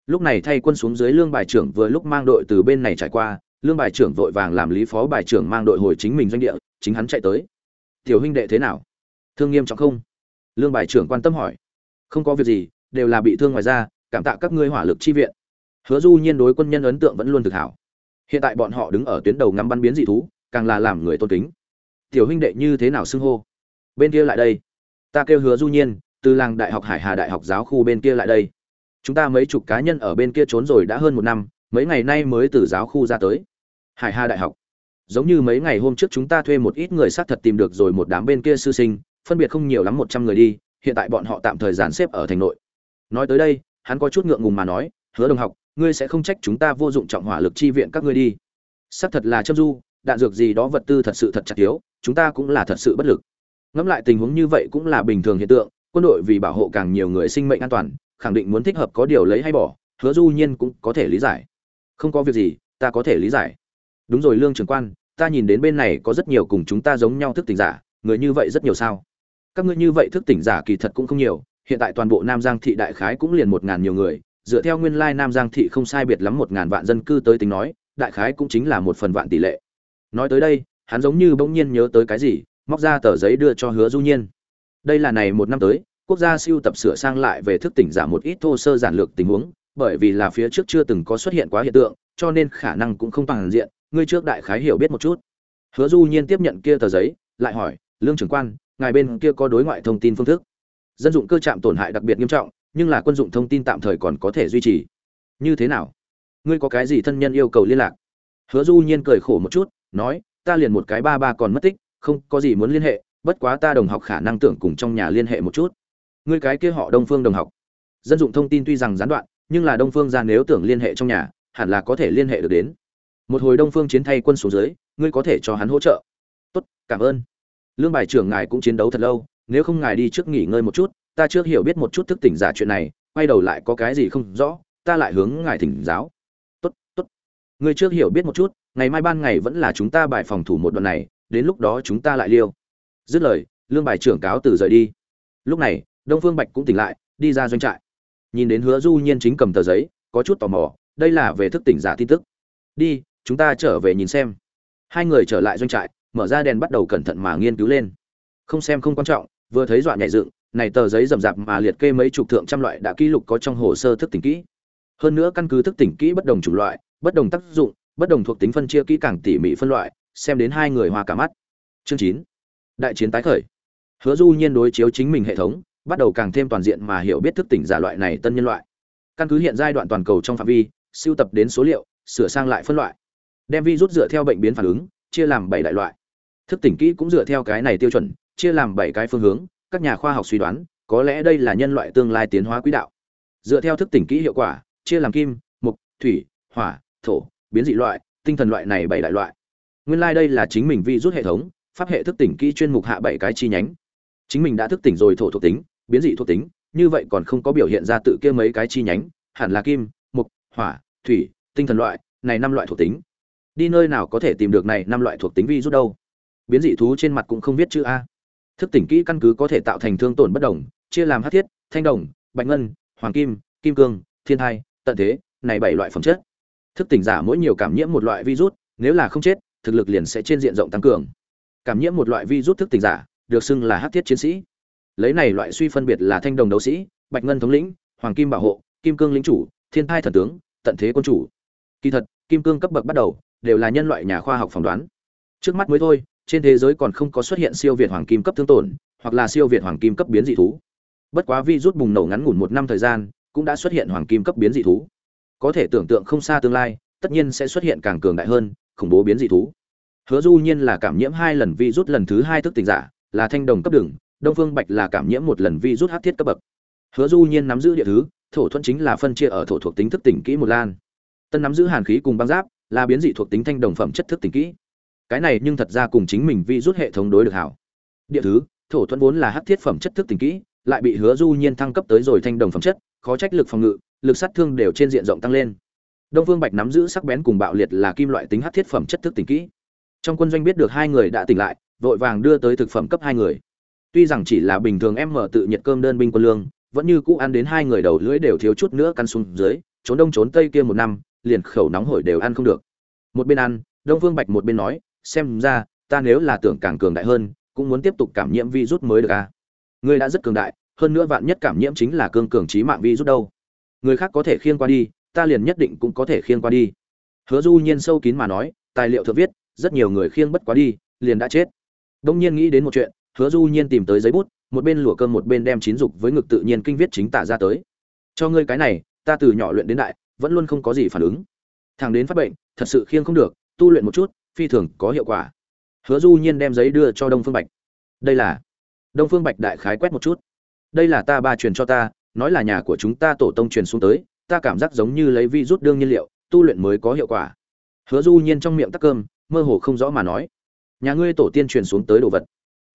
Lúc này thay quân xuống dưới lương bài trưởng vừa lúc mang đội từ bên này trải qua, lương bài trưởng vội vàng làm lý phó bài trưởng mang đội hồi chính mình doanh địa, chính hắn chạy tới. Tiểu huynh đệ thế nào? Thương nghiêm trọng không? Lương bài trưởng quan tâm hỏi. Không có việc gì, đều là bị thương ngoài ra cảm tạ các ngươi hỏa lực chi viện. Hứa du nhiên đối quân nhân ấn tượng vẫn luôn thực hảo. Hiện tại bọn họ đứng ở tuyến đầu ngắm bắn biến dị thú càng là làm người tôn kính. Tiểu huynh đệ như thế nào xưng hô? Bên kia lại đây. Ta kêu hứa du nhiên, từ làng đại học hải hà đại học giáo khu bên kia lại đây. Chúng ta mấy chục cá nhân ở bên kia trốn rồi đã hơn một năm, mấy ngày nay mới từ giáo khu ra tới. Hải hà đại học. Giống như mấy ngày hôm trước chúng ta thuê một ít người xác thật tìm được rồi một đám bên kia sư sinh, phân biệt không nhiều lắm một trăm người đi, hiện tại bọn họ tạm thời dàn xếp ở thành nội. Nói tới đây, hắn có chút ngượng ngùng mà nói, hứa đồng học, ngươi sẽ không trách chúng ta vô dụng trọng hỏa lực chi viện các ngươi đi. Xác thật là chấp du đạn dược gì đó vật tư thật sự thật chặt thiếu, chúng ta cũng là thật sự bất lực. Ngẫm lại tình huống như vậy cũng là bình thường hiện tượng, quân đội vì bảo hộ càng nhiều người sinh mệnh an toàn, khẳng định muốn thích hợp có điều lấy hay bỏ, hứa du nhiên cũng có thể lý giải. Không có việc gì, ta có thể lý giải. Đúng rồi lương trưởng quan, ta nhìn đến bên này có rất nhiều cùng chúng ta giống nhau thức tỉnh giả, người như vậy rất nhiều sao? Các ngươi như vậy thức tỉnh giả kỳ thật cũng không nhiều, hiện tại toàn bộ nam giang thị đại khái cũng liền một ngàn nhiều người, dựa theo nguyên lai nam giang thị không sai biệt lắm một ngàn vạn dân cư tới tính nói, đại khái cũng chính là một phần vạn tỷ lệ nói tới đây, hắn giống như bỗng nhiên nhớ tới cái gì, móc ra tờ giấy đưa cho hứa du nhiên. Đây là này một năm tới, quốc gia siêu tập sửa sang lại về thức tỉnh giả một ít thô sơ giản lược tình huống, bởi vì là phía trước chưa từng có xuất hiện quá hiện tượng, cho nên khả năng cũng không toàn diện, ngươi trước đại khái hiểu biết một chút. Hứa du nhiên tiếp nhận kia tờ giấy, lại hỏi, lương trưởng quan, ngài bên kia có đối ngoại thông tin phương thức? Dân dụng cơ trạm tổn hại đặc biệt nghiêm trọng, nhưng là quân dụng thông tin tạm thời còn có thể duy trì. Như thế nào? Ngươi có cái gì thân nhân yêu cầu liên lạc? Hứa du nhiên cười khổ một chút nói, ta liền một cái ba ba còn mất tích, không có gì muốn liên hệ, bất quá ta đồng học khả năng tưởng cùng trong nhà liên hệ một chút. Ngươi cái kia họ đông phương đồng học. Dân dụng thông tin tuy rằng gián đoạn, nhưng là đông phương ra nếu tưởng liên hệ trong nhà, hẳn là có thể liên hệ được đến. Một hồi đông phương chiến thay quân xuống dưới, ngươi có thể cho hắn hỗ trợ. Tốt, cảm ơn. Lương bài trưởng ngài cũng chiến đấu thật lâu, nếu không ngài đi trước nghỉ ngơi một chút, ta trước hiểu biết một chút thức tỉnh giả chuyện này, quay đầu lại có cái gì không rõ, ta lại hướng ngài thỉnh giáo ngươi trước hiểu biết một chút, ngày mai ban ngày vẫn là chúng ta bài phòng thủ một đoạn này, đến lúc đó chúng ta lại liêu. Dứt lời, lương bài trưởng cáo từ rời đi. Lúc này, đông phương bạch cũng tỉnh lại, đi ra doanh trại. Nhìn đến hứa du nhiên chính cầm tờ giấy, có chút tò mò, đây là về thức tỉnh giả tin tức. Đi, chúng ta trở về nhìn xem. Hai người trở lại doanh trại, mở ra đèn bắt đầu cẩn thận mà nghiên cứu lên. Không xem không quan trọng, vừa thấy dọa nhảy dựng, này tờ giấy rầm rạp mà liệt kê mấy chục thượng trăm loại đã ký lục có trong hồ sơ thức tỉnh kỹ. Hơn nữa căn cứ thức tỉnh kỹ bất đồng chủng loại bất đồng tác dụng, bất đồng thuộc tính phân chia kỹ càng tỉ mỉ phân loại, xem đến hai người hoa cả mắt. Chương chín. Đại chiến tái khởi. Hứa du nhiên đối chiếu chính mình hệ thống, bắt đầu càng thêm toàn diện mà hiểu biết thức tỉnh giả loại này tân nhân loại. Căn cứ hiện giai đoạn toàn cầu trong phạm vi, siêu tập đến số liệu, sửa sang lại phân loại. Đem virus dựa theo bệnh biến phản ứng, chia làm bảy đại loại. Thức tỉnh kỹ cũng dựa theo cái này tiêu chuẩn, chia làm bảy cái phương hướng, các nhà khoa học suy đoán, có lẽ đây là nhân loại tương lai tiến hóa quỹ đạo. Dựa theo thức tỉnh kỹ hiệu quả, chia làm kim, mục, thủy, hỏa thổ, biến dị loại, tinh thần loại này bảy đại loại. Nguyên lai đây là chính mình vi rút hệ thống, pháp hệ thức tỉnh kỹ chuyên mục hạ bảy cái chi nhánh. Chính mình đã thức tỉnh rồi thổ thuộc tính, biến dị thuộc tính, như vậy còn không có biểu hiện ra tự kia mấy cái chi nhánh, hẳn là kim, mục, hỏa, thủy, tinh thần loại, này năm loại thuộc tính. Đi nơi nào có thể tìm được này năm loại thuộc tính vi rút đâu? Biến dị thú trên mặt cũng không viết chữ a. Thức tỉnh kỹ căn cứ có thể tạo thành thương tổn bất đồng, chia làm hát thiết, thanh đồng, bạch ngân, hoàng kim kim cương, thiên thai, tận thế, này bảy loại phẩm chất thức tỉnh giả mỗi nhiều cảm nhiễm một loại virus, nếu là không chết, thực lực liền sẽ trên diện rộng tăng cường. Cảm nhiễm một loại virus thức tỉnh giả, được xưng là hát thiết chiến sĩ. Lấy này loại suy phân biệt là thanh đồng đấu sĩ, bạch ngân thống lĩnh, hoàng kim bảo hộ, kim cương lĩnh chủ, thiên thai thần tướng, tận thế quân chủ. Kỳ thật, kim cương cấp bậc bắt đầu, đều là nhân loại nhà khoa học phỏng đoán. Trước mắt mới thôi, trên thế giới còn không có xuất hiện siêu việt hoàng kim cấp thương tổn, hoặc là siêu việt hoàng kim cấp biến dị thú. Bất quá vi rút bùng nổ ngắn ngủn một năm thời gian, cũng đã xuất hiện hoàng kim cấp biến dị thú có thể tưởng tượng không xa tương lai, tất nhiên sẽ xuất hiện càng cường đại hơn, khủng bố biến dị thú. Hứa du nhiên là cảm nhiễm hai lần vi rút lần thứ hai thức tỉnh giả, là thanh đồng cấp đường, đông phương bạch là cảm nhiễm một lần vi rút hát thiết cấp bậc. Hứa du nhiên nắm giữ địa thứ, thổ thuận chính là phân chia ở thổ thuộc tính thức tỉnh kỹ một lan. Tân nắm giữ hàn khí cùng băng giáp, là biến dị thuộc tính thanh đồng phẩm chất thức tỉnh kỹ. Cái này nhưng thật ra cùng chính mình vi rút hệ thống đối được hảo. Địa thứ, thổ thuận vốn là hát thiết phẩm chất thức tỉnh kỹ, lại bị hứa du nhiên thăng cấp tới rồi thanh đồng phẩm chất, khó trách lực phòng ngự lực sát thương đều trên diện rộng tăng lên. Đông phương bạch nắm giữ sắc bén cùng bạo liệt là kim loại tính hát thiết phẩm chất thức tỉnh kỹ. Trong quân doanh biết được hai người đã tỉnh lại, vội vàng đưa tới thực phẩm cấp hai người. Tuy rằng chỉ là bình thường em mở tự nhiệt cơm đơn binh quân lương, vẫn như cũ ăn đến hai người đầu lưỡi đều thiếu chút nữa căn xuống dưới, trốn đông trốn tây kia một năm, liền khẩu nóng hổi đều ăn không được. Một bên ăn, đông phương bạch một bên nói, xem ra, ta nếu là tưởng càng cường đại hơn, cũng muốn tiếp tục cảm nhiễm virus mới được à. Ngươi đã rất cường đại, hơn nữa vạn nhất cảm nhiễm chính là cương cường trí mạng virus đâu người khác có thể khiêng qua đi, ta liền nhất định cũng có thể khiêng qua đi. Hứa du nhiên sâu kín mà nói, tài liệu thượng viết, rất nhiều người khiêng bất quá đi, liền đã chết. Đông nhiên nghĩ đến một chuyện, hứa du nhiên tìm tới giấy bút, một bên lụa cơm một bên đem chín dục với ngực tự nhiên kinh viết chính tả ra tới. Cho ngươi cái này, ta từ nhỏ luyện đến đại, vẫn luôn không có gì phản ứng. Thằng đến phát bệnh, thật sự khiêng không được, tu luyện một chút, phi thường có hiệu quả. Hứa du nhiên đem giấy đưa cho đông phương bạch. Đây là, đông phương bạch đại khái quét một chút. Đây là ta ba truyền cho ta nói là nhà của chúng ta tổ tông truyền xuống tới, ta cảm giác giống như lấy vi rút đương nhiên liệu, tu luyện mới có hiệu quả. Hứa du nhiên trong miệng tắc cơm, mơ hồ không rõ mà nói, nhà ngươi tổ tiên truyền xuống tới đồ vật,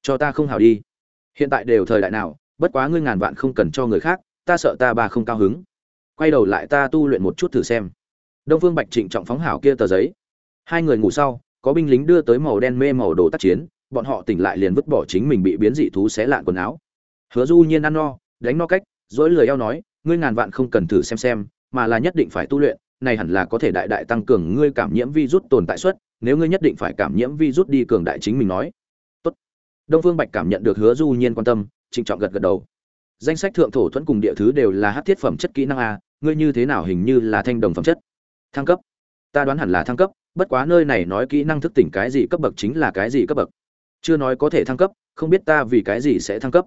cho ta không hào đi. Hiện tại đều thời đại nào, bất quá ngươi ngàn vạn không cần cho người khác, ta sợ ta ba không cao hứng. Quay đầu lại ta tu luyện một chút thử xem. Đông phương bạch trịnh trọng phóng hảo kia tờ giấy. Hai người ngủ sau, có binh lính đưa tới màu đen mê màu đồ tác chiến, bọn họ tỉnh lại liền vứt bỏ chính mình bị biến dị thú xé lạn quần áo. Hứa du nhiên ăn no, đánh no cách dỗi lười eo nói, ngươi ngàn vạn không cần thử xem xem, mà là nhất định phải tu luyện, này hẳn là có thể đại đại tăng cường ngươi cảm nhiễm virus tồn tại suất, nếu ngươi nhất định phải cảm nhiễm virus đi cường đại chính mình nói. Tốt. Đông phương bạch cảm nhận được hứa du nhiên quan tâm, trịnh trọng gật gật đầu. Danh sách thượng thổ thuẫn cùng địa thứ đều là hát thiết phẩm chất kỹ năng a, ngươi như thế nào hình như là thanh đồng phẩm chất? Thăng cấp. Ta đoán hẳn là thăng cấp, bất quá nơi này nói kỹ năng thức tỉnh cái gì cấp bậc chính là cái gì cấp bậc. Chưa nói có thể thăng cấp, không biết ta vì cái gì sẽ thăng cấp.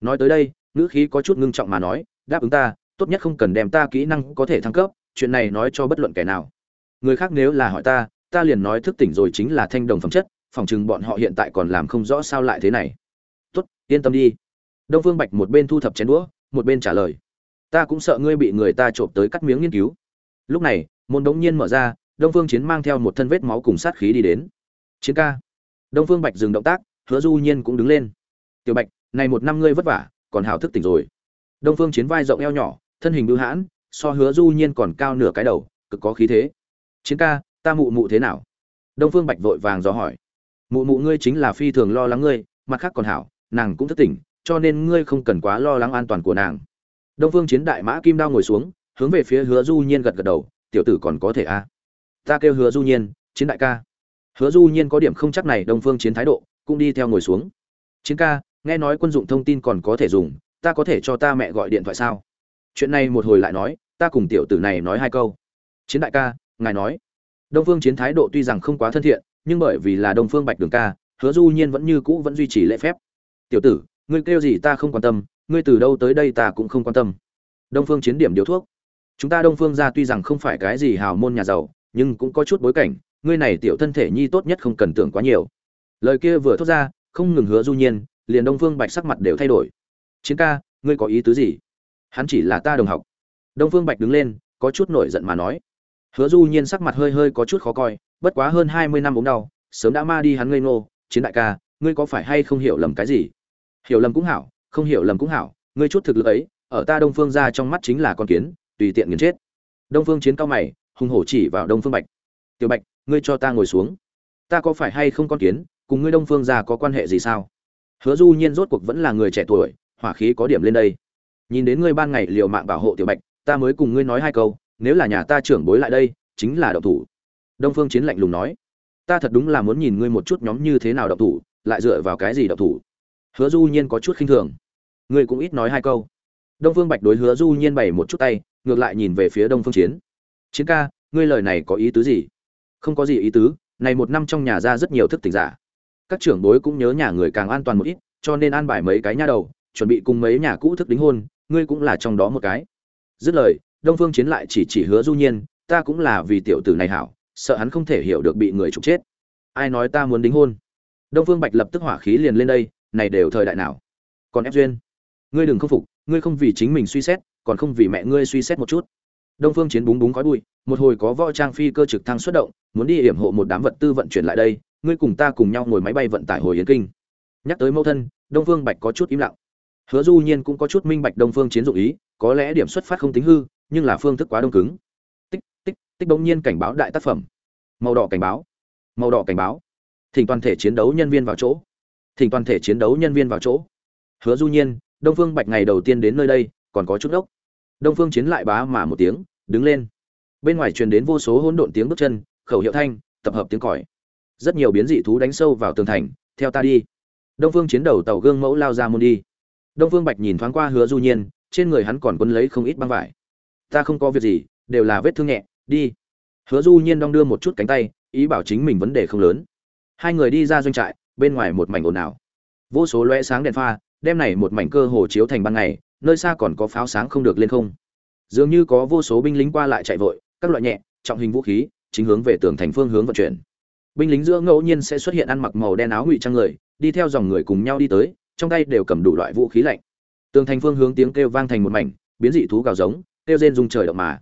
Nói tới đây ngữ khí có chút ngưng trọng mà nói, đáp ứng ta, tốt nhất không cần đem ta kỹ năng có thể thăng cấp, chuyện này nói cho bất luận kẻ nào. Người khác nếu là hỏi ta ta liền nói thức tỉnh rồi chính là thanh đồng phẩm chất, phòng chừng bọn họ hiện tại còn làm không rõ sao lại thế này. Tốt, yên tâm đi. Đông phương bạch một bên thu thập chén đũa, một bên trả lời, ta cũng sợ ngươi bị người ta trộm tới cắt miếng nghiên cứu. Lúc này, môn đống nhiên mở ra, đông phương chiến mang theo một thân vết máu cùng sát khí đi đến. Chiến ca. Đông phương bạch dừng động tác, hứa du nhiên cũng đứng lên. Tiểu bạch, này một năm ngươi vất vả còn hào thức tỉnh rồi. Đông phương chiến vai rộng eo nhỏ, thân hình bưu hãn, so hứa du nhiên còn cao nửa cái đầu, cực có khí thế. Chiến ca, ta mụ mụ thế nào? Đông phương bạch vội vàng dò hỏi. Mụ mụ ngươi chính là phi thường lo lắng ngươi, mặt khác còn hảo, nàng cũng thức tỉnh, cho nên ngươi không cần quá lo lắng an toàn của nàng. Đông phương chiến đại mã kim đao ngồi xuống, hướng về phía hứa du nhiên gật gật đầu, tiểu tử còn có thể a à. ta kêu hứa du nhiên, chiến đại ca. Hứa du nhiên có điểm không chắc này, đông phương chiến thái độ, cũng đi theo ngồi xuống. Chiến ca nghe nói quân dụng thông tin còn có thể dùng, ta có thể cho ta mẹ gọi điện thoại sao? Chuyện này một hồi lại nói, ta cùng tiểu tử này nói hai câu. Chiến đại ca, ngài nói. Đông phương chiến thái độ tuy rằng không quá thân thiện, nhưng bởi vì là đông phương bạch đường ca, hứa du nhiên vẫn như cũ vẫn duy trì lễ phép. Tiểu tử, ngươi kêu gì ta không quan tâm, ngươi từ đâu tới đây ta cũng không quan tâm. Đông phương chiến điểm điều thuốc. Chúng ta đông phương ra tuy rằng không phải cái gì hào môn nhà giàu, nhưng cũng có chút bối cảnh, ngươi này tiểu thân thể nhi tốt nhất không cần tưởng quá nhiều. Lời kia vừa thốt ra, không ngừng hứa du nhiên liền đông phương bạch sắc mặt đều thay đổi. Chiến ca, ngươi có ý tứ gì? Hắn chỉ là ta đồng học. Đông phương bạch đứng lên, có chút nổi giận mà nói. Hứa du nhiên sắc mặt hơi hơi có chút khó coi, bất quá hơn hai mươi năm ốm đau, sớm đã ma đi hắn ngây ngô, chiến đại ca, ngươi có phải hay không hiểu lầm cái gì? Hiểu lầm cũng hảo, không hiểu lầm cũng hảo, ngươi chút thực lực ấy, ở ta đông phương ra trong mắt chính là con kiến, tùy tiện nghiền chết. Đông phương chiến cao mày, hung hổ chỉ vào đông phương bạch. Tiểu bạch, ngươi cho ta ngồi xuống. Ta có phải hay không con kiến, cùng ngươi đông phương ra có quan hệ gì sao? Hứa du nhiên rốt cuộc vẫn là người trẻ tuổi, hỏa khí có điểm lên đây. Nhìn đến ngươi ban ngày liều mạng bảo hộ tiểu bạch, ta mới cùng ngươi nói hai câu, nếu là nhà ta trưởng bối lại đây, chính là đậu thủ. Đông phương chiến lạnh lùng nói. Ta thật đúng là muốn nhìn ngươi một chút nhóm như thế nào đậu thủ, lại dựa vào cái gì đậu thủ? Hứa du nhiên có chút khinh thường. Ngươi cũng ít nói hai câu. Đông phương bạch đối hứa du nhiên bày một chút tay, ngược lại nhìn về phía đông phương chiến. Chiến ca, ngươi lời này có ý tứ gì? Không có gì ý tứ, này một năm trong nhà ra rất nhiều thức tỉnh giả các trưởng bối cũng nhớ nhà người càng an toàn một ít, cho nên an bài mấy cái nha đầu, chuẩn bị cùng mấy nhà cũ thức đính hôn, ngươi cũng là trong đó một cái. Dứt lời, đông phương chiến lại chỉ chỉ hứa du nhiên, ta cũng là vì tiểu tử này hảo, sợ hắn không thể hiểu được bị người trục chết. Ai nói ta muốn đính hôn? Đông phương bạch lập tức hỏa khí liền lên đây, này đều thời đại nào? Còn ép duyên. Ngươi đừng không phục, ngươi không vì chính mình suy xét, còn không vì mẹ ngươi suy xét một chút. Đông phương chiến búng búng khói bụi, một hồi có võ trang phi cơ trực thăng xuất động, muốn đi hiểm hộ một đám vật tư vận chuyển lại đây ngươi cùng ta cùng nhau ngồi máy bay vận tải hồi yến kinh. Nhắc tới mẫu thân, đông phương bạch có chút im lặng. Hứa du nhiên cũng có chút minh bạch đông phương chiến dụng ý, có lẽ điểm xuất phát không tính hư, nhưng là phương thức quá đông cứng. Tích tích tích bỗng nhiên cảnh báo đại tác phẩm. Màu đỏ cảnh báo. Màu đỏ cảnh báo. Thỉnh toàn thể chiến đấu nhân viên vào chỗ. Thỉnh toàn thể chiến đấu nhân viên vào chỗ. Hứa du nhiên, đông phương bạch ngày đầu tiên đến nơi đây, còn có chút ốc đông phương chiến lại bá mà một tiếng, đứng lên. Bên ngoài truyền đến vô số hỗn độn tiếng bước chân, khẩu hiệu thanh, tập hợp tiếng còi rất nhiều biến dị thú đánh sâu vào tường thành, theo ta đi. Đông phương chiến đầu tàu gương mẫu lao ra môn đi. Đông phương bạch nhìn thoáng qua hứa du nhiên, trên người hắn còn quấn lấy không ít băng vải. Ta không có việc gì, đều là vết thương nhẹ, đi. Hứa du nhiên đong đưa một chút cánh tay, ý bảo chính mình vấn đề không lớn. Hai người đi ra doanh trại, bên ngoài một mảnh ồn ào. Vô số loe sáng đèn pha đem này một mảnh cơ hồ chiếu thành ban ngày, nơi xa còn có pháo sáng không được lên không. Dường như có vô số binh lính qua lại chạy vội, các loại nhẹ, trọng hình vũ khí, chính hướng về tường thành phương hướng vận chuyển binh lính giữa ngẫu nhiên sẽ xuất hiện ăn mặc màu đen áo ngụy trang người, đi theo dòng người cùng nhau đi tới, trong tay đều cầm đủ loại vũ khí lạnh. Tường thành phương hướng tiếng kêu vang thành một mảnh, biến dị thú gào giống, kêu rên rung trời động mà.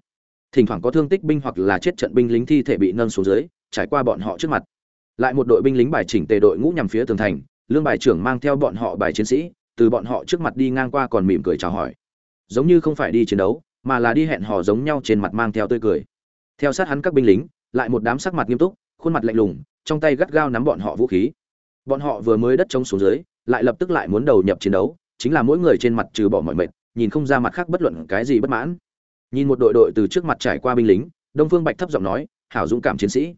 Thỉnh thoảng có thương tích binh hoặc là chết trận binh lính thi thể bị nâng xuống dưới, trải qua bọn họ trước mặt. Lại một đội binh lính bài chỉnh tề đội ngũ nhằm phía tường thành, lương bài trưởng mang theo bọn họ bài chiến sĩ, từ bọn họ trước mặt đi ngang qua còn mỉm cười chào hỏi. Giống như không phải đi chiến đấu, mà là đi hẹn hò giống nhau trên mặt mang theo tươi cười. Theo sát hắn các binh lính, lại một đám sắc mặt nghiêm túc khuôn mặt lạnh lùng, trong tay gắt gao nắm bọn họ vũ khí. Bọn họ vừa mới đất trống xuống dưới, lại lập tức lại muốn đầu nhập chiến đấu, chính là mỗi người trên mặt trừ bỏ mọi mệt, nhìn không ra mặt khác bất luận cái gì bất mãn. Nhìn một đội đội từ trước mặt trải qua binh lính, đông phương bạch thấp giọng nói, hảo dũng cảm chiến sĩ.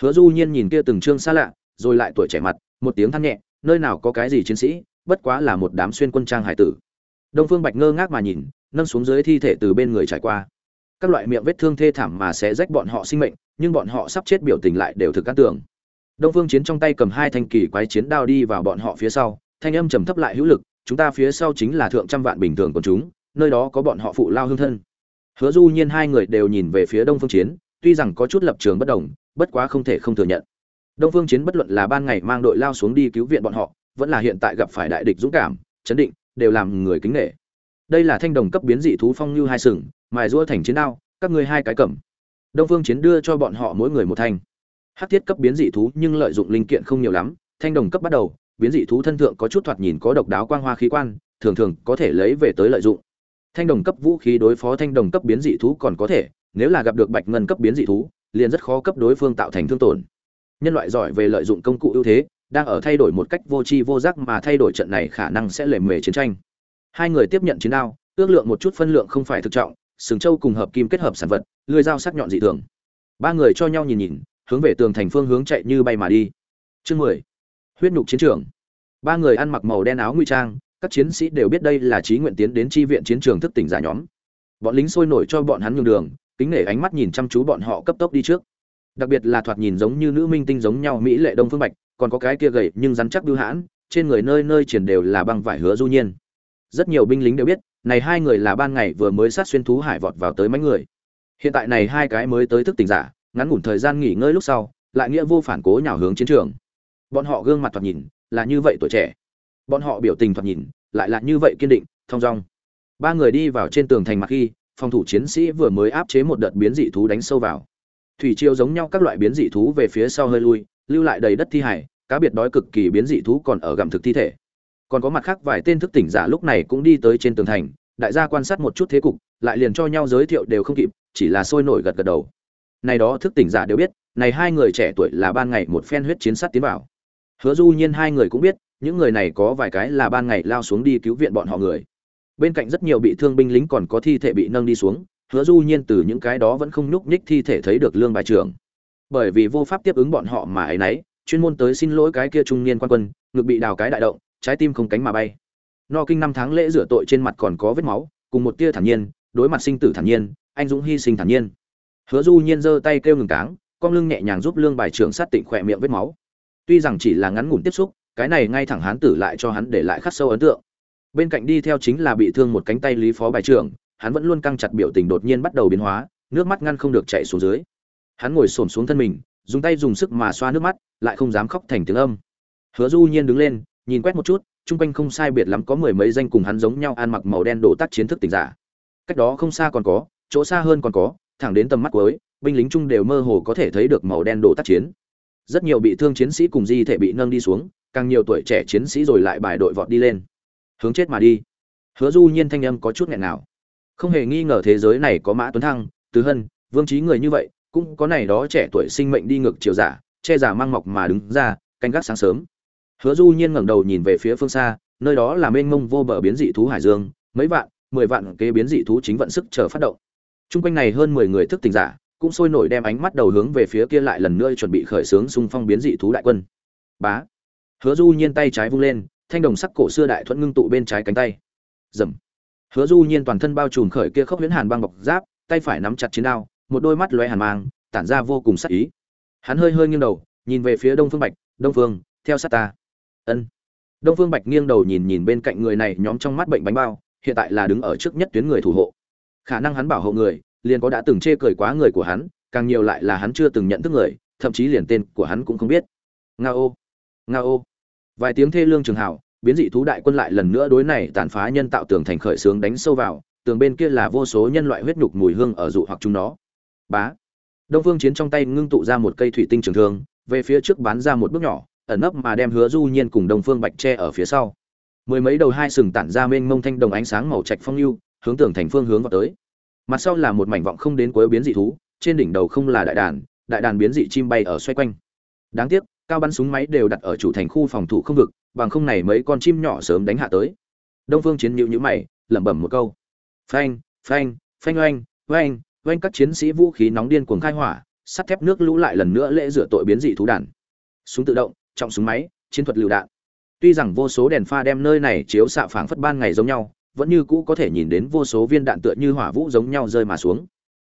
Hứa du nhiên nhìn kia từng trương xa lạ, rồi lại tuổi trẻ mặt, một tiếng than nhẹ, nơi nào có cái gì chiến sĩ, bất quá là một đám xuyên quân trang hải tử. Đông phương bạch ngơ ngác mà nhìn, nâng xuống dưới thi thể từ bên người trải qua. Các loại miệng vết thương thê thảm mà sẽ rách bọn họ sinh mệnh nhưng bọn họ sắp chết biểu tình lại đều thực cát tưởng. Đông phương chiến trong tay cầm hai thanh kỳ quái chiến đao đi vào bọn họ phía sau, thanh âm trầm thấp lại hữu lực, chúng ta phía sau chính là thượng trăm vạn bình thường của chúng, nơi đó có bọn họ phụ lao hương thân. Hứa du nhiên hai người đều nhìn về phía đông phương chiến, tuy rằng có chút lập trường bất đồng, bất quá không thể không thừa nhận. Đông phương chiến bất luận là ban ngày mang đội lao xuống đi cứu viện bọn họ, vẫn là hiện tại gặp phải đại địch dũng cảm, chấn định, đều làm người kính nể. Đây là thanh đồng cấp biến dị thú phong như hai sừng, mài rũa thành chiến đao, các ngươi hai cái cầm đông phương chiến đưa cho bọn họ mỗi người một thanh. Hắc thiết cấp biến dị thú nhưng lợi dụng linh kiện không nhiều lắm, thanh đồng cấp bắt đầu, biến dị thú thân thượng có chút thoạt nhìn có độc đáo quang hoa khí quan, thường thường có thể lấy về tới lợi dụng. Thanh đồng cấp vũ khí đối phó thanh đồng cấp biến dị thú còn có thể, nếu là gặp được bạch ngân cấp biến dị thú, liền rất khó cấp đối phương tạo thành thương tổn. Nhân loại giỏi về lợi dụng công cụ ưu thế, đang ở thay đổi một cách vô tri vô giác mà thay đổi trận này khả năng sẽ lề mề chiến tranh. Hai người tiếp nhận chiến đao, ước lượng một chút phân lượng không phải thực trọng sừng châu cùng hợp kim kết hợp sản vật lưỡi dao sắc nhọn dị thường. Ba người cho nhau nhìn nhìn, hướng về tường thành phương hướng chạy như bay mà đi. Chương mười. Huyết nhục chiến trường. Ba người ăn mặc màu đen áo nguy trang, các chiến sĩ đều biết đây là trí nguyện tiến đến chi viện chiến trường thức tỉnh giả nhóm. Bọn lính sôi nổi cho bọn hắn nhường đường, kính nể ánh mắt nhìn chăm chú bọn họ cấp tốc đi trước. Đặc biệt là thoạt nhìn giống như nữ minh tinh giống nhau mỹ lệ đông phương bạch, còn có cái kia gầy nhưng rắn chắc bưu hãn, trên người nơi nơi triển đều là băng vải hứa du nhiên. Rất nhiều binh lính đều biết này hai người là ban ngày vừa mới sát xuyên thú hải vọt vào tới mấy người. Hiện tại này hai cái mới tới thức tỉnh giả, ngắn ngủn thời gian nghỉ ngơi lúc sau, lại nghĩa vô phản cố nhào hướng chiến trường. Bọn họ gương mặt thoạt nhìn là như vậy tuổi trẻ. Bọn họ biểu tình thoạt nhìn lại là như vậy kiên định, thong dong. Ba người đi vào trên tường thành mặt khi, phòng thủ chiến sĩ vừa mới áp chế một đợt biến dị thú đánh sâu vào. Thủy triều giống nhau các loại biến dị thú về phía sau hơi lui, lưu lại đầy đất thi hải, cá biệt đói cực kỳ biến dị thú còn ở gặm thực thi thể còn có mặt khác vài tên thức tỉnh giả lúc này cũng đi tới trên tường thành, đại gia quan sát một chút thế cục, lại liền cho nhau giới thiệu đều không kịp, chỉ là sôi nổi gật gật đầu. Này đó thức tỉnh giả đều biết, này hai người trẻ tuổi là ban ngày một phen huyết chiến sát tiến vào. Hứa du nhiên hai người cũng biết, những người này có vài cái là ban ngày lao xuống đi cứu viện bọn họ người. Bên cạnh rất nhiều bị thương binh lính còn có thi thể bị nâng đi xuống, hứa du nhiên từ những cái đó vẫn không nhúc nhích thi thể thấy được lương bài trưởng. Bởi vì vô pháp tiếp ứng bọn họ mà ấy nấy, chuyên môn tới xin lỗi cái kia trung niên quan quân, ngực bị đào cái đại động trái tim không cánh mà bay. No kinh năm tháng lễ rửa tội trên mặt còn có vết máu, cùng một tia thản nhiên, đối mặt sinh tử thản nhiên, anh dũng hy sinh thản nhiên. Hứa du nhiên giơ tay kêu ngừng cáng, con lưng nhẹ nhàng giúp lương bài trưởng sát tịnh khỏe miệng vết máu. Tuy rằng chỉ là ngắn ngủn tiếp xúc, cái này ngay thẳng hán tử lại cho hắn để lại khắc sâu ấn tượng. Bên cạnh đi theo chính là bị thương một cánh tay lý phó bài trưởng, hắn vẫn luôn căng chặt biểu tình đột nhiên bắt đầu biến hóa, nước mắt ngăn không được chạy xuống dưới. Hắn ngồi xổm xuống thân mình, dùng tay dùng sức mà xoa nước mắt, lại không dám khóc thành tiếng âm. Hứa du nhiên đứng lên nhìn quét một chút, chung quanh không sai biệt lắm có mười mấy danh cùng hắn giống nhau ăn mặc màu đen đổ tác chiến thức tỉnh giả. Cách đó không xa còn có, chỗ xa hơn còn có, thẳng đến tầm mắt cuối, binh lính chung đều mơ hồ có thể thấy được màu đen đổ tác chiến. Rất nhiều bị thương chiến sĩ cùng di thể bị nâng đi xuống, càng nhiều tuổi trẻ chiến sĩ rồi lại bài đội vọt đi lên. Hướng chết mà đi. Hứa du nhiên thanh âm có chút nghẹn nào. Không hề nghi ngờ thế giới này có mã tuấn thăng, tứ hân, vương trí người như vậy, cũng có này đó trẻ tuổi sinh mệnh đi ngược chiều giả, che giả mang mọc mà đứng ra, canh gác sáng sớm hứa du nhiên ngẩng đầu nhìn về phía phương xa nơi đó là mênh mông vô bờ biến dị thú hải dương mấy vạn mười vạn kế biến dị thú chính vận sức chờ phát động Trung quanh này hơn mười người thức tỉnh giả, cũng sôi nổi đem ánh mắt đầu hướng về phía kia lại lần nữa chuẩn bị khởi xướng xung phong biến dị thú đại quân. Bá. Hứa Du Nhiên tay trái vung lên, thanh đồng sắc cổ xưa đại thuẫn ngưng tụ bên trái cánh tay. Rầm. Hứa Du Nhiên toàn thân bao trùm khởi kia khốc huyễn hàn băng bọc giáp, tay phải nắm chặt chiến đao, một đôi mắt lóe hàn mang, tản ra vô cùng sắc ý. Hắn hơi hơi nghiêng đầu, nhìn về phía Đông Phương Bạch, "Đông Phương, theo sát ta." Ân. Đông Phương Bạch nghiêng đầu nhìn nhìn bên cạnh người này nhóm trong mắt bệnh bánh bao, hiện tại là đứng ở trước nhất tuyến người thủ hộ. Khả năng hắn bảo hộ người liền có đã từng chê cười quá người của hắn càng nhiều lại là hắn chưa từng nhận thức người thậm chí liền tên của hắn cũng không biết. Nga ô nga ô vài tiếng thê lương trường hảo biến dị thú đại quân lại lần nữa đối này tàn phá nhân tạo tường thành khởi sướng đánh sâu vào tường bên kia là vô số nhân loại huyết nhục mùi hương ở dụ hoặc chúng nó. Bá. Đông phương chiến trong tay ngưng tụ ra một cây thủy tinh trường thương về phía trước bán ra một bước nhỏ ẩn nấp mà đem hứa du nhiên cùng đông phương bạch tre ở phía sau. Mười mấy đầu hai sừng tản ra mênh mông thanh đồng ánh sáng màu trạch phong lưu, hướng tường thành phương hướng vào tới. Mặt sau là một mảnh vọng không đến cuối biến dị thú, trên đỉnh đầu không là đại đàn đại đàn biến dị chim bay ở xoay quanh. Đáng tiếc, cao bắn súng máy đều đặt ở chủ thành khu phòng thủ không vực, bằng không này mấy con chim nhỏ sớm đánh hạ tới. Đông phương chiến nhữ nhữ mày, lẩm bẩm một câu. Phanh phanh phanh oanh oanh oanh các chiến sĩ vũ khí nóng điên cuồng khai hỏa, sắt thép nước lũ lại lần nữa lễ rửa tội biến dị thú đàn. Súng tự động trọng súng máy chiến thuật lựu đạn. Tuy rằng vô số đèn pha đem nơi này chiếu xạ phảng phất ban ngày giống nhau vẫn như cũ có thể nhìn đến vô số viên đạn tựa như hỏa vũ giống nhau rơi mà xuống.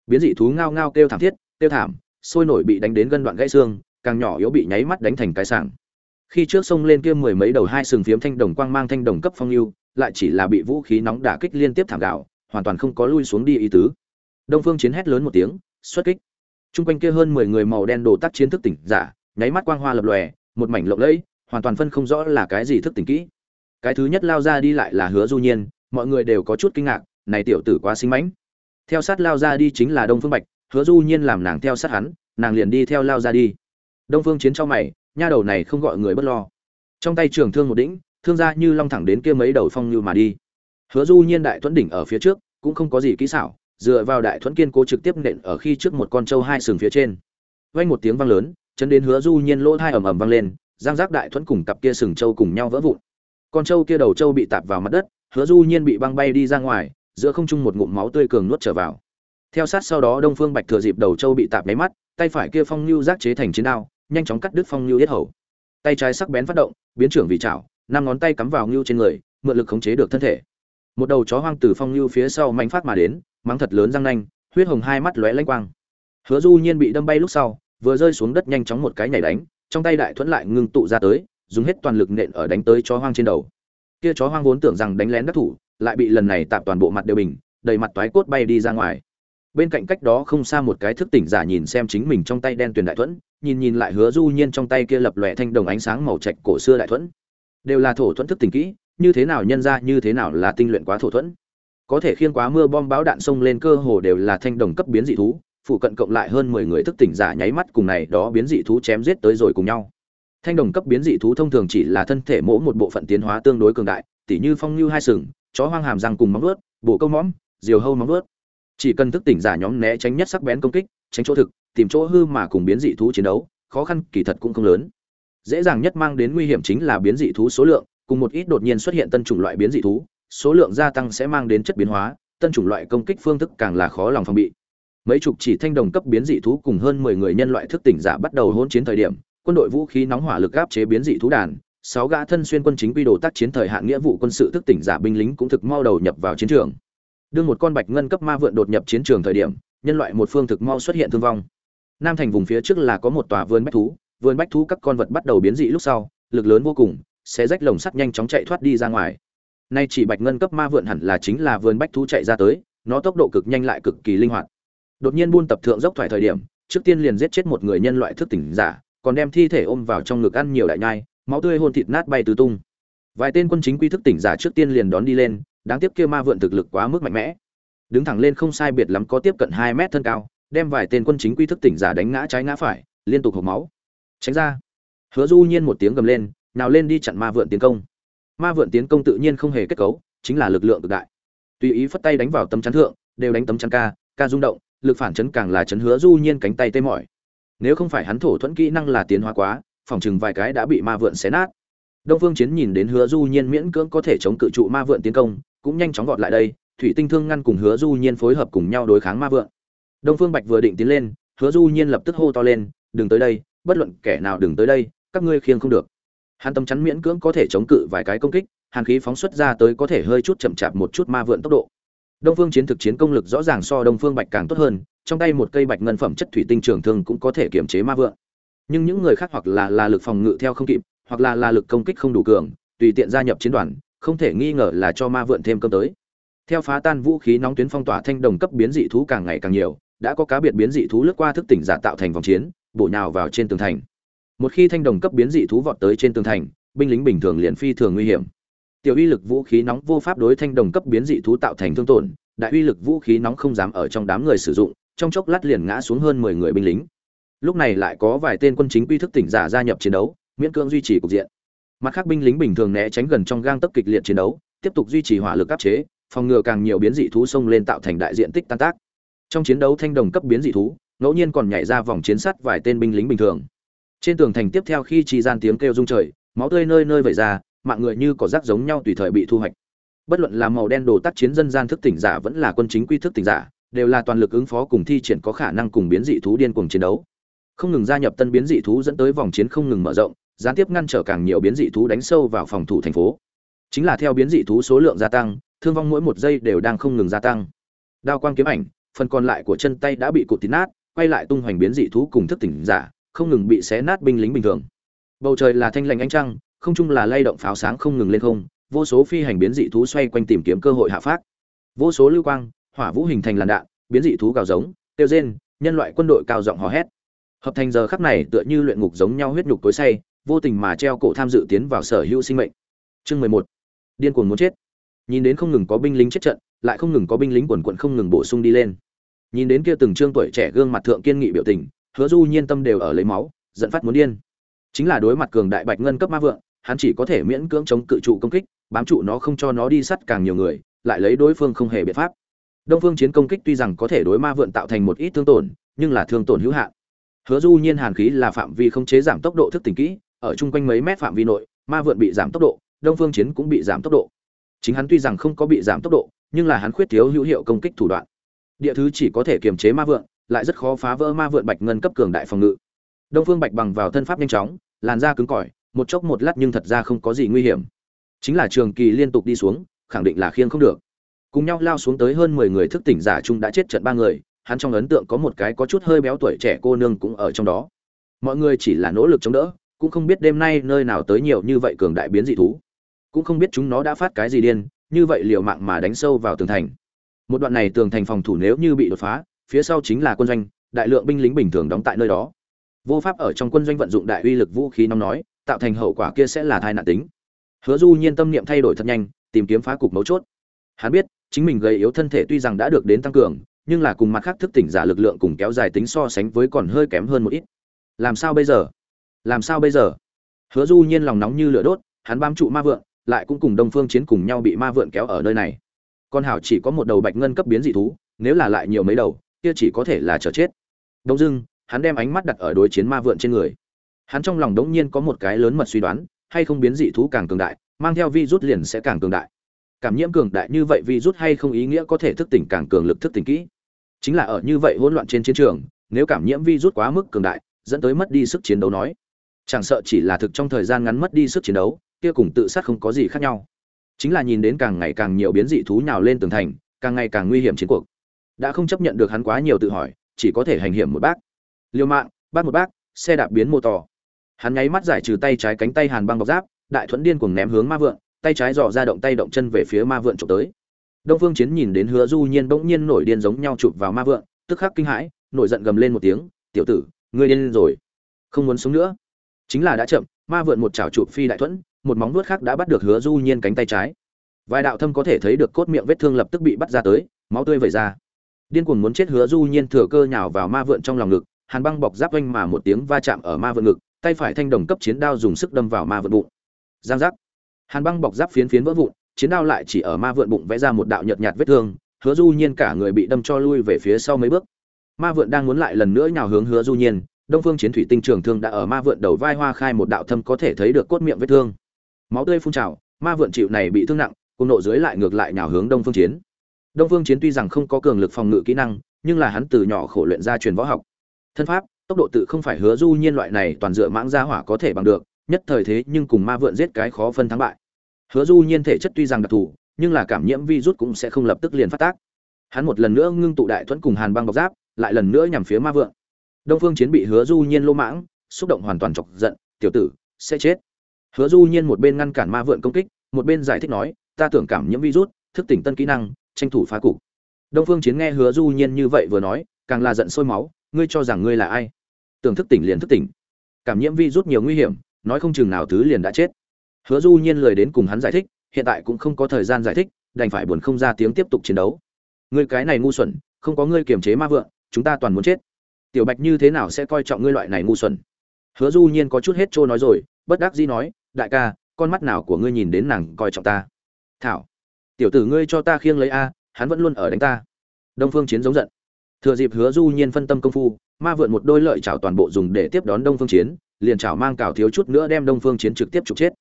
Biến dị thú ngao ngao kêu thảm thiết kêu thảm sôi nổi bị đánh đến gân đoạn gãy xương càng nhỏ yếu bị nháy mắt đánh thành cái sảng. Khi trước sông lên kia mười mấy đầu hai sừng phiếm thanh đồng quang mang thanh đồng cấp phong lưu lại chỉ là bị vũ khí nóng đả kích liên tiếp thảm gạo hoàn toàn không có lui xuống đi ý tứ. Đông phương chiến hét lớn một tiếng xuất kích. Trung quanh kia hơn 10 người màu đen đồ tác chiến thức tỉnh giả, nháy mắt quang hoa lập lòe, một mảnh lộng lẫy, hoàn toàn phân không rõ là cái gì thức tỉnh kỹ. Cái thứ nhất lao ra đi lại là Hứa Du Nhiên, mọi người đều có chút kinh ngạc, này tiểu tử quá xinh mãnh. Theo sát lao ra đi chính là Đông Phương Bạch, Hứa Du Nhiên làm nàng theo sát hắn, nàng liền đi theo lao ra đi. Đông Phương Chiến trong mày, nha đầu này không gọi người bất lo. Trong tay trường thương một đỉnh, thương ra như long thẳng đến kia mấy đầu phong như mà đi. Hứa Du Nhiên đại thuẫn đỉnh ở phía trước, cũng không có gì kỹ xảo, dựa vào đại thuẫn kiên cố trực tiếp nện ở khi trước một con trâu hai sừng phía trên vang một tiếng vang lớn chấn đến hứa du nhiên lỗ thai ầm ầm vang lên, giang giác đại thuẫn cùng cặp kia sừng trâu cùng nhau vỡ vụn. Con trâu kia đầu trâu bị tạp vào mặt đất, hứa du nhiên bị băng bay đi ra ngoài, giữa không trung một ngụm máu tươi cường nuốt trở vào. Theo sát sau đó đông phương bạch thừa dịp đầu trâu bị tạp máy mắt, tay phải kia phong lưu giác chế thành chiến đao, nhanh chóng cắt đứt phong lưu yết hầu. Tay trái sắc bén phát động, biến trưởng vị chảo, năm ngón tay cắm vào lưu trên người, mượn lực khống chế được thân thể. Một đầu chó hoang từ phong lưu phía sau mạnh phát mà đến, mắng thật lớn răng nanh, huyết hồng hai mắt lóe lanh quang. Hứa du nhiên bị đâm bay lúc sau vừa rơi xuống đất nhanh chóng một cái nhảy đánh, trong tay đại thuẫn lại ngưng tụ ra tới, dùng hết toàn lực nện ở đánh tới chó hoang trên đầu. Kia chó hoang vốn tưởng rằng đánh lén đắc thủ, lại bị lần này tạp toàn bộ mặt đều bình, đầy mặt toái cốt bay đi ra ngoài. Bên cạnh cách đó không xa một cái thức tỉnh giả nhìn xem chính mình trong tay đen tuyền đại thuẫn, nhìn nhìn lại hứa du nhiên trong tay kia lập lòe thanh đồng ánh sáng màu trạch cổ xưa đại thuẫn. Đều là thổ thuẫn thức tỉnh kỹ, như thế nào nhân ra, như thế nào là tinh luyện quá thổ thuẫn. Có thể khiên quá mưa bom báo đạn sông lên cơ hồ đều là thanh đồng cấp biến dị thú phụ cận cộng lại hơn mười người thức tỉnh giả nháy mắt cùng này đó biến dị thú chém giết tới rồi cùng nhau. Thanh đồng cấp biến dị thú thông thường chỉ là thân thể mỗi một bộ phận tiến hóa tương đối cường đại tỉ như phong lưu hai sừng chó hoang hàm răng cùng móng vuốt bổ câu mõm diều hâu móng vuốt. Chỉ cần thức tỉnh giả nhóm né tránh nhất sắc bén công kích tránh chỗ thực tìm chỗ hư mà cùng biến dị thú chiến đấu khó khăn kỳ thật cũng không lớn. Dễ dàng nhất mang đến nguy hiểm chính là biến dị thú số lượng cùng một ít đột nhiên xuất hiện tân chủng loại biến dị thú số lượng gia tăng sẽ mang đến chất biến hóa, tân chủng loại công kích phương thức càng là khó lòng phòng bị. Mấy chục chỉ thanh đồng cấp biến dị thú cùng hơn 10 người nhân loại thức tỉnh giả bắt đầu hỗn chiến thời điểm, quân đội vũ khí nóng hỏa lực áp chế biến dị thú đàn, sáu gã thân xuyên quân chính quy đồ tác chiến thời hạn nghĩa vụ quân sự thức tỉnh giả binh lính cũng thực mau đầu nhập vào chiến trường. Đương một con bạch ngân cấp ma vượn đột nhập chiến trường thời điểm, nhân loại một phương thực mau xuất hiện thương vong. Nam thành vùng phía trước là có một tòa vườn bách thú, vườn bách thú các con vật bắt đầu biến dị lúc sau, lực lớn vô cùng, sẽ rách lồng sắt nhanh chóng chạy thoát đi ra ngoài. Nay chỉ bạch ngân cấp ma vượn hẳn là chính là vườn bách thú chạy ra tới, nó tốc độ cực nhanh lại cực kỳ linh hoạt. Đột nhiên buôn tập thượng dốc thoải thời điểm, trước tiên liền giết chết một người nhân loại thức tỉnh giả, còn đem thi thể ôm vào trong ngực ăn nhiều đại nhai, máu tươi hôn thịt nát bay tứ tung. Vài tên quân chính quy thức tỉnh giả trước tiên liền đón đi lên, đáng tiếc kia ma vượn thực lực quá mức mạnh mẽ. Đứng thẳng lên không sai biệt lắm có tiếp cận hai mét thân cao, đem vài tên quân chính quy thức tỉnh giả đánh ngã trái ngã phải, liên tục hộp máu. Tránh ra. Hứa Du Nhiên một tiếng gầm lên, nào lên đi chặn ma vượn tiến công ma vượn tiến công tự nhiên không hề kết cấu chính là lực lượng cực đại tùy ý phất tay đánh vào tấm chắn thượng đều đánh tấm chắn ca ca rung động lực phản chấn càng là chấn hứa du nhiên cánh tay tê mỏi. Nếu không phải hắn thổ thuẫn kỹ năng là tiến hóa quá, phòng chừng vài cái đã bị ma vượn xé nát. Đông phương chiến nhìn đến hứa du nhiên miễn cưỡng có thể chống cự trụ ma vượn tiến công, cũng nhanh chóng gọt lại đây, thủy tinh thương ngăn cùng hứa du nhiên phối hợp cùng nhau đối kháng ma vượn. Đông phương bạch vừa định tiến lên, hứa du nhiên lập tức hô to lên, đừng tới đây, bất luận kẻ nào đừng tới đây, các ngươi khiêng không được. Hàn tâm chắn miễn cưỡng có thể chống cự vài cái công kích, hàn khí phóng xuất ra tới có thể hơi chút chậm chạp một chút ma vượn tốc độ đông phương chiến thực chiến công lực rõ ràng so đông phương bạch càng tốt hơn, trong tay một cây bạch ngân phẩm chất thủy tinh trường thương cũng có thể kiểm chế ma vượng. nhưng những người khác hoặc là là lực phòng ngự theo không kịp, hoặc là là lực công kích không đủ cường, tùy tiện gia nhập chiến đoàn, không thể nghi ngờ là cho ma vượn thêm cơm tới. Theo phá tan vũ khí nóng tuyến phong tỏa thanh đồng cấp biến dị thú càng ngày càng nhiều, đã có cá biệt biến dị thú lướt qua thức tỉnh giả tạo thành vòng chiến, bổ nhào vào trên tường thành. Một khi thanh đồng cấp biến dị thú vọt tới trên tường thành, binh lính bình thường liền phi thường nguy hiểm tiểu uy lực vũ khí nóng vô pháp đối thanh đồng cấp biến dị thú tạo thành thương tổn, đại uy lực vũ khí nóng không dám ở trong đám người sử dụng, trong chốc lát liền ngã xuống hơn mười người binh lính. Lúc này lại có vài tên quân chính quy thức tỉnh giả gia nhập chiến đấu, miễn cưỡng duy trì cục diện. Mặt khác binh lính bình thường né tránh gần trong gang tấc kịch liệt chiến đấu, tiếp tục duy trì hỏa lực áp chế, phòng ngừa càng nhiều biến dị thú xông lên tạo thành đại diện tích tan tác. Trong chiến đấu thanh đồng cấp biến dị thú, ngẫu nhiên còn nhảy ra vòng chiến sắt vài tên binh lính bình thường. Trên tường thành tiếp theo khi trì gian tiếng kêu rung trời, máu tươi nơi nơi vẩy ra mạng người như có rác giống nhau tùy thời bị thu hoạch. Bất luận là màu đen đồ tác chiến dân gian thức tỉnh giả vẫn là quân chính quy thức tỉnh giả, đều là toàn lực ứng phó cùng thi triển có khả năng cùng biến dị thú điên cuồng chiến đấu. Không ngừng gia nhập tân biến dị thú dẫn tới vòng chiến không ngừng mở rộng, gián tiếp ngăn trở càng nhiều biến dị thú đánh sâu vào phòng thủ thành phố. Chính là theo biến dị thú số lượng gia tăng, thương vong mỗi một giây đều đang không ngừng gia tăng. Đao quang kiếm ảnh, phần còn lại của chân tay đã bị cụt tín nát, quay lại tung hoành biến dị thú cùng thức tỉnh giả, không ngừng bị xé nát binh lính bình thường. Bầu trời là thanh lành ánh trăng không trung là lay động pháo sáng không ngừng lên không, vô số phi hành biến dị thú xoay quanh tìm kiếm cơ hội hạ phát. Vô số lưu quang, hỏa vũ hình thành làn đạn, biến dị thú gào giống, tiêu rên, nhân loại quân đội cao giọng hò hét. Hợp thành giờ khắc này tựa như luyện ngục giống nhau huyết nhục tối say, vô tình mà treo cổ tham dự tiến vào sở hữu sinh mệnh. Chương mười một. Điên cuồng muốn chết. Nhìn đến không ngừng có binh lính chết trận, lại không ngừng có binh lính quần quần không ngừng bổ sung đi lên. Nhìn đến kia từng trương tuổi trẻ gương mặt thượng kiên nghị biểu tình, hứa du nhiên tâm đều ở lấy máu, giận phát muốn điên. Chính là đối mặt cường đại bạch ngân cấp ma vượng hắn chỉ có thể miễn cưỡng chống cự trụ công kích, bám trụ nó không cho nó đi sắt càng nhiều người, lại lấy đối phương không hề biện pháp. Đông phương chiến công kích tuy rằng có thể đối ma vượn tạo thành một ít thương tổn, nhưng là thương tổn hữu hạn. Hứa du nhiên hàn khí là phạm vi không chế giảm tốc độ thức tỉnh kỹ, ở chung quanh mấy mét phạm vi nội, ma vượn bị giảm tốc độ, đông phương chiến cũng bị giảm tốc độ. Chính hắn tuy rằng không có bị giảm tốc độ, nhưng là hắn khuyết thiếu hữu hiệu công kích thủ đoạn. Địa thứ chỉ có thể kiềm chế ma vượn, lại rất khó phá vỡ ma vượn bạch ngân cấp cường đại phòng ngự. Đông phương bạch bằng vào thân pháp nhanh chóng, làn da cứng cỏi một chốc một lát nhưng thật ra không có gì nguy hiểm. Chính là trường kỳ liên tục đi xuống, khẳng định là khiêng không được. Cùng nhau lao xuống tới hơn mười người thức tỉnh giả chung đã chết trận ba người, hắn trong ấn tượng có một cái có chút hơi béo tuổi trẻ cô nương cũng ở trong đó. Mọi người chỉ là nỗ lực chống đỡ, cũng không biết đêm nay nơi nào tới nhiều như vậy cường đại biến dị thú. Cũng không biết chúng nó đã phát cái gì điên, như vậy liều mạng mà đánh sâu vào tường thành. Một đoạn này tường thành phòng thủ nếu như bị đột phá, phía sau chính là quân doanh, đại lượng binh lính bình thường đóng tại nơi đó. Vô pháp ở trong quân doanh vận dụng đại uy lực vũ khí nóng nói tạo thành hậu quả kia sẽ là thai nạn tính. Hứa du nhiên tâm niệm thay đổi thật nhanh, tìm kiếm phá cục mấu chốt. Hắn biết, chính mình gầy yếu thân thể tuy rằng đã được đến tăng cường, nhưng là cùng mặt khác thức tỉnh giả lực lượng cùng kéo dài tính so sánh với còn hơi kém hơn một ít. Làm sao bây giờ? Làm sao bây giờ? Hứa du nhiên lòng nóng như lửa đốt, hắn bám trụ ma vượn lại cũng cùng đông phương chiến cùng nhau bị ma vượn kéo ở nơi này. Con hảo chỉ có một đầu bạch ngân cấp biến dị thú, nếu là lại nhiều mấy đầu, kia chỉ có thể là chờ chết. Đông dưng hắn đem ánh mắt đặt ở đối chiến ma vượn trên người hắn trong lòng đống nhiên có một cái lớn mật suy đoán, hay không biến dị thú càng cường đại, mang theo vi rút liền sẽ càng cường đại. Cảm nhiễm cường đại như vậy vi rút hay không ý nghĩa có thể thức tỉnh càng cường lực thức tỉnh kỹ? Chính là ở như vậy hỗn loạn trên chiến trường, nếu cảm nhiễm vi rút quá mức cường đại, dẫn tới mất đi sức chiến đấu nói. Chẳng sợ chỉ là thực trong thời gian ngắn mất đi sức chiến đấu, kia cùng tự sát không có gì khác nhau. Chính là nhìn đến càng ngày càng nhiều biến dị thú nhào lên tường thành, càng ngày càng nguy hiểm chiến cuộc. Đã không chấp nhận được hắn quá nhiều tự hỏi, chỉ có thể hành hiểm một bác. Liêu mạng bác một bác, xe đạp biến mô tỏ hắn nháy mắt giải trừ tay trái cánh tay hàn băng bọc giáp, đại thuẫn điên cuồng ném hướng ma vượn tay trái dò ra động tay động chân về phía ma vượn trộm tới. Đông phương chiến nhìn đến hứa du nhiên bỗng nhiên nổi điên giống nhau chụp vào ma vượn tức khắc kinh hãi, nổi giận gầm lên một tiếng, tiểu tử, ngươi điên rồi, không muốn sống nữa. Chính là đã chậm, ma vượn một chảo chụp phi đại thuẫn, một móng vuốt khác đã bắt được hứa du nhiên cánh tay trái. Vài đạo thâm có thể thấy được cốt miệng vết thương lập tức bị bắt ra tới, máu tươi vẩy ra. Điên cuồng muốn chết hứa du nhiên thừa cơ nhào vào ma vượn trong lòng ngực, hàn băng bọc giáp oanh mà một tiếng va chạm ở ma vượn ngực tay phải thanh đồng cấp chiến đao dùng sức đâm vào ma vượn bụng. Giang giác. Hàn băng bọc giáp phiến phiến vỡ vụn, chiến đao lại chỉ ở ma vượn bụng vẽ ra một đạo nhợt nhạt vết thương, hứa du nhiên cả người bị đâm cho lui về phía sau mấy bước. Ma vượn đang muốn lại lần nữa nhào hướng hứa du nhiên, đông phương chiến thủy tinh trường thương đã ở ma vượn đầu vai hoa khai một đạo thâm có thể thấy được cốt miệng vết thương. Máu tươi phun trào, ma vượn chịu này bị thương nặng, cùng nộ dưới lại ngược lại nhào hướng đông phương chiến. Đông phương chiến tuy rằng không có cường lực phòng ngự kỹ năng, nhưng là hắn từ nhỏ khổ luyện ra truyền võ học. Thân pháp tốc độ tự không phải hứa du nhiên loại này toàn dựa mãng gia hỏa có thể bằng được, nhất thời thế nhưng cùng ma vượn giết cái khó phân thắng bại. Hứa du nhiên thể chất tuy rằng đặc thù, nhưng là cảm nhiễm virus cũng sẽ không lập tức liền phát tác. Hắn một lần nữa ngưng tụ đại thuẫn cùng hàn băng bọc giáp, lại lần nữa nhằm phía ma vượn. Đông phương chiến bị hứa du nhiên lô mãng, xúc động hoàn toàn chọc giận, tiểu tử, sẽ chết. Hứa du nhiên một bên ngăn cản ma vượn công kích, một bên giải thích nói, ta tưởng cảm nhiễm virus, thức tỉnh tân kỹ năng, tranh thủ phá cục. Đông phương chiến nghe hứa du nhiên như vậy vừa nói, càng là giận sôi máu, ngươi cho rằng ngươi là ai? Tưởng thức tỉnh liền thức tỉnh. Cảm nhiễm virus nhiều nguy hiểm, nói không chừng nào thứ liền đã chết. Hứa du nhiên lời đến cùng hắn giải thích, hiện tại cũng không có thời gian giải thích, đành phải buồn không ra tiếng tiếp tục chiến đấu. Ngươi cái này ngu xuẩn, không có ngươi kiềm chế ma vượng, chúng ta toàn muốn chết. Tiểu bạch như thế nào sẽ coi trọng ngươi loại này ngu xuẩn? Hứa du nhiên có chút hết trôi nói rồi, bất đắc dĩ nói, đại ca, con mắt nào của ngươi nhìn đến nàng coi trọng ta? Thảo, tiểu tử ngươi cho ta khiêng lấy a, hắn vẫn luôn ở đánh ta. Đông phương chiến giống giận thừa dịp hứa du nhiên phân tâm công phu, ma vượn một đôi lợi chảo toàn bộ dùng để tiếp đón đông phương chiến, liền chảo mang cào thiếu chút nữa đem đông phương chiến trực tiếp trục chết.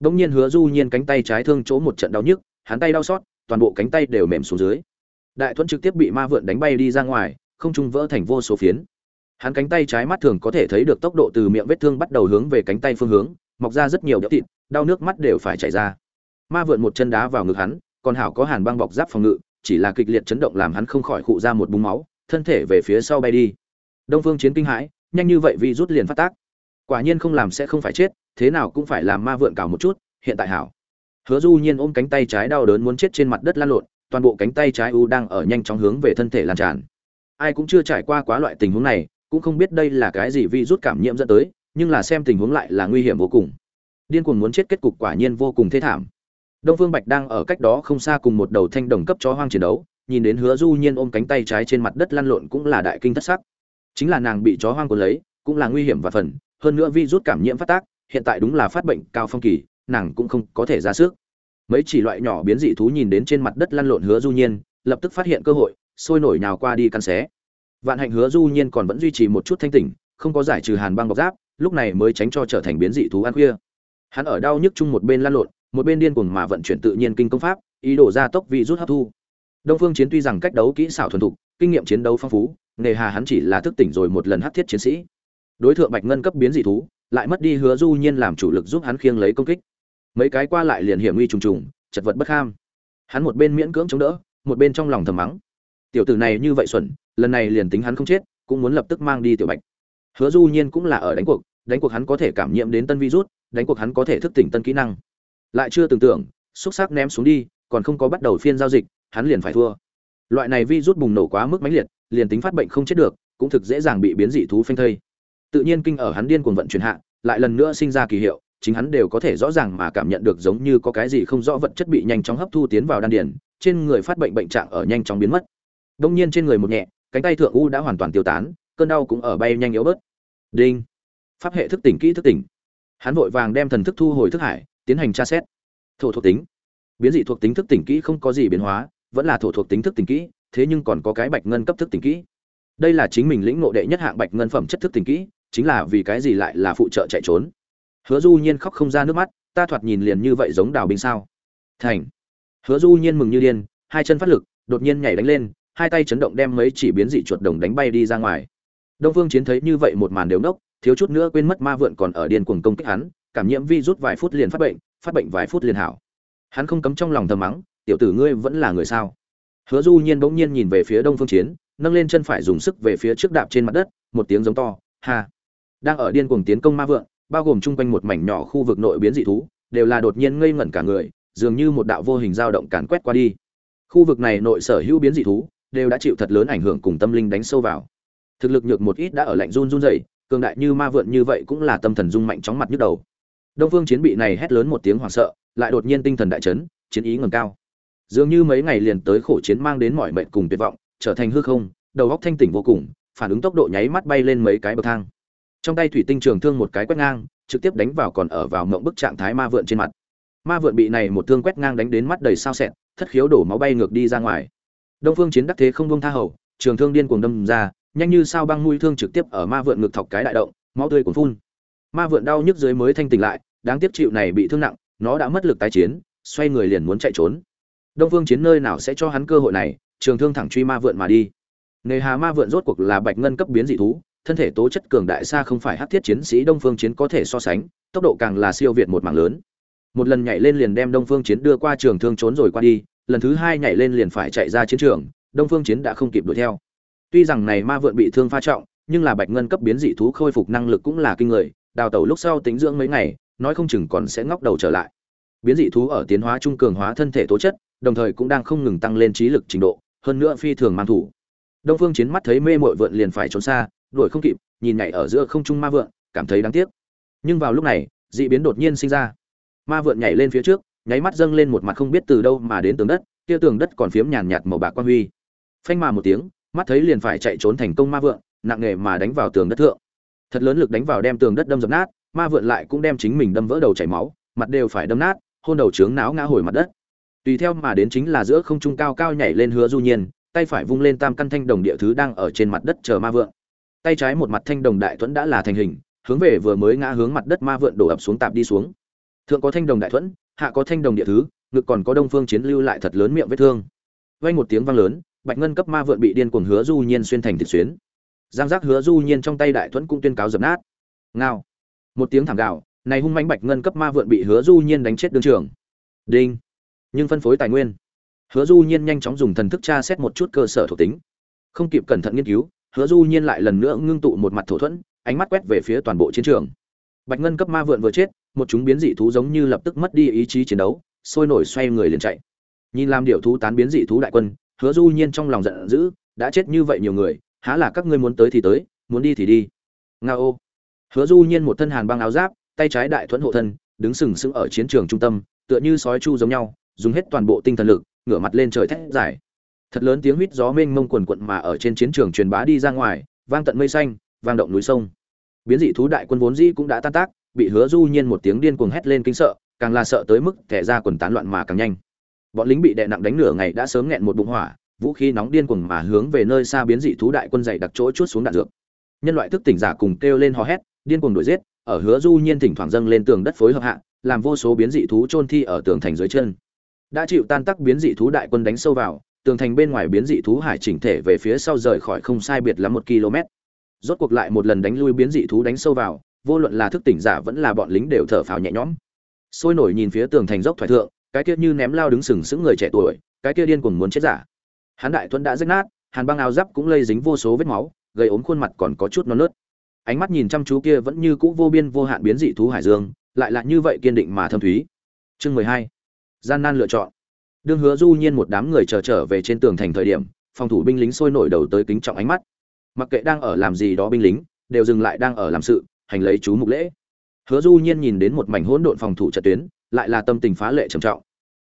Đông nhiên hứa du nhiên cánh tay trái thương chỗ một trận đau nhức, hắn tay đau xót, toàn bộ cánh tay đều mềm xuống dưới. Đại thuẫn trực tiếp bị ma vượn đánh bay đi ra ngoài, không trung vỡ thành vô số phiến. Hắn cánh tay trái mắt thường có thể thấy được tốc độ từ miệng vết thương bắt đầu hướng về cánh tay phương hướng, mọc ra rất nhiều đẽo thịt, đau nước mắt đều phải chảy ra. Ma vượn một chân đá vào ngực hắn, còn hảo có hàn băng bọc giáp phòng ngự, chỉ là kịch liệt chấn động làm hắn không khỏi khụ ra một búng máu thân thể về phía sau bay đi. Đông phương chiến kinh hãi, nhanh như vậy vì rút liền phát tác. Quả nhiên không làm sẽ không phải chết, thế nào cũng phải làm ma vượn cào một chút, hiện tại hảo. Hứa du nhiên ôm cánh tay trái đau đớn muốn chết trên mặt đất lăn lộn, toàn bộ cánh tay trái u đang ở nhanh chóng hướng về thân thể lan tràn. Ai cũng chưa trải qua quá loại tình huống này, cũng không biết đây là cái gì vi rút cảm nhiễm dẫn tới, nhưng là xem tình huống lại là nguy hiểm vô cùng. Điên cuồng muốn chết kết cục quả nhiên vô cùng thê thảm. Đông phương bạch đang ở cách đó không xa cùng một đầu thanh đồng cấp chó hoang chiến đấu nhìn đến hứa du nhiên ôm cánh tay trái trên mặt đất lăn lộn cũng là đại kinh thất sắc. Chính là nàng bị chó hoang cuốn lấy, cũng là nguy hiểm và phần, hơn nữa vi rút cảm nhiễm phát tác, hiện tại đúng là phát bệnh cao phong kỳ, nàng cũng không có thể ra sức. Mấy chỉ loại nhỏ biến dị thú nhìn đến trên mặt đất lăn lộn hứa du nhiên, lập tức phát hiện cơ hội, sôi nổi nhào qua đi căn xé. Vạn hạnh hứa du nhiên còn vẫn duy trì một chút thanh tỉnh, không có giải trừ hàn băng bọc giáp, lúc này mới tránh cho trở thành biến dị thú ăn khuya. Hắn ở đau nhức chung một bên lăn lộn, một bên điên cuồng mà vận chuyển tự nhiên kinh công pháp, ý đồ ra tốc vị rút hấp thu đông phương chiến tuy rằng cách đấu kỹ xảo thuần thục, kinh nghiệm chiến đấu phong phú nề hà hắn chỉ là thức tỉnh rồi một lần hắc thiết chiến sĩ. Đối tượng bạch ngân cấp biến dị thú, lại mất đi hứa du nhiên làm chủ lực giúp hắn khiêng lấy công kích. Mấy cái qua lại liền hiểm nguy trùng trùng, chật vật bất ham. Hắn một bên miễn cưỡng chống đỡ, một bên trong lòng thầm mắng. Tiểu tử này như vậy xuẩn, lần này liền tính hắn không chết, cũng muốn lập tức mang đi tiểu bạch. Hứa du nhiên cũng là ở đánh cuộc đánh cuộc hắn có thể cảm nhiễm đến tân virus, đánh cuộc hắn có thể thức tỉnh tân kỹ năng. Lại chưa tưởng tượng xúc sắc ném xuống đi, còn không có bắt đầu phiên giao dịch hắn liền phải thua. Loại này virus bùng nổ quá mức mãnh liệt, liền tính phát bệnh không chết được, cũng thực dễ dàng bị biến dị thú phanh thây. Tự nhiên kinh ở hắn điên cuồng vận chuyển hạ, lại lần nữa sinh ra kỳ hiệu, chính hắn đều có thể rõ ràng mà cảm nhận được giống như có cái gì không rõ vật chất bị nhanh chóng hấp thu tiến vào đan điền, trên người phát bệnh bệnh trạng ở nhanh chóng biến mất. Đông nhiên trên người một nhẹ, cánh tay thượng u đã hoàn toàn tiêu tán, cơn đau cũng ở bay nhanh yếu bớt. Đinh. Pháp hệ thức tỉnh kỹ thức tỉnh. Hắn vội vàng đem thần thức thu hồi thức hải, tiến hành tra xét. Thổ thuộc tính. Biến dị thuộc tính thức tỉnh kỹ không có gì biến hóa vẫn là thổ thuộc tính thức tình kỹ, thế nhưng còn có cái bạch ngân cấp thức tình kỹ. Đây là chính mình lĩnh ngộ đệ nhất hạng bạch ngân phẩm chất thức tình kỹ, chính là vì cái gì lại là phụ trợ chạy trốn. Hứa du nhiên khóc không ra nước mắt, ta thoạt nhìn liền như vậy giống đào binh sao. Thành. Hứa du nhiên mừng như điên, hai chân phát lực, đột nhiên nhảy đánh lên, hai tay chấn động đem mấy chỉ biến dị chuột đồng đánh bay đi ra ngoài. Đông phương chiến thấy như vậy một màn đều nốc, thiếu chút nữa quên mất ma vượn còn ở điên cuồng công kích hắn, cảm nhiễm vi rút vài phút liền phát bệnh phát bệnh vài phút liền hảo. Hắn không cấm trong lòng thầm mắng tiểu tử ngươi vẫn là người sao? Hứa du nhiên bỗng nhiên nhìn về phía đông phương chiến nâng lên chân phải dùng sức về phía trước đạp trên mặt đất một tiếng giống to ha. Đang ở điên cuồng tiến công ma vượng, bao gồm chung quanh một mảnh nhỏ khu vực nội biến dị thú đều là đột nhiên ngây ngẩn cả người dường như một đạo vô hình dao động càn quét qua đi. Khu vực này nội sở hữu biến dị thú đều đã chịu thật lớn ảnh hưởng cùng tâm linh đánh sâu vào. Thực lực nhược một ít đã ở lạnh run run dậy cường đại như ma vượn như vậy cũng là tâm thần rung mạnh chóng mặt nhức đầu. Đông phương chiến bị này hét lớn một tiếng hoảng sợ lại đột nhiên tinh thần đại chấn chiến ý ngầm cao dường như mấy ngày liền tới khổ chiến mang đến mọi mệnh cùng tuyệt vọng, trở thành hư không, đầu góc thanh tỉnh vô cùng, phản ứng tốc độ nháy mắt bay lên mấy cái bậc thang. Trong tay thủy tinh trường thương một cái quét ngang, trực tiếp đánh vào còn ở vào mộng bức trạng thái ma vượn trên mặt. Ma vượn bị này một thương quét ngang đánh đến mắt đầy sao sẹn, thất khiếu đổ máu bay ngược đi ra ngoài. Đông phương chiến đắc thế không buông tha hầu, trường thương điên cuồng đâm ra, nhanh như sao băng mũi thương trực tiếp ở ma vượn ngực thọc cái đại động, máu tươi cuồn phun. Ma vượn đau nhức dưới mới thanh tỉnh lại, đáng tiếc chịu này bị thương nặng, nó đã mất lực tái chiến, xoay người liền muốn chạy trốn đông phương chiến nơi nào sẽ cho hắn cơ hội này, trường thương thẳng truy ma vượn mà đi. Nề hà ma vượn rốt cuộc là bạch ngân cấp biến dị thú, thân thể tố chất cường đại xa không phải hắc thiết chiến sĩ đông phương chiến có thể so sánh, tốc độ càng là siêu việt một mảng lớn. Một lần nhảy lên liền đem đông phương chiến đưa qua trường thương trốn rồi qua đi, lần thứ hai nhảy lên liền phải chạy ra chiến trường, đông phương chiến đã không kịp đuổi theo. Tuy rằng này ma vượn bị thương pha trọng, nhưng là bạch ngân cấp biến dị thú khôi phục năng lực cũng là kinh người, đào tẩu lúc sau tính dưỡng mấy ngày, nói không chừng còn sẽ ngóc đầu trở lại. Biến dị thú ở tiến hóa trung cường hóa thân thể tố chất đồng thời cũng đang không ngừng tăng lên trí lực trình độ, hơn nữa phi thường mang thủ. Đông phương chiến mắt thấy mê mội vượn liền phải trốn xa, đuổi không kịp, nhìn nhảy ở giữa không trung ma vượn, cảm thấy đáng tiếc. Nhưng vào lúc này, dị biến đột nhiên sinh ra. Ma vượn nhảy lên phía trước, nháy mắt dâng lên một mặt không biết từ đâu mà đến tường đất, kia tường đất còn phiếm nhàn nhạt màu bạc quan huy. Phanh mà một tiếng, mắt thấy liền phải chạy trốn thành công ma vượn, nặng nghề mà đánh vào tường đất thượng. Thật lớn lực đánh vào đem tường đất đâm dập nát, ma vượn lại cũng đem chính mình đâm vỡ đầu chảy máu, mặt đều phải đâm nát, hôn đầu trướng náo ngã hồi mặt đất tùy theo mà đến chính là giữa không trung cao cao nhảy lên hứa du nhiên, tay phải vung lên tam căn thanh đồng địa thứ đang ở trên mặt đất chờ ma vượng. tay trái một mặt thanh đồng đại thuẫn đã là thành hình, hướng về vừa mới ngã hướng mặt đất ma vượn đổ ập xuống tạp đi xuống. Thượng có thanh đồng đại thuẫn, hạ có thanh đồng địa thứ, ngực còn có đông phương chiến lưu lại thật lớn miệng vết thương. Vang một tiếng vang lớn, bạch ngân cấp ma vượn bị điên cuồng hứa du nhiên xuyên thành thịt xuyến. Giang giác hứa du nhiên trong tay đại thuẫn cũng tuyên cáo dập nát. Ngao. Một tiếng thảm gạo này hung mãnh bạch ngân cấp ma vượn bị hứa du nhiên đánh chết đương trường. Đinh nhưng phân phối tài nguyên. Hứa du nhiên nhanh chóng dùng thần thức tra xét một chút cơ sở thuộc tính. Không kịp cẩn thận nghiên cứu, hứa du nhiên lại lần nữa ngưng tụ một mặt thổ thuẫn, ánh mắt quét về phía toàn bộ chiến trường. Bạch ngân cấp ma vượn vừa chết, một chúng biến dị thú giống như lập tức mất đi ý chí chiến đấu, sôi nổi xoay người liền chạy. Nhìn làm điệu thú tán biến dị thú đại quân, hứa du nhiên trong lòng giận dữ, đã chết như vậy nhiều người, há là các ngươi muốn tới thì tới, muốn đi thì đi. Nga ô. Hứa du nhiên một thân hàn băng áo giáp, tay trái đại thuẫn hộ thân, đứng sừng sững ở chiến trường trung tâm, tựa như sói chu giống nhau dùng hết toàn bộ tinh thần lực, ngửa mặt lên trời thét giải thật lớn tiếng huýt gió mênh mông quần quận mà ở trên chiến trường truyền bá đi ra ngoài, vang tận mây xanh, vang động núi sông. Biến dị thú đại quân vốn dĩ cũng đã tan tác, bị hứa du nhiên một tiếng điên cuồng hét lên kinh sợ, càng là sợ tới mức thẻ ra quần tán loạn mà càng nhanh. Bọn lính bị đè nặng đánh nửa ngày đã sớm nghẹn một bụng hỏa, vũ khí nóng điên cuồng mà hướng về nơi xa biến dị thú đại quân dày đặc chỗ chuốt xuống đạn dược. Nhân loại thức tỉnh giả cùng kêu lên hò hét, điên cuồng đuổi giết, ở hứa du nhiên thỉnh thoảng dâng lên tường đất phối hợp hạ, làm vô số biến dị thú chôn thi ở tường thành dưới chân đã chịu tan tác biến dị thú đại quân đánh sâu vào, tường thành bên ngoài biến dị thú hải chỉnh thể về phía sau rời khỏi không sai biệt lắm một km. Rốt cuộc lại một lần đánh lui biến dị thú đánh sâu vào, vô luận là thức tỉnh giả vẫn là bọn lính đều thở phào nhẹ nhõm. Sôi nổi nhìn phía tường thành dốc thoại thượng, cái kia như ném lao đứng sừng sững người trẻ tuổi, cái kia điên cuồng muốn chết giả. Hắn đại thuẫn đã rách nát, hàn băng áo giáp cũng lây dính vô số vết máu gây ốm khuôn mặt còn có chút non nớt. Ánh mắt nhìn chăm chú kia vẫn như cũ vô biên vô hạn biến dị thú hải dương, lại là như vậy kiên định mà thâm thúy. Chương mười hai gian nan lựa chọn. Đương hứa du nhiên một đám người chờ trở về trên tường thành thời điểm, phòng thủ binh lính sôi nổi đầu tới kính trọng ánh mắt. Mặc kệ đang ở làm gì đó binh lính, đều dừng lại đang ở làm sự, hành lấy chú mục lễ. Hứa du nhiên nhìn đến một mảnh hỗn độn phòng thủ trận tuyến, lại là tâm tình phá lệ trầm trọng.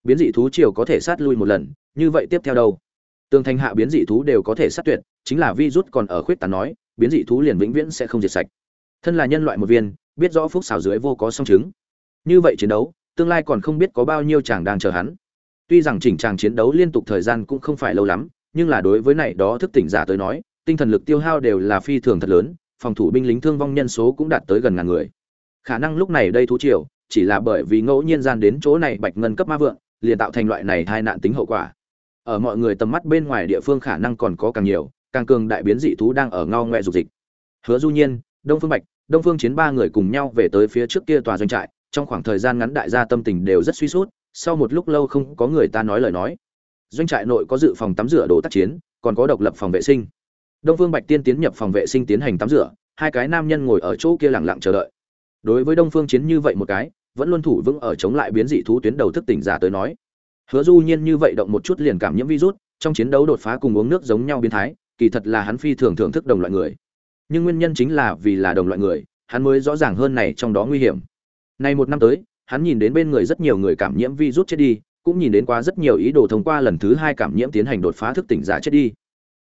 Biến dị thú triều có thể sát lui một lần, như vậy tiếp theo đâu? Tường thành hạ biến dị thú đều có thể sát tuyệt, chính là vi rút còn ở khuyết tàn nói, biến dị thú liền vĩnh viễn sẽ không diệt sạch. Thân là nhân loại một viên, biết rõ phúc xảo dưới vô có song chứng. Như vậy chiến đấu tương lai còn không biết có bao nhiêu chàng đang chờ hắn. Tuy rằng chỉnh chàng chiến đấu liên tục thời gian cũng không phải lâu lắm, nhưng là đối với này đó thức tỉnh giả tới nói, tinh thần lực tiêu hao đều là phi thường thật lớn, phòng thủ binh lính thương vong nhân số cũng đạt tới gần ngàn người. Khả năng lúc này đây thú triều, chỉ là bởi vì ngẫu nhiên gian đến chỗ này bạch ngân cấp ma vượng, liền tạo thành loại này tai nạn tính hậu quả. Ở mọi người tầm mắt bên ngoài địa phương khả năng còn có càng nhiều, càng cường đại biến dị thú đang ở ngao ngoe dục dịch. Hứa du nhiên, đông phương bạch, đông phương chiến ba người cùng nhau về tới phía trước kia tòa doanh trại trong khoảng thời gian ngắn đại gia tâm tình đều rất suy sút, sau một lúc lâu không có người ta nói lời nói. Doanh trại nội có dự phòng tắm rửa đồ tác chiến, còn có độc lập phòng vệ sinh. Đông phương bạch tiên tiến nhập phòng vệ sinh tiến hành tắm rửa, hai cái nam nhân ngồi ở chỗ kia lặng lặng chờ đợi. Đối với đông phương chiến như vậy một cái, vẫn luôn thủ vững ở chống lại biến dị thú tuyến đầu thức tỉnh giả tới nói. Hứa du nhiên như vậy động một chút liền cảm nhiễm virus, trong chiến đấu đột phá cùng uống nước giống nhau biến thái, kỳ thật là hắn phi thường thưởng thức đồng loại người. Nhưng nguyên nhân chính là vì là đồng loại người, hắn mới rõ ràng hơn này trong đó nguy hiểm nay một năm tới, hắn nhìn đến bên người rất nhiều người cảm nhiễm virus chết đi, cũng nhìn đến qua rất nhiều ý đồ thông qua lần thứ hai cảm nhiễm tiến hành đột phá thức tỉnh giả chết đi.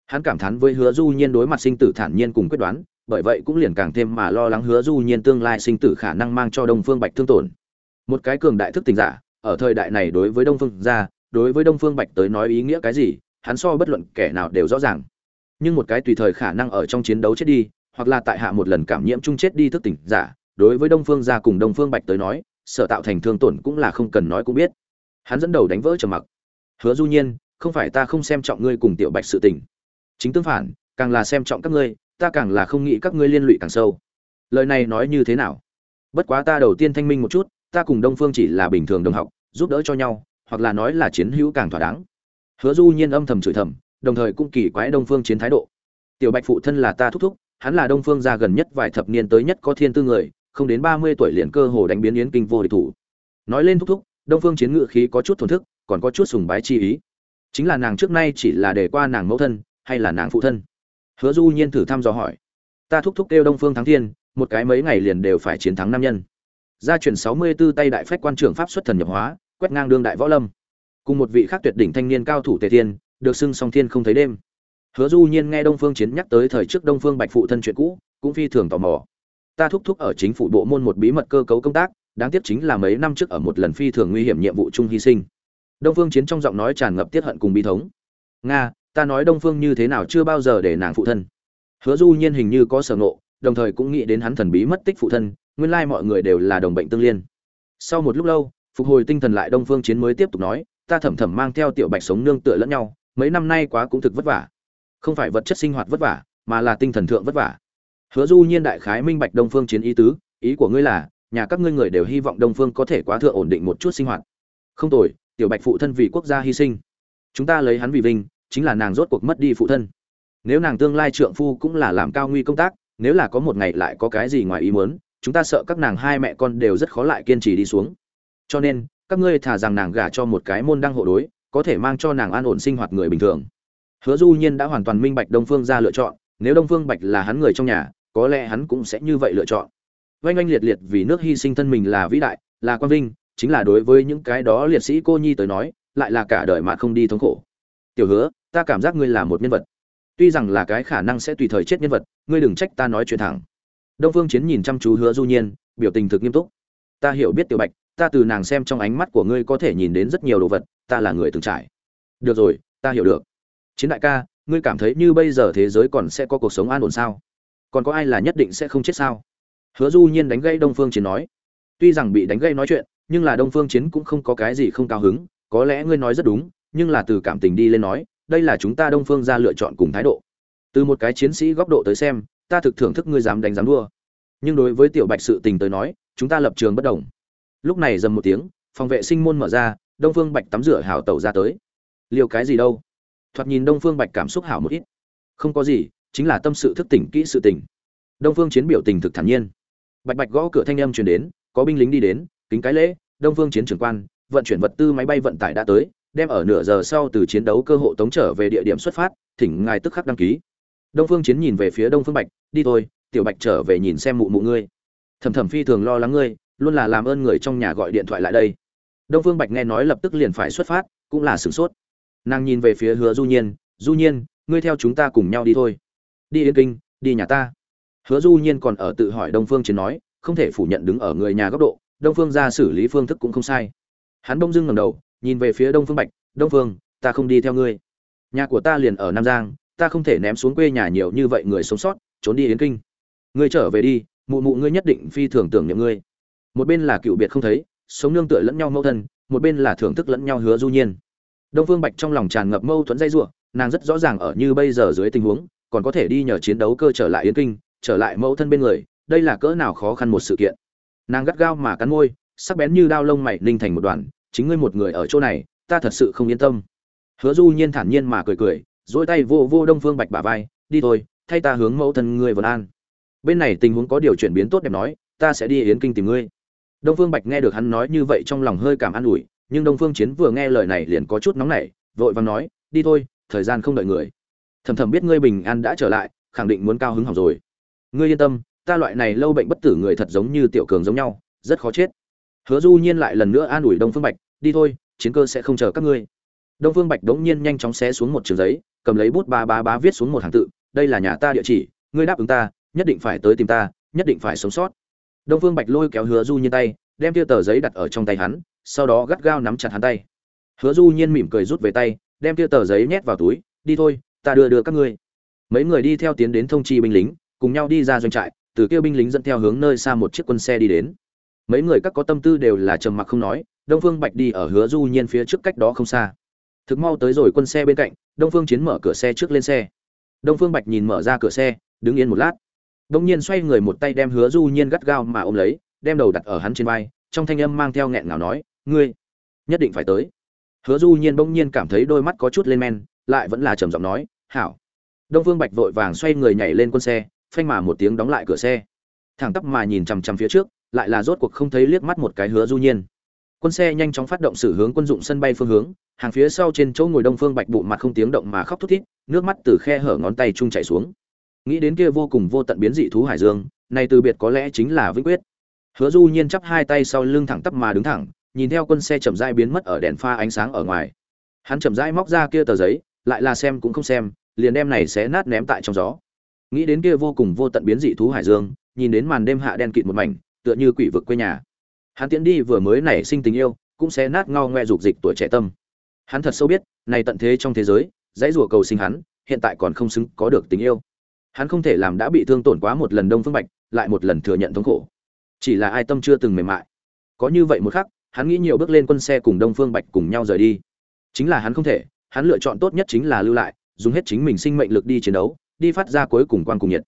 Hắn cảm thán với hứa du nhiên đối mặt sinh tử thản nhiên cùng quyết đoán, bởi vậy cũng liền càng thêm mà lo lắng hứa du nhiên tương lai sinh tử khả năng mang cho đông phương bạch thương tổn. Một cái cường đại thức tỉnh giả, ở thời đại này đối với đông phương gia đối với đông phương bạch tới nói ý nghĩa cái gì, hắn so bất luận kẻ nào đều rõ ràng. Nhưng một cái tùy thời khả năng ở trong chiến đấu chết đi, hoặc là tại hạ một lần cảm nhiễm chung chết đi thức tỉnh giả đối với đông phương gia cùng đông phương bạch tới nói, sở tạo thành thương tổn cũng là không cần nói cũng biết. Hắn dẫn đầu đánh vỡ trầm mặc. Hứa du nhiên, không phải ta không xem trọng ngươi cùng tiểu bạch sự tình. Chính tương phản, càng là xem trọng các ngươi, ta càng là không nghĩ các ngươi liên lụy càng sâu. Lời này nói như thế nào? Bất quá ta đầu tiên thanh minh một chút, ta cùng đông phương chỉ là bình thường đồng học, giúp đỡ cho nhau, hoặc là nói là chiến hữu càng thỏa đáng. Hứa du nhiên âm thầm chửi thầm, đồng thời cũng kỳ quái đông phương chiến thái độ. Tiểu bạch phụ thân là ta thúc thúc, hắn là đông phương gia gần nhất vài thập niên tới nhất có thiên tư người không đến ba mươi tuổi liền cơ hồ đánh biến yến kinh vô địch thủ. Nói lên thúc thúc, đông phương chiến ngự khí có chút thổn thức, còn có chút sùng bái chi ý. Chính là nàng trước nay chỉ là để qua nàng mẫu thân, hay là nàng phụ thân? Hứa du nhiên thử thăm dò hỏi. Ta thúc thúc kêu đông phương thắng thiên, một cái mấy ngày liền đều phải chiến thắng nam nhân. Gia truyền sáu mươi 64 tay đại phách quan trưởng pháp xuất thần nhập hóa, quét ngang đương đại võ lâm. Cùng một vị khác tuyệt đỉnh thanh niên cao thủ tề thiên, được xưng song thiên không thấy đêm. Hứa du nhiên nghe đông phương chiến nhắc tới thời trước đông phương bạch phụ thân chuyện cũ, cũng phi thường tò mò ta thúc thúc ở chính phủ bộ môn một bí mật cơ cấu công tác, đáng tiếc chính là mấy năm trước ở một lần phi thường nguy hiểm nhiệm vụ chung hy sinh. Đông phương chiến trong giọng nói tràn ngập tiết hận cùng bi thống. Nga, ta nói đông phương như thế nào chưa bao giờ để nàng phụ thân. Hứa du nhiên hình như có sở ngộ, đồng thời cũng nghĩ đến hắn thần bí mất tích phụ thân, nguyên lai mọi người đều là đồng bệnh tương liên. Sau một lúc lâu, phục hồi tinh thần lại đông phương chiến mới tiếp tục nói, ta thầm thầm mang theo tiểu bạch sống nương tựa lẫn nhau, mấy năm nay quá cũng thực vất vả. Không phải vật chất sinh hoạt vất vả, mà là tinh thần thượng vất vả hứa du nhiên đại khái minh bạch đông phương chiến ý tứ, ý của ngươi là, nhà các ngươi người đều hy vọng đông phương có thể quá thượng ổn định một chút sinh hoạt. Không tồi, tiểu bạch phụ thân vì quốc gia hy sinh. Chúng ta lấy hắn vì vinh, chính là nàng rốt cuộc mất đi phụ thân. Nếu nàng tương lai trượng phu cũng là làm cao nguy công tác, nếu là có một ngày lại có cái gì ngoài ý muốn, chúng ta sợ các nàng hai mẹ con đều rất khó lại kiên trì đi xuống. Cho nên, các ngươi thả rằng nàng gả cho một cái môn đăng hộ đối, có thể mang cho nàng an ổn sinh hoạt người bình thường. Hứa du nhiên đã hoàn toàn minh bạch đông phương ra lựa chọn nếu đông phương bạch là hắn người trong nhà, có lẽ hắn cũng sẽ như vậy lựa chọn. Oanh oanh liệt liệt vì nước hy sinh thân mình là vĩ đại, là quang vinh, chính là đối với những cái đó liệt sĩ cô nhi tới nói, lại là cả đời mà không đi thống khổ. Tiểu hứa, ta cảm giác ngươi là một nhân vật. Tuy rằng là cái khả năng sẽ tùy thời chết nhân vật, ngươi đừng trách ta nói chuyện thẳng. Đông phương chiến nhìn chăm chú hứa du nhiên, biểu tình thực nghiêm túc. Ta hiểu biết tiểu bạch, ta từ nàng xem trong ánh mắt của ngươi có thể nhìn đến rất nhiều đồ vật, ta là người từng trải. Được rồi, ta hiểu được. Chiến đại ca ngươi cảm thấy như bây giờ thế giới còn sẽ có cuộc sống an ổn sao? Còn có ai là nhất định sẽ không chết sao? Hứa du nhiên đánh gây đông phương chiến nói. Tuy rằng bị đánh gây nói chuyện, nhưng là đông phương chiến cũng không có cái gì không cao hứng. Có lẽ ngươi nói rất đúng, nhưng là từ cảm tình đi lên nói, đây là chúng ta đông phương ra lựa chọn cùng thái độ. Từ một cái chiến sĩ góc độ tới xem, ta thực thưởng thức ngươi dám đánh dám đua. Nhưng đối với tiểu bạch sự tình tới nói, chúng ta lập trường bất đồng. Lúc này dầm một tiếng, phòng vệ sinh môn mở ra, đông phương bạch tắm rửa hảo tẩu ra tới. Liều cái gì đâu? Thoạt nhìn đông phương bạch cảm xúc hảo một ít. Không có gì, chính là tâm sự thức tỉnh kỹ sự tỉnh. đông phương chiến biểu tình thực thản nhiên. Bạch bạch gõ cửa thanh âm truyền đến, có binh lính đi đến, kính cái lễ, đông phương chiến trưởng quan, vận chuyển vật tư máy bay vận tải đã tới, đem ở nửa giờ sau từ chiến đấu cơ hội tống trở về địa điểm xuất phát, thỉnh ngài tức khắc đăng ký. Đông phương chiến nhìn về phía đông phương bạch, đi thôi, tiểu bạch trở về nhìn xem mụ mụ ngươi. Thầm thầm phi thường lo lắng ngươi, luôn là làm ơn người trong nhà gọi điện thoại lại đây. Đông phương bạch nghe nói lập tức liền phải xuất phát, cũng là sửng sốt nàng nhìn về phía hứa du nhiên du nhiên, ngươi theo chúng ta cùng nhau đi thôi. Đi yên kinh, đi nhà ta. Hứa du nhiên còn ở tự hỏi đông phương chiến nói, không thể phủ nhận đứng ở người nhà góc độ, đông phương ra xử lý phương thức cũng không sai. Hắn bông dưng ngầm đầu, nhìn về phía đông phương bạch, đông phương, ta không đi theo ngươi. Nhà của ta liền ở nam giang, ta không thể ném xuống quê nhà nhiều như vậy người sống sót, trốn đi yến kinh. Ngươi trở về đi, mụ mụ ngươi nhất định phi thường tưởng niệm ngươi. Một bên là cựu biệt không thấy, sống nương tựa lẫn nhau mẫu thân, một bên là thưởng thức lẫn nhau hứa du nhiên đông phương bạch trong lòng tràn ngập mâu thuẫn dây giụa nàng rất rõ ràng ở như bây giờ dưới tình huống, còn có thể đi nhờ chiến đấu cơ trở lại yến kinh, trở lại mẫu thân bên người, đây là cỡ nào khó khăn một sự kiện. Nàng gắt gao mà cắn môi, sắc bén như đao lông mày ninh thành một đoàn, chính ngươi một người ở chỗ này, ta thật sự không yên tâm. Hứa du nhiên thản nhiên mà cười cười dỗi tay vô vô đông phương bạch bả vai, đi thôi, thay ta hướng mẫu thân ngươi vân an. Bên này tình huống có điều chuyển biến tốt đẹp nói, ta sẽ đi yến kinh tìm ngươi. Đông phương bạch nghe được hắn nói như vậy trong lòng hơi cảm an ủi nhưng đông phương chiến vừa nghe lời này liền có chút nóng nảy, vội vàng nói, đi thôi, thời gian không đợi người. Thầm thầm biết ngươi bình an đã trở lại, khẳng định muốn cao hứng học rồi. Ngươi yên tâm, ta loại này lâu bệnh bất tử người thật giống như tiểu cường giống nhau, rất khó chết. Hứa du nhiên lại lần nữa an ủi đông phương bạch, đi thôi, chiến cơ sẽ không chờ các ngươi. Đông phương bạch đống nhiên nhanh chóng xé xuống một trường giấy, cầm lấy bút ba ba bá viết xuống một hàng tự, đây là nhà ta địa chỉ, ngươi đáp ứng ta, nhất định phải tới tìm ta, nhất định phải sống sót. Đông phương bạch lôi kéo hứa du nhiên tay, đem tia tờ giấy đặt ở trong tay hắn sau đó gắt gao nắm chặt hắn tay. Hứa du nhiên mỉm cười rút về tay, đem tia tờ giấy nhét vào túi, đi thôi, ta đưa đưa các ngươi. Mấy người đi theo tiến đến thông chi binh lính, cùng nhau đi ra doanh trại, từ kia binh lính dẫn theo hướng nơi xa một chiếc quân xe đi đến. Mấy người các có tâm tư đều là trầm mặc không nói, đông phương bạch đi ở hứa du nhiên phía trước cách đó không xa. Thực mau tới rồi quân xe bên cạnh, đông phương chiến mở cửa xe trước lên xe. Đông phương bạch nhìn mở ra cửa xe, đứng yên một lát. Đông nhiên xoay người một tay đem hứa du nhiên gắt gao mà ôm lấy, đem đầu đặt ở hắn trên vai, trong thanh âm mang theo nghẹn ngào nói ngươi nhất định phải tới. Hứa du nhiên bỗng nhiên cảm thấy đôi mắt có chút lên men, lại vẫn là trầm giọng nói, hảo. Đông Vương bạch vội vàng xoay người nhảy lên quân xe, phanh mà một tiếng đóng lại cửa xe. Thẳng tắp mà nhìn chằm chằm phía trước, lại là rốt cuộc không thấy liếc mắt một cái hứa du nhiên. Quân xe nhanh chóng phát động xử hướng quân dụng sân bay phương hướng, hàng phía sau trên chỗ ngồi đông phương bạch bụng mặt không tiếng động mà khóc thút thít, nước mắt từ khe hở ngón tay chung chảy xuống. Nghĩ đến kia vô cùng vô tận biến dị thú hải dương, này từ biệt có lẽ chính là vĩnh quyết. Hứa du nhiên chắp hai tay sau lưng thẳng tắp mà đứng thẳng nhìn theo quân xe chậm rãi biến mất ở đèn pha ánh sáng ở ngoài. Hắn chậm rãi móc ra kia tờ giấy, lại là xem cũng không xem, liền đem này xé nát ném tại trong gió. Nghĩ đến kia vô cùng vô tận biến dị thú hải dương, nhìn đến màn đêm hạ đen kịt một mảnh, tựa như quỷ vực quê nhà. Hắn tiến đi vừa mới nảy sinh tình yêu, cũng sẽ nát ngao ngoe dục dịch tuổi trẻ tâm. Hắn thật sâu biết, này tận thế trong thế giới, dãy rủa cầu sinh hắn, hiện tại còn không xứng có được tình yêu. Hắn không thể làm đã bị thương tổn quá một lần đông phương bạch, lại một lần thừa nhận thống khổ. Chỉ là ai tâm chưa từng mềm mại. Có như vậy một khắc hắn nghĩ nhiều bước lên quân xe cùng đông phương bạch cùng nhau rời đi. Chính là hắn không thể, hắn lựa chọn tốt nhất chính là lưu lại, dùng hết chính mình sinh mệnh lực đi chiến đấu, đi phát ra cuối cùng quan cùng nhiệt.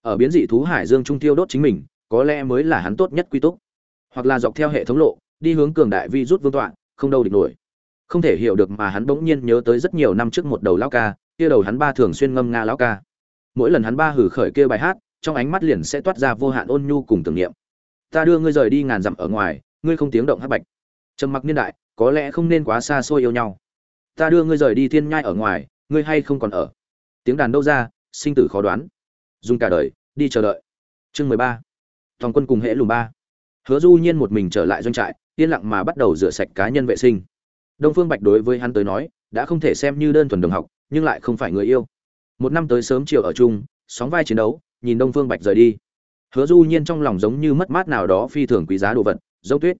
Ở biến dị thú hải dương trung tiêu đốt chính mình, có lẽ mới là hắn tốt nhất quy túc. Hoặc là dọc theo hệ thống lộ, đi hướng cường đại vi rút vương tọa, không đâu địch nổi. Không thể hiểu được mà hắn bỗng nhiên nhớ tới rất nhiều năm trước một đầu lão ca, kia đầu hắn ba thường xuyên ngâm nga lão ca. Mỗi lần hắn ba hử khởi kia bài hát, trong ánh mắt liền sẽ toát ra vô hạn ôn nhu cùng tưởng niệm. Ta đưa ngươi rời đi ngàn dặm ở ngoài, ngươi không tiếng động hắc bạch trầm mặc niên đại, có lẽ không nên quá xa xôi yêu nhau. Ta đưa ngươi rời đi thiên nhai ở ngoài, ngươi hay không còn ở? Tiếng đàn đâu ra, sinh tử khó đoán. Dùng cả đời, đi chờ đợi. Chương mười ba. Toàn quân cùng hễ lùm ba. Hứa du nhiên một mình trở lại doanh trại, yên lặng mà bắt đầu rửa sạch cá nhân vệ sinh. Đông phương bạch đối với hắn tới nói, đã không thể xem như đơn thuần đồng học, nhưng lại không phải người yêu. Một năm tới sớm chiều ở chung, sóng vai chiến đấu, nhìn đông phương bạch rời đi. Hứa du nhiên trong lòng giống như mất mát nào đó phi thường quý giá đồ vật, giống tuyết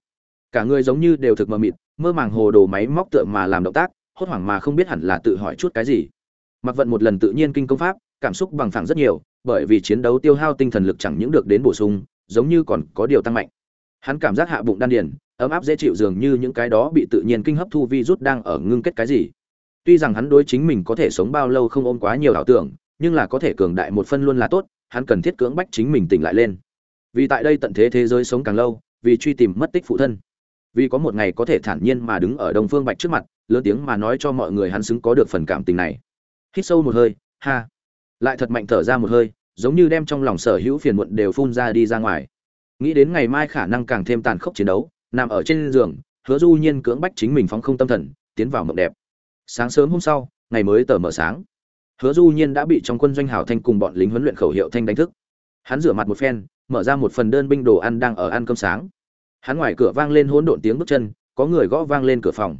cả người giống như đều thực mờ mịt, mơ màng hồ đồ máy móc tượng mà làm động tác, hốt hoảng mà không biết hẳn là tự hỏi chút cái gì. Mặc vận một lần tự nhiên kinh công pháp, cảm xúc bằng phẳng rất nhiều, bởi vì chiến đấu tiêu hao tinh thần lực chẳng những được đến bổ sung, giống như còn có điều tăng mạnh. Hắn cảm giác hạ bụng đan điền, ấm áp dễ chịu dường như những cái đó bị tự nhiên kinh hấp thu vi rút đang ở ngưng kết cái gì. Tuy rằng hắn đối chính mình có thể sống bao lâu không ôm quá nhiều ảo tưởng, nhưng là có thể cường đại một phân luôn là tốt, hắn cần thiết cưỡng bách chính mình tỉnh lại lên. Vì tại đây tận thế thế giới sống càng lâu, vì truy tìm mất tích phụ thân vì có một ngày có thể thản nhiên mà đứng ở đông phương bạch trước mặt, lớn tiếng mà nói cho mọi người hắn xứng có được phần cảm tình này. Hít sâu một hơi, ha. Lại thật mạnh thở ra một hơi, giống như đem trong lòng sở hữu phiền muộn đều phun ra đi ra ngoài. Nghĩ đến ngày mai khả năng càng thêm tàn khốc chiến đấu, nằm ở trên giường, hứa du nhiên cưỡng bách chính mình phóng không tâm thần, tiến vào mộng đẹp. Sáng sớm hôm sau, ngày mới tờ mở sáng. Hứa du nhiên đã bị trong quân doanh hảo thanh cùng bọn lính huấn luyện khẩu hiệu thanh đánh thức. Hắn rửa mặt một phen, mở ra một phần đơn binh đồ ăn đang ở ăn cơm sáng hắn ngoài cửa vang lên hỗn độn tiếng bước chân, có người gõ vang lên cửa phòng.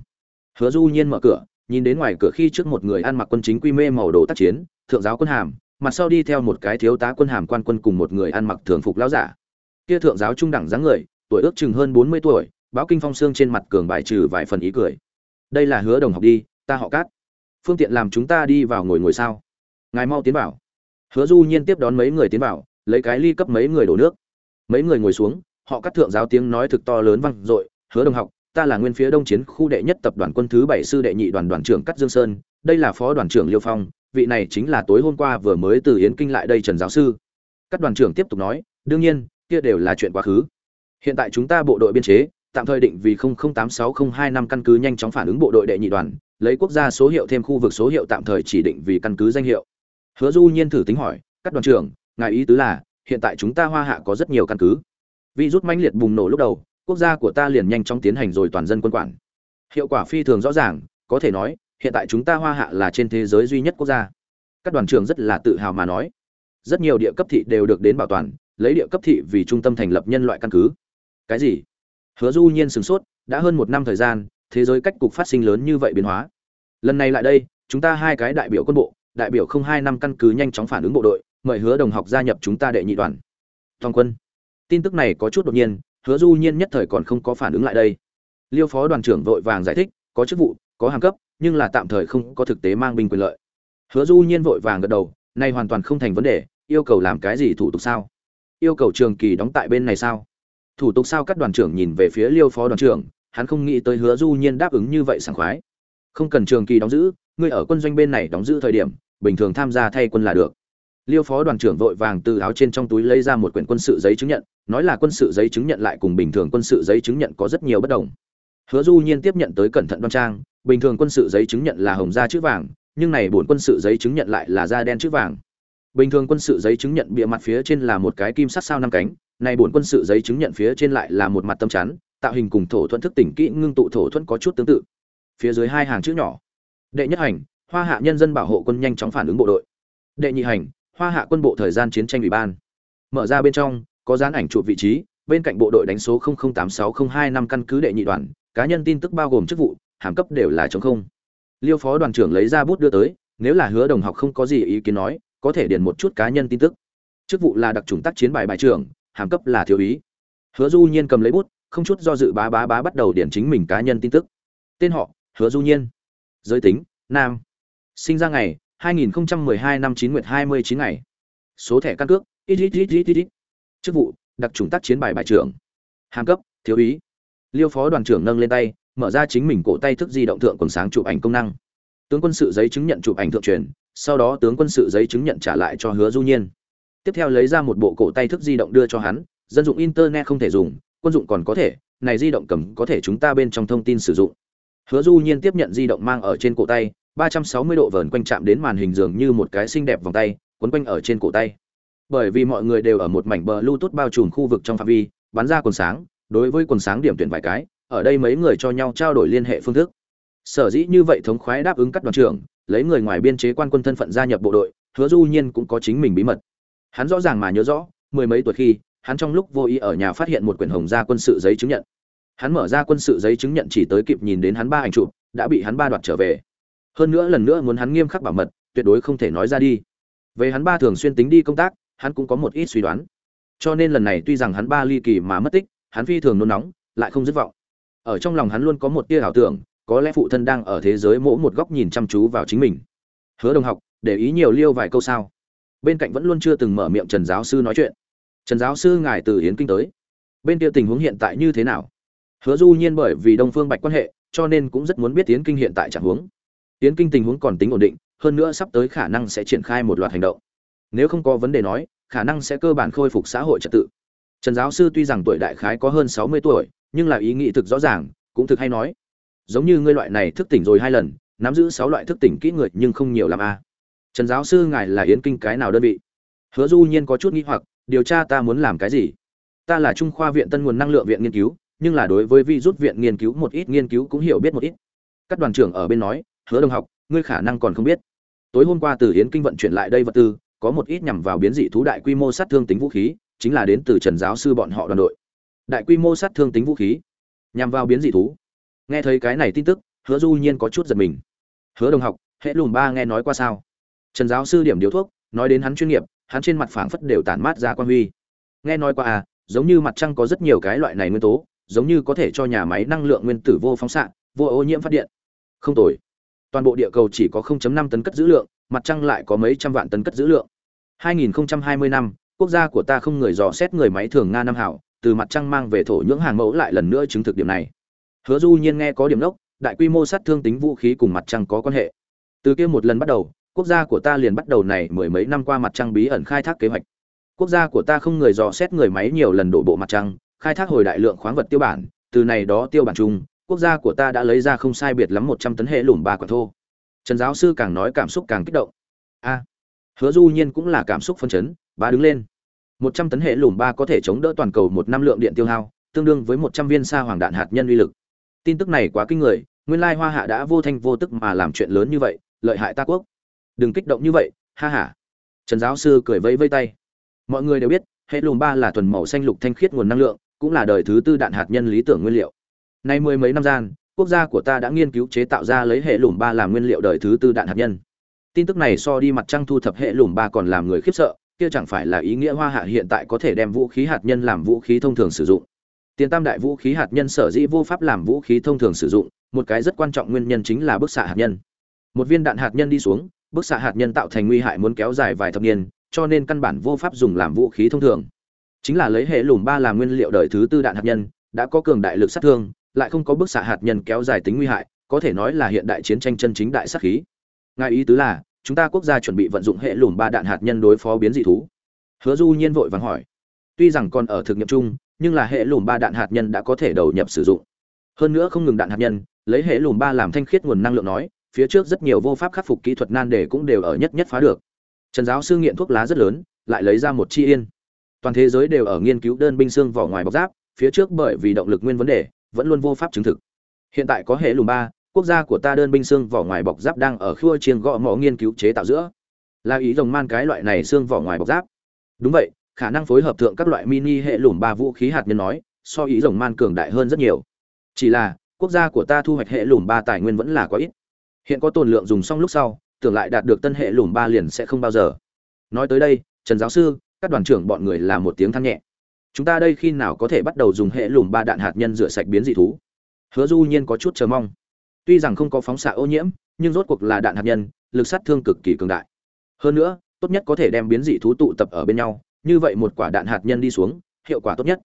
Hứa du nhiên mở cửa, nhìn đến ngoài cửa khi trước một người ăn mặc quân chính quy mê màu đồ tác chiến, thượng giáo quân hàm, mặt sau đi theo một cái thiếu tá quân hàm quan quân cùng một người ăn mặc thường phục lão giả. Kia thượng giáo trung đẳng dáng người, tuổi ước chừng hơn bốn mươi tuổi, báo kinh phong xương trên mặt cường bài trừ vài phần ý cười. Đây là hứa đồng học đi, ta họ cát. Phương tiện làm chúng ta đi vào ngồi ngồi sao? Ngài mau tiến vào. Hứa du nhiên tiếp đón mấy người tiến vào, lấy cái ly cấp mấy người đổ nước. Mấy người ngồi xuống họ cắt thượng giáo tiếng nói thực to lớn vang dội, hứa đồng học, ta là nguyên phía đông chiến khu đệ nhất tập đoàn quân thứ bảy sư đệ nhị đoàn đoàn trưởng cắt dương sơn, đây là phó đoàn trưởng liêu phong, vị này chính là tối hôm qua vừa mới từ yến kinh lại đây trần giáo sư. Các đoàn trưởng tiếp tục nói, đương nhiên, kia đều là chuyện quá khứ. Hiện tại chúng ta bộ đội biên chế, tạm thời định vì 008602 năm căn cứ nhanh chóng phản ứng bộ đội đệ nhị đoàn, lấy quốc gia số hiệu thêm khu vực số hiệu tạm thời chỉ định vì căn cứ danh hiệu. Hứa du nhiên thử tính hỏi các đoàn trưởng, ngài ý tứ là, hiện tại chúng ta hoa hạ có rất nhiều căn cứ vi rút mãnh liệt bùng nổ lúc đầu, quốc gia của ta liền nhanh chóng tiến hành rồi toàn dân quân quản. Hiệu quả phi thường rõ ràng, có thể nói, hiện tại chúng ta hoa hạ là trên thế giới duy nhất quốc gia. Các đoàn trưởng rất là tự hào mà nói. Rất nhiều địa cấp thị đều được đến bảo toàn, lấy địa cấp thị vì trung tâm thành lập nhân loại căn cứ. Cái gì? Hứa du nhiên sửng sốt, đã hơn một năm thời gian, thế giới cách cục phát sinh lớn như vậy biến hóa. Lần này lại đây, chúng ta hai cái đại biểu quân bộ, đại biểu không hai năm căn cứ nhanh chóng phản ứng bộ đội, mời hứa đồng học gia nhập chúng ta đệ nhị đoàn. Toàn quân tin tức này có chút đột nhiên, hứa du nhiên nhất thời còn không có phản ứng lại đây. Liêu phó đoàn trưởng vội vàng giải thích, có chức vụ, có hàng cấp, nhưng là tạm thời không có thực tế mang binh quyền lợi. Hứa du nhiên vội vàng gật đầu nay hoàn toàn không thành vấn đề, yêu cầu làm cái gì thủ tục sao? Yêu cầu trường kỳ đóng tại bên này sao? Thủ tục sao các đoàn trưởng nhìn về phía liêu phó đoàn trưởng, hắn không nghĩ tới hứa du nhiên đáp ứng như vậy sảng khoái. Không cần trường kỳ đóng giữ, ngươi ở quân doanh bên này đóng giữ thời điểm, bình thường tham gia thay quân là được liêu phó đoàn trưởng vội vàng từ áo trên trong túi lấy ra một quyển quân sự giấy chứng nhận, nói là quân sự giấy chứng nhận lại cùng bình thường quân sự giấy chứng nhận có rất nhiều bất đồng. Hứa du nhiên tiếp nhận tới cẩn thận đoan trang, bình thường quân sự giấy chứng nhận là hồng da chữ vàng, nhưng này bổn quân sự giấy chứng nhận lại là da đen chữ vàng. Bình thường quân sự giấy chứng nhận bìa mặt phía trên là một cái kim sắc sao năm cánh, này bổn quân sự giấy chứng nhận phía trên lại là một mặt tâm chắn, tạo hình cùng thổ thuận thức tỉnh kỹ ngưng tụ thổ thuận có chút tương tự. Phía dưới hai hàng chữ nhỏ. Đệ nhất hành, hoa hạ nhân dân bảo hộ quân nhanh chóng phản ứng bộ đội. Đệ nhị hành hoa hạ quân bộ thời gian chiến tranh ủy ban. Mở ra bên trong, có dán ảnh chụp vị trí, bên cạnh bộ đội đánh số 0086025 căn cứ đệ nhị đoàn, cá nhân tin tức bao gồm chức vụ, hàm cấp đều là chống không. Liêu phó đoàn trưởng lấy ra bút đưa tới, nếu là hứa đồng học không có gì ý kiến nói, có thể điền một chút cá nhân tin tức. Chức vụ là đặc trùng tác chiến bài bài trưởng, hàm cấp là thiếu úy. Hứa du nhiên cầm lấy bút, không chút do dự bá bá bá bắt đầu điền chính mình cá nhân tin tức. Tên họ, hứa du nhiên. Giới tính, nam. Sinh ra ngày 2012 năm 9 nguyệt 29 ngày. Số thẻ căn cước. Ít ít ít ít ít. Chức vụ, đặc trùng tác chiến bài bài trưởng. Hàng cấp, thiếu úy. Liêu phó đoàn trưởng nâng lên tay, mở ra chính mình cổ tay thức di động thượng quần sáng chụp ảnh công năng. Tướng quân sự giấy chứng nhận chụp ảnh thượng truyền, sau đó tướng quân sự giấy chứng nhận trả lại cho hứa du nhiên. Tiếp theo lấy ra một bộ cổ tay thức di động đưa cho hắn, dân dụng internet không thể dùng, quân dụng còn có thể, này di động cầm có thể chúng ta bên trong thông tin sử dụng. Hứa du nhiên tiếp nhận di động mang ở trên cổ tay 360 độ vờn quanh chạm đến màn hình dường như một cái xinh đẹp vòng tay, quấn quanh ở trên cổ tay. Bởi vì mọi người đều ở một mảnh bờ bluetooth bao trùm khu vực trong phạm vi, bắn ra quần sáng, đối với quần sáng điểm tuyển vài cái, ở đây mấy người cho nhau trao đổi liên hệ phương thức. Sở dĩ như vậy thống khoái đáp ứng các đoàn trưởng, lấy người ngoài biên chế quan quân thân phận gia nhập bộ đội, hứa du nhiên cũng có chính mình bí mật. Hắn rõ ràng mà nhớ rõ, mười mấy tuổi khi, hắn trong lúc vô ý ở nhà phát hiện một quyển hồng gia quân sự giấy chứng nhận. Hắn mở ra quân sự giấy chứng nhận chỉ tới kịp nhìn đến hắn ba ảnh chụp, đã bị hắn ba đoạt trở về hơn nữa lần nữa muốn hắn nghiêm khắc bảo mật, tuyệt đối không thể nói ra đi. Về hắn ba thường xuyên tính đi công tác, hắn cũng có một ít suy đoán. Cho nên lần này tuy rằng hắn ba ly kỳ mà mất tích, hắn phi thường nôn nóng, lại không dứt vọng. Ở trong lòng hắn luôn có một tia ảo tưởng, có lẽ phụ thân đang ở thế giới mỗi một góc nhìn chăm chú vào chính mình. Hứa đồng học, để ý nhiều liêu vài câu sao. Bên cạnh vẫn luôn chưa từng mở miệng trần giáo sư nói chuyện. Trần giáo sư ngài từ hiến kinh tới. Bên kia tình huống hiện tại như thế nào? Hứa du nhiên bởi vì đông phương bạch quan hệ, cho nên cũng rất muốn biết tiến kinh hiện tại trạng huống. Yến kinh tình huống còn tính ổn định, hơn nữa sắp tới khả năng sẽ triển khai một loạt hành động. Nếu không có vấn đề nói, khả năng sẽ cơ bản khôi phục xã hội trật tự. Trần giáo sư tuy rằng tuổi đại khái có hơn sáu mươi tuổi, nhưng là ý nghĩ thực rõ ràng, cũng thực hay nói. Giống như ngươi loại này thức tỉnh rồi hai lần, nắm giữ sáu loại thức tỉnh kỹ người nhưng không nhiều làm a à. trần giáo sư ngài là yến kinh cái nào đơn vị? Hứa du nhiên có chút nghi hoặc, điều tra ta muốn làm cái gì? Ta là trung khoa viện tân nguồn năng lượng viện nghiên cứu, nhưng là đối với vi rút viện nghiên cứu một ít nghiên cứu cũng hiểu biết một ít. Các đoàn trưởng ở bên nói hứa đồng học, ngươi khả năng còn không biết. Tối hôm qua từ Hiến kinh vận chuyển lại đây vật tư, có một ít nhằm vào biến dị thú đại quy mô sát thương tính vũ khí, chính là đến từ trần giáo sư bọn họ đoàn đội. Đại quy mô sát thương tính vũ khí, nhằm vào biến dị thú. Nghe thấy cái này tin tức, hứa du nhiên có chút giật mình. Hứa đồng học, hệ lùm ba nghe nói qua sao? Trần giáo sư điểm điếu thuốc, nói đến hắn chuyên nghiệp, hắn trên mặt phảng phất đều tản mát ra quan huy. Nghe nói qua à giống như mặt trăng có rất nhiều cái loại này nguyên tố, giống như có thể cho nhà máy năng lượng nguyên tử vô phóng xạ, vô ô nhiễm phát điện. Không tồi toàn bộ địa cầu chỉ có 0.5 tấn cất giữ lượng, mặt trăng lại có mấy trăm vạn tấn cất giữ lượng. 2020 năm, quốc gia của ta không người dò xét người máy thường nga năm hảo, từ mặt trăng mang về thổ nhưỡng hàng mẫu lại lần nữa chứng thực điểm này. Hứa du nhiên nghe có điểm lốc đại quy mô sát thương tính vũ khí cùng mặt trăng có quan hệ. Từ kia một lần bắt đầu, quốc gia của ta liền bắt đầu này mười mấy năm qua mặt trăng bí ẩn khai thác kế hoạch. Quốc gia của ta không người dò xét người máy nhiều lần đổ bộ mặt trăng, khai thác hồi đại lượng khoáng vật tiêu bản, từ này đó tiêu bản chung quốc gia của ta đã lấy ra không sai biệt lắm một trăm tấn hệ lùm ba quả thô. Trần giáo sư càng nói cảm xúc càng kích động. A, hứa du nhiên cũng là cảm xúc phân chấn Bà đứng lên. Một trăm tấn hệ lùm ba có thể chống đỡ toàn cầu một năm lượng điện tiêu hao, tương đương với một trăm viên sa hoàng đạn hạt nhân uy lực. Tin tức này quá kinh người, nguyên lai hoa hạ đã vô thanh vô tức mà làm chuyện lớn như vậy, lợi hại ta quốc. Đừng kích động như vậy, ha ha. Trần giáo sư cười vẫy vây tay. Mọi người đều biết, hệ lùm ba là thuần màu xanh lục thanh khiết nguồn năng lượng, cũng là đời thứ tư đạn hạt nhân lý tưởng nguyên liệu nay mười mấy năm gian, quốc gia của ta đã nghiên cứu chế tạo ra lấy hệ lùm ba làm nguyên liệu đời thứ tư đạn hạt nhân. Tin tức này so đi mặt trăng thu thập hệ lùm ba còn làm người khiếp sợ, kia chẳng phải là ý nghĩa hoa hạ hiện tại có thể đem vũ khí hạt nhân làm vũ khí thông thường sử dụng. Tiền tam đại vũ khí hạt nhân sở dĩ vô pháp làm vũ khí thông thường sử dụng, một cái rất quan trọng nguyên nhân chính là bức xạ hạt nhân. Một viên đạn hạt nhân đi xuống, bức xạ hạt nhân tạo thành nguy hại muốn kéo dài vài thập niên, cho nên căn bản vô pháp dùng làm vũ khí thông thường. Chính là lấy hệ lùm ba làm nguyên liệu đời thứ tư đạn hạt nhân, đã có cường đại lực sát thương lại không có bức xạ hạt nhân kéo dài tính nguy hại, có thể nói là hiện đại chiến tranh chân chính đại sát khí. Ngài ý tứ là, chúng ta quốc gia chuẩn bị vận dụng hệ lùm ba đạn hạt nhân đối phó biến dị thú. Hứa du nhiên vội vàng hỏi. Tuy rằng còn ở thực nghiệm chung, nhưng là hệ lùm ba đạn hạt nhân đã có thể đầu nhập sử dụng. Hơn nữa không ngừng đạn hạt nhân, lấy hệ lùm ba làm thanh khiết nguồn năng lượng nói, phía trước rất nhiều vô pháp khắc phục kỹ thuật nan đề cũng đều ở nhất nhất phá được. Trần giáo sư nghiện thuốc lá rất lớn, lại lấy ra một chi yên. Toàn thế giới đều ở nghiên cứu đơn binh xương vỏ ngoài bọc giáp, phía trước bởi vì động lực nguyên vấn đề vẫn luôn vô pháp chứng thực. Hiện tại có hệ lùm ba, quốc gia của ta đơn binh xương vỏ ngoài bọc giáp đang ở khua chiêng gõ mỏ nghiên cứu chế tạo giữa. Là ý rồng man cái loại này xương vỏ ngoài bọc giáp. Đúng vậy, khả năng phối hợp thượng các loại mini hệ lùm ba vũ khí hạt nhân nói, so ý rồng man cường đại hơn rất nhiều. Chỉ là, quốc gia của ta thu hoạch hệ lùm ba tài nguyên vẫn là quá ít. Hiện có tồn lượng dùng xong lúc sau, tưởng lại đạt được tân hệ lùm ba liền sẽ không bao giờ. Nói tới đây, trần giáo sư, các đoàn trưởng bọn người làm một tiếng than nhẹ chúng ta đây khi nào có thể bắt đầu dùng hệ lùm ba đạn hạt nhân rửa sạch biến dị thú? Hứa du nhiên có chút chờ mong. Tuy rằng không có phóng xạ ô nhiễm, nhưng rốt cuộc là đạn hạt nhân, lực sát thương cực kỳ cường đại. Hơn nữa, tốt nhất có thể đem biến dị thú tụ tập ở bên nhau, như vậy một quả đạn hạt nhân đi xuống, hiệu quả tốt nhất.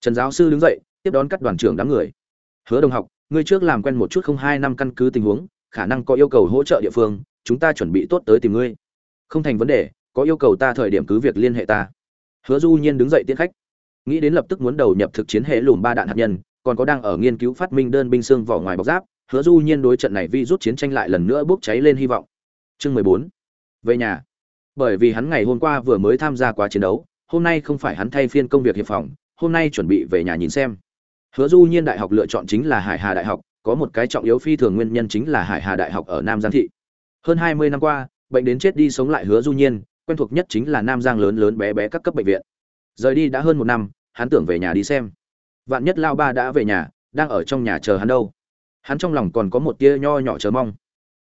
Trần giáo sư đứng dậy, tiếp đón các đoàn trưởng đám người. Hứa đồng học, ngươi trước làm quen một chút không hai năm căn cứ tình huống, khả năng có yêu cầu hỗ trợ địa phương, chúng ta chuẩn bị tốt tới tìm ngươi. Không thành vấn đề, có yêu cầu ta thời điểm cứ việc liên hệ ta. Hứa du nhiên đứng dậy tiễn khách nghĩ đến lập tức muốn đầu nhập thực chiến hệ lùm ba đạn hạt nhân, còn có đang ở nghiên cứu phát minh đơn binh xương vỏ ngoài bọc giáp, hứa du nhiên đối trận này vi rút chiến tranh lại lần nữa bốc cháy lên hy vọng. Chương mười bốn. Về nhà. Bởi vì hắn ngày hôm qua vừa mới tham gia quá chiến đấu, hôm nay không phải hắn thay phiên công việc hiệp phòng, hôm nay chuẩn bị về nhà nhìn xem. Hứa du nhiên đại học lựa chọn chính là hải hà đại học, có một cái trọng yếu phi thường nguyên nhân chính là hải hà đại học ở nam giang thị. Hơn hai mươi năm qua, bệnh đến chết đi sống lại hứa du nhiên, quen thuộc nhất chính là nam giang lớn lớn bé bé các cấp bệnh viện rời đi đã hơn một năm, hắn tưởng về nhà đi xem. Vạn nhất lao ba đã về nhà, đang ở trong nhà chờ hắn đâu? Hắn trong lòng còn có một tia nho nhỏ chờ mong.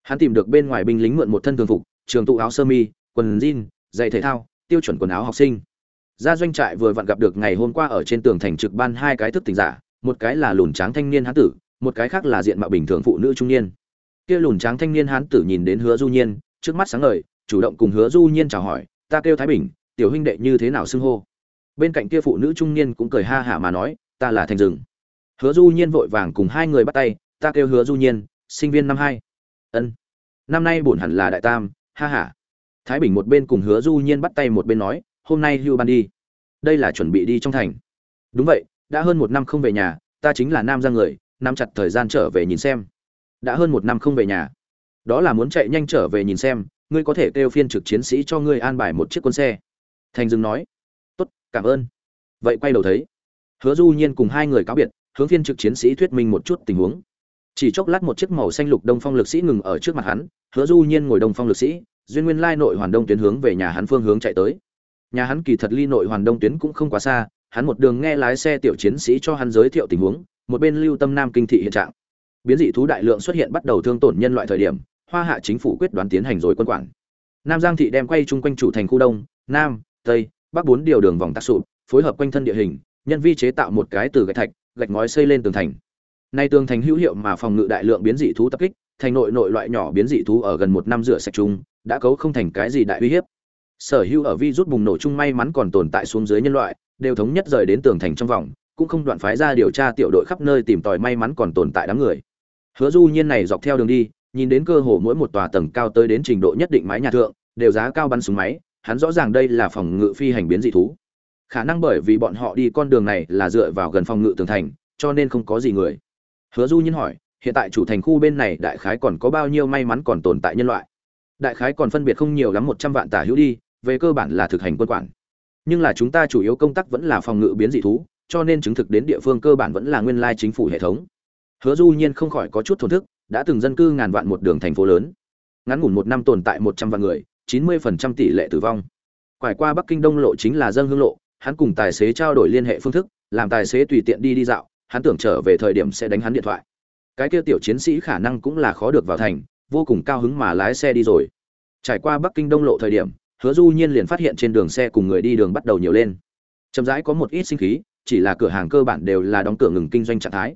Hắn tìm được bên ngoài binh lính mượn một thân thường phục, trường tụ áo sơ mi, quần jean, giày thể thao, tiêu chuẩn quần áo học sinh. Ra doanh trại vừa vặn gặp được ngày hôm qua ở trên tường thành trực ban hai cái thức tỉnh giả, một cái là lùn tráng thanh niên hán tử, một cái khác là diện mạo bình thường phụ nữ trung niên. Kia lùn tráng thanh niên hán tử nhìn đến hứa du nhiên, trước mắt sáng ngời, chủ động cùng hứa du nhiên chào hỏi, ta kêu thái bình, tiểu huynh đệ như thế nào xưng hô? Bên cạnh kia phụ nữ trung niên cũng cười ha hả mà nói, ta là thành rừng hứa du nhiên vội vàng cùng hai người bắt tay, ta kêu hứa du nhiên, sinh viên năm hai. Ân, năm nay bổn hẳn là đại tam, ha hả thái bình một bên cùng hứa du nhiên bắt tay một bên nói, hôm nay hưu ban đi. Đây là chuẩn bị đi trong thành. Đúng vậy, đã hơn một năm không về nhà, ta chính là nam ra người, nắm chặt thời gian trở về nhìn xem. Đã hơn một năm không về nhà. Đó là muốn chạy nhanh trở về nhìn xem, ngươi có thể kêu phiên trực chiến sĩ cho ngươi an bài một chiếc quân xe. Thành dừng nói cảm ơn. Vậy quay đầu thấy, hứa du nhiên cùng hai người cáo biệt, hướng phiên trực chiến sĩ thuyết minh một chút tình huống. Chỉ chốc lát một chiếc màu xanh lục đông phong lực sĩ ngừng ở trước mặt hắn, hứa du nhiên ngồi đông phong lực sĩ, duyên nguyên lai nội hoàn đông tuyến hướng về nhà hắn phương hướng chạy tới. Nhà hắn kỳ thật ly nội hoàn đông tuyến cũng không quá xa, hắn một đường nghe lái xe tiểu chiến sĩ cho hắn giới thiệu tình huống, một bên lưu tâm nam kinh thị hiện trạng. Biến dị thú đại lượng xuất hiện bắt đầu thương tổn nhân loại thời điểm, hoa hạ chính phủ quyết đoán tiến hành rồi quân quản. Nam giang thị đem quay chung quanh chủ thành khu đông, nam, tây bắc bốn điều đường vòng tác sụp, phối hợp quanh thân địa hình, nhân vi chế tạo một cái từ gạch thạch, gạch ngói xây lên tường thành. Nay tường thành hữu hiệu mà phòng ngự đại lượng biến dị thú tập kích, thành nội nội loại nhỏ biến dị thú ở gần một năm rửa sạch chung, đã cấu không thành cái gì đại uy hiếp. Sở hữu ở vi rút bùng nổ chung may mắn còn tồn tại xuống dưới nhân loại, đều thống nhất rời đến tường thành trong vòng, cũng không đoạn phái ra điều tra tiểu đội khắp nơi tìm tòi may mắn còn tồn tại đám người. Hứa du nhiên này dọc theo đường đi, nhìn đến cơ hồ mỗi một tòa tầng cao tới đến trình độ nhất định mái nhà thượng, đều giá cao bắn súng máy hắn rõ ràng đây là phòng ngự phi hành biến dị thú. Khả năng bởi vì bọn họ đi con đường này là dựa vào gần phòng ngự tường thành, cho nên không có gì người. Hứa du nhiên hỏi, hiện tại chủ thành khu bên này đại khái còn có bao nhiêu may mắn còn tồn tại nhân loại? Đại khái còn phân biệt không nhiều lắm một trăm vạn tả hữu đi, về cơ bản là thực hành quân quản. Nhưng là chúng ta chủ yếu công tác vẫn là phòng ngự biến dị thú, cho nên chứng thực đến địa phương cơ bản vẫn là nguyên lai chính phủ hệ thống. Hứa du nhiên không khỏi có chút thổn thức, đã từng dân cư ngàn vạn một đường thành phố lớn. Ngắn ngủn một năm tồn tại một trăm vạn người chín mươi phần trăm tỷ lệ tử vong. Quải qua bắc kinh đông lộ chính là dân hương lộ, hắn cùng tài xế trao đổi liên hệ phương thức, làm tài xế tùy tiện đi đi dạo, hắn tưởng trở về thời điểm sẽ đánh hắn điện thoại. Cái kia tiểu chiến sĩ khả năng cũng là khó được vào thành, vô cùng cao hứng mà lái xe đi rồi. Trải qua bắc kinh đông lộ thời điểm, hứa du nhiên liền phát hiện trên đường xe cùng người đi đường bắt đầu nhiều lên. Chậm rãi có một ít sinh khí, chỉ là cửa hàng cơ bản đều là đóng cửa ngừng kinh doanh trạng thái.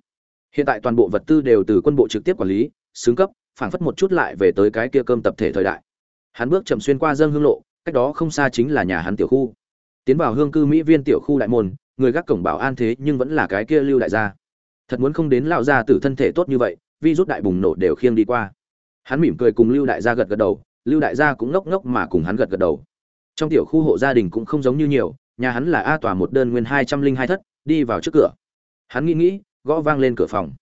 Hiện tại toàn bộ vật tư đều từ quân bộ trực tiếp quản lý, xứng cấp phản phất một chút lại về tới cái kia cơm tập thể thời đại hắn bước chậm xuyên qua dâng hương lộ, cách đó không xa chính là nhà hắn tiểu khu. Tiến vào hương cư mỹ viên tiểu khu đại môn, người gác cổng bảo an thế nhưng vẫn là cái kia lưu đại gia. Thật muốn không đến lão gia tử thân thể tốt như vậy, vi rút đại bùng nổ đều khiêng đi qua. Hắn mỉm cười cùng lưu đại gia gật gật đầu, lưu đại gia cũng ngốc ngốc mà cùng hắn gật gật đầu. Trong tiểu khu hộ gia đình cũng không giống như nhiều, nhà hắn là a tòa một đơn nguyên hai trăm linh hai thất, đi vào trước cửa. Hắn nghĩ nghĩ, gõ vang lên cửa phòng.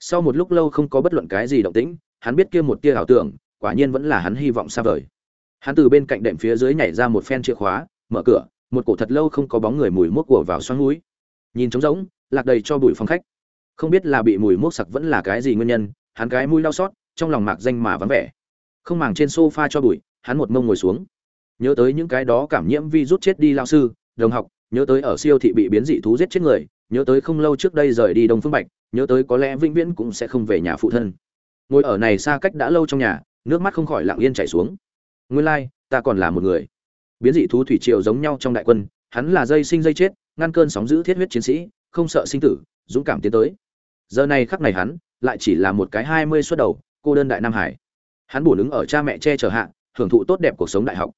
Sau một lúc lâu không có bất luận cái gì động tĩnh, hắn biết kia một tia ảo tưởng quả nhiên vẫn là hắn hy vọng xa vời. Hắn từ bên cạnh đệm phía dưới nhảy ra một phen chìa khóa, mở cửa, một cổ thật lâu không có bóng người mùi mốc của vào xoắn núi. Nhìn trống rỗng, lạc đầy cho bụi phòng khách. Không biết là bị mùi mốc sặc vẫn là cái gì nguyên nhân, hắn cái mũi đau xót, trong lòng mạc danh mà vắng vẻ. Không màng trên sofa cho bụi, hắn một mông ngồi xuống. Nhớ tới những cái đó cảm nhiễm vi rút chết đi lao sư, đồng học, nhớ tới ở siêu thị bị biến dị thú giết chết người, nhớ tới không lâu trước đây rời đi đông phương bạch, nhớ tới có lẽ vĩnh viễn cũng sẽ không về nhà phụ thân. Ngồi ở này xa cách đã lâu trong nhà nước mắt không khỏi lặng yên chảy xuống. Nguyên lai、like, ta còn là một người. Biến dị thú thủy triều giống nhau trong đại quân hắn là dây sinh dây chết ngăn cơn sóng giữ thiết huyết chiến sĩ không sợ sinh tử dũng cảm tiến tới. Giờ này khắc này hắn lại chỉ là một cái hai mươi suất đầu cô đơn đại nam hải. Hắn bổn ứng ở cha mẹ che chở hạ hưởng thụ tốt đẹp cuộc sống đại học.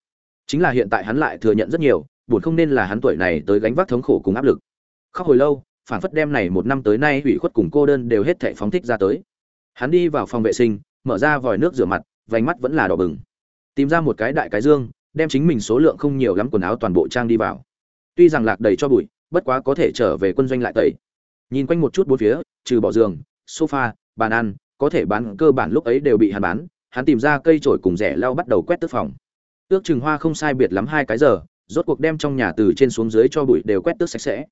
Chính là hiện tại hắn lại thừa nhận rất nhiều buồn không nên là hắn tuổi này tới gánh vác thống khổ cùng áp lực. Khóc hồi lâu phản phất đem này một năm tới nay hủy khuất cùng cô đơn đều hết thảy phóng thích ra tới. Hắn đi vào phòng vệ sinh mở ra vòi nước rửa mặt, vành mắt vẫn là đỏ bừng. Tìm ra một cái đại cái dương, đem chính mình số lượng không nhiều lắm quần áo toàn bộ trang đi vào. Tuy rằng lạc đầy cho bụi, bất quá có thể trở về quân doanh lại tẩy. Nhìn quanh một chút bốn phía, trừ bỏ giường, sofa, bàn ăn, có thể bán cơ bản lúc ấy đều bị hắn bán, hắn tìm ra cây trổi cùng rẻ lau bắt đầu quét tước phòng. Ước chừng hoa không sai biệt lắm hai cái giờ, rốt cuộc đem trong nhà từ trên xuống dưới cho bụi đều quét tước sạch sẽ.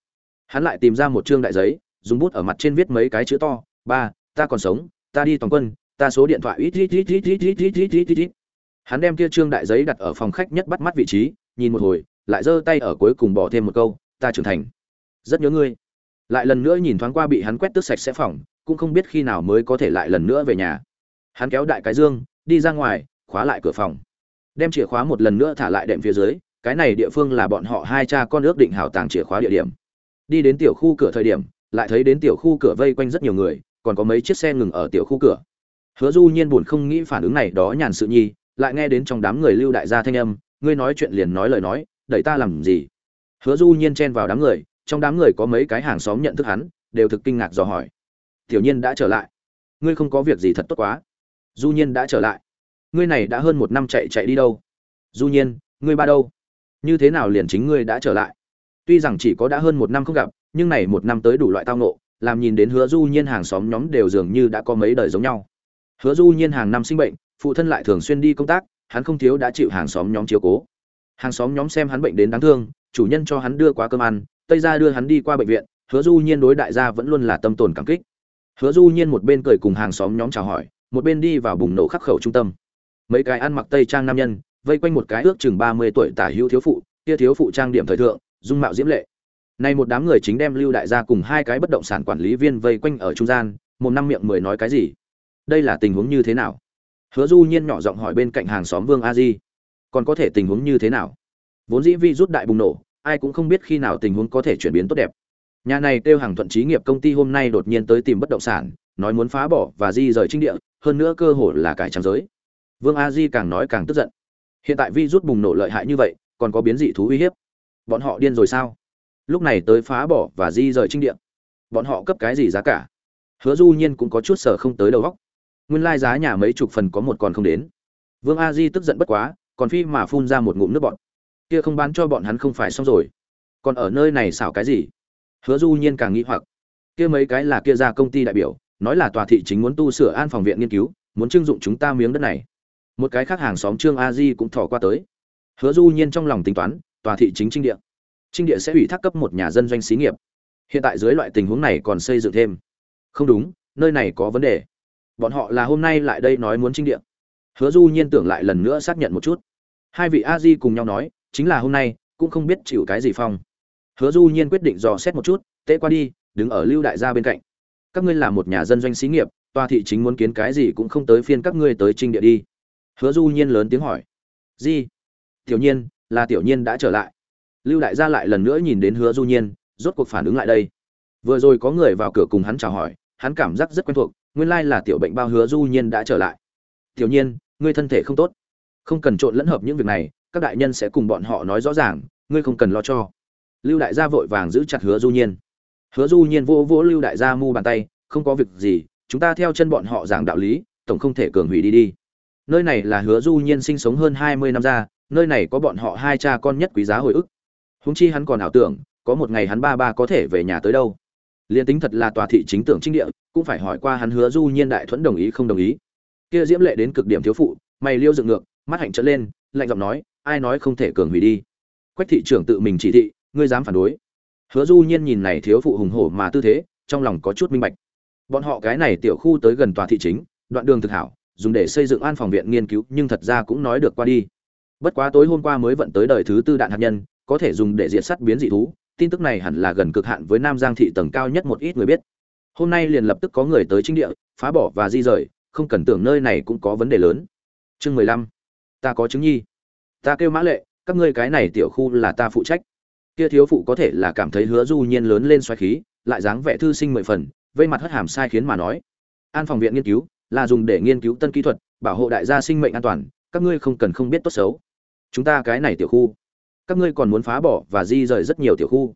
Hắn lại tìm ra một chương đại giấy, dùng bút ở mặt trên viết mấy cái chữ to, ba, ta còn sống, ta đi toàn quân ta số điện thoại ít ít ít ít ít ít ít ít ít. Ít ít hắn đem kia trương đại giấy đặt ở phòng khách nhất bắt mắt vị trí, nhìn một hồi, lại giơ tay ở cuối cùng bỏ thêm một câu, ta trưởng thành. Rất nhớ ngươi. Lại lần nữa nhìn thoáng qua bị hắn quét tước sạch sẽ phòng, cũng không biết khi nào mới có thể lại lần nữa về nhà. Hắn kéo đại cái dương, đi ra ngoài, khóa lại cửa phòng. Đem chìa khóa một lần nữa thả lại đệm phía dưới, cái này địa phương là bọn họ hai cha con ước định hảo tàng chìa khóa địa điểm. Đi đến tiểu khu cửa thời điểm, lại thấy đến tiểu khu cửa vây quanh rất nhiều người, còn có mấy chiếc xe ngừng ở tiểu khu cửa hứa du nhiên buồn không nghĩ phản ứng này đó nhàn sự nhi, lại nghe đến trong đám người lưu đại gia thanh âm, ngươi nói chuyện liền nói lời nói, đẩy ta làm gì? Hứa du nhiên chen vào đám người, trong đám người có mấy cái hàng xóm nhận thức hắn, đều thực kinh ngạc dò hỏi. Tiểu nhiên đã trở lại. Ngươi không có việc gì thật tốt quá. Du nhiên đã trở lại. Ngươi này đã hơn một năm chạy chạy đi đâu? Du nhiên, ngươi ba đâu? Như thế nào liền chính ngươi đã trở lại? Tuy rằng chỉ có đã hơn một năm không gặp, nhưng này một năm tới đủ loại tao nộ làm nhìn đến hứa du nhiên hàng xóm nhóm đều dường như đã có mấy đời giống nhau hứa du nhiên hàng năm sinh bệnh, phụ thân lại thường xuyên đi công tác, hắn không thiếu đã chịu hàng xóm nhóm chiếu cố. Hàng xóm nhóm xem hắn bệnh đến đáng thương, chủ nhân cho hắn đưa qua cơm ăn, tây gia đưa hắn đi qua bệnh viện, hứa du nhiên đối đại gia vẫn luôn là tâm tồn cảm kích. Hứa du nhiên một bên cười cùng hàng xóm nhóm chào hỏi, một bên đi vào bùng nổ khắc khẩu trung tâm. Mấy cái ăn mặc tây trang nam nhân, vây quanh một cái ước chừng ba mươi tuổi tả hữu thiếu phụ, kia thiếu phụ trang điểm thời thượng, dung mạo diễm lệ. Nay một đám người chính đem lưu đại gia cùng hai cái bất động sản quản lý viên vây quanh ở trung gian, một năm miệng mười nói cái gì đây là tình huống như thế nào? Hứa du nhiên nhỏ giọng hỏi bên cạnh hàng xóm vương a di. Còn có thể tình huống như thế nào? Vốn dĩ vi rút đại bùng nổ, ai cũng không biết khi nào tình huống có thể chuyển biến tốt đẹp. Nhà này kêu hàng thuận trí nghiệp công ty hôm nay đột nhiên tới tìm bất động sản, nói muốn phá bỏ và di rời trinh địa, hơn nữa cơ hội là cải trang giới. Vương a di càng nói càng tức giận. Hiện tại vi rút bùng nổ lợi hại như vậy, còn có biến dị thú uy hiếp. Bọn họ điên rồi sao? Lúc này tới phá bỏ và di rời trinh địa. Bọn họ cấp cái gì giá cả? Hứa du nhiên cũng có chút sở không tới đầu góc nguyên lai giá nhà mấy chục phần có một còn không đến. Vương a di tức giận bất quá, còn phi mà phun ra một ngụm nước bọn kia không bán cho bọn hắn không phải xong rồi. Còn ở nơi này xảo cái gì? Hứa du nhiên càng nghĩ hoặc. Kia mấy cái là kia ra công ty đại biểu, nói là tòa thị chính muốn tu sửa an phòng viện nghiên cứu, muốn trưng dụng chúng ta miếng đất này. Một cái khác hàng xóm trương a di cũng thò qua tới. Hứa du nhiên trong lòng tính toán, tòa thị chính trinh địa. Trinh địa sẽ ủy thác cấp một nhà dân doanh xí nghiệp. Hiện tại dưới loại tình huống này còn xây dựng thêm. Không đúng, nơi này có vấn đề bọn họ là hôm nay lại đây nói muốn trinh địa hứa du nhiên tưởng lại lần nữa xác nhận một chút. Hai vị a di cùng nhau nói, chính là hôm nay, cũng không biết chịu cái gì phong. Hứa du nhiên quyết định dò xét một chút tệ qua đi, đứng ở lưu đại gia bên cạnh. Các ngươi là một nhà dân doanh xí nghiệp, tòa thị chính muốn kiến cái gì cũng không tới phiên các ngươi tới trinh địa đi. Hứa du nhiên lớn tiếng hỏi. Gì tiểu nhiên, là tiểu nhiên đã trở lại. Lưu đại gia lại lần nữa nhìn đến hứa du nhiên, rốt cuộc phản ứng lại đây. Vừa rồi có người vào cửa cùng hắn chào hỏi, hắn cảm giác rất quen thuộc nguyên lai là tiểu bệnh bao hứa du nhiên đã trở lại. Tiểu nhiên, ngươi thân thể không tốt. Không cần trộn lẫn hợp những việc này, các đại nhân sẽ cùng bọn họ nói rõ ràng, ngươi không cần lo cho. Lưu đại gia vội vàng giữ chặt hứa du nhiên. Hứa du nhiên vô vô lưu đại gia mu bàn tay, không có việc gì, chúng ta theo chân bọn họ giảng đạo lý, tổng không thể cường hủy đi đi. Nơi này là hứa du nhiên sinh sống hơn hai mươi năm ra, nơi này có bọn họ hai cha con nhất quý giá hồi ức. Húng chi hắn còn ảo tưởng, có một ngày hắn ba ba có thể về nhà tới đâu liền tính thật là tòa thị chính tưởng trinh địa, cũng phải hỏi qua hắn hứa du nhiên đại thuẫn đồng ý không đồng ý. Kia diễm lệ đến cực điểm thiếu phụ, mày liêu dựng ngược, mắt hạnh trở lên, lạnh giọng nói, ai nói không thể cường hủy đi? Quách thị trưởng tự mình chỉ thị, ngươi dám phản đối? Hứa du nhiên nhìn này thiếu phụ hùng hổ mà tư thế, trong lòng có chút minh bạch. Bọn họ cái này tiểu khu tới gần tòa thị chính, đoạn đường thực hảo, dùng để xây dựng an phòng viện nghiên cứu, nhưng thật ra cũng nói được qua đi. Bất quá tối hôm qua mới vận tới đời thứ tư đạn hạt nhân, có thể dùng để diệt sát biến dị thú tin tức này hẳn là gần cực hạn với nam giang thị tầng cao nhất một ít người biết. Hôm nay liền lập tức có người tới chính địa, phá bỏ và di rời, không cần tưởng nơi này cũng có vấn đề lớn. Chương mười lăm. Ta có chứng nhi. Ta kêu mã lệ, các ngươi cái này tiểu khu là ta phụ trách. Kia thiếu phụ có thể là cảm thấy hứa du nhiên lớn lên xoáy khí, lại dáng vẻ thư sinh mười phần, vây mặt hất hàm sai khiến mà nói. An phòng viện nghiên cứu, là dùng để nghiên cứu tân kỹ thuật, bảo hộ đại gia sinh mệnh an toàn, các ngươi không cần không biết tốt xấu. Chúng ta cái này tiểu khu các ngươi còn muốn phá bỏ và di rời rất nhiều tiểu khu.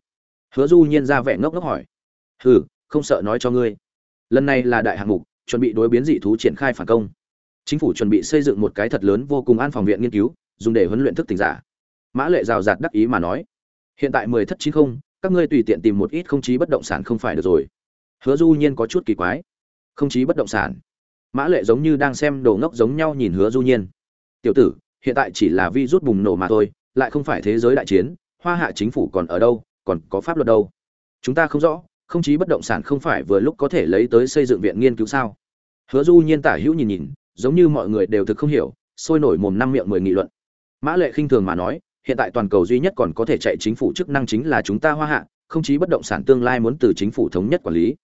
Hứa du nhiên ra vẻ ngốc ngốc hỏi. Hừ, không sợ nói cho ngươi. Lần này là đại hạng mục, chuẩn bị đối biến dị thú triển khai phản công. Chính phủ chuẩn bị xây dựng một cái thật lớn vô cùng an phòng viện nghiên cứu, dùng để huấn luyện thức tỉnh giả. Mã lệ rào rạt đắc ý mà nói. Hiện tại mười thất chín không, các ngươi tùy tiện tìm một ít không chí bất động sản không phải được rồi. Hứa du nhiên có chút kỳ quái. Không chí bất động sản. Mã lệ giống như đang xem đồ ngốc giống nhau nhìn hứa du nhiên. Tiểu tử, hiện tại chỉ là vi rút bùng nổ mà thôi lại không phải thế giới đại chiến, hoa hạ chính phủ còn ở đâu, còn có pháp luật đâu? Chúng ta không rõ, không chí bất động sản không phải vừa lúc có thể lấy tới xây dựng viện nghiên cứu sao? Hứa du nhiên tả hữu nhìn nhìn, giống như mọi người đều thực không hiểu, sôi nổi mồm năm miệng mười nghị luận. Mã lệ khinh thường mà nói, hiện tại toàn cầu duy nhất còn có thể chạy chính phủ chức năng chính là chúng ta hoa hạ, không chí bất động sản tương lai muốn từ chính phủ thống nhất quản lý.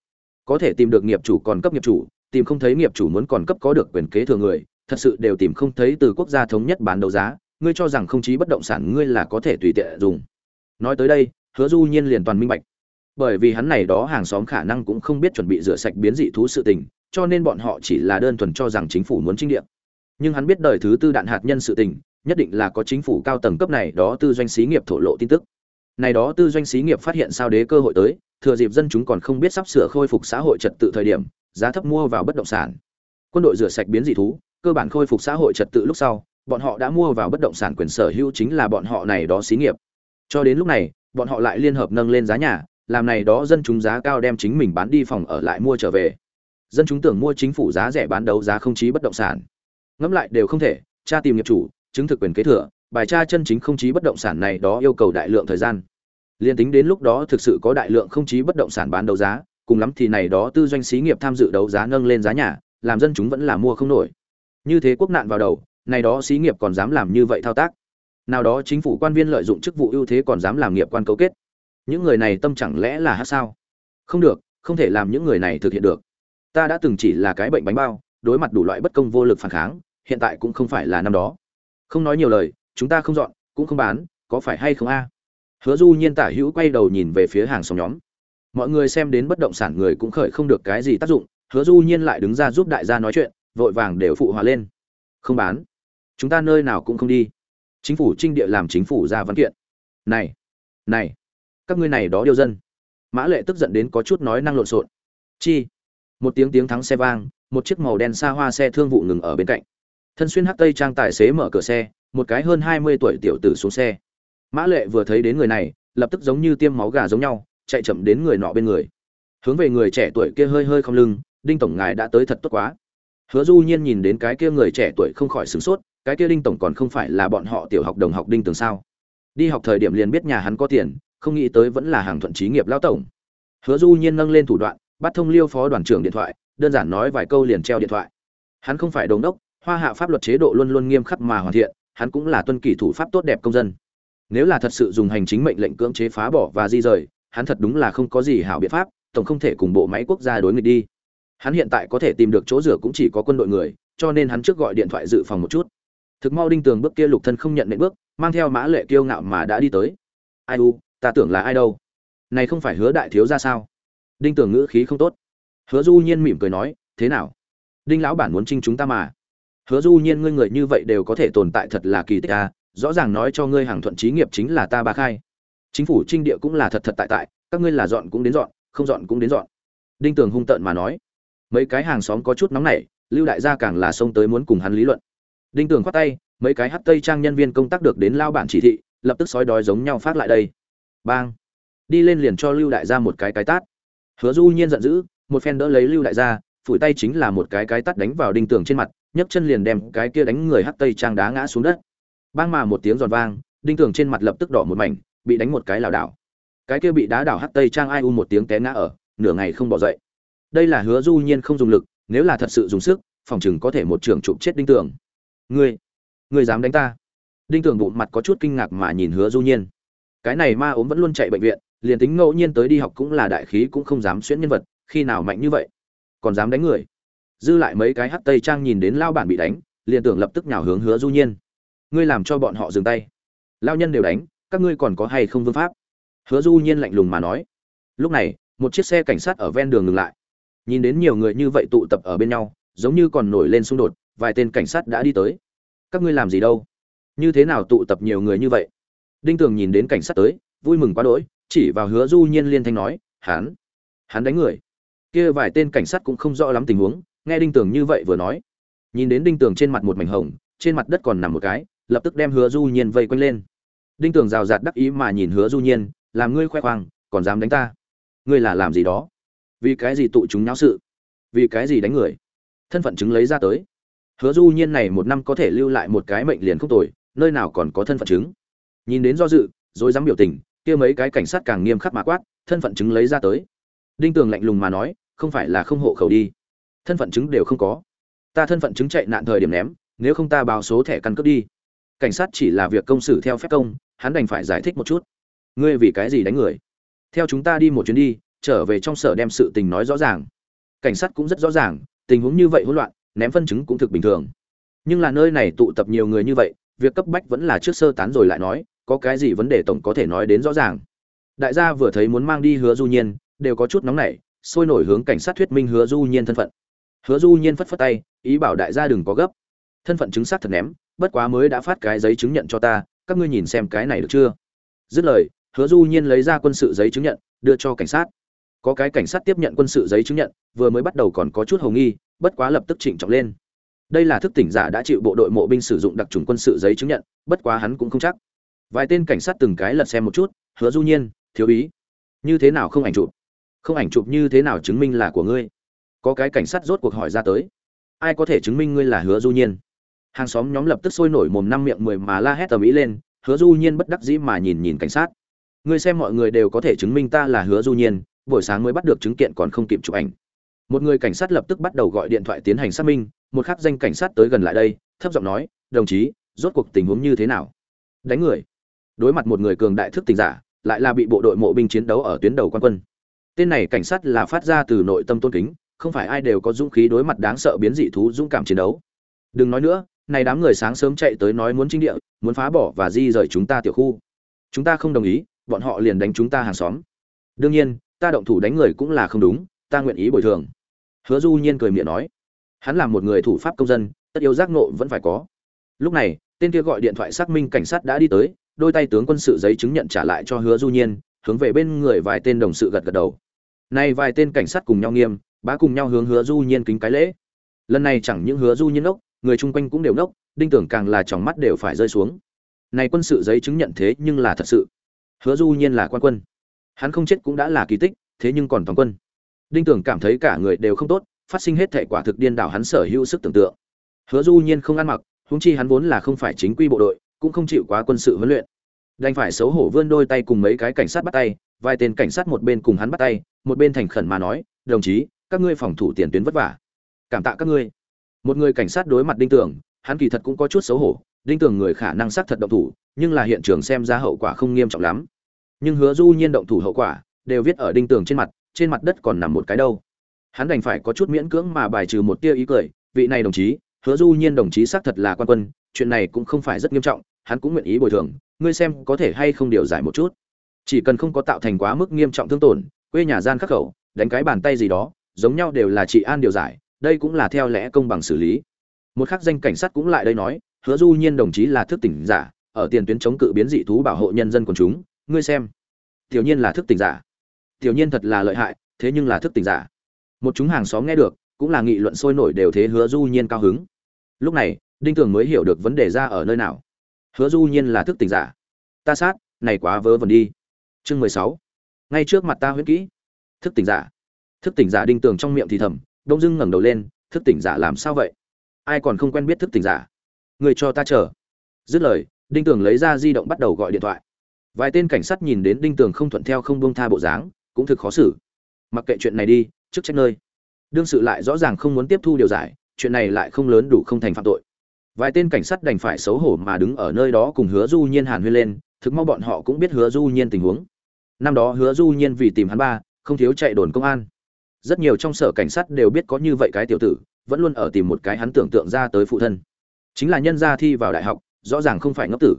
Có thể tìm được nghiệp chủ còn cấp nghiệp chủ, tìm không thấy nghiệp chủ muốn còn cấp có được quyền kế thừa người, thật sự đều tìm không thấy từ quốc gia thống nhất bán đấu giá ngươi cho rằng không chí bất động sản ngươi là có thể tùy tiện dùng. Nói tới đây, hứa du nhiên liền toàn minh bạch. Bởi vì hắn này đó hàng xóm khả năng cũng không biết chuẩn bị rửa sạch biến dị thú sự tình, cho nên bọn họ chỉ là đơn thuần cho rằng chính phủ muốn trinh địa nhưng hắn biết đời thứ tư đạn hạt nhân sự tình, nhất định là có chính phủ cao tầng cấp này đó tư doanh xí nghiệp thổ lộ tin tức. Này đó tư doanh xí nghiệp phát hiện sao đế cơ hội tới, thừa dịp dân chúng còn không biết sắp sửa khôi phục xã hội trật tự thời điểm, giá thấp mua vào bất động sản. Quân đội rửa sạch biến dị thú, cơ bản khôi phục xã hội trật tự lúc sau bọn họ đã mua vào bất động sản quyền sở hữu chính là bọn họ này đó xí nghiệp. Cho đến lúc này, bọn họ lại liên hợp nâng lên giá nhà, làm này đó dân chúng giá cao đem chính mình bán đi phòng ở lại mua trở về. Dân chúng tưởng mua chính phủ giá rẻ bán đấu giá không chí bất động sản. Ngẫm lại đều không thể, Cha tìm nghiệp chủ, chứng thực quyền kế thừa, bài tra chân chính không chí bất động sản này đó yêu cầu đại lượng thời gian. Liên tính đến lúc đó thực sự có đại lượng không chí bất động sản bán đấu giá, cùng lắm thì này đó tư doanh xí nghiệp tham dự đấu giá nâng lên giá nhà, làm dân chúng vẫn là mua không nổi. Như thế quốc nạn vào đầu này đó xí nghiệp còn dám làm như vậy thao tác. Nào đó chính phủ quan viên lợi dụng chức vụ ưu thế còn dám làm nghiệp quan cấu kết. Những người này tâm chẳng lẽ là hát sao? Không được, không thể làm những người này thực hiện được. Ta đã từng chỉ là cái bệnh bánh bao, đối mặt đủ loại bất công vô lực phản kháng, hiện tại cũng không phải là năm đó. Không nói nhiều lời, chúng ta không dọn, cũng không bán, có phải hay không a? Hứa du nhiên tả hữu quay đầu nhìn về phía hàng xóm nhóm. Mọi người xem đến bất động sản người cũng khởi không được cái gì tác dụng, hứa du nhiên lại đứng ra giúp đại gia nói chuyện, vội vàng đều phụ hòa lên. Không bán chúng ta nơi nào cũng không đi. Chính phủ trinh địa làm chính phủ ra văn kiện. Này này, các ngươi này đó điêu dân. Mã lệ tức giận đến có chút nói năng lộn xộn. Chi? Một tiếng tiếng thắng xe vang, một chiếc màu đen xa hoa xe thương vụ ngừng ở bên cạnh. Thân xuyên hắc tây trang tài xế mở cửa xe, một cái hơn hai mươi tuổi tiểu tử xuống xe. Mã lệ vừa thấy đến người này, lập tức giống như tiêm máu gà giống nhau, chạy chậm đến người nọ bên người. Hướng về người trẻ tuổi kia hơi hơi không lưng, đinh tổng ngài đã tới thật tốt quá. Hứa du nhiên nhìn đến cái kia người trẻ tuổi không khỏi sửng sốt cái kia đinh tổng còn không phải là bọn họ tiểu học đồng học đinh tường sao? Đi học thời điểm liền biết nhà hắn có tiền, không nghĩ tới vẫn là hàng thuận trí nghiệp lao tổng. Hứa du nhiên nâng lên thủ đoạn, bắt thông liêu phó đoàn trưởng điện thoại, đơn giản nói vài câu liền treo điện thoại. Hắn không phải đống đốc, hoa hạ pháp luật chế độ luôn luôn nghiêm khắc mà hoàn thiện, hắn cũng là tuân kỷ thủ pháp tốt đẹp công dân. Nếu là thật sự dùng hành chính mệnh lệnh cưỡng chế phá bỏ và di rời, hắn thật đúng là không có gì hảo biện pháp, tổng không thể cùng bộ máy quốc gia đối nghịch đi. Hắn hiện tại có thể tìm được chỗ rửa cũng chỉ có quân đội người, cho nên hắn trước gọi điện thoại dự phòng một chút thực mau đinh tường bước kia lục thân không nhận nện bước, mang theo mã lệ kiêu ngạo mà đã đi tới. Ai u, ta tưởng là ai đâu? Này không phải hứa đại thiếu ra sao? Đinh tường ngữ khí không tốt. Hứa du nhiên mỉm cười nói, thế nào? Đinh lão bản muốn trinh chúng ta mà. Hứa du nhiên ngươi người như vậy đều có thể tồn tại thật là kỳ tích à rõ ràng nói cho ngươi hàng thuận trí nghiệp chính là ta ba khai. Chính phủ trinh địa cũng là thật thật tại tại, các ngươi là dọn cũng đến dọn, không dọn cũng đến dọn. Đinh tường hung tợn mà nói, mấy cái hàng xóm có chút nóng nảy, lưu đại gia càng là xông tới muốn cùng hắn lý luận đinh tường khoát tay, mấy cái hắt tây trang nhân viên công tác được đến lao bản chỉ thị, lập tức sói đói giống nhau phát lại đây. Bang. Đi lên liền cho lưu đại gia một cái cái tát. Hứa du nhiên giận dữ, một phen đỡ lấy lưu đại gia, phủi tay chính là một cái cái tát đánh vào đinh tường trên mặt, nhấc chân liền đem cái kia đánh người hắt tây trang đá ngã xuống đất. Bang mà một tiếng giòn vang, đinh tường trên mặt lập tức đỏ một mảnh, bị đánh một cái lảo đảo. Cái kia bị đá đảo hắt tây trang ai u một tiếng té ngã ở, nửa ngày không bỏ dậy. Đây là hứa du nhiên không dùng lực, nếu là thật sự dùng sức, phòng chừng có thể một trường chụp chết đinh tường ngươi ngươi dám đánh ta? Đinh tưởng bụng mặt có chút kinh ngạc mà nhìn hứa du nhiên. Cái này ma ốm vẫn luôn chạy bệnh viện, liền tính ngẫu nhiên tới đi học cũng là đại khí cũng không dám xuyễn nhân vật, khi nào mạnh như vậy? Còn dám đánh người? Dư lại mấy cái hắt tây trang nhìn đến lao bản bị đánh, liền tưởng lập tức nhào hướng hứa du nhiên. Ngươi làm cho bọn họ dừng tay. Lao nhân đều đánh, các ngươi còn có hay không vương pháp? Hứa du nhiên lạnh lùng mà nói. Lúc này, một chiếc xe cảnh sát ở ven đường ngừng lại. Nhìn đến nhiều người như vậy tụ tập ở bên nhau, giống như còn nổi lên xung đột vài tên cảnh sát đã đi tới. Các ngươi làm gì đâu? Như thế nào tụ tập nhiều người như vậy? Đinh tường nhìn đến cảnh sát tới, vui mừng quá đỗi, chỉ vào hứa du nhiên liên thanh nói hán hắn đánh người. Kia vài tên cảnh sát cũng không rõ lắm tình huống, nghe đinh tường như vậy vừa nói. Nhìn đến đinh tường trên mặt một mảnh hồng, trên mặt đất còn nằm một cái, lập tức đem hứa du nhiên vây quanh lên. Đinh tường rào rạt đắc ý mà nhìn hứa du nhiên, làm ngươi khoe khoang, còn dám đánh ta? Ngươi là làm gì đó? Vì cái gì tụ chúng nháo sự? Vì cái gì đánh người? Thân phận chứng lấy ra tới hứa du nhiên này một năm có thể lưu lại một cái mệnh liền không tồi, nơi nào còn có thân phận chứng. Nhìn đến do dự, rồi dám biểu tình, kia mấy cái cảnh sát càng nghiêm khắc mà quát, thân phận chứng lấy ra tới. Đinh tường lạnh lùng mà nói, không phải là không hộ khẩu đi. Thân phận chứng đều không có. Ta thân phận chứng chạy nạn thời điểm ném, nếu không ta báo số thẻ căn cước đi. Cảnh sát chỉ là việc công xử theo phép công, hắn đành phải giải thích một chút. Ngươi vì cái gì đánh người? Theo chúng ta đi một chuyến đi, trở về trong sở đem sự tình nói rõ ràng. Cảnh sát cũng rất rõ ràng, tình huống như vậy hỗn loạn ném phân chứng cũng thực bình thường. Nhưng là nơi này tụ tập nhiều người như vậy, việc cấp bách vẫn là trước sơ tán rồi lại nói, có cái gì vấn đề tổng có thể nói đến rõ ràng. Đại gia vừa thấy muốn mang đi hứa du nhiên, đều có chút nóng nảy, sôi nổi hướng cảnh sát thuyết minh hứa du nhiên thân phận. Hứa du nhiên phất phất tay, ý bảo đại gia đừng có gấp. Thân phận chứng xác thật ném, bất quá mới đã phát cái giấy chứng nhận cho ta, các ngươi nhìn xem cái này được chưa? Dứt lời, hứa du nhiên lấy ra quân sự giấy chứng nhận, đưa cho cảnh sát. Có cái cảnh sát tiếp nhận quân sự giấy chứng nhận, vừa mới bắt đầu còn có chút hồng nghi bất quá lập tức chỉnh trọng lên. Đây là thức tỉnh giả đã chịu bộ đội mộ binh sử dụng đặc trùng quân sự giấy chứng nhận, bất quá hắn cũng không chắc. Vài tên cảnh sát từng cái lật xem một chút, hứa du nhiên, thiếu ý như thế nào không ảnh chụp? Không ảnh chụp như thế nào chứng minh là của ngươi? Có cái cảnh sát rốt cuộc hỏi ra tới. Ai có thể chứng minh ngươi là hứa du nhiên? Hàng xóm nhóm lập tức sôi nổi mồm năm miệng mười mà la hét tầm ý lên, hứa du nhiên bất đắc dĩ mà nhìn nhìn cảnh sát. Ngươi xem mọi người đều có thể chứng minh ta là hứa du nhiên, buổi sáng mới bắt được chứng kiện còn không kịp chụp ảnh một người cảnh sát lập tức bắt đầu gọi điện thoại tiến hành xác minh, một khắc danh cảnh sát tới gần lại đây, thấp giọng nói, đồng chí, rốt cuộc tình huống như thế nào? Đánh người. Đối mặt một người cường đại thức tình giả, lại là bị bộ đội mộ binh chiến đấu ở tuyến đầu quan quân. Tên này cảnh sát là phát ra từ nội tâm tôn kính, không phải ai đều có dũng khí đối mặt đáng sợ biến dị thú dũng cảm chiến đấu. Đừng nói nữa, này đám người sáng sớm chạy tới nói muốn trinh địa, muốn phá bỏ và di rời chúng ta tiểu khu. Chúng ta không đồng ý, bọn họ liền đánh chúng ta hàng xóm. Đương nhiên, ta động thủ đánh người cũng là không đúng, ta nguyện ý bồi thường hứa du nhiên cười miệng nói, hắn là một người thủ pháp công dân, tất yếu giác nộ vẫn phải có. Lúc này, tên kia gọi điện thoại xác minh cảnh sát đã đi tới, đôi tay tướng quân sự giấy chứng nhận trả lại cho hứa du nhiên, hướng về bên người vài tên đồng sự gật gật đầu. Nay vài tên cảnh sát cùng nhau nghiêm, bá cùng nhau hướng hứa du nhiên kính cái lễ. Lần này chẳng những hứa du nhiên ốc người chung quanh cũng đều nốc, đinh tưởng càng là tròng mắt đều phải rơi xuống. Này quân sự giấy chứng nhận thế nhưng là thật sự. Hứa du nhiên là quan quân. Hắn không chết cũng đã là kỳ tích, thế nhưng còn toàn quân đinh tưởng cảm thấy cả người đều không tốt, phát sinh hết thể quả thực điên đảo hắn sở hữu sức tưởng tượng. Hứa du nhiên không ăn mặc, huống chi hắn vốn là không phải chính quy bộ đội, cũng không chịu quá quân sự huấn luyện. Đành phải xấu hổ vươn đôi tay cùng mấy cái cảnh sát bắt tay, vài tên cảnh sát một bên cùng hắn bắt tay, một bên thành khẩn mà nói, đồng chí, các ngươi phòng thủ tiền tuyến vất vả. Cảm tạ các ngươi. Một người cảnh sát đối mặt đinh tưởng, hắn kỳ thật cũng có chút xấu hổ, đinh tưởng người khả năng xác thật động thủ, nhưng là hiện trường xem ra hậu quả không nghiêm trọng lắm. Nhưng hứa du nhiên động thủ hậu quả đều viết ở đinh Tường trên mặt trên mặt đất còn nằm một cái đâu. Hắn đành phải có chút miễn cưỡng mà bài trừ một tia ý cười, vị này đồng chí, hứa du nhiên đồng chí xác thật là quan quân, chuyện này cũng không phải rất nghiêm trọng, hắn cũng nguyện ý bồi thường, ngươi xem có thể hay không điều giải một chút. Chỉ cần không có tạo thành quá mức nghiêm trọng thương tổn, quê nhà gian khắc khẩu, đánh cái bàn tay gì đó, giống nhau đều là trị an điều giải, đây cũng là theo lẽ công bằng xử lý. Một khắc danh cảnh sát cũng lại đây nói, hứa du nhiên đồng chí là thức tỉnh giả, ở tiền tuyến chống cự biến dị thú bảo hộ nhân dân quần chúng, ngươi xem. Tiểu nhiên là thức tỉnh giả tiểu nhiên thật là lợi hại, thế nhưng là thức tỉnh giả. Một chúng hàng xóm nghe được, cũng là nghị luận sôi nổi đều thế hứa du nhiên cao hứng. Lúc này, đinh tường mới hiểu được vấn đề ra ở nơi nào. Hứa du nhiên là thức tỉnh giả. Ta sát, này quá vớ vẩn đi. Chương mười sáu. Ngay trước mặt ta huyễn kỹ. Thức tỉnh giả. Thức tỉnh giả đinh tường trong miệng thì thầm, đông dưng ngẩng đầu lên, thức tỉnh giả làm sao vậy? Ai còn không quen biết thức tỉnh giả? Người cho ta chờ. Dứt lời, đinh tường lấy ra di động bắt đầu gọi điện thoại. Vài tên cảnh sát nhìn đến đinh tường không thuận theo không buông tha bộ dáng cũng thực khó xử. Mặc kệ chuyện này đi, trước trách nơi. Đương sự lại rõ ràng không muốn tiếp thu điều giải, chuyện này lại không lớn đủ không thành phạm tội. Vài tên cảnh sát đành phải xấu hổ mà đứng ở nơi đó cùng hứa du nhiên hàn huyên lên, thực mau bọn họ cũng biết hứa du nhiên tình huống. Năm đó hứa du nhiên vì tìm hắn ba, không thiếu chạy đồn công an. Rất nhiều trong sở cảnh sát đều biết có như vậy cái tiểu tử, vẫn luôn ở tìm một cái hắn tưởng tượng ra tới phụ thân. Chính là nhân gia thi vào đại học, rõ ràng không phải ngốc tử.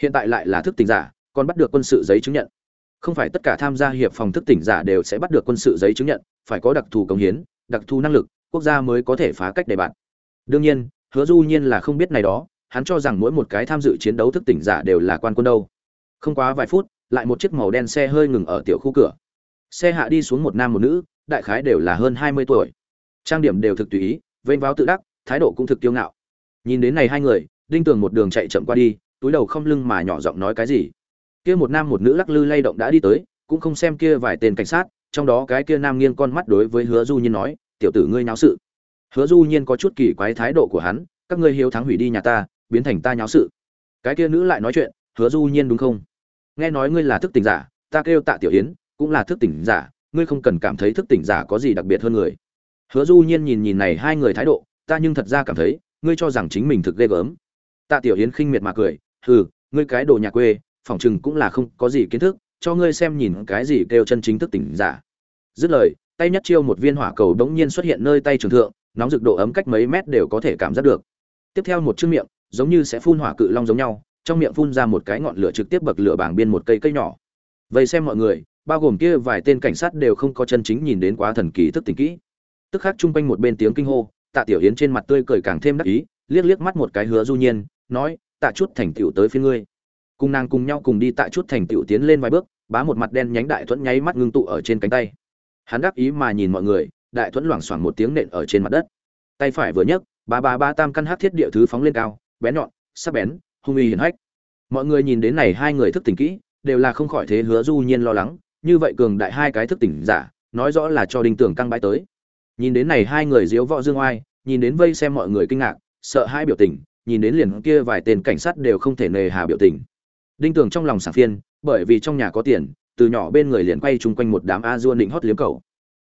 Hiện tại lại là thức tình giả, còn bắt được quân sự giấy chứng nhận không phải tất cả tham gia hiệp phòng thức tỉnh giả đều sẽ bắt được quân sự giấy chứng nhận, phải có đặc thù công hiến, đặc thù năng lực, quốc gia mới có thể phá cách đề bạn. Đương nhiên, hứa du nhiên là không biết này đó, hắn cho rằng mỗi một cái tham dự chiến đấu thức tỉnh giả đều là quan quân đâu. Không quá vài phút, lại một chiếc màu đen xe hơi ngừng ở tiểu khu cửa. Xe hạ đi xuống một nam một nữ, đại khái đều là hơn hai mươi tuổi. Trang điểm đều thực tùy ý, vênh váo tự đắc, thái độ cũng thực kiêu ngạo. Nhìn đến này hai người, đinh tường một đường chạy chậm qua đi, túi đầu không lưng mà nhỏ giọng nói cái gì kia một nam một nữ lắc lư lay động đã đi tới, cũng không xem kia vài tên cảnh sát, trong đó cái kia nam nghiêng con mắt đối với hứa du nhiên nói, tiểu tử ngươi nháo sự. Hứa du nhiên có chút kỳ quái thái độ của hắn, các ngươi hiếu thắng hủy đi nhà ta, biến thành ta nháo sự. Cái kia nữ lại nói chuyện, hứa du nhiên đúng không? Nghe nói ngươi là thức tỉnh giả, ta kêu tạ tiểu yến, cũng là thức tỉnh giả, ngươi không cần cảm thấy thức tỉnh giả có gì đặc biệt hơn người. Hứa du nhiên nhìn nhìn này hai người thái độ, ta nhưng thật ra cảm thấy, ngươi cho rằng chính mình thực ghê gớm. Tạ tiểu yến khinh miệt mà cười, hừ, ngươi cái đồ nhà quê phỏng chừng cũng là không có gì kiến thức, cho ngươi xem nhìn cái gì kêu chân chính thức tỉnh giả. Dứt lời, tay nhất chiêu một viên hỏa cầu đống nhiên xuất hiện nơi tay trường thượng, nóng rực độ ấm cách mấy mét đều có thể cảm giác được. Tiếp theo một chiếc miệng, giống như sẽ phun hỏa cự long giống nhau, trong miệng phun ra một cái ngọn lửa trực tiếp bậc lửa bảng biên một cây cây nhỏ. Vậy xem mọi người, bao gồm kia vài tên cảnh sát đều không có chân chính nhìn đến quá thần kỳ thức tỉnh kỹ. Tức khắc chung quanh một bên tiếng kinh hô, tạ tiểu yến trên mặt tươi cười càng thêm đắc ý, liếc liếc mắt một cái hứa du nhiên, nói, tạ chút thành tựu tới phía ngươi cùng nàng cùng nhau cùng đi tại chút thành tựu tiến lên vài bước, bá một mặt đen nhánh đại thuẫn nháy mắt ngưng tụ ở trên cánh tay. Hắn đắc ý mà nhìn mọi người, đại thuẫn loảng xoảng một tiếng nện ở trên mặt đất. Tay phải vừa nhấc, ba ba ba tam căn hát thiết địa thứ phóng lên cao, bén nhọn, sắc bén, hung uy hiển hách. Mọi người nhìn đến này hai người thức tỉnh kỹ, đều là không khỏi thế hứa du nhiên lo lắng, như vậy cường đại hai cái thức tỉnh giả, nói rõ là cho đinh tưởng căng bãi tới. Nhìn đến này hai người diếu võ dương oai, nhìn đến vây xem mọi người kinh ngạc, sợ hai biểu tình, nhìn đến liền kia vài tên cảnh sát đều không thể nề hà biểu tình đinh Tường trong lòng sảng phiên, bởi vì trong nhà có tiền, từ nhỏ bên người liền quay chung quanh một đám a dua định hót liếm cầu.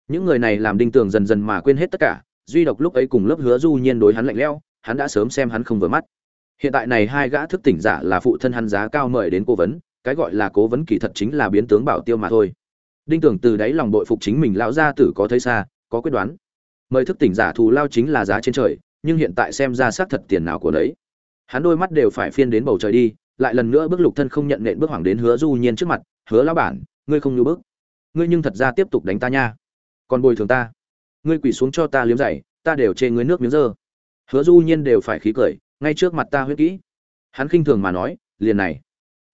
Những người này làm đinh Tường dần dần mà quên hết tất cả, duy độc lúc ấy cùng lớp hứa du nhiên đối hắn lạnh lẽo, hắn đã sớm xem hắn không vừa mắt. Hiện tại này hai gã thức tỉnh giả là phụ thân hắn giá cao mời đến cố vấn, cái gọi là cố vấn kỳ thật chính là biến tướng bảo tiêu mà thôi. Đinh tưởng từ đáy lòng bội phục chính mình lão gia tử có thấy xa, có quyết đoán. Mời thức tỉnh giả thù lao chính là giá trên trời, nhưng hiện tại xem ra xác thật tiền nào của đấy. Hắn đôi mắt đều phải phiên đến bầu trời đi lại lần nữa bước lục thân không nhận nện bước hoàng đến hứa du nhiên trước mặt, hứa lão bản, ngươi không như bước ngươi nhưng thật ra tiếp tục đánh ta nha. Còn bồi thường ta. Ngươi quỳ xuống cho ta liếm giày, ta đều chê ngươi nước miếng dơ. Hứa du nhiên đều phải khí cười, ngay trước mặt ta huyết kỹ. Hắn khinh thường mà nói, liền này,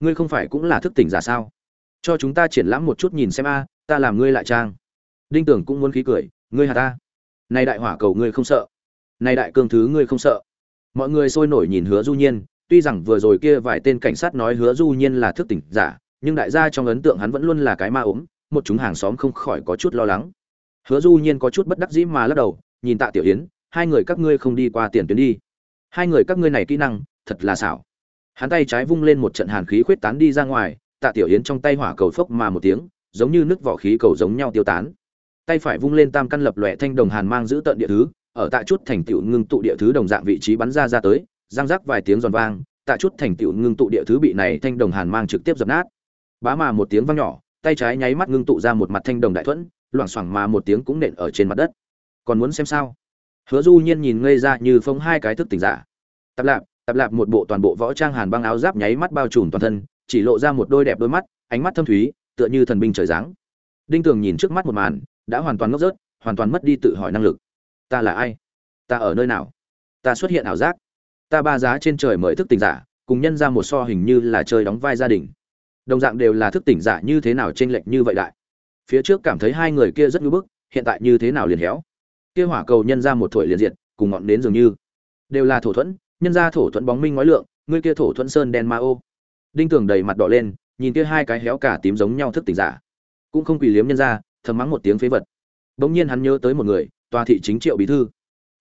ngươi không phải cũng là thức tỉnh giả sao? Cho chúng ta triển lãm một chút nhìn xem a, ta làm ngươi lại trang. Đinh tưởng cũng muốn khí cười, ngươi hà ta? Này đại hỏa cầu ngươi không sợ. Này đại cương thứ ngươi không sợ. Mọi người sôi nổi nhìn hứa du nhiên tuy rằng vừa rồi kia vài tên cảnh sát nói hứa du nhiên là thức tỉnh giả, nhưng đại gia trong ấn tượng hắn vẫn luôn là cái ma ốm, một chúng hàng xóm không khỏi có chút lo lắng. Hứa du nhiên có chút bất đắc dĩ mà lắc đầu, nhìn tạ tiểu yến, hai người các ngươi không đi qua tiền tuyến đi. Hai người các ngươi này kỹ năng, thật là xảo. Hắn tay trái vung lên một trận hàn khí khuyết tán đi ra ngoài, tạ tiểu yến trong tay hỏa cầu phốc mà một tiếng, giống như nước vỏ khí cầu giống nhau tiêu tán. Tay phải vung lên tam căn lập lòe thanh đồng hàn mang giữ tận địa thứ, ở tại chút thành tựu ngưng tụ địa thứ đồng dạng vị trí bắn ra ra tới răng rắc vài tiếng giòn vang, tạ chút thành tựu ngưng tụ địa thứ bị này thanh đồng hàn mang trực tiếp dập nát. Bá mà một tiếng vang nhỏ, tay trái nháy mắt ngưng tụ ra một mặt thanh đồng đại thuẫn, loảng xoảng mà một tiếng cũng nện ở trên mặt đất. Còn muốn xem sao? Hứa du nhiên nhìn ngây ra như phóng hai cái thức tỉnh giả. Tạp lạp tạp lạp một bộ toàn bộ võ trang hàn băng áo giáp nháy mắt bao trùm toàn thân, chỉ lộ ra một đôi đẹp đôi mắt, ánh mắt thâm thúy, tựa như thần binh trời giáng. Đinh tường nhìn trước mắt một màn, đã hoàn toàn ngốc rớt, hoàn toàn mất đi tự hỏi năng lực. Ta là ai? Ta ở nơi nào? Ta xuất hiện ảo giác ta ba giá trên trời mời thức tỉnh giả, cùng nhân ra một so hình như là chơi đóng vai gia đình. Đồng dạng đều là thức tỉnh giả như thế nào chênh lệch như vậy đại. Phía trước cảm thấy hai người kia rất ngưỡng bức, hiện tại như thế nào liền héo. Kia hỏa cầu nhân ra một thổi liền diệt, cùng ngọn đến dường như. Đều là thổ thuẫn, nhân ra thổ thuẫn bóng minh ngói lượng ngươi kia thổ thuẫn sơn đen ma ô. Đinh tường đầy mặt đỏ lên, nhìn kia hai cái héo cả tím giống nhau thức tỉnh giả. Cũng không quỳ liếm nhân ra, thầm mắng một tiếng phế vật. Bỗng nhiên hắn nhớ tới một người, tòa thị chính triệu bí thư.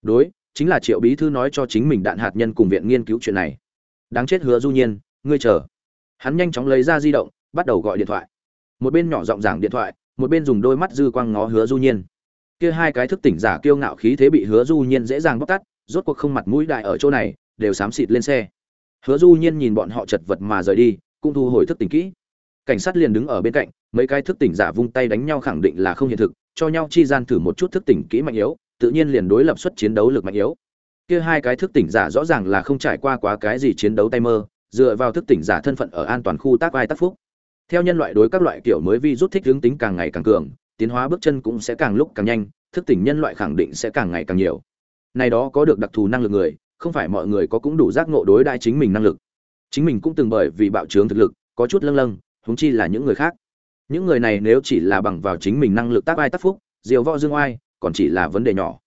Đối chính là triệu bí thư nói cho chính mình đạn hạt nhân cùng viện nghiên cứu chuyện này. Đáng chết hứa du nhiên, ngươi chờ. Hắn nhanh chóng lấy ra di động, bắt đầu gọi điện thoại. Một bên nhỏ giọng giảng điện thoại, một bên dùng đôi mắt dư quang ngó hứa du nhiên. Kia hai cái thức tỉnh giả kiêu ngạo khí thế bị hứa du nhiên dễ dàng bóc tắt rốt cuộc không mặt mũi đại ở chỗ này, đều xám xịt lên xe. Hứa du nhiên nhìn bọn họ chật vật mà rời đi, cũng thu hồi thức tỉnh kỹ. Cảnh sát liền đứng ở bên cạnh, mấy cái thức tỉnh giả vung tay đánh nhau khẳng định là không hiện thực, cho nhau chi gian thử một chút thức tỉnh kỹ mạnh yếu tự nhiên liền đối lập xuất chiến đấu lực mạnh yếu. Kia hai cái thức tỉnh giả rõ ràng là không trải qua quá cái gì chiến đấu tay mơ, dựa vào thức tỉnh giả thân phận ở an toàn khu tác ai tác phúc. Theo nhân loại đối các loại kiểu mới vi rút thích hướng tính càng ngày càng cường, tiến hóa bước chân cũng sẽ càng lúc càng nhanh, thức tỉnh nhân loại khẳng định sẽ càng ngày càng nhiều. Này đó có được đặc thù năng lực người, không phải mọi người có cũng đủ giác ngộ đối đại chính mình năng lực. Chính mình cũng từng bởi vì bạo trướng thực lực, có chút lâng lâng, huống chi là những người khác. Những người này nếu chỉ là bằng vào chính mình năng lực tác ai tác phúc, diều võ dương oai còn chỉ là vấn đề nhỏ.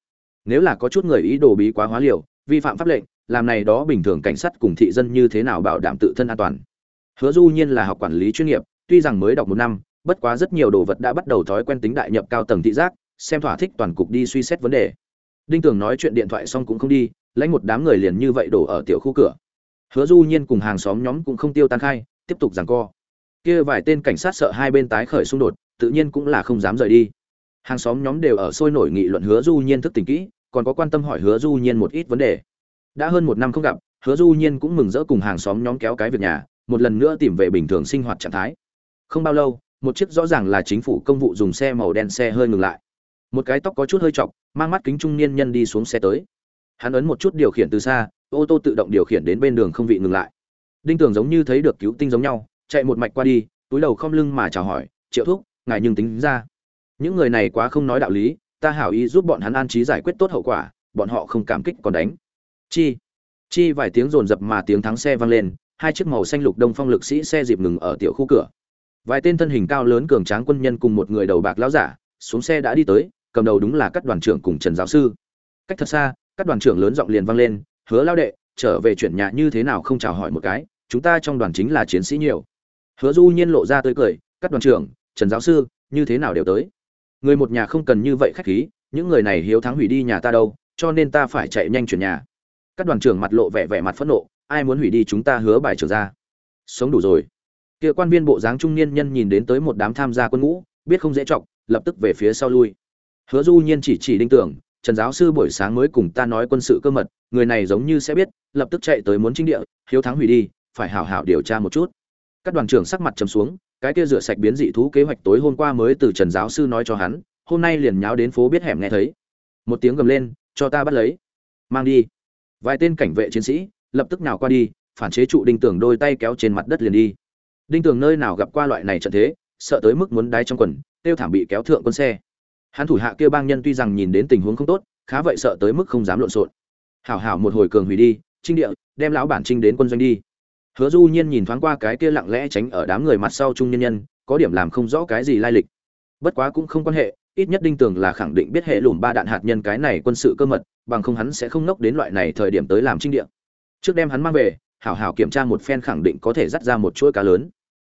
Nếu là có chút người ý đồ bí quá hóa liều, vi phạm pháp lệnh, làm này đó bình thường cảnh sát cùng thị dân như thế nào bảo đảm tự thân an toàn? Hứa du nhiên là học quản lý chuyên nghiệp, tuy rằng mới đọc một năm, bất quá rất nhiều đồ vật đã bắt đầu thói quen tính đại nhập cao tầng thị giác, xem thỏa thích toàn cục đi suy xét vấn đề. Đinh tường nói chuyện điện thoại xong cũng không đi, lãnh một đám người liền như vậy đổ ở tiểu khu cửa. Hứa du nhiên cùng hàng xóm nhóm cũng không tiêu tan khai, tiếp tục giằng co. Kia vài tên cảnh sát sợ hai bên tái khởi xung đột, tự nhiên cũng là không dám rời đi hàng xóm nhóm đều ở sôi nổi nghị luận hứa du nhiên thức tỉnh kỹ, còn có quan tâm hỏi hứa du nhiên một ít vấn đề. Đã hơn một năm không gặp, hứa du nhiên cũng mừng rỡ cùng hàng xóm nhóm kéo cái việc nhà, một lần nữa tìm về bình thường sinh hoạt trạng thái. Không bao lâu, một chiếc rõ ràng là chính phủ công vụ dùng xe màu đen xe hơi ngừng lại. Một cái tóc có chút hơi trọc, mang mắt kính trung niên nhân đi xuống xe tới. Hắn ấn một chút điều khiển từ xa, ô tô tự động điều khiển đến bên đường không vị ngừng lại. Đinh tường giống như thấy được cứu tinh giống nhau, chạy một mạch qua đi, túi đầu không lưng mà chào hỏi, triệu thúc, ngài nhưng tính ra những người này quá không nói đạo lý, ta hảo ý giúp bọn hắn an trí giải quyết tốt hậu quả, bọn họ không cảm kích còn đánh. Chi? Chi vài tiếng rồn rập mà tiếng thắng xe vang lên, hai chiếc màu xanh lục đông phong lực sĩ xe dịp ngừng ở tiểu khu cửa. Vài tên thân hình cao lớn cường tráng quân nhân cùng một người đầu bạc lão giả, xuống xe đã đi tới, cầm đầu đúng là các đoàn trưởng cùng trần giáo sư. Cách thật xa, các đoàn trưởng lớn giọng liền vang lên, hứa lao đệ, trở về chuyển nhà như thế nào không chào hỏi một cái, chúng ta trong đoàn chính là chiến sĩ nhiều. Hứa du nhiên lộ ra tươi cười, các đoàn trưởng, trần giáo sư, như thế nào đều tới? Người một nhà không cần như vậy khách khí, những người này hiếu thắng hủy đi nhà ta đâu, cho nên ta phải chạy nhanh chuyển nhà. Các đoàn trưởng mặt lộ vẻ vẻ mặt phẫn nộ, ai muốn hủy đi chúng ta hứa bài trưởng ra. Sống đủ rồi. Kia quan viên bộ dáng trung niên nhân nhìn đến tới một đám tham gia quân ngũ, biết không dễ trọng lập tức về phía sau lui. Hứa du nhiên chỉ chỉ đinh tưởng, trần giáo sư buổi sáng mới cùng ta nói quân sự cơ mật, người này giống như sẽ biết, lập tức chạy tới muốn chính địa, hiếu thắng hủy đi, phải hảo hảo điều tra một chút. Các đoàn trưởng sắc mặt trầm xuống cái kia rửa sạch biến dị thú kế hoạch tối hôm qua mới từ trần giáo sư nói cho hắn, hôm nay liền nháo đến phố biết hẻm nghe thấy. Một tiếng gầm lên, cho ta bắt lấy. Mang đi. Vài tên cảnh vệ chiến sĩ, lập tức nào qua đi, phản chế trụ đinh tường đôi tay kéo trên mặt đất liền đi. Đinh tường nơi nào gặp qua loại này trận thế, sợ tới mức muốn đái trong quần, tiêu thảm bị kéo thượng quân xe. Hắn thủ hạ kia bang nhân tuy rằng nhìn đến tình huống không tốt, khá vậy sợ tới mức không dám lộn xộn. Hảo hảo một hồi cường hủy đi, trinh địa, đem lão bản trinh đến quân doanh đi hứa du nhiên nhìn thoáng qua cái kia lặng lẽ tránh ở đám người mặt sau trung nhân nhân, có điểm làm không rõ cái gì lai lịch. Bất quá cũng không quan hệ, ít nhất đinh tường là khẳng định biết hệ lùm ba đạn hạt nhân cái này quân sự cơ mật, bằng không hắn sẽ không nốc đến loại này thời điểm tới làm trinh địa. Trước đem hắn mang về, hảo hảo kiểm tra một phen khẳng định có thể dắt ra một chuỗi cá lớn.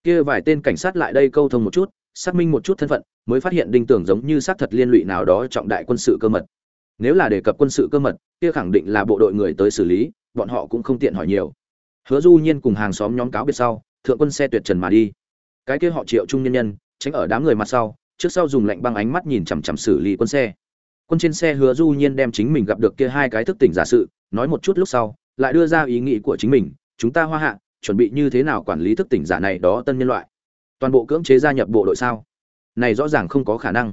Kia vài tên cảnh sát lại đây câu thông một chút, xác minh một chút thân phận, mới phát hiện đinh tường giống như xác thật liên lụy nào đó trọng đại quân sự cơ mật. Nếu là đề cập quân sự cơ mật, kia khẳng định là bộ đội người tới xử lý, bọn họ cũng không tiện hỏi nhiều hứa du nhiên cùng hàng xóm nhóm cáo biệt sau, thượng quân xe tuyệt trần mà đi. Cái kia họ triệu trung nhân nhân, tránh ở đám người mặt sau, trước sau dùng lạnh băng ánh mắt nhìn chằm chằm xử lý quân xe. Quân trên xe hứa du nhiên đem chính mình gặp được kia hai cái thức tỉnh giả sự, nói một chút lúc sau, lại đưa ra ý nghĩ của chính mình, chúng ta hoa hạ, chuẩn bị như thế nào quản lý thức tỉnh giả này đó tân nhân loại? Toàn bộ cưỡng chế gia nhập bộ đội sao? Này rõ ràng không có khả năng.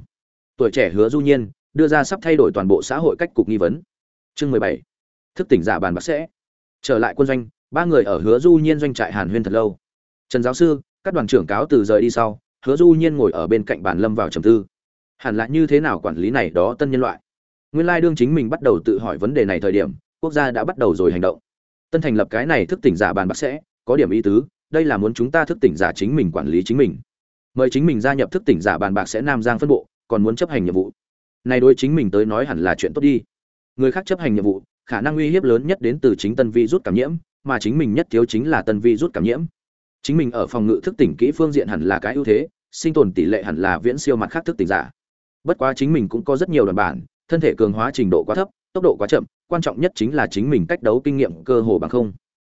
Tuổi trẻ hứa du nhiên đưa ra sắp thay đổi toàn bộ xã hội cách cục nghi vấn. Chương mười bảy, thức tỉnh giả bàn bạc sẽ. Trở lại quân doanh ba người ở hứa du nhiên doanh trại hàn huyên thật lâu. Trần giáo sư, các đoàn trưởng cáo từ rời đi sau, hứa du nhiên ngồi ở bên cạnh bàn lâm vào trầm tư. Hẳn là như thế nào quản lý này đó tân nhân loại? Nguyên lai đương chính mình bắt đầu tự hỏi vấn đề này thời điểm, quốc gia đã bắt đầu rồi hành động. Tân thành lập cái này thức tỉnh giả bàn bạc sẽ, có điểm ý tứ, đây là muốn chúng ta thức tỉnh giả chính mình quản lý chính mình. Mời chính mình gia nhập thức tỉnh giả bàn bạc sẽ nam giang phân bộ, còn muốn chấp hành nhiệm vụ. Này đối chính mình tới nói hẳn là chuyện tốt đi. Người khác chấp hành nhiệm vụ, khả năng uy hiếp lớn nhất đến từ chính tân vi rút cảm nhiễm mà chính mình nhất thiếu chính là tân vi rút cảm nhiễm. Chính mình ở phòng ngự thức tỉnh kỹ phương diện hẳn là cái ưu thế, sinh tồn tỷ lệ hẳn là viễn siêu mặt khác thức tỉnh giả. Bất quá chính mình cũng có rất nhiều đoàn bản, thân thể cường hóa trình độ quá thấp, tốc độ quá chậm, quan trọng nhất chính là chính mình cách đấu kinh nghiệm cơ hồ bằng không.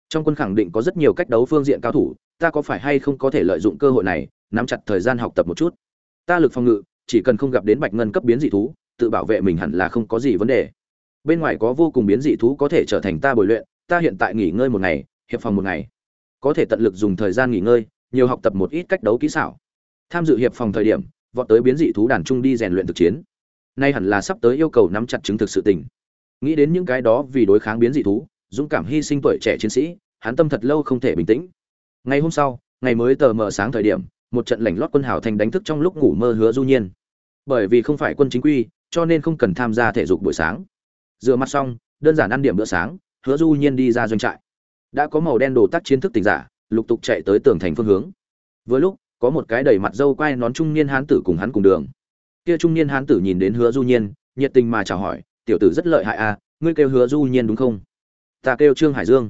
Trong quân khẳng định có rất nhiều cách đấu phương diện cao thủ, ta có phải hay không có thể lợi dụng cơ hội này, nắm chặt thời gian học tập một chút? Ta lực phòng ngự, chỉ cần không gặp đến bạch ngân cấp biến dị thú, tự bảo vệ mình hẳn là không có gì vấn đề. Bên ngoài có vô cùng biến dị thú có thể trở thành ta bồi luyện ta hiện tại nghỉ ngơi một ngày, hiệp phòng một ngày. Có thể tận lực dùng thời gian nghỉ ngơi, nhiều học tập một ít cách đấu kỹ xảo. Tham dự hiệp phòng thời điểm, vọt tới biến dị thú đàn trung đi rèn luyện thực chiến. Nay hẳn là sắp tới yêu cầu nắm chặt chứng thực sự tình. Nghĩ đến những cái đó vì đối kháng biến dị thú, dũng cảm hy sinh tuổi trẻ chiến sĩ, hắn tâm thật lâu không thể bình tĩnh. Ngày hôm sau, ngày mới tờ mờ sáng thời điểm, một trận lảnh lót quân hào thành đánh thức trong lúc ngủ mơ hứa du nhiên. Bởi vì không phải quân chính quy, cho nên không cần tham gia thể dục buổi sáng. Rửa mặt xong, đơn giản ăn điểm bữa sáng hứa du nhiên đi ra doanh trại. Đã có màu đen đồ tác chiến thức tỉnh giả, lục tục chạy tới tường thành phương hướng. Vừa lúc, có một cái đầy mặt dâu quai nón trung niên hán tử cùng hắn cùng đường. Kia trung niên hán tử nhìn đến hứa du nhiên, nhiệt tình mà chào hỏi, tiểu tử rất lợi hại à ngươi kêu hứa du nhiên đúng không? Ta kêu trương hải dương.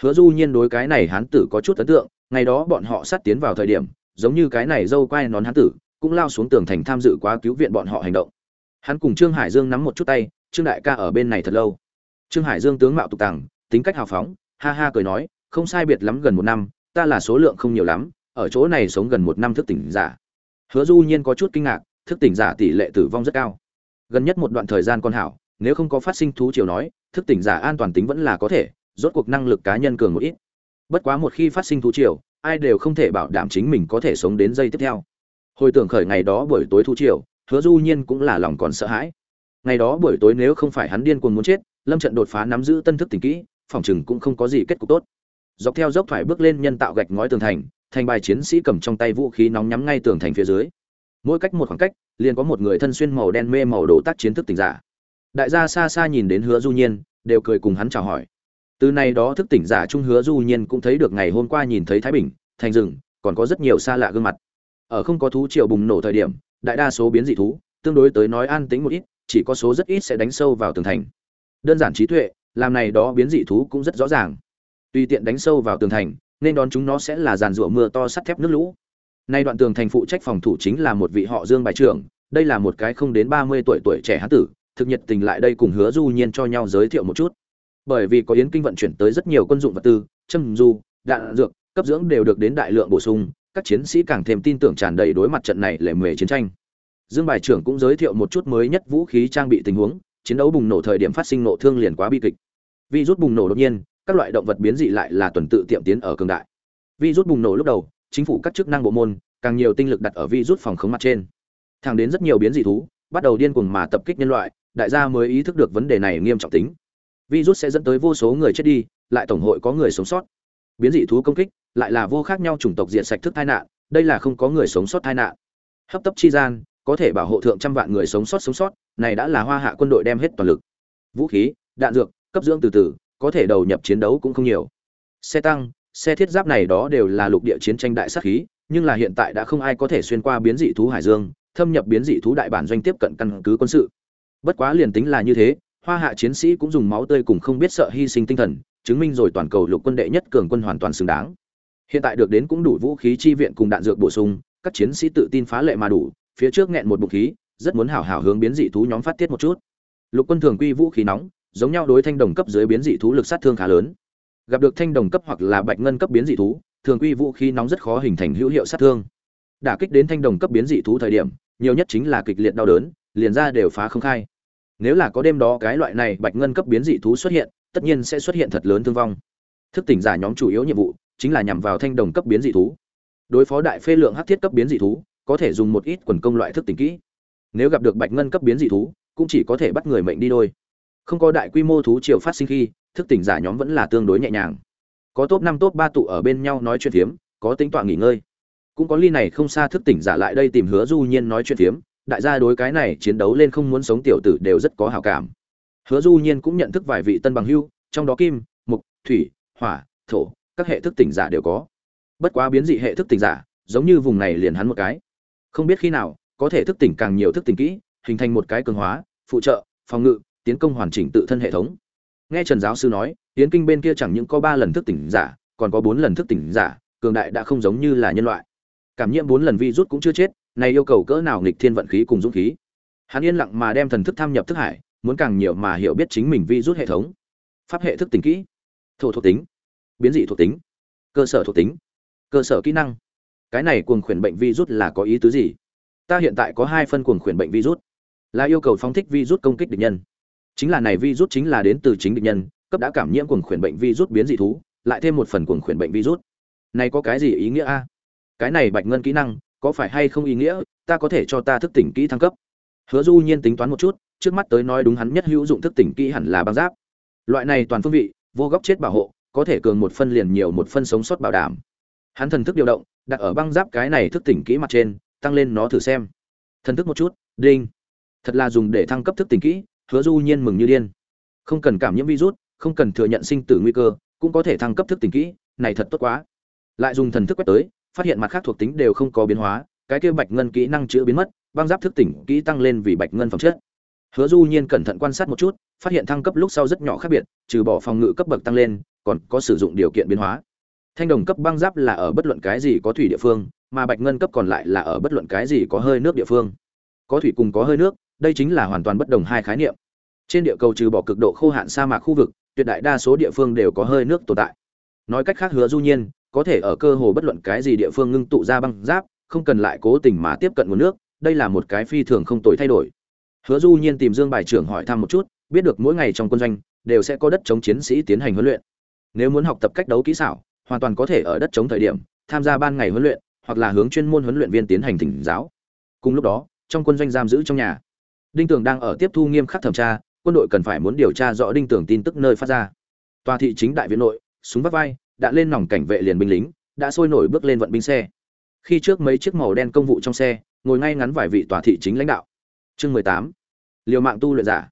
Hứa du nhiên đối cái này hán tử có chút ấn tượng, ngày đó bọn họ sát tiến vào thời điểm, giống như cái này dâu quai nón hán tử, cũng lao xuống tường thành tham dự quá cứu viện bọn họ hành động. Hắn cùng trương hải dương nắm một chút tay, trương đại ca ở bên này thật lâu trương hải dương tướng mạo tục tằng, tính cách hào phóng, ha ha cười nói, không sai biệt lắm gần một năm, ta là số lượng không nhiều lắm, ở chỗ này sống gần một năm thức tỉnh giả. Hứa du nhiên có chút kinh ngạc, thức tỉnh giả tỷ lệ tử vong rất cao. Gần nhất một đoạn thời gian con hảo, nếu không có phát sinh thú chiều nói, thức tỉnh giả an toàn tính vẫn là có thể, rốt cuộc năng lực cá nhân cường một ít. Bất quá một khi phát sinh thú chiều ai đều không thể bảo đảm chính mình có thể sống đến giây tiếp theo. Hồi tưởng khởi ngày đó buổi tối thú chiều hứa du nhiên cũng là lòng còn sợ hãi. Ngày đó buổi tối nếu không phải hắn điên cuồng muốn chết lâm trận đột phá nắm giữ tân thức tỉnh kỹ, phòng chừng cũng không có gì kết cục tốt. Dọc theo dốc thoải bước lên nhân tạo gạch ngói tường thành thành bài chiến sĩ cầm trong tay vũ khí nóng nhắm ngay tường thành phía dưới. Mỗi cách một khoảng cách, liền có một người thân xuyên màu đen mê màu đồ tác chiến thức tỉnh giả. Đại gia xa xa nhìn đến hứa du nhiên, đều cười cùng hắn chào hỏi. Từ này đó thức tỉnh giả trung hứa du nhiên cũng thấy được ngày hôm qua nhìn thấy thái bình, thành rừng còn có rất nhiều xa lạ gương mặt. Ở không có thú triệu bùng nổ thời điểm, đại đa số biến dị thú, tương đối tới nói an tĩnh một ít, chỉ có số rất ít sẽ đánh sâu vào tường thành đơn giản trí tuệ, làm này đó biến dị thú cũng rất rõ ràng. Tùy tiện đánh sâu vào tường thành, nên đón chúng nó sẽ là giàn rủa mưa to sắt thép nước lũ. Nay đoạn tường thành phụ trách phòng thủ chính là một vị họ dương bài trưởng, đây là một cái không đến ba mươi tuổi tuổi trẻ hán tử, thực nhiệt tình lại đây cùng hứa du nhiên cho nhau giới thiệu một chút. Bởi vì có yến kinh vận chuyển tới rất nhiều quân dụng vật tư, châm du, đạn, dược, cấp dưỡng đều được đến đại lượng bổ sung, các chiến sĩ càng thêm tin tưởng tràn đầy đối mặt trận này lề mề chiến tranh. Dương bài trưởng cũng giới thiệu một chút mới nhất vũ khí trang bị tình huống chiến đấu bùng nổ thời điểm phát sinh nộ thương liền quá bi kịch. Vi rút bùng nổ đột nhiên, các loại động vật biến dị lại là tuần tự tiệm tiến ở cường đại. Vi rút bùng nổ lúc đầu, chính phủ các chức năng bộ môn, càng nhiều tinh lực đặt ở vi rút phòng khống mặt trên. Thẳng đến rất nhiều biến dị thú, bắt đầu điên cuồng mà tập kích nhân loại, đại gia mới ý thức được vấn đề này nghiêm trọng tính. Virus sẽ dẫn tới vô số người chết đi, lại tổng hội có người sống sót. Biến dị thú công kích, lại là vô khác nhau chủng tộc diện sạch thức tai nạn, đây là không có người sống sót tai nạn. Hấp tấp chi gian có thể bảo hộ thượng trăm vạn người sống sót sống sót, này đã là hoa hạ quân đội đem hết toàn lực. Vũ khí, đạn dược, cấp dưỡng từ từ, có thể đầu nhập chiến đấu cũng không nhiều. Xe tăng, xe thiết giáp này đó đều là lục địa chiến tranh đại sát khí, nhưng là hiện tại đã không ai có thể xuyên qua biến dị thú hải dương, thâm nhập biến dị thú đại bản doanh tiếp cận căn cứ quân sự. Bất quá liền tính là như thế, hoa hạ chiến sĩ cũng dùng máu tươi cùng không biết sợ hy sinh tinh thần, chứng minh rồi toàn cầu lục quân đệ nhất cường quân hoàn toàn xứng đáng. Hiện tại được đến cũng đủ vũ khí chi viện cùng đạn dược bổ sung, các chiến sĩ tự tin phá lệ mà đủ phía trước nghẹn một bụng khí, rất muốn hảo hảo hướng biến dị thú nhóm phát tiết một chút. Lục quân thường quy vũ khí nóng, giống nhau đối thanh đồng cấp dưới biến dị thú lực sát thương khá lớn. Gặp được thanh đồng cấp hoặc là bạch ngân cấp biến dị thú, thường quy vũ khí nóng rất khó hình thành hữu hiệu sát thương. Đả kích đến thanh đồng cấp biến dị thú thời điểm, nhiều nhất chính là kịch liệt đau đớn, liền ra đều phá không khai. Nếu là có đêm đó cái loại này bạch ngân cấp biến dị thú xuất hiện, tất nhiên sẽ xuất hiện thật lớn thương vong. Thức tỉnh giả nhóm chủ yếu nhiệm vụ chính là nhằm vào thanh đồng cấp biến dị thú. Đối phó đại phê lượng hắc thiết cấp biến dị thú có thể dùng một ít quần công loại thức tỉnh kỹ. Nếu gặp được bạch ngân cấp biến dị thú, cũng chỉ có thể bắt người mệnh đi đôi không có đại quy mô thú triều phát sinh khi, thức tỉnh giả nhóm vẫn là tương đối nhẹ nhàng. Có top năm, top ba tụ ở bên nhau nói chuyện phiếm, có tính toán nghỉ ngơi. Cũng có ly này không xa thức tỉnh giả lại đây tìm hứa du nhiên nói chuyện phiếm. Đại gia đối cái này chiến đấu lên không muốn sống tiểu tử đều rất có hảo cảm. Hứa du nhiên cũng nhận thức vài vị tân bằng hưu, trong đó kim, mục, thủy, hỏa, thổ, các hệ thức tỉnh giả đều có. Bất quá biến dị hệ thức tỉnh giả, giống như vùng này liền hắn một cái không biết khi nào, có thể thức tỉnh càng nhiều thức tỉnh kỹ, hình thành một cái cường hóa, phụ trợ, phòng ngự, tiến công hoàn chỉnh tự thân hệ thống. Nghe trần giáo sư nói tiến kinh bên kia chẳng những có ba lần thức tỉnh giả, còn có bốn lần thức tỉnh giả, cường đại đã không giống như là nhân loại. Cảm nhiễm bốn lần vi rút cũng chưa chết, này yêu cầu cỡ nào nghịch thiên vận khí cùng dũng khí. Hắn yên lặng mà đem thần thức tham nhập thức hải, muốn càng nhiều mà hiểu biết chính mình vi rút hệ thống. Pháp hệ thức tỉnh kỹ. Thổ thuộc tính. Biến dị thuộc tính. Cơ sở thuộc tính. Cơ sở kỹ năng cái này cuồng khuyển bệnh virus là có ý tứ gì? Ta hiện tại có hai phân cuồng khuyển bệnh virus. Là yêu cầu phóng thích virus công kích địch nhân. Chính là này virus chính là đến từ chính địch nhân, cấp đã cảm nhiễm cuồng khuyển bệnh virus biến dị thú, lại thêm một phần cuồng khuyển bệnh virus. Này có cái gì ý nghĩa a? Cái này bạch ngân kỹ năng, có phải hay không ý nghĩa? Ta có thể cho ta thức tỉnh kỹ thăng cấp. Hứa du nhiên tính toán một chút, trước mắt tới nói đúng hắn nhất hữu dụng thức tỉnh kỹ hẳn là băng giáp. Loại này toàn phương vị, vô góc chết bảo hộ, có thể cường một phân liền nhiều một phân sống sót bảo đảm. Hắn thần thức điều động đặt ở băng giáp cái này thức tỉnh kỹ mặt trên, tăng lên nó thử xem. Thần thức một chút, đinh. Thật là dùng để thăng cấp thức tỉnh kỹ, hứa du nhiên mừng như điên. Không cần cảm nhiễm virus, không cần thừa nhận sinh tử nguy cơ, cũng có thể thăng cấp thức tỉnh kỹ, này thật tốt quá. Lại dùng thần thức quét tới, phát hiện mặt khác thuộc tính đều không có biến hóa, cái kia bạch ngân kỹ năng chữa biến mất, băng giáp thức tỉnh kỹ tăng lên vì bạch ngân phẩm chất. Hứa du nhiên cẩn thận quan sát một chút, phát hiện thăng cấp lúc sau rất nhỏ khác biệt, trừ bỏ phòng ngự cấp bậc tăng lên, còn có sử dụng điều kiện biến hóa thanh đồng cấp băng giáp là ở bất luận cái gì có thủy địa phương, mà bạch ngân cấp còn lại là ở bất luận cái gì có hơi nước địa phương. Có thủy cùng có hơi nước, đây chính là hoàn toàn bất đồng hai khái niệm. Trên địa cầu trừ bỏ cực độ khô hạn sa mạc khu vực, tuyệt đại đa số địa phương đều có hơi nước tồn tại. Nói cách khác hứa du nhiên, có thể ở cơ hồ bất luận cái gì địa phương ngưng tụ ra băng giáp, không cần lại cố tình mà tiếp cận nguồn nước, đây là một cái phi thường không tồi thay đổi. Hứa du nhiên tìm dương bài trưởng hỏi thăm một chút, biết được mỗi ngày trong quân doanh, đều sẽ có đất chống chiến sĩ tiến hành huấn luyện. Nếu muốn học tập cách đấu kỹ xảo hoàn toàn có thể ở đất chống thời điểm, tham gia ban ngày huấn luyện, hoặc là hướng chuyên môn huấn luyện viên tiến hành thỉnh giáo. Cùng lúc đó, trong quân doanh giam giữ trong nhà, đinh tường đang ở tiếp thu nghiêm khắc thẩm tra, quân đội cần phải muốn điều tra rõ đinh tường tin tức nơi phát ra. Tòa thị chính đại viện nội, súng vắt vai, đã lên nòng cảnh vệ liền binh lính, đã sôi nổi bước lên vận binh xe. Khi trước mấy chiếc màu đen công vụ trong xe, ngồi ngay ngắn vài vị tòa thị chính lãnh đạo. Chương mười tám, liều mạng tu luyện giả.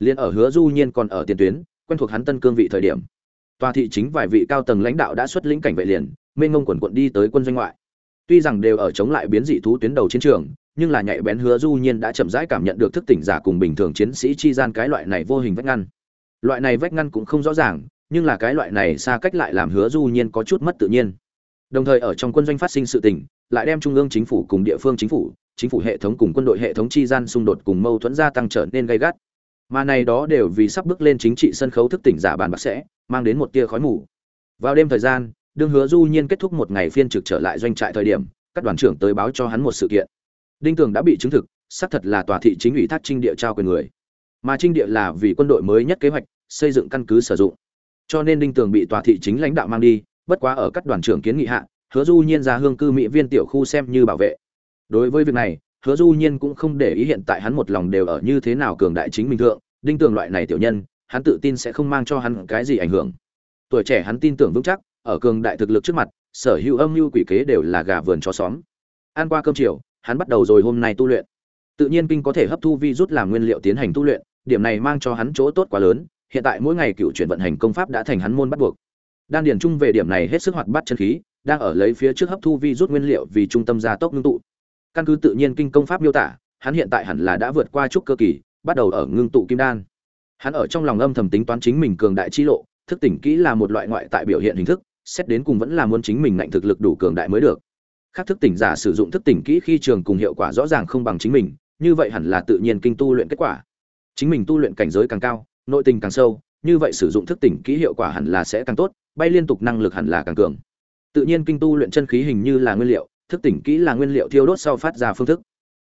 Liền ở hứa du nhiên còn ở tiền tuyến, quen thuộc hắn tân cương vị thời điểm tòa thị chính vài vị cao tầng lãnh đạo đã xuất lĩnh cảnh vệ liền mênh ngông quần quận đi tới quân doanh ngoại. Tuy rằng đều ở chống lại biến dị thú tuyến đầu chiến trường, nhưng là nhạy bén hứa du nhiên đã chậm rãi cảm nhận được thức tỉnh giả cùng bình thường chiến sĩ chi gian cái loại này vô hình vách ngăn. Loại này vách ngăn cũng không rõ ràng, nhưng là cái loại này xa cách lại làm hứa du nhiên có chút mất tự nhiên. Đồng thời ở trong quân doanh phát sinh sự tình, lại đem trung ương chính phủ cùng địa phương chính phủ chính phủ hệ thống cùng quân đội hệ thống chi gian xung đột cùng mâu thuẫn gia tăng trở nên gay gắt mà này đó đều vì sắp bước lên chính trị sân khấu thức tỉnh giả bàn bạc sẽ, mang đến một tia khói mù. Vào đêm thời gian, đương hứa du nhiên kết thúc một ngày phiên trực trở lại doanh trại thời điểm, các đoàn trưởng tới báo cho hắn một sự kiện. Đinh tường đã bị chứng thực, xác thật là tòa thị chính ủy thác trinh địa trao quyền người. Mà trinh địa là vì quân đội mới nhất kế hoạch, xây dựng căn cứ sử dụng. Cho nên đinh tường bị tòa thị chính lãnh đạo mang đi, bất quá ở các đoàn trưởng kiến nghị hạ, hứa du nhiên ra hương cư mỹ viên tiểu khu xem như bảo vệ. Đối với việc này hứa du nhiên cũng không để ý hiện tại hắn một lòng đều ở như thế nào cường đại chính mình thượng, đinh tường loại này tiểu nhân, hắn tự tin sẽ không mang cho hắn cái gì ảnh hưởng. Tuổi trẻ hắn tin tưởng vững chắc, ở cường đại thực lực trước mặt, sở hữu âm mưu quỷ kế đều là gà vườn chó xóm. Ăn qua cơm chiều, hắn bắt đầu rồi hôm nay tu luyện. Tự nhiên kinh có thể hấp thu vi rút làm nguyên liệu tiến hành tu luyện, điểm này mang cho hắn chỗ tốt quá lớn, hiện tại mỗi ngày cựu chuyển vận hành công pháp đã thành hắn môn bắt buộc. Đan điền chung về điểm này hết sức hoạt bát chân khí, đang ở lấy phía trước hấp thu vi rút nguyên liệu vì trung tâm gia tốc ngưng tụ căn cứ tự nhiên kinh công pháp miêu tả, hắn hiện tại hẳn là đã vượt qua trúc cơ kỳ, bắt đầu ở ngưng tụ kim đan. Hắn ở trong lòng âm thầm tính toán chính mình cường đại chi lộ, thức tỉnh kỹ là một loại ngoại tại biểu hiện hình thức, xét đến cùng vẫn là muốn chính mình ngạnh thực lực đủ cường đại mới được. Khác thức tỉnh giả sử dụng thức tỉnh kỹ khi trường cùng hiệu quả rõ ràng không bằng chính mình, như vậy hẳn là tự nhiên kinh tu luyện kết quả. Chính mình tu luyện cảnh giới càng cao, nội tình càng sâu, như vậy sử dụng thức tỉnh kỹ hiệu quả hẳn là sẽ càng tốt, bay liên tục năng lực hẳn là càng cường. Tự nhiên kinh tu luyện chân khí hình như là nguyên liệu thức tỉnh kỹ là nguyên liệu thiêu đốt sau phát ra phương thức.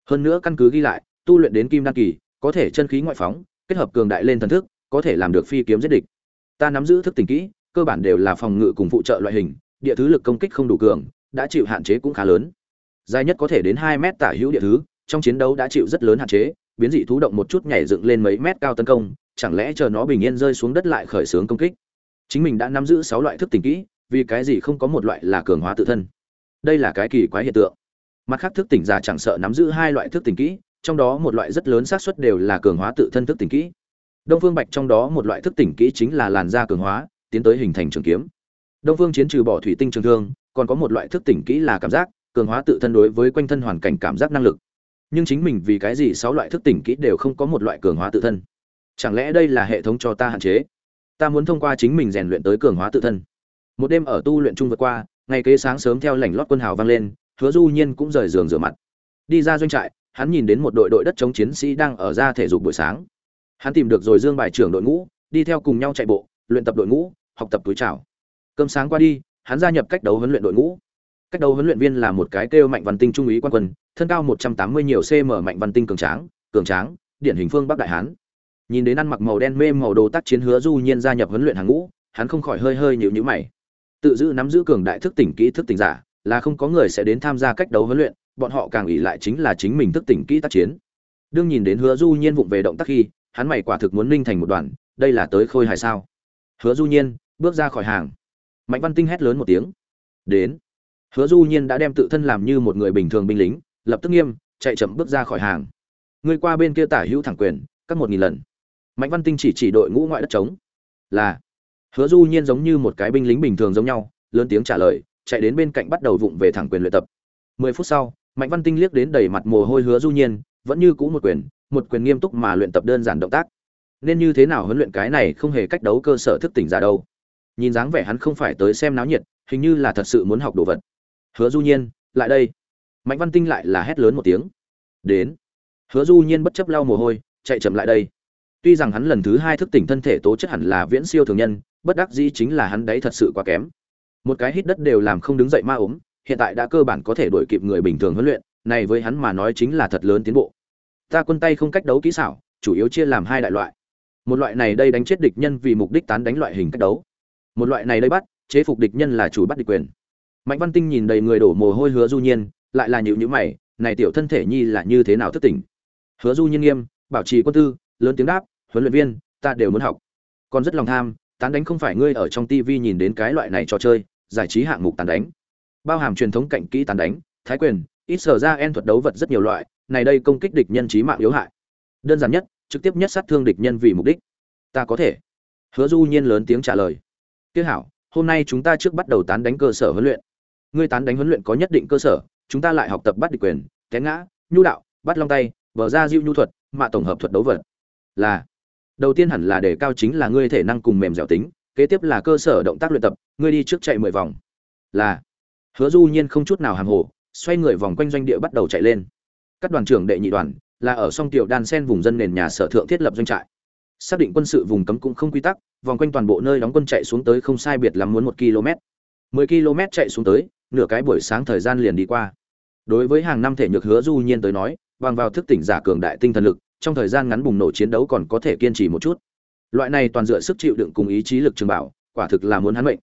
Hơn nữa căn cứ ghi lại, tu luyện đến kim đan kỳ, có thể chân khí ngoại phóng, kết hợp cường đại lên thần thức, có thể làm được phi kiếm giết địch. Ta nắm giữ thức tỉnh kỹ, cơ bản đều là phòng ngự cùng phụ trợ loại hình, địa thứ lực công kích không đủ cường, đã chịu hạn chế cũng khá lớn. Dài nhất có thể đến hai mét tả hữu địa thứ, trong chiến đấu đã chịu rất lớn hạn chế, biến dị thú động một chút nhảy dựng lên mấy mét cao tấn công, chẳng lẽ chờ nó bình yên rơi xuống đất lại khởi xướng công kích? Chính mình đã nắm giữ sáu loại thức tỉnh kỹ, vì cái gì không có một loại là cường hóa tự thân? Đây là cái kỳ quái hiện tượng. Mặt khác thức tỉnh giả chẳng sợ nắm giữ hai loại thức tỉnh kỹ, trong đó một loại rất lớn xác suất đều là cường hóa tự thân thức tỉnh kỹ. Đông phương bạch trong đó một loại thức tỉnh kỹ chính là làn da cường hóa, tiến tới hình thành trường kiếm. Đông phương chiến trừ bỏ thủy tinh trường thương, còn có một loại thức tỉnh kỹ là cảm giác, cường hóa tự thân đối với quanh thân hoàn cảnh cảm giác năng lực. Nhưng chính mình vì cái gì sáu loại thức tỉnh kỹ đều không có một loại cường hóa tự thân? Chẳng lẽ đây là hệ thống cho ta hạn chế? Ta muốn thông qua chính mình rèn luyện tới cường hóa tự thân. Một đêm ở tu luyện chung vượt qua ngày kế sáng sớm theo lảnh lót quân hào vang lên, hứa du nhiên cũng rời giường rửa mặt. Đi ra doanh trại, hắn nhìn đến một đội đội đất chống chiến sĩ đang ở ra thể dục buổi sáng. Hắn tìm được rồi dương bài trưởng đội ngũ, đi theo cùng nhau chạy bộ, luyện tập đội ngũ, học tập túi chào. Cơm sáng qua đi, hắn gia nhập cách đấu huấn luyện đội ngũ. Cách đấu huấn luyện viên là một cái kêu mạnh văn tinh trung úy quan quân, thân cao một trăm tám mươi nhiều cm mạnh văn tinh cường tráng cường tráng, điển hình phương bắc đại hán. Nhìn đến ăn mặc màu đen mê màu đồ tác chiến hứa du nhiên gia nhập huấn luyện hàng ngũ, hắn không khỏi hơi hơi nhịu nhữ mày tự giữ nắm giữ cường đại thức tỉnh kỹ thức tỉnh giả, là không có người sẽ đến tham gia cách đấu huấn luyện, bọn họ càng ỉ lại chính là chính mình thức tỉnh kỹ tác chiến. Đương nhìn đến hứa du nhiên vụng về động tác khi, hắn mày quả thực muốn ninh thành một đoàn, đây là tới khôi hài sao? Hứa du nhiên, bước ra khỏi hàng. Mạnh văn tinh hét lớn một tiếng. Đến. Hứa du nhiên đã đem tự thân làm như một người bình thường binh lính, lập tức nghiêm, chạy chậm bước ra khỏi hàng. Người qua bên kia tả hữu thẳng quyền, cắt một nghìn lần. Mạnh văn tinh chỉ chỉ đội ngũ ngoại đất trống. Là hứa du nhiên giống như một cái binh lính bình thường giống nhau, lớn tiếng trả lời, chạy đến bên cạnh bắt đầu vụng về thẳng quyền luyện tập. Mười phút sau, mạnh văn tinh liếc đến đầy mặt mồ hôi hứa du nhiên, vẫn như cũ một quyền một quyền nghiêm túc mà luyện tập đơn giản động tác. Nên như thế nào huấn luyện cái này không hề cách đấu cơ sở thức tỉnh giả đâu. Nhìn dáng vẻ hắn không phải tới xem náo nhiệt, hình như là thật sự muốn học đồ vật. Hứa du nhiên, lại đây. Mạnh văn tinh lại là hét lớn một tiếng. Đến. Hứa du nhiên bất chấp lau mồ hôi, chạy chậm lại đây tuy rằng hắn lần thứ hai thức tỉnh thân thể tố chất hẳn là viễn siêu thường nhân, bất đắc dĩ chính là hắn đấy thật sự quá kém. Một cái hít đất đều làm không đứng dậy ma ốm, hiện tại đã cơ bản có thể đổi kịp người bình thường huấn luyện, này với hắn mà nói chính là thật lớn tiến bộ. Ta quân tay không cách đấu kỹ xảo, chủ yếu chia làm hai đại loại. Một loại này đây đánh chết địch nhân vì mục đích tán đánh loại hình cách đấu. Một loại này đây bắt, chế phục địch nhân là chủ bắt địch quyền. Mạnh văn tinh nhìn đầy người đổ mồ hôi hứa du nhiên, lại là nhịu nhữ mày, này tiểu thân thể nhi là như thế nào thức tỉnh? Hứa du nhiên nghiêm, bảo trì quân tư, lớn tiếng đáp huấn luyện viên, ta đều muốn học. Còn rất lòng tham, tán đánh không phải ngươi ở trong TV nhìn đến cái loại này trò chơi, giải trí hạng mục tán đánh. Bao hàm truyền thống cạnh kỹ tán đánh, thái quyền, ít sở ra en thuật đấu vật rất nhiều loại, này đây công kích địch nhân trí mạng yếu hại. Đơn giản nhất, trực tiếp nhất sát thương địch nhân vì mục đích. Ta có thể. Hứa du nhiên lớn tiếng trả lời. Tiếc hảo, hôm nay chúng ta trước bắt đầu tán đánh cơ sở huấn luyện. Ngươi tán đánh huấn luyện có nhất định cơ sở, chúng ta lại học tập bắt địch quyền, té ngã, nhu đạo, bắt long tay vở ra diêu nhu thuật, mạ tổng hợp thuật đấu vật. Là đầu tiên hẳn là đề cao chính là ngươi thể năng cùng mềm dẻo tính, kế tiếp là cơ sở động tác luyện tập, ngươi đi trước chạy mười vòng. Là. Hứa du nhiên không chút nào hàng hồ, xoay người vòng quanh doanh địa bắt đầu chạy lên. Các đoàn trưởng đệ nhị đoàn, là ở song tiểu đan sen vùng dân nền nhà sở thượng thiết lập doanh trại. Xác định quân sự vùng cấm cũng không quy tắc, vòng quanh toàn bộ nơi đóng quân chạy xuống tới không sai biệt lắm muốn một km. 10 km chạy xuống tới, nửa cái buổi sáng thời gian liền đi qua. Đối với hàng năm thể nhược hứa du nhiên tới nói, bằng vào thức tỉnh giả cường đại tinh thần lực trong thời gian ngắn bùng nổ chiến đấu còn có thể kiên trì một chút. Loại này toàn dựa sức chịu đựng cùng ý chí lực trường bảo, quả thực là muốn hắn mệnh.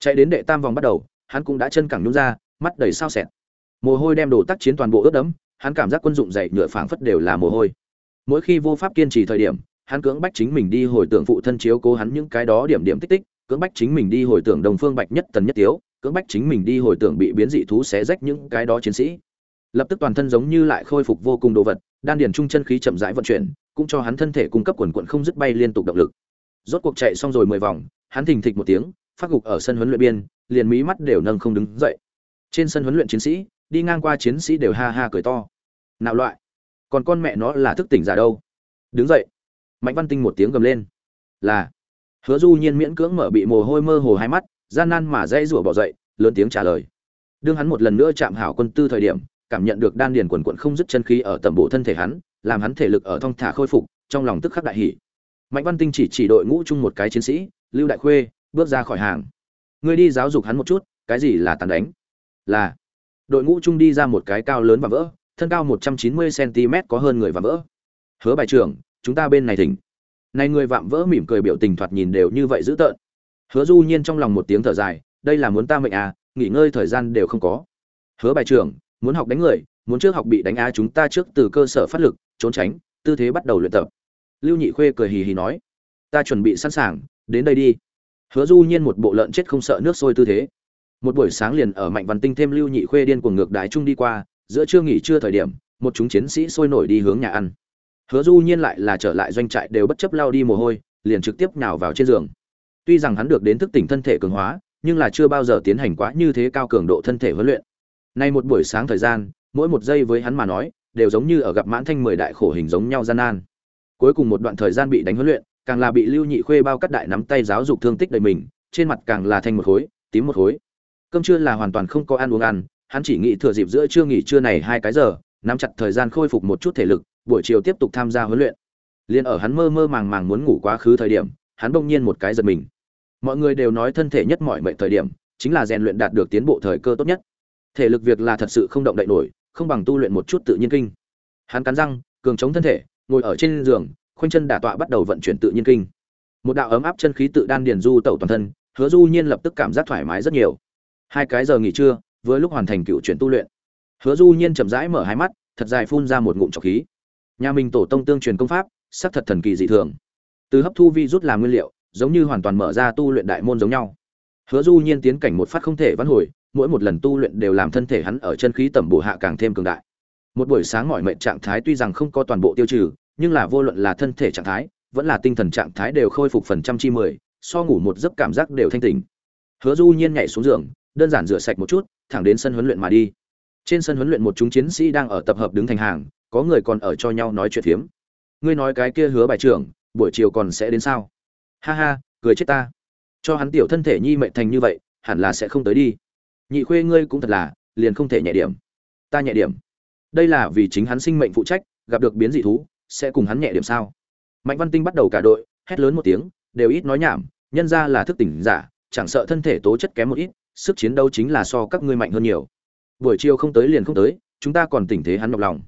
Chạy đến đệ tam vòng bắt đầu, hắn cũng đã chân cẳng nhún ra, mắt đầy sao sẹt. Mồ hôi đem đồ tác chiến toàn bộ ướt đẫm, hắn cảm giác quân dụng dày nhựa phảng phất đều là mồ hôi. Mỗi khi vô pháp kiên trì thời điểm, hắn cưỡng bách chính mình đi hồi tưởng phụ thân chiếu cố hắn những cái đó điểm điểm tích tích, cưỡng bách chính mình đi hồi tưởng đồng phương bạch nhất tần nhất tiếu, cưỡng bách chính mình đi hồi tưởng bị biến dị thú xé rách những cái đó chiến sĩ. Lập tức toàn thân giống như lại khôi phục vô cùng đồ vật đan điền trung chân khí chậm rãi vận chuyển, cũng cho hắn thân thể cung cấp quần quận không dứt bay liên tục động lực. Rốt cuộc chạy xong rồi mười vòng, hắn thình thịch một tiếng, phát gục ở sân huấn luyện biên, liền mí mắt đều nâng không đứng dậy. Trên sân huấn luyện chiến sĩ, đi ngang qua chiến sĩ đều ha ha cười to. Nào loại, còn con mẹ nó là thức tỉnh giả đâu. Đứng dậy. Mạnh văn tinh một tiếng gầm lên. Là. Hứa du nhiên miễn cưỡng mở bị mồ hôi mơ hồ hai mắt, gian nan mà dây rủa bỏ dậy, lớn tiếng trả lời. Đương hắn một lần nữa chạm hảo quân tư thời điểm cảm nhận được đan điền quần quận không dứt chân khí ở tầm bộ thân thể hắn, làm hắn thể lực ở thong thả khôi phục, trong lòng tức khắc đại hỉ. Mạnh văn tinh chỉ chỉ đội ngũ chung một cái chiến sĩ, lưu đại khuê, bước ra khỏi hàng. Ngươi đi giáo dục hắn một chút, cái gì là tàn đánh? Là, đội ngũ chung đi ra một cái cao lớn và vỡ, thân cao một trăm chín mươi cm có hơn người và vỡ. Hứa bài trưởng, chúng ta bên này thỉnh. Này người vạm vỡ mỉm cười biểu tình thoạt nhìn đều như vậy dữ tợn. Hứa du nhiên trong lòng một tiếng thở dài, đây là muốn ta mệnh à nghỉ ngơi thời gian đều không có. Hứa bài trưởng muốn học đánh người, muốn trước học bị đánh á chúng ta trước từ cơ sở phát lực, trốn tránh, tư thế bắt đầu luyện tập. Lưu nhị khuê cười hì hì nói, ta chuẩn bị sẵn sàng, đến đây đi. Hứa du nhiên một bộ lợn chết không sợ nước sôi tư thế. Một buổi sáng liền ở mạnh văn tinh thêm lưu nhị khuê điên cuồng ngược đái trung đi qua, giữa trưa nghỉ trưa thời điểm, một chúng chiến sĩ sôi nổi đi hướng nhà ăn. Hứa du nhiên lại là trở lại doanh trại đều bất chấp lao đi mồ hôi, liền trực tiếp nhào vào trên giường. Tuy rằng hắn được đến thức tỉnh thân thể cường hóa, nhưng là chưa bao giờ tiến hành quá như thế cao cường độ thân thể huấn luyện nay một buổi sáng thời gian, mỗi một giây với hắn mà nói, đều giống như ở gặp mãn thanh mười đại khổ hình giống nhau gian nan. Cuối cùng một đoạn thời gian bị đánh huấn luyện, càng là bị lưu nhị khuê bao cắt đại nắm tay giáo dục thương tích đầy mình, trên mặt càng là thành một khối, tím một khối. Cơm trưa là hoàn toàn không có ăn uống ăn, hắn chỉ nghĩ thừa dịp giữa trưa nghỉ trưa này hai cái giờ, nắm chặt thời gian khôi phục một chút thể lực, buổi chiều tiếp tục tham gia huấn luyện. Liền ở hắn mơ mơ màng màng muốn ngủ quá khứ thời điểm, hắn bỗng nhiên một cái giật mình. Mọi người đều nói thân thể nhất mọi mệnh thời điểm, chính là rèn luyện đạt được tiến bộ thời cơ tốt nhất thể lực việc là thật sự không động đậy nổi, không bằng tu luyện một chút tự nhiên kinh. Hắn cắn răng, cường chống thân thể, ngồi ở trên giường, khoanh chân đả tọa bắt đầu vận chuyển tự nhiên kinh. Một đạo ấm áp chân khí tự đan điền du tẩu toàn thân, hứa du nhiên lập tức cảm giác thoải mái rất nhiều. Hai cái giờ nghỉ trưa với lúc hoàn thành cựu chuyển tu luyện. Hứa du nhiên chậm rãi mở hai mắt, thật dài phun ra một ngụm trọc khí. Nhà mình tổ tông tương truyền công pháp, sắc thật thần kỳ dị thường. Từ hấp thu vi rút làm nguyên liệu, giống như hoàn toàn mở ra tu luyện đại môn giống nhau. Hứa du nhiên tiến cảnh một phát không thể vãn hồi mỗi một lần tu luyện đều làm thân thể hắn ở chân khí tẩm bổ hạ càng thêm cường đại. Một buổi sáng mọi mệnh trạng thái tuy rằng không có toàn bộ tiêu trừ, nhưng là vô luận là thân thể trạng thái, vẫn là tinh thần trạng thái đều khôi phục phần trăm chi mười, so ngủ một giấc cảm giác đều thanh tỉnh. Hứa du nhiên nhảy xuống giường, đơn giản rửa sạch một chút, thẳng đến sân huấn luyện mà đi. Trên sân huấn luyện một chúng chiến sĩ đang ở tập hợp đứng thành hàng, có người còn ở cho nhau nói chuyện phiếm. Ngươi nói cái kia hứa bài trưởng, buổi chiều còn sẽ đến sao? Ha ha, cười chết ta. Cho hắn tiểu thân thể nhi mệnh thành như vậy, hẳn là sẽ không tới đi nhị khuê ngươi cũng thật là, liền không thể nhẹ điểm. Ta nhẹ điểm. Đây là vì chính hắn sinh mệnh phụ trách, gặp được biến dị thú, sẽ cùng hắn nhẹ điểm sao? Mạnh văn tinh bắt đầu cả đội, hét lớn một tiếng, đều ít nói nhảm, nhân ra là thức tỉnh giả, chẳng sợ thân thể tố chất kém một ít, sức chiến đấu chính là so các ngươi mạnh hơn nhiều. Buổi chiều không tới liền không tới, chúng ta còn tỉnh thế hắn nhọc lòng.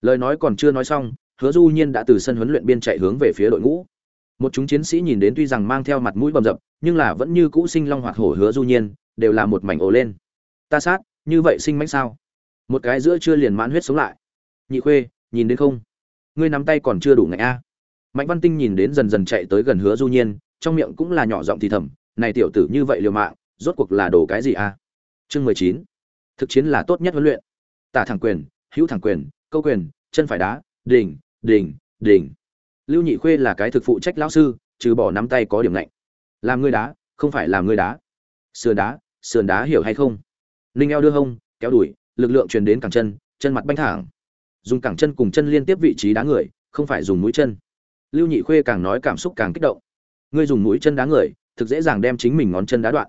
Lời nói còn chưa nói xong, hứa du nhiên đã từ sân huấn luyện biên chạy hướng về phía đội ngũ. Một chúng chiến sĩ nhìn đến tuy rằng mang theo mặt mũi bầm dập, nhưng là vẫn như cũ sinh long hoạt hổ hứa du nhiên, đều là một mảnh ồ lên ta sát, như vậy sinh mãnh sao? Một cái giữa chưa liền mãn huyết sống lại. Nhị khuê, nhìn đến không? Ngươi nắm tay còn chưa đủ ngạnh a. Mạnh văn tinh nhìn đến dần dần chạy tới gần hứa du nhiên, trong miệng cũng là nhỏ giọng thì thầm, này tiểu tử như vậy liều mạng, rốt cuộc là đồ cái gì a? Chương mười chín. Thực chiến là tốt nhất huấn luyện. Tả thẳng quyền, hữu thẳng quyền, câu quyền, chân phải đá, đỉnh đỉnh đỉnh. Lưu nhị khuê là cái thực phụ trách lão sư, trừ bỏ nắm tay có điểm lạnh làm ngươi đá, không phải làm ngươi đá. Sườn đá sườn đá hiểu hay không? Ninh eo đưa hông, kéo đuổi lực lượng truyền đến cẳng chân chân mặt banh thẳng. Dùng cẳng chân cùng chân liên tiếp vị trí đá người, không phải dùng mũi chân. Lưu nhị khuê càng nói cảm xúc càng kích động. Ngươi dùng mũi chân đá người, thực dễ dàng đem chính mình ngón chân đá đoạn.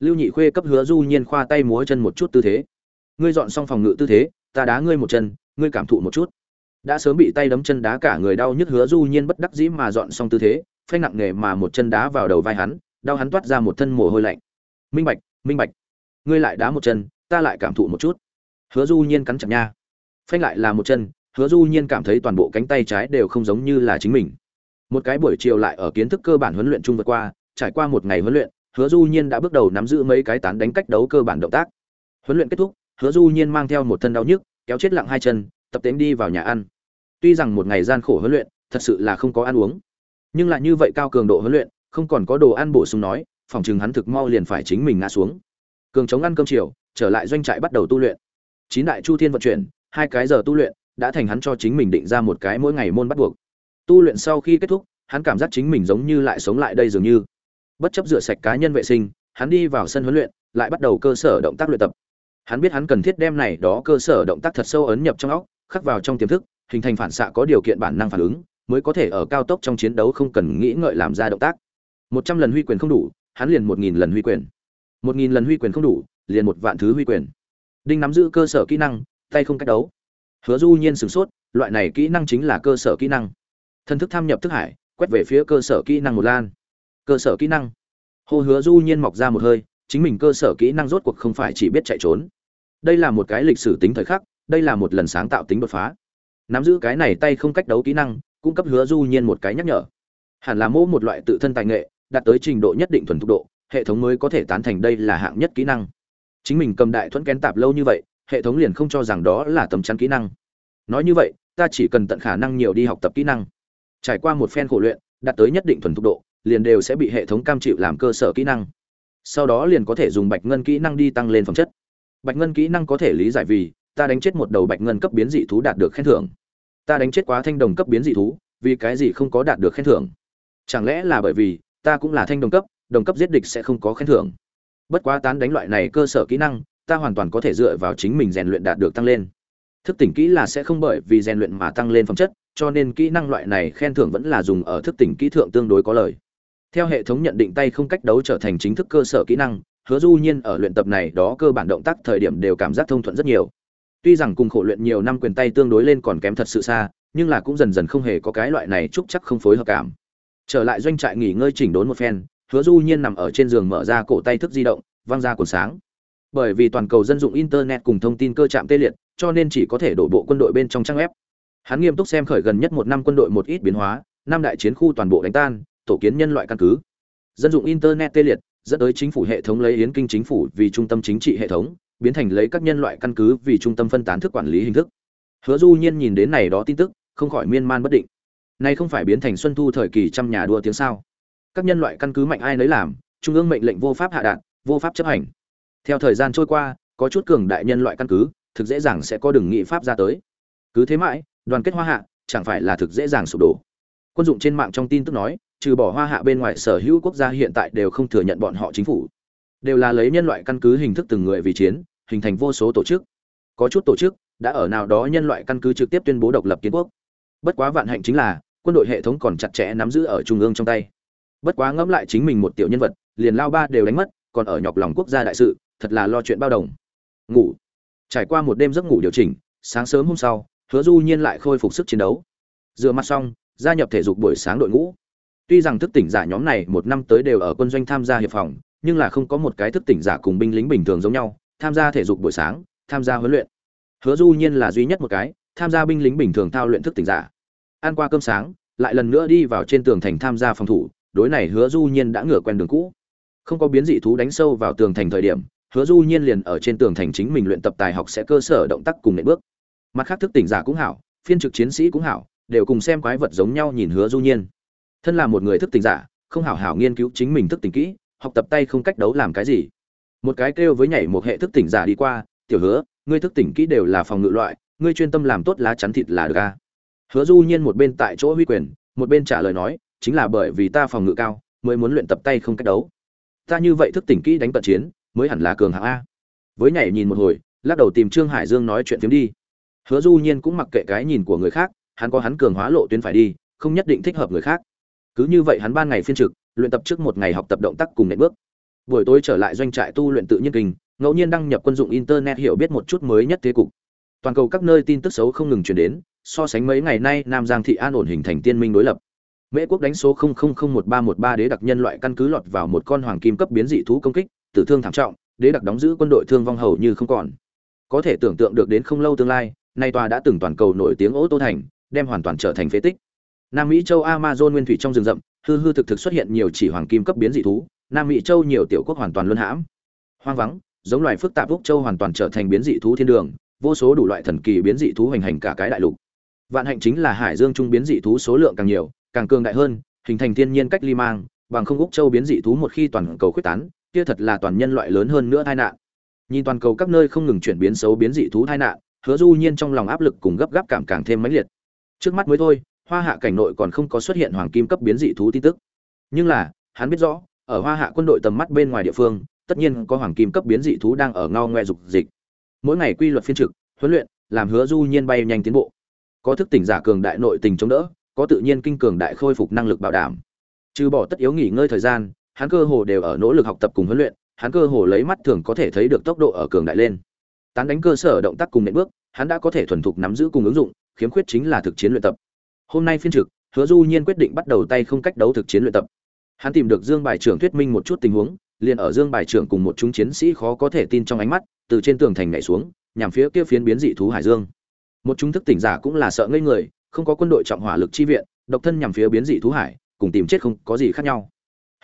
Lưu nhị khuê cấp hứa du nhiên khoa tay múa chân một chút tư thế. Ngươi dọn xong phòng ngự tư thế, ta đá ngươi một chân, ngươi cảm thụ một chút. Đã sớm bị tay đấm chân đá cả người đau nhức hứa du nhiên bất đắc dĩ mà dọn xong tư thế, phanh nặng nề mà một chân đá vào đầu vai hắn, đau hắn toát ra một thân mồ hôi lạnh. Minh bạch minh bạch ngươi lại đá một chân, ta lại cảm thụ một chút. Hứa du nhiên cắn chặt nha. Phanh lại là một chân, hứa du nhiên cảm thấy toàn bộ cánh tay trái đều không giống như là chính mình. Một cái buổi chiều lại ở kiến thức cơ bản huấn luyện chung vượt qua, trải qua một ngày huấn luyện, hứa du nhiên đã bước đầu nắm giữ mấy cái tán đánh cách đấu cơ bản động tác. Huấn luyện kết thúc, hứa du nhiên mang theo một thân đau nhức, kéo chết lặng hai chân, tập tính đi vào nhà ăn. Tuy rằng một ngày gian khổ huấn luyện, thật sự là không có ăn uống. Nhưng lại như vậy cao cường độ huấn luyện, không còn có đồ ăn bổ sung nói, phòng chừng hắn thực mau liền phải chính mình ngã xuống cường chống ăn cơm chiều, trở lại doanh trại bắt đầu tu luyện. Chín đại chu thiên vận chuyển, hai cái giờ tu luyện, đã thành hắn cho chính mình định ra một cái mỗi ngày môn bắt buộc. Tu luyện sau khi kết thúc, hắn cảm giác chính mình giống như lại sống lại đây dường như. Bất chấp rửa sạch cá nhân vệ sinh, hắn đi vào sân huấn luyện, lại bắt đầu cơ sở động tác luyện tập. Hắn biết hắn cần thiết đem này đó cơ sở động tác thật sâu ấn nhập trong óc, khắc vào trong tiềm thức, hình thành phản xạ có điều kiện bản năng phản ứng, mới có thể ở cao tốc trong chiến đấu không cần nghĩ ngợi làm ra động tác. Một trăm lần huy quyền không đủ, hắn liền một nghìn lần huy quyền một nghìn lần huy quyền không đủ, liền một vạn thứ huy quyền. Đinh nắm giữ cơ sở kỹ năng, tay không cách đấu. Hứa du nhiên sửng sốt, loại này kỹ năng chính là cơ sở kỹ năng. Thân thức tham nhập thức hải, quét về phía cơ sở kỹ năng một lan. Cơ sở kỹ năng. Hồ hứa du nhiên mọc ra một hơi, chính mình cơ sở kỹ năng rốt cuộc không phải chỉ biết chạy trốn. Đây là một cái lịch sử tính thời khắc, đây là một lần sáng tạo tính đột phá. Nắm giữ cái này tay không cách đấu kỹ năng, cung cấp hứa du nhiên một cái nhắc nhở. Hẳn là mỗ một loại tự thân tài nghệ, đạt tới trình độ nhất định thuần thục độ hệ thống mới có thể tán thành đây là hạng nhất kỹ năng. Chính mình cầm đại thuẫn kén tạp lâu như vậy, hệ thống liền không cho rằng đó là tầm chắn kỹ năng. Nói như vậy, ta chỉ cần tận khả năng nhiều đi học tập kỹ năng. Trải qua một phen khổ luyện, đạt tới nhất định thuần thục độ, liền đều sẽ bị hệ thống cam chịu làm cơ sở kỹ năng. Sau đó liền có thể dùng bạch ngân kỹ năng đi tăng lên phẩm chất. Bạch ngân kỹ năng có thể lý giải vì, ta đánh chết một đầu bạch ngân cấp biến dị thú đạt được khen thưởng. Ta đánh chết quá thanh đồng cấp biến dị thú, vì cái gì không có đạt được khen thưởng? Chẳng lẽ là bởi vì, ta cũng là thanh đồng cấp đồng cấp giết địch sẽ không có khen thưởng. Bất quá tán đánh loại này cơ sở kỹ năng, ta hoàn toàn có thể dựa vào chính mình rèn luyện đạt được tăng lên. Thức tỉnh kỹ là sẽ không bởi vì rèn luyện mà tăng lên phẩm chất, cho nên kỹ năng loại này khen thưởng vẫn là dùng ở thức tỉnh kỹ thượng tương đối có lời. Theo hệ thống nhận định tay không cách đấu trở thành chính thức cơ sở kỹ năng, hứa du nhiên ở luyện tập này đó cơ bản động tác thời điểm đều cảm giác thông thuận rất nhiều. Tuy rằng cùng khổ luyện nhiều năm quyền tay tương đối lên còn kém thật sự xa, nhưng là cũng dần dần không hề có cái loại này chúc chắc không phối hợp cảm. Trở lại doanh trại nghỉ ngơi chỉnh đốn một phen hứa du nhiên nằm ở trên giường mở ra cổ tay thức di động, văng ra cuốn sáng. Bởi vì toàn cầu dân dụng internet cùng thông tin cơ trạm tê liệt, cho nên chỉ có thể đổ bộ quân đội bên trong trang web. Hắn nghiêm túc xem khởi gần nhất một năm quân đội một ít biến hóa, năm đại chiến khu toàn bộ đánh tan, tổ kiến nhân loại căn cứ. Dân dụng internet tê liệt, dẫn tới chính phủ hệ thống lấy yến kinh chính phủ vì trung tâm chính trị hệ thống, biến thành lấy các nhân loại căn cứ vì trung tâm phân tán thức quản lý hình thức. Hứa du nhiên nhìn đến này đó tin tức, không khỏi miên man bất định. Nay không phải biến thành xuân thu thời kỳ trăm nhà đua tiếng sao? Các nhân loại căn cứ mạnh ai nấy làm, trung ương mệnh lệnh vô pháp hạ đạn, vô pháp chấp hành. Theo thời gian trôi qua, có chút cường đại nhân loại căn cứ, thực dễ dàng sẽ có đường nghị pháp ra tới. Cứ thế mãi, đoàn kết hoa hạ, chẳng phải là thực dễ dàng sụp đổ. Quân dụng trên mạng trong tin tức nói, trừ bỏ hoa hạ bên ngoài sở hữu quốc gia hiện tại đều không thừa nhận bọn họ chính phủ. Đều là lấy nhân loại căn cứ hình thức từng người vì chiến, hình thành vô số tổ chức. Có chút tổ chức đã ở nào đó nhân loại căn cứ trực tiếp tuyên bố độc lập kiến quốc. Bất quá vạn hạnh chính là, quân đội hệ thống còn chặt chẽ nắm giữ ở trung ương trong tay bất quá ngẫm lại chính mình một tiểu nhân vật, liền lao ba đều đánh mất, còn ở nhọc lòng quốc gia đại sự, thật là lo chuyện bao đồng. Ngủ. Trải qua một đêm giấc ngủ điều chỉnh, sáng sớm hôm sau, hứa du nhiên lại khôi phục sức chiến đấu. Rửa mặt xong, gia nhập thể dục buổi sáng đội ngũ. Tuy rằng thức tỉnh giả nhóm này một năm tới đều ở quân doanh tham gia hiệp phòng, nhưng là không có một cái thức tỉnh giả cùng binh lính bình thường giống nhau, tham gia thể dục buổi sáng, tham gia huấn luyện. Hứa du nhiên là duy nhất một cái tham gia binh lính bình thường thao luyện thức tỉnh giả. Ăn qua cơm sáng, lại lần nữa đi vào trên tường thành tham gia phòng thủ đối này hứa du nhiên đã ngửa quen đường cũ. Không có biến dị thú đánh sâu vào tường thành thời điểm, hứa du nhiên liền ở trên tường thành chính mình luyện tập tài học sẽ cơ sở động tác cùng nệm bước. Mặt khác thức tỉnh giả cũng hảo, phiên trực chiến sĩ cũng hảo, đều cùng xem quái vật giống nhau nhìn hứa du nhiên. Thân là một người thức tỉnh giả, không hảo hảo nghiên cứu chính mình thức tỉnh kỹ, học tập tay không cách đấu làm cái gì. Một cái kêu với nhảy một hệ thức tỉnh giả đi qua, tiểu hứa, ngươi thức tỉnh kỹ đều là phòng ngự loại, ngươi chuyên tâm làm tốt lá chắn thịt là được a hứa du nhiên một bên tại chỗ huy quyền, một bên trả lời nói chính là bởi vì ta phòng ngự cao, mới muốn luyện tập tay không cách đấu. Ta như vậy thức tỉnh kỹ đánh cận chiến, mới hẳn là cường hạng a. Với nhảy nhìn một hồi, lắc đầu tìm trương hải dương nói chuyện phiếm đi. Hứa du nhiên cũng mặc kệ cái nhìn của người khác, hắn có hắn cường hóa lộ tuyến phải đi, không nhất định thích hợp người khác. Cứ như vậy hắn ban ngày phiên trực, luyện tập trước một ngày học tập động tác cùng nệm bước. Buổi tối trở lại doanh trại tu luyện tự nhiên kinh, ngẫu nhiên đăng nhập quân dụng internet hiểu biết một chút mới nhất thế cục. Toàn cầu các nơi tin tức xấu không ngừng truyền đến, so sánh mấy ngày nay nam giang thị an ổn hình thành tiên minh đối lập mễ quốc đánh số 00011313 đế đặc nhân loại căn cứ lọt vào một con hoàng kim cấp biến dị thú công kích, tử thương thảm trọng, đế đặc đóng giữ quân đội thương vong hầu như không còn. Có thể tưởng tượng được đến không lâu tương lai, nay tòa đã từng toàn cầu nổi tiếng ô tô thành, đem hoàn toàn trở thành phế tích. Nam mỹ châu amazon nguyên thủy trong rừng rậm, hư hư thực thực xuất hiện nhiều chỉ hoàng kim cấp biến dị thú, nam mỹ châu nhiều tiểu quốc hoàn toàn luân hãm. Hoang vắng, giống loài phức tạp úc châu hoàn toàn trở thành biến dị thú thiên đường, vô số đủ loại thần kỳ biến dị thú hoành hành cả cái đại lục. Vạn hạnh chính là hải dương trung biến dị thú số lượng càng nhiều càng cường đại hơn, hình thành thiên nhiên cách ly mang, bằng không úc châu biến dị thú một khi toàn cầu khuyết tán, kia thật là toàn nhân loại lớn hơn nữa tai nạn. Nhìn toàn cầu các nơi không ngừng chuyển biến xấu biến dị thú tai nạn, hứa du nhiên trong lòng áp lực cùng gấp gáp cảm càng thêm mãnh liệt. Trước mắt mới thôi, hoa hạ cảnh nội còn không có xuất hiện hoàng kim cấp biến dị thú tin tức. Nhưng là, hắn biết rõ, ở hoa hạ quân đội tầm mắt bên ngoài địa phương, tất nhiên có hoàng kim cấp biến dị thú đang ở ngao ngoe dục dịch. Mỗi ngày quy luật phiên trực, huấn luyện, làm hứa du nhiên bay nhanh tiến bộ. Có thức tỉnh giả cường đại nội tình chống đỡ có tự nhiên kinh cường đại khôi phục năng lực bảo đảm. Trừ bỏ tất yếu nghỉ ngơi thời gian, hắn cơ hồ đều ở nỗ lực học tập cùng huấn luyện, hắn cơ hồ lấy mắt thường có thể thấy được tốc độ ở cường đại lên. Tán đánh cơ sở động tác cùng nệm bước, hắn đã có thể thuần thục nắm giữ cùng ứng dụng, khiếm khuyết chính là thực chiến luyện tập. Hôm nay phiên trực, hứa du nhiên quyết định bắt đầu tay không cách đấu thực chiến luyện tập. Hắn tìm được dương bài trưởng thuyết minh một chút tình huống, liền ở dương bài trưởng cùng một chúng chiến sĩ khó có thể tin trong ánh mắt, từ trên tường thành nhảy xuống, nhằm phía kia phiến biến dị thú hải dương. Một chúng thức tỉnh giả cũng là sợ ngây người không có quân đội trọng hỏa lực chi viện, độc thân nhằm phía biến dị thú hải, cùng tìm chết không có gì khác nhau.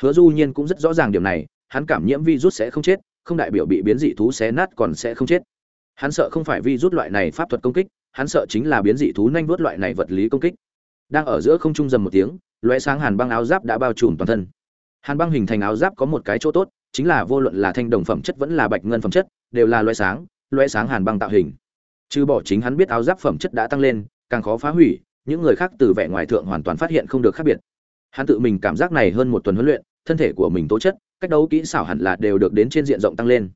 Hứa du nhiên cũng rất rõ ràng điểm này, hắn cảm nhiễm virus sẽ không chết, không đại biểu bị biến dị thú xé nát còn sẽ không chết. Hắn sợ không phải virus loại này pháp thuật công kích, hắn sợ chính là biến dị thú nhanh vuốt loại này vật lý công kích. Đang ở giữa không trung dầm một tiếng, lóe sáng hàn băng áo giáp đã bao trùm toàn thân. Hàn băng hình thành áo giáp có một cái chỗ tốt, chính là vô luận là thanh đồng phẩm chất vẫn là bạch ngân phẩm chất, đều là lóe sáng lóe sáng hàn băng tạo hình. Trừ bỏ chính hắn biết áo giáp phẩm chất đã tăng lên càng khó phá hủy, những người khác từ vẻ ngoài thượng hoàn toàn phát hiện không được khác biệt. Hắn tự mình cảm giác này hơn một tuần huấn luyện, thân thể của mình tố chất, cách đấu kỹ xảo hẳn là đều được đến trên diện rộng tăng lên.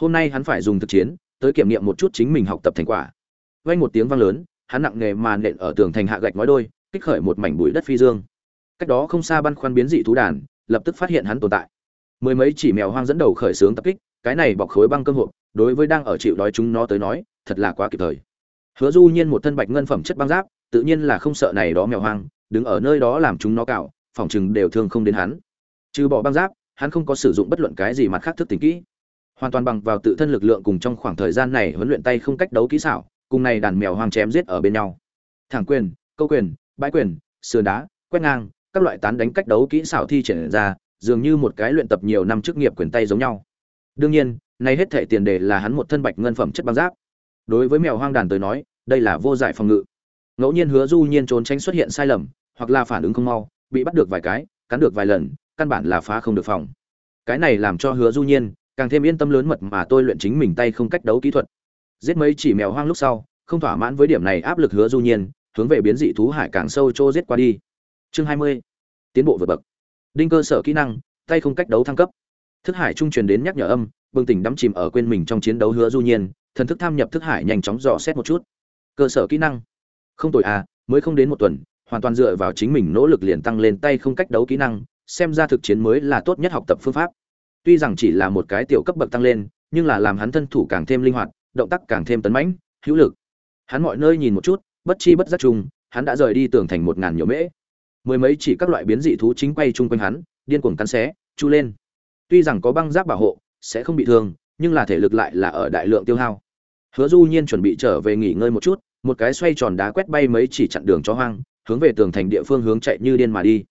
Hôm nay hắn phải dùng thực chiến, tới kiểm nghiệm một chút chính mình học tập thành quả. Vang một tiếng vang lớn, hắn nặng nề màn nện ở tường thành hạ gạch ngói đôi, kích khởi một mảnh bụi đất phi dương. Cách đó không xa băn khoăn biến dị thú đàn, lập tức phát hiện hắn tồn tại. Mười mấy chỉ mèo hoang dẫn đầu khởi xướng tập kích, cái này bọc khối băng cơ hộp, đối với đang ở chịu đói chúng nó tới nói, thật là quá kịp thời hứa du nhiên một thân bạch ngân phẩm chất băng giáp, tự nhiên là không sợ này đó mèo hoang, đứng ở nơi đó làm chúng nó cạo, phòng trừng đều thương không đến hắn. Trừ bỏ băng giáp, hắn không có sử dụng bất luận cái gì mặt khác thức tỉnh kỹ. Hoàn toàn bằng vào tự thân lực lượng cùng trong khoảng thời gian này huấn luyện tay không cách đấu kỹ xảo, cùng này đàn mèo hoang chém giết ở bên nhau. Thẳng quyền, câu quyền, bãi quyền, sườn đá, quét ngang, các loại tán đánh cách đấu kỹ xảo thi triển ra, dường như một cái luyện tập nhiều năm chức nghiệp quyền tay giống nhau. Đương nhiên nay hết thể tiền đề là hắn một thân bạch ngân phẩm chất băng giáp đối với mèo hoang đàn tới nói, đây là vô giải phòng ngự. Ngẫu nhiên hứa du nhiên trốn tránh xuất hiện sai lầm, hoặc là phản ứng không mau, bị bắt được vài cái, cắn được vài lần, căn bản là phá không được phòng. Cái này làm cho hứa du nhiên càng thêm yên tâm lớn mật mà tôi luyện chính mình tay không cách đấu kỹ thuật. Giết mấy chỉ mèo hoang lúc sau, không thỏa mãn với điểm này áp lực hứa du nhiên, hướng về biến dị thú hải càng sâu trô giết qua đi. Chương 20. tiến bộ vượt bậc. Đinh cơ sở kỹ năng, tay không cách đấu thăng cấp. Thức hải trung truyền đến nhắc nhở âm, bừng tỉnh đắm chìm ở quên mình trong chiến đấu hứa du nhiên thần thức tham nhập thức hải nhanh chóng dò xét một chút. Cơ sở kỹ năng. Không tồi à mới không đến một tuần, hoàn toàn dựa vào chính mình nỗ lực liền tăng lên tay không cách đấu kỹ năng, xem ra thực chiến mới là tốt nhất học tập phương pháp. Tuy rằng chỉ là một cái tiểu cấp bậc tăng lên, nhưng là làm hắn thân thủ càng thêm linh hoạt, động tác càng thêm tấn mãnh, hữu lực. Hắn mọi nơi nhìn một chút, bất chi bất giác chung, hắn đã rời đi tường thành một ngàn nhiều mễ. Mười mấy chỉ các loại biến dị thú chính quay chung quanh hắn, điên cuồng cắn xé, chu lên. Tuy rằng có băng giáp bảo hộ, sẽ không bị thương, nhưng là thể lực lại là ở đại lượng tiêu hao hứa du nhiên chuẩn bị trở về nghỉ ngơi một chút, một cái xoay tròn đá quét bay mấy chỉ chặn đường cho hoang, hướng về tường thành địa phương hướng chạy như điên mà đi.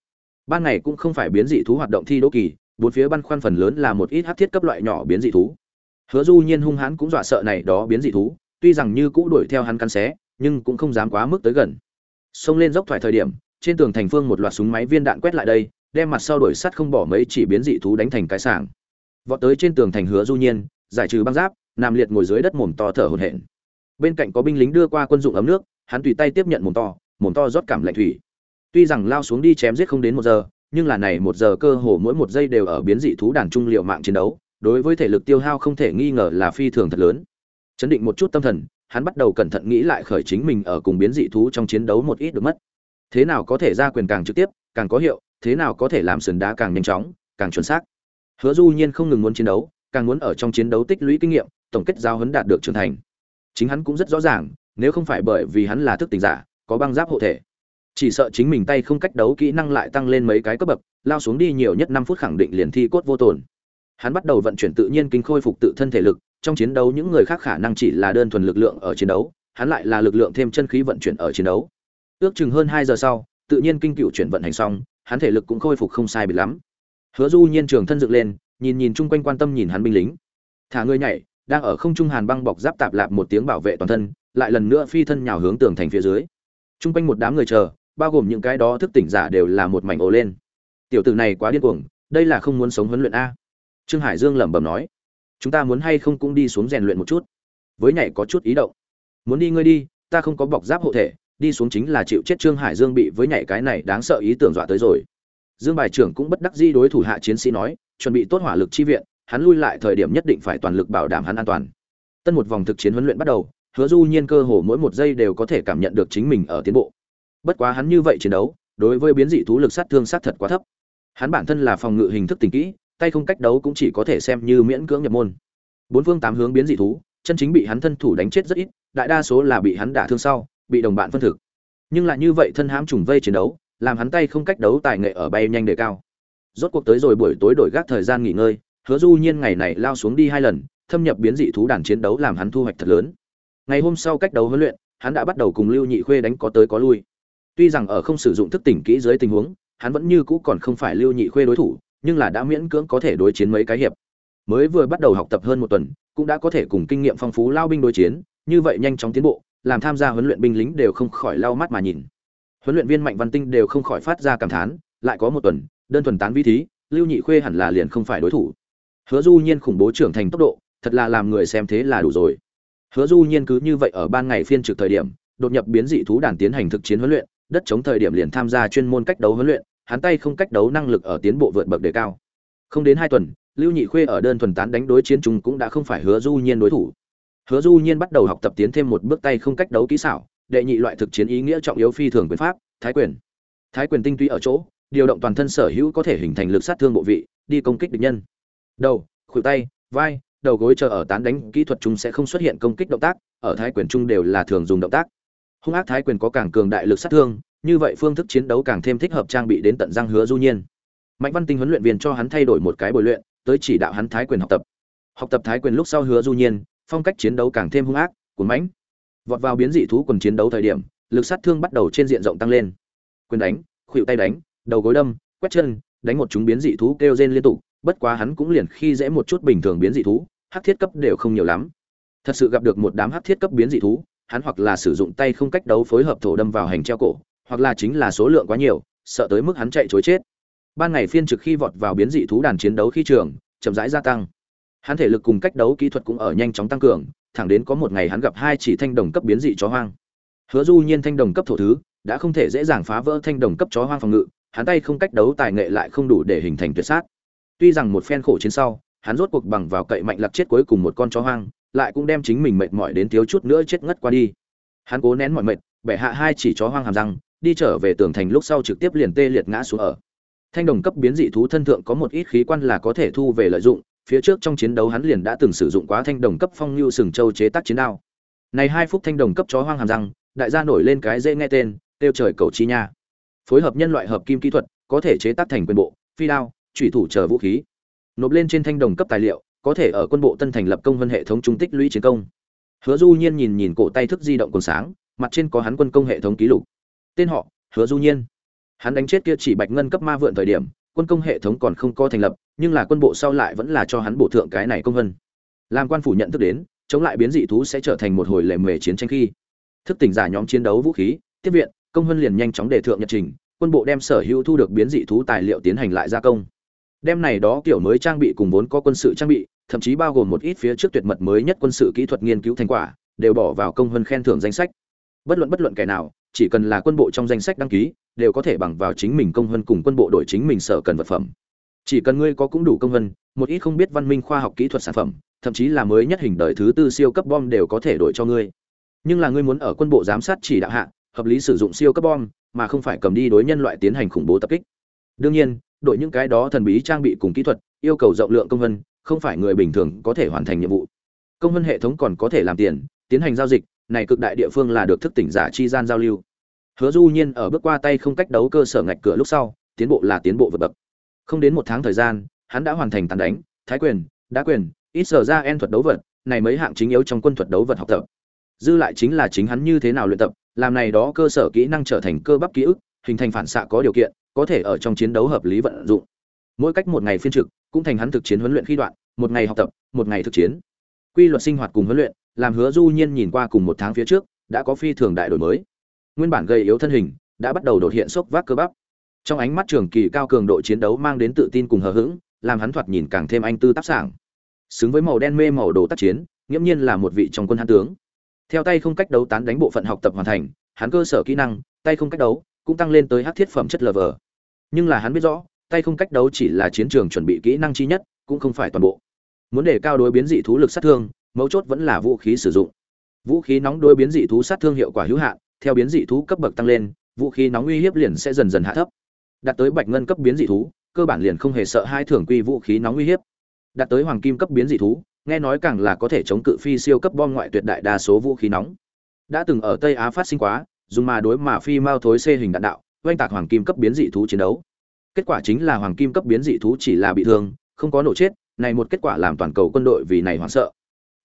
Ban ngày cũng không phải biến dị thú hoạt động thi đỗ kỳ, bốn phía băn khoăn phần lớn là một ít hắc thiết cấp loại nhỏ biến dị thú. Hứa du nhiên hung hãn cũng dọa sợ này đó biến dị thú, tuy rằng như cũ đuổi theo hắn cắn xé, nhưng cũng không dám quá mức tới gần. Xông lên dốc thoải thời điểm, trên tường thành phương một loạt súng máy viên đạn quét lại đây, đem mặt sau đuổi sắt không bỏ mấy chỉ biến dị thú đánh thành cái sảng. Vọt tới trên tường thành hứa du nhiên, giải trừ băng giáp nằm liệt ngồi dưới đất mồm to thở hổn hển. Bên cạnh có binh lính đưa qua quân dụng ấm nước, hắn tùy tay tiếp nhận mồm to mồm to rót cảm lạnh thủy. Tuy rằng lao xuống đi chém giết không đến một giờ, nhưng là này một giờ cơ hồ mỗi một giây đều ở biến dị thú đàn trung liệu mạng chiến đấu, đối với thể lực tiêu hao không thể nghi ngờ là phi thường thật lớn. Chấn định một chút tâm thần, hắn bắt đầu cẩn thận nghĩ lại khởi chính mình ở cùng biến dị thú trong chiến đấu một ít được mất. Thế nào có thể ra quyền càng trực tiếp, càng có hiệu, thế nào có thể làm sườn đá càng nhanh chóng, càng chuẩn xác. Hứa du nhiên không ngừng muốn chiến đấu, càng muốn ở trong chiến đấu tích lũy kinh nghiệm tổng kết giao huấn đạt được trưởng thành. Chính hắn cũng rất rõ ràng, nếu không phải bởi vì hắn là thức tỉnh giả, có băng giáp hộ thể. Chỉ sợ chính mình tay không cách đấu kỹ năng lại tăng lên mấy cái cấp bậc, lao xuống đi nhiều nhất năm phút khẳng định liền thi cốt vô tổn. Hắn bắt đầu vận chuyển tự nhiên kinh khôi phục tự thân thể lực, trong chiến đấu những người khác khả năng chỉ là đơn thuần lực lượng ở chiến đấu, hắn lại là lực lượng thêm chân khí vận chuyển ở chiến đấu. Ước chừng hơn hai giờ sau, tự nhiên kinh cựu chuyển vận hành xong, hắn thể lực cũng khôi phục không sai biệt lắm. Hứa du nhiên trường thân dựng lên, nhìn nhìn chung quanh quan tâm nhìn hắn binh lính. Thả người nhảy đang ở không trung hàn băng bọc giáp tạp lạp một tiếng bảo vệ toàn thân, lại lần nữa phi thân nhào hướng tường thành phía dưới. Chung quanh một đám người chờ, bao gồm những cái đó thức tỉnh giả đều là một mảnh ồ lên. Tiểu tử này quá điên cuồng, đây là không muốn sống huấn luyện a. Trương hải dương lẩm bẩm nói, chúng ta muốn hay không cũng đi xuống rèn luyện một chút. Với nhảy có chút ý động. Muốn đi ngươi đi, ta không có bọc giáp hộ thể, đi xuống chính là chịu chết trương hải dương bị với nhảy cái này đáng sợ ý tưởng dọa tới rồi. Dương bài trưởng cũng bất đắc di đối thủ hạ chiến sĩ nói, chuẩn bị tốt hỏa lực chi viện hắn lui lại thời điểm nhất định phải toàn lực bảo đảm hắn an toàn. Tân một vòng thực chiến huấn luyện bắt đầu, hứa du nhiên cơ hồ mỗi một giây đều có thể cảm nhận được chính mình ở tiến bộ. Bất quá hắn như vậy chiến đấu, đối với biến dị thú lực sát thương sát thật quá thấp. Hắn bản thân là phòng ngự hình thức tình kỹ, tay không cách đấu cũng chỉ có thể xem như miễn cưỡng nhập môn. Bốn phương tám hướng biến dị thú, chân chính bị hắn thân thủ đánh chết rất ít, đại đa số là bị hắn đả thương sau, bị đồng bạn phân thực. Nhưng lại như vậy thân hãm trùng vây chiến đấu, làm hắn tay không cách đấu tài nghệ ở bay nhanh đề cao. Rốt cuộc tới rồi buổi tối đổi gác thời gian nghỉ ngơi hứa du nhiên ngày này lao xuống đi hai lần, thâm nhập biến dị thú đàn chiến đấu làm hắn thu hoạch thật lớn. Ngày hôm sau cách đấu huấn luyện, hắn đã bắt đầu cùng lưu nhị khuê đánh có tới có lui. Tuy rằng ở không sử dụng thức tỉnh kỹ dưới tình huống, hắn vẫn như cũ còn không phải lưu nhị khuê đối thủ, nhưng là đã miễn cưỡng có thể đối chiến mấy cái hiệp. Mới vừa bắt đầu học tập hơn một tuần, cũng đã có thể cùng kinh nghiệm phong phú lao binh đối chiến, như vậy nhanh chóng tiến bộ, làm tham gia huấn luyện binh lính đều không khỏi lau mắt mà nhìn. Huấn luyện viên mạnh văn tinh đều không khỏi phát ra cảm thán, lại có một tuần, đơn thuần tán vi thí, lưu nhị khuê hẳn là liền không phải đối thủ hứa du nhiên khủng bố trưởng thành tốc độ, thật là làm người xem thế là đủ rồi. Hứa du nhiên cứ như vậy ở ban ngày phiên trực thời điểm, đột nhập biến dị thú đàn tiến hành thực chiến huấn luyện, đất chống thời điểm liền tham gia chuyên môn cách đấu huấn luyện, hắn tay không cách đấu năng lực ở tiến bộ vượt bậc đề cao. Không đến hai tuần, lưu nhị khuê ở đơn thuần tán đánh đối chiến chúng cũng đã không phải hứa du nhiên đối thủ. Hứa du nhiên bắt đầu học tập tiến thêm một bước tay không cách đấu kỹ xảo, đệ nhị loại thực chiến ý nghĩa trọng yếu phi thường quyền pháp, thái quyền. Thái quyền tinh túy ở chỗ, điều động toàn thân sở hữu có thể hình thành lực sát thương bộ vị, đi công kích địch nhân đầu, khuỷu tay, vai, đầu gối chờ ở tán đánh, kỹ thuật chúng sẽ không xuất hiện công kích động tác, ở thái quyền chung đều là thường dùng động tác. Hung ác thái quyền có càng cường đại lực sát thương, như vậy phương thức chiến đấu càng thêm thích hợp trang bị đến tận răng hứa du nhiên. Mạnh văn tinh huấn luyện viên cho hắn thay đổi một cái bồi luyện, tới chỉ đạo hắn thái quyền học tập. Học tập thái quyền lúc sau hứa du nhiên, phong cách chiến đấu càng thêm hung ác cuốn mãnh. Vọt vào biến dị thú quần chiến đấu thời điểm, lực sát thương bắt đầu trên diện rộng tăng lên. Quyền đánh khuỵu tay đánh, đầu gối đâm, quét chân, đánh một chúng biến dị thú kêu rên liên tục bất quá hắn cũng liền khi dễ một chút bình thường biến dị thú, hắc thiết cấp đều không nhiều lắm. Thật sự gặp được một đám hắc thiết cấp biến dị thú, hắn hoặc là sử dụng tay không cách đấu phối hợp thổ đâm vào hành treo cổ, hoặc là chính là số lượng quá nhiều, sợ tới mức hắn chạy trối chết. Ban ngày phiên trực khi vọt vào biến dị thú đàn chiến đấu khi trường, chậm rãi gia tăng. Hắn thể lực cùng cách đấu kỹ thuật cũng ở nhanh chóng tăng cường, thẳng đến có một ngày hắn gặp hai chỉ thanh đồng cấp biến dị chó hoang. Hứa du nhiên thanh đồng cấp thổ thứ, đã không thể dễ dàng phá vỡ thanh đồng cấp chó hoang phòng ngự, hắn tay không cách đấu tài nghệ lại không đủ để hình thành tuyệt sát tuy rằng một phen khổ chiến sau, hắn rốt cuộc bằng vào cậy mạnh lặc chết cuối cùng một con chó hoang, lại cũng đem chính mình mệt mỏi đến thiếu chút nữa chết ngất qua đi. Hắn cố nén mọi mệt, bẻ hạ hai chỉ chó hoang hàm răng, đi trở về tường thành lúc sau trực tiếp liền tê liệt ngã xuống ở. Thanh đồng cấp biến dị thú thân thượng có một ít khí quan là có thể thu về lợi dụng, phía trước trong chiến đấu hắn liền đã từng sử dụng quá thanh đồng cấp phong lưu sừng châu chế tác chiến đao. Này hai phút thanh đồng cấp chó hoang hàm răng, đại gia nổi lên cái dễ nghe tên, tiêu trời cầu chi nha. Phối hợp nhân loại hợp kim kỹ thuật, có thể chế tác thành quyền bộ, phi đao thủy thủ chờ vũ khí. Nộp lên trên thanh đồng cấp tài liệu, có thể ở quân bộ tân thành lập công vân hệ thống trung tích lũy chiến công. Hứa du nhiên nhìn nhìn cổ tay thức di động còn sáng, mặt trên có hắn quân công hệ thống ký lục. Tên họ, hứa du nhiên. Hắn đánh chết kia chỉ bạch ngân cấp ma vượn thời điểm, quân công hệ thống còn không có thành lập, nhưng là quân bộ sau lại vẫn là cho hắn bổ thượng cái này công vân. Làm quan phủ nhận thức đến, chống lại biến dị thú sẽ trở thành một hồi lệ mề chiến tranh khi. Thức tỉnh giả nhóm chiến đấu vũ khí, tiếp viện, công vân liền nhanh chóng đề thượng nhật trình, quân bộ đem sở hữu thu được biến dị thú tài liệu tiến hành lại gia công đem này đó kiểu mới trang bị cùng vốn có quân sự trang bị, thậm chí bao gồm một ít phía trước tuyệt mật mới nhất quân sự kỹ thuật nghiên cứu thành quả, đều bỏ vào công hơn khen thưởng danh sách. Bất luận bất luận kẻ nào, chỉ cần là quân bộ trong danh sách đăng ký, đều có thể bằng vào chính mình công hơn cùng quân bộ đổi chính mình sở cần vật phẩm. Chỉ cần ngươi có cũng đủ công hơn, một ít không biết văn minh khoa học kỹ thuật sản phẩm, thậm chí là mới nhất hình đời thứ tư siêu cấp bom đều có thể đổi cho ngươi. Nhưng là ngươi muốn ở quân bộ giám sát chỉ đạo hạ, hợp lý sử dụng siêu cấp bom, mà không phải cầm đi đối nhân loại tiến hành khủng bố tập kích. Đương nhiên đội những cái đó thần bí trang bị cùng kỹ thuật, yêu cầu rộng lượng công vân, không phải người bình thường có thể hoàn thành nhiệm vụ. Công vân hệ thống còn có thể làm tiền, tiến hành giao dịch, này cực đại địa phương là được thức tỉnh giả chi gian giao lưu. Hứa du nhiên ở bước qua tay không cách đấu cơ sở ngạch cửa lúc sau, tiến bộ là tiến bộ vượt bậc. Không đến một tháng thời gian, hắn đã hoàn thành tàn đánh, thái quyền, đá quyền, ít sở ra en thuật đấu vật, này mấy hạng chính yếu trong quân thuật đấu vật học tập. Dư lại chính là chính hắn như thế nào luyện tập, làm này đó cơ sở kỹ năng trở thành cơ bắp ký ức, hình thành phản xạ có điều kiện có thể ở trong chiến đấu hợp lý vận dụng. Mỗi cách một ngày phiên trực, cũng thành hắn thực chiến huấn luyện khi đoạn, một ngày học tập, một ngày thực chiến. Quy luật sinh hoạt cùng huấn luyện, làm hứa du nhiên nhìn qua cùng một tháng phía trước, đã có phi thường đại đổi mới. Nguyên bản gây yếu thân hình, đã bắt đầu đột hiện sốc vác cơ bắp. Trong ánh mắt trường kỳ cao cường độ chiến đấu mang đến tự tin cùng hờ hững, làm hắn thoạt nhìn càng thêm anh tư tác sảng. Xứng với màu đen mê màu đồ tác chiến, nghiễm nhiên là một vị trong quân hán tướng. Theo tay không cách đấu tán đánh bộ phận học tập hoàn thành, hắn cơ sở kỹ năng, tay không cách đấu, cũng tăng lên tới hát thiết phẩm chất lờ vờ nhưng là hắn biết rõ, tay không cách đấu chỉ là chiến trường chuẩn bị kỹ năng chi nhất, cũng không phải toàn bộ. Muốn để cao đối biến dị thú lực sát thương, mấu chốt vẫn là vũ khí sử dụng. Vũ khí nóng đối biến dị thú sát thương hiệu quả hữu hạn, theo biến dị thú cấp bậc tăng lên, vũ khí nóng uy hiếp liền sẽ dần dần hạ thấp. Đạt tới bạch ngân cấp biến dị thú, cơ bản liền không hề sợ hai thưởng quy vũ khí nóng uy hiếp. Đạt tới hoàng kim cấp biến dị thú, nghe nói càng là có thể chống cự phi siêu cấp bom ngoại tuyệt đại đa số vũ khí nóng. Đã từng ở tây á phát sinh quá, dùng mà đối mà phi mao thối xê hình đạn đạo oanh tạc hoàng kim cấp biến dị thú chiến đấu. Kết quả chính là hoàng kim cấp biến dị thú chỉ là bị thương, không có nổ chết, này một kết quả làm toàn cầu quân đội vì này hoảng sợ.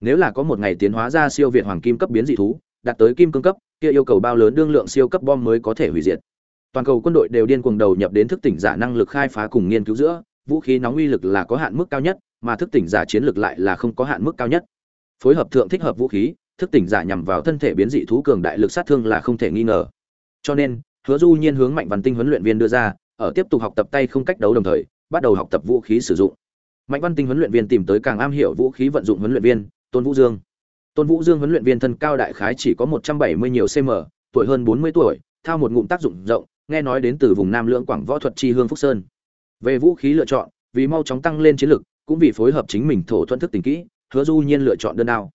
Nếu là có một ngày tiến hóa ra siêu việt hoàng kim cấp biến dị thú, đạt tới kim cương cấp, kia yêu cầu bao lớn đương lượng siêu cấp bom mới có thể hủy diệt. Toàn cầu quân đội đều điên cuồng đầu nhập đến thức tỉnh giả năng lực khai phá cùng nghiên cứu giữa, vũ khí nóng uy lực là có hạn mức cao nhất, mà thức tỉnh giả chiến lược lại là không có hạn mức cao nhất. Phối hợp thượng thích hợp vũ khí, thức tỉnh giả nhằm vào thân thể biến dị thú cường đại lực sát thương là không thể nghi ngờ. Cho nên hứa du nhiên hướng mạnh văn tinh huấn luyện viên đưa ra, ở tiếp tục học tập tay không cách đấu đồng thời, bắt đầu học tập vũ khí sử dụng. Mạnh văn tinh huấn luyện viên tìm tới càng am hiểu vũ khí vận dụng huấn luyện viên, tôn vũ dương. Tôn vũ dương huấn luyện viên thân cao đại khái chỉ có một trăm bảy mươi nhiều cm tuổi hơn bốn mươi tuổi, thao một ngụm tác dụng rộng, nghe nói đến từ vùng nam lưỡng quảng võ thuật chi hương phúc sơn. Về vũ khí lựa chọn, vì mau chóng tăng lên chiến lực, cũng vì phối hợp chính mình thổ thuận thức tình kỹ, hứa du nhiên lựa chọn đơn đao.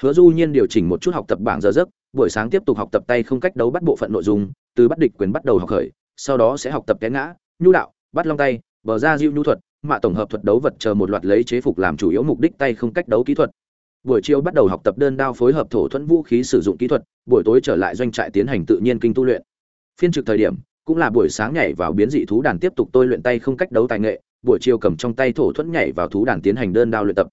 Hứa du nhiên điều chỉnh một chút học tập bảng giờ giấc, buổi sáng tiếp tục học tập tay không cách đấu bắt bộ phận nội dung từ bắt địch quyền bắt đầu học khởi, sau đó sẽ học tập té ngã, nhu đạo, bắt long tay, bờ ra diệu nhu thuật, mạ tổng hợp thuật đấu vật chờ một loạt lấy chế phục làm chủ yếu mục đích tay không cách đấu kỹ thuật. Buổi chiều bắt đầu học tập đơn đao phối hợp thổ thuẫn vũ khí sử dụng kỹ thuật, buổi tối trở lại doanh trại tiến hành tự nhiên kinh tu luyện. Phiên trực thời điểm, cũng là buổi sáng nhảy vào biến dị thú đàn tiếp tục tôi luyện tay không cách đấu tài nghệ, buổi chiều cầm trong tay thổ thuẫn nhảy vào thú đàn tiến hành đơn đao luyện tập.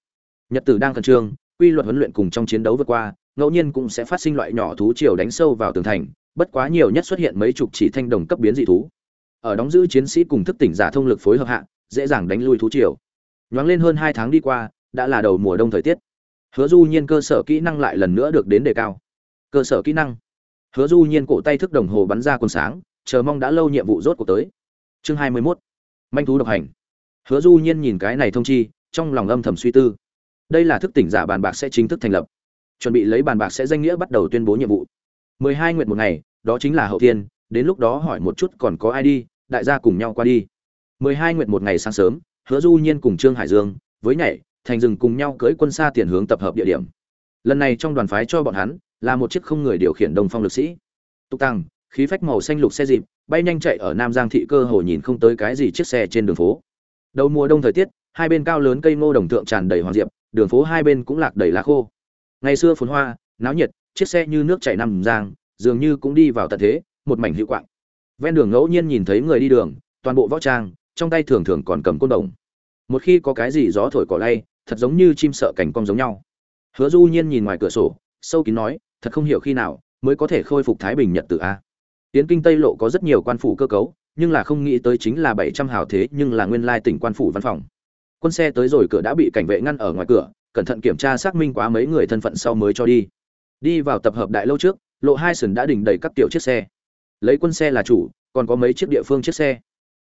Nhật tử đang khẩn trương, quy luật huấn luyện cùng trong chiến đấu vượt qua, ngẫu nhiên cũng sẽ phát sinh loại nhỏ thú triều đánh sâu vào tường thành bất quá nhiều nhất xuất hiện mấy chục chỉ thanh đồng cấp biến dị thú. Ở đóng giữ chiến sĩ cùng thức tỉnh giả thông lực phối hợp hạ, dễ dàng đánh lui thú triều. Nhoáng lên hơn hai tháng đi qua, đã là đầu mùa đông thời tiết. Hứa du nhiên cơ sở kỹ năng lại lần nữa được đến đề cao. Cơ sở kỹ năng. Hứa du nhiên cổ tay thức đồng hồ bắn ra quần sáng, chờ mong đã lâu nhiệm vụ rốt cuộc tới. Chương hai mươi 21. manh thú độc hành. Hứa du nhiên nhìn cái này thông chi, trong lòng âm thầm suy tư. Đây là thức tỉnh giả bàn bạc sẽ chính thức thành lập. Chuẩn bị lấy bàn bạc sẽ danh nghĩa bắt đầu tuyên bố nhiệm vụ mười hai nguyện một ngày, đó chính là hậu thiên, đến lúc đó hỏi một chút còn có ai đi, đại gia cùng nhau qua đi. mười hai nguyện một ngày sáng sớm, hứa du nhiên cùng trương hải dương với nhảy, thành rừng cùng nhau cưỡi quân xa tiền hướng tập hợp địa điểm. Lần này trong đoàn phái cho bọn hắn là một chiếc không người điều khiển đông phong lực sĩ. Tục tăng, khí phách màu xanh lục xe dịp, bay nhanh chạy ở nam giang thị cơ hồ nhìn không tới cái gì chiếc xe trên đường phố. Đầu mùa đông thời tiết, hai bên cao lớn cây ngô đồng thượng tràn đầy hoàng diệp, đường phố hai bên cũng lạc đầy lá khô. Ngày xưa phồn hoa, náo nhiệt chiếc xe như nước chảy nằm giang, dường như cũng đi vào tận thế, một mảnh hữu quạng. Ven đường ngẫu nhiên nhìn thấy người đi đường, toàn bộ võ trang, trong tay thường thường còn cầm côn đồng. Một khi có cái gì gió thổi cỏ lay, thật giống như chim sợ cảnh cong giống nhau. Hứa du nhiên nhìn ngoài cửa sổ, sâu kín nói, thật không hiểu khi nào mới có thể khôi phục thái bình nhật tự a? Tiến kinh tây lộ có rất nhiều quan phủ cơ cấu, nhưng là không nghĩ tới chính là bảy trăm hào thế, nhưng là nguyên lai tỉnh quan phủ văn phòng. Quân xe tới rồi cửa đã bị cảnh vệ ngăn ở ngoài cửa, cẩn thận kiểm tra xác minh quá mấy người thân phận sau mới cho đi đi vào tập hợp đại lâu trước, lộ hai sườn đã đỉnh đầy các tiểu chiếc xe. Lấy quân xe là chủ, còn có mấy chiếc địa phương chiếc xe.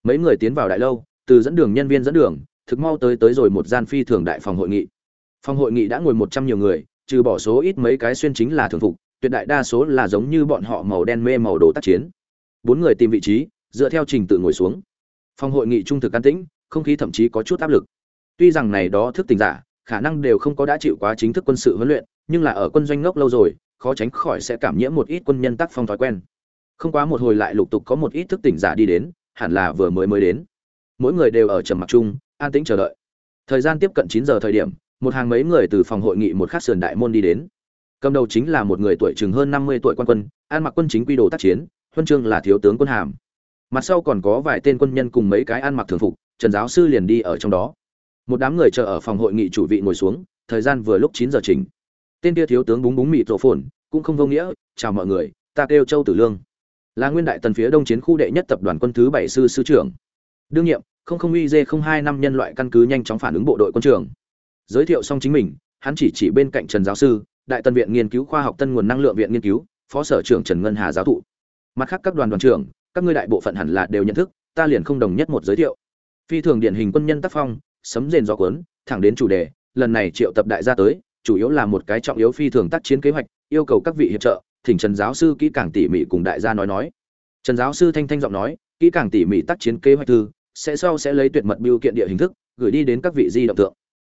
Mấy người tiến vào đại lâu, từ dẫn đường nhân viên dẫn đường, thực mau tới tới rồi một gian phi thường đại phòng hội nghị. Phòng hội nghị đã ngồi một trăm nhiều người, trừ bỏ số ít mấy cái xuyên chính là thường phục, tuyệt đại đa số là giống như bọn họ màu đen mê màu đồ tác chiến. Bốn người tìm vị trí, dựa theo trình tự ngồi xuống. Phòng hội nghị trung thực an tĩnh, không khí thậm chí có chút áp lực. Tuy rằng này đó thức tỉnh giả khả năng đều không có đã chịu quá chính thức quân sự huấn luyện, nhưng là ở quân doanh ngốc lâu rồi, khó tránh khỏi sẽ cảm nhiễm một ít quân nhân tác phong thói quen. Không quá một hồi lại lục tục có một ít thức tỉnh giả đi đến, hẳn là vừa mới mới đến. Mỗi người đều ở trầm mặc chung, an tĩnh chờ đợi. Thời gian tiếp cận chín giờ thời điểm, một hàng mấy người từ phòng hội nghị một khắc sườn đại môn đi đến. Cầm đầu chính là một người tuổi chừng hơn năm mươi tuổi quan quân, an mặc quân chính quy đồ tác chiến, huân chương là thiếu tướng quân hàm. Mặt sau còn có vài tên quân nhân cùng mấy cái ăn mặc thường phục, trần giáo sư liền đi ở trong đó một đám người chờ ở phòng hội nghị chủ vị ngồi xuống, thời gian vừa lúc chín giờ chỉnh. Tên kia thiếu tướng búng búng mịt rộ phồn cũng không vô nghĩa, chào mọi người, ta kêu châu tử lương, là nguyên đại tần phía đông chiến khu đệ nhất tập đoàn quân thứ bảy sư sư trưởng. Đương nhiệm, không không uy không hai năm nhân loại căn cứ nhanh chóng phản ứng bộ đội quân trường. Giới thiệu xong chính mình, hắn chỉ chỉ bên cạnh trần giáo sư, đại tân viện nghiên cứu khoa học tân nguồn năng lượng viện nghiên cứu, phó sở trưởng trần ngân hà giáo thụ. Mặt khác các đoàn đoàn trưởng, các ngươi đại bộ phận hẳn là đều nhận thức, ta liền không đồng nhất một giới thiệu. Phi thường điển hình quân nhân tác phong sấm rền gió cuốn, thẳng đến chủ đề, lần này triệu tập đại gia tới, chủ yếu là một cái trọng yếu phi thường tác chiến kế hoạch, yêu cầu các vị hiệp trợ, thỉnh trần giáo sư kỹ càng tỉ mỉ cùng đại gia nói nói. Trần giáo sư thanh thanh giọng nói, kỹ càng tỉ mỉ tác chiến kế hoạch thư, sẽ sau sẽ lấy tuyệt mật biêu kiện địa hình thức, gửi đi đến các vị di động tượng.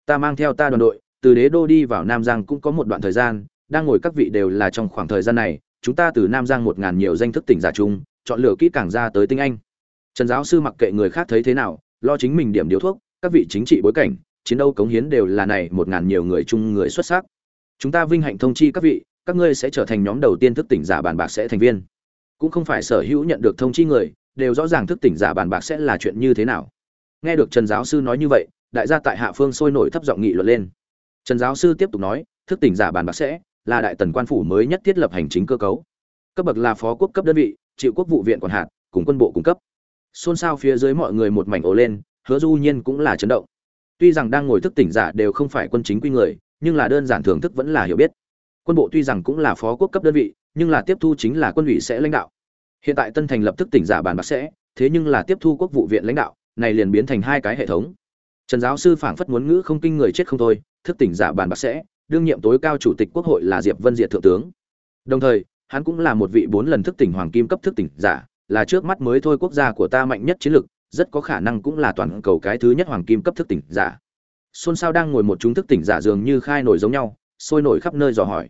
Ta mang theo ta đoàn đội, từ đế đô đi vào nam giang cũng có một đoạn thời gian, đang ngồi các vị đều là trong khoảng thời gian này, chúng ta từ nam giang một ngàn nhiều danh thức tỉnh giả chung, chọn lựa kỹ càng ra tới tinh anh. Trần giáo sư mặc kệ người khác thấy thế nào, lo chính mình điểm điếu thuốc các vị chính trị bối cảnh, chiến đấu cống hiến đều là này một ngàn nhiều người chung người xuất sắc. Chúng ta vinh hạnh thông chi các vị, các ngươi sẽ trở thành nhóm đầu tiên thức tỉnh giả bàn bạc sẽ thành viên. Cũng không phải sở hữu nhận được thông chi người, đều rõ ràng thức tỉnh giả bàn bạc sẽ là chuyện như thế nào. Nghe được trần giáo sư nói như vậy, đại gia tại hạ phương sôi nổi thấp giọng nghị luận lên. Trần giáo sư tiếp tục nói, thức tỉnh giả bàn bạc sẽ là đại tần quan phủ mới nhất thiết lập hành chính cơ cấu. Cấp bậc là phó quốc cấp đơn vị chịu quốc vụ viện còn hạt, cùng quân bộ cung cấp. Xôn xao phía dưới mọi người một mảnh ồ lên hứa du nhiên cũng là chấn động. Tuy rằng đang ngồi thức tỉnh giả đều không phải quân chính quy người, nhưng là đơn giản thưởng thức vẫn là hiểu biết. Quân bộ tuy rằng cũng là phó quốc cấp đơn vị, nhưng là tiếp thu chính là quân ủy sẽ lãnh đạo. Hiện tại tân thành lập thức tỉnh giả bàn bạc sẽ, thế nhưng là tiếp thu quốc vụ viện lãnh đạo, này liền biến thành hai cái hệ thống. Trần giáo sư phảng phất muốn ngữ không kinh người chết không thôi, thức tỉnh giả bàn bạc sẽ, đương nhiệm tối cao chủ tịch quốc hội là diệp vân diệt thượng tướng. Đồng thời, hắn cũng là một vị bốn lần thức tỉnh hoàng kim cấp thức tỉnh giả, là trước mắt mới thôi quốc gia của ta mạnh nhất chiến lược rất có khả năng cũng là toàn cầu cái thứ nhất hoàng kim cấp thức tỉnh giả. Xôn xao đang ngồi một chúng thức tỉnh giả dường như khai nổi giống nhau, sôi nổi khắp nơi dò hỏi.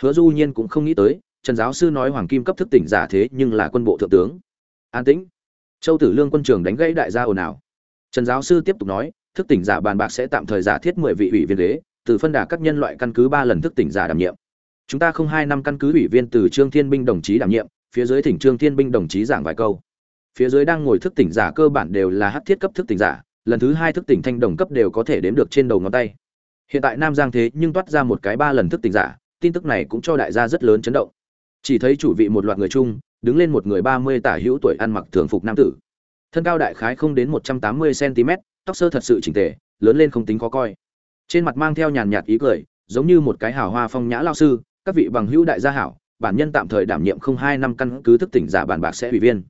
Hứa du nhiên cũng không nghĩ tới, trần giáo sư nói hoàng kim cấp thức tỉnh giả thế nhưng là quân bộ thượng tướng. An tĩnh. Châu tử lương quân trường đánh gãy đại gia ồn ào. Trần giáo sư tiếp tục nói, thức tỉnh giả bàn bạc sẽ tạm thời giả thiết mười vị ủy viên đế từ phân đà các nhân loại căn cứ ba lần thức tỉnh giả đảm nhiệm. Chúng ta không hai năm căn cứ ủy viên từ trương thiên binh đồng chí đảm nhiệm, phía dưới thỉnh trương thiên binh đồng chí giảng vài câu phía dưới đang ngồi thức tỉnh giả cơ bản đều là hắc thiết cấp thức tỉnh giả, lần thứ hai thức tỉnh thanh đồng cấp đều có thể đếm được trên đầu ngón tay. Hiện tại nam giang thế nhưng toát ra một cái ba lần thức tỉnh giả, tin tức này cũng cho đại gia rất lớn chấn động. Chỉ thấy chủ vị một loạt người chung, đứng lên một người ba mươi tả hữu tuổi ăn mặc thường phục nam tử. Thân cao đại khái không đến một trăm tám mươi cm tóc sơ thật sự chỉnh tề, lớn lên không tính khó coi. Trên mặt mang theo nhàn nhạt ý cười, giống như một cái hào hoa phong nhã lao sư, các vị bằng hữu đại gia hảo, bản nhân tạm thời đảm nhiệm không hai năm căn cứ thức tỉnh giả bản bạc sẽ ủy viên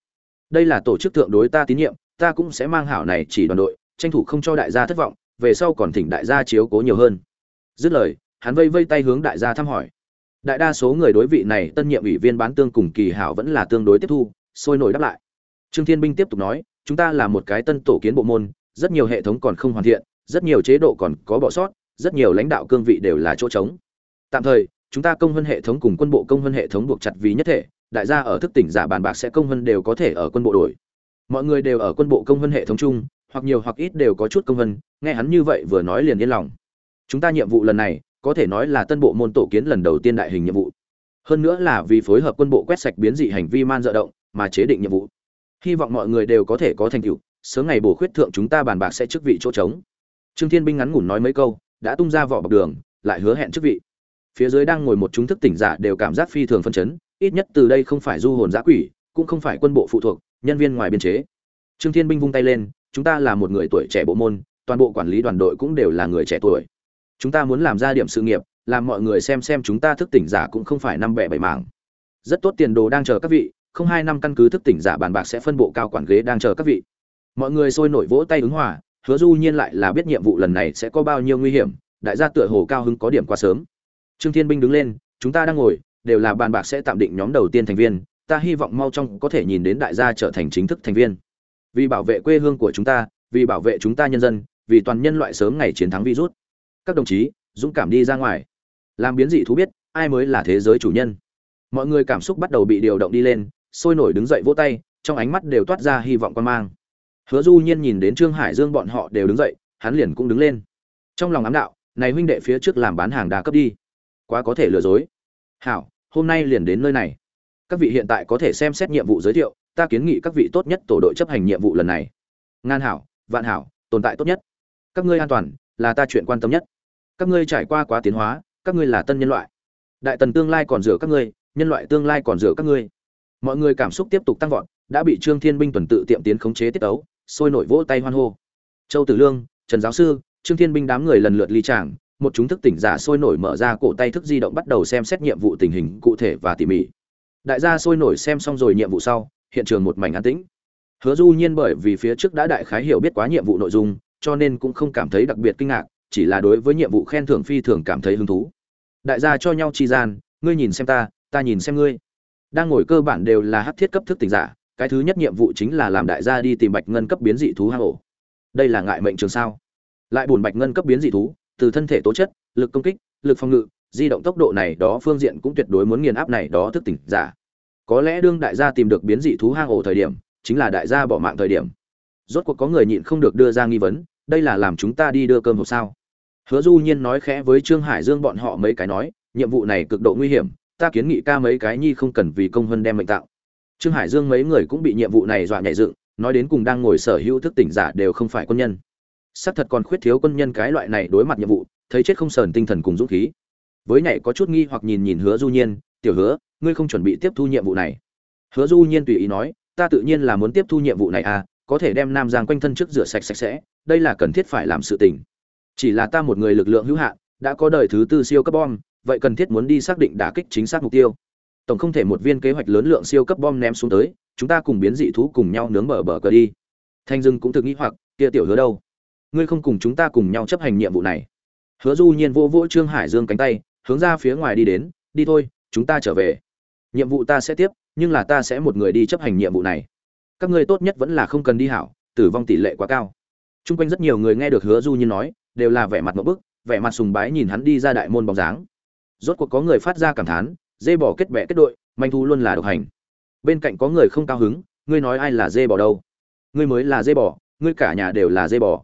đây là tổ chức thượng đối ta tín nhiệm, ta cũng sẽ mang hảo này chỉ đoàn đội, tranh thủ không cho đại gia thất vọng, về sau còn thỉnh đại gia chiếu cố nhiều hơn. Dứt lời, hắn vây vây tay hướng đại gia thăm hỏi. Đại đa số người đối vị này tân nhiệm ủy viên bán tương cùng kỳ hảo vẫn là tương đối tiếp thu, sôi nổi đáp lại. Trương thiên binh tiếp tục nói, chúng ta là một cái tân tổ kiến bộ môn, rất nhiều hệ thống còn không hoàn thiện, rất nhiều chế độ còn có bỏ sót, rất nhiều lãnh đạo cương vị đều là chỗ trống. Tạm thời, chúng ta công hơn hệ thống cùng quân bộ công hơn hệ thống buộc chặt vì nhất thể đại gia ở thức tỉnh giả bàn bạc sẽ công vân đều có thể ở quân bộ đổi. Mọi người đều ở quân bộ công vân hệ thống chung, hoặc nhiều hoặc ít đều có chút công vân, nghe hắn như vậy vừa nói liền yên lòng. Chúng ta nhiệm vụ lần này, có thể nói là tân bộ môn tổ kiến lần đầu tiên đại hình nhiệm vụ. Hơn nữa là vì phối hợp quân bộ quét sạch biến dị hành vi man dợ động, mà chế định nhiệm vụ. Hy vọng mọi người đều có thể có thành tựu, sớm ngày bổ khuyết thượng chúng ta bàn bạc sẽ chức vị chỗ trống. Trương thiên binh ngắn ngủn nói mấy câu, đã tung ra vỏ bọc đường, lại hứa hẹn chức vị. Phía dưới đang ngồi một chúng thức tỉnh giả đều cảm giác phi thường phân chấn ít nhất từ đây không phải du hồn giã quỷ, cũng không phải quân bộ phụ thuộc, nhân viên ngoài biên chế. Trương thiên binh vung tay lên, chúng ta là một người tuổi trẻ bộ môn, toàn bộ quản lý đoàn đội cũng đều là người trẻ tuổi. Chúng ta muốn làm ra điểm sự nghiệp, làm mọi người xem xem chúng ta thức tỉnh giả cũng không phải năm bẻ bảy mảng. Rất tốt tiền đồ đang chờ các vị, không hai năm căn cứ thức tỉnh giả bàn bạc sẽ phân bộ cao quản ghế đang chờ các vị. Mọi người sôi nổi vỗ tay ứng hòa, hứa du nhiên lại là biết nhiệm vụ lần này sẽ có bao nhiêu nguy hiểm, đại gia tựa hồ cao hứng có điểm quá sớm. Trương thiên binh đứng lên, chúng ta đang ngồi đều là bàn bạc sẽ tạm định nhóm đầu tiên thành viên, ta hy vọng mau trong có thể nhìn đến đại gia trở thành chính thức thành viên. Vì bảo vệ quê hương của chúng ta, vì bảo vệ chúng ta nhân dân, vì toàn nhân loại sớm ngày chiến thắng virus. Các đồng chí, dũng cảm đi ra ngoài. Làm biến dị thú biết, ai mới là thế giới chủ nhân. Mọi người cảm xúc bắt đầu bị điều động đi lên, sôi nổi đứng dậy vỗ tay, trong ánh mắt đều toát ra hy vọng quan mang. Hứa du nhiên nhìn đến trương hải dương bọn họ đều đứng dậy, hắn liền cũng đứng lên. Trong lòng ám đạo, này huynh đệ phía trước làm bán hàng đa cấp đi. Quá có thể lừa dối hảo, hôm nay liền đến nơi này. Các vị hiện tại có thể xem xét nhiệm vụ giới thiệu, ta kiến nghị các vị tốt nhất tổ đội chấp hành nhiệm vụ lần này. Ngan hảo, vạn hảo, tồn tại tốt nhất. Các ngươi an toàn, là ta chuyện quan tâm nhất. Các ngươi trải qua quá tiến hóa, các ngươi là tân nhân loại. Đại tần tương lai còn rửa các ngươi, nhân loại tương lai còn rửa các ngươi. Mọi người cảm xúc tiếp tục tăng vọt, đã bị trương thiên binh tuần tự tiệm tiến khống chế tiết ấu sôi nổi vỗ tay hoan hô. Châu tử lương, trần giáo sư, trương thiên binh đám người lần lượt ly tràng một chúng thức tỉnh giả sôi nổi mở ra cổ tay thức di động bắt đầu xem xét nhiệm vụ tình hình cụ thể và tỉ mỉ. Đại gia sôi nổi xem xong rồi nhiệm vụ sau, hiện trường một mảnh an tĩnh. Hứa du nhiên bởi vì phía trước đã đại khái hiểu biết quá nhiệm vụ nội dung, cho nên cũng không cảm thấy đặc biệt kinh ngạc, chỉ là đối với nhiệm vụ khen thưởng phi thường cảm thấy hứng thú. Đại gia cho nhau chi gian, ngươi nhìn xem ta ta nhìn xem ngươi. Đang ngồi cơ bản đều là hát thiết cấp thức tỉnh giả, cái thứ nhất nhiệm vụ chính là làm đại gia đi tìm bạch ngân cấp biến dị thú hang ổ. Đây là ngại mệnh trường sao? Lại buồn bạch ngân cấp biến dị thú từ thân thể tố chất, lực công kích, lực phòng ngự, di động tốc độ này đó phương diện cũng tuyệt đối muốn nghiền áp này đó thức tỉnh giả. Có lẽ đương đại gia tìm được biến dị thú hang ổ thời điểm, chính là đại gia bỏ mạng thời điểm. Rốt cuộc có người nhịn không được đưa ra nghi vấn, đây là làm chúng ta đi đưa cơm hộp sao? Hứa du nhiên nói khẽ với trương hải dương bọn họ mấy cái nói, nhiệm vụ này cực độ nguy hiểm, ta kiến nghị ca mấy cái nhi không cần vì công hơn đem mệnh tạo. Trương hải dương mấy người cũng bị nhiệm vụ này dọa nhảy dựng, nói đến cùng đang ngồi sở hữu thức tỉnh giả đều không phải quân nhân xác thật còn khuyết thiếu quân nhân cái loại này đối mặt nhiệm vụ, thấy chết không sờn tinh thần cùng dũng khí. Với nhảy có chút nghi hoặc nhìn nhìn hứa du nhiên, tiểu hứa, ngươi không chuẩn bị tiếp thu nhiệm vụ này? Hứa du nhiên tùy ý nói, ta tự nhiên là muốn tiếp thu nhiệm vụ này à có thể đem nam giang quanh thân trước rửa sạch sạch sẽ, đây là cần thiết phải làm sự tình. Chỉ là ta một người lực lượng hữu hạn, đã có đời thứ tư siêu cấp bom, vậy cần thiết muốn đi xác định đả kích chính xác mục tiêu. Tổng không thể một viên kế hoạch lớn lượng siêu cấp bom ném xuống tới, chúng ta cùng biến dị thú cùng nhau nướng mở bờ cờ đi. Thanh dương cũng thực nghĩ hoặc, kia tiểu hứa đâu? Ngươi không cùng chúng ta cùng nhau chấp hành nhiệm vụ này hứa du nhiên vô vỗ trương hải dương cánh tay hướng ra phía ngoài đi đến đi thôi chúng ta trở về nhiệm vụ ta sẽ tiếp nhưng là ta sẽ một người đi chấp hành nhiệm vụ này các ngươi tốt nhất vẫn là không cần đi hảo tử vong tỷ lệ quá cao Trung quanh rất nhiều người nghe được Hứa Du Nhiên nói, đều là vẻ mặt một bức, vẻ mặt sùng bái nhìn hắn đi ra đại môn bóng dáng. Rốt cuộc có người phát ra cảm thán, dê bò kết bè kết đội, manh thu luôn là độc hành. Bên cạnh có người không cao hứng, ngươi nói ai là dê bò đâu? Ngươi mới là dê bò, ngươi cả nhà đều là dê bò.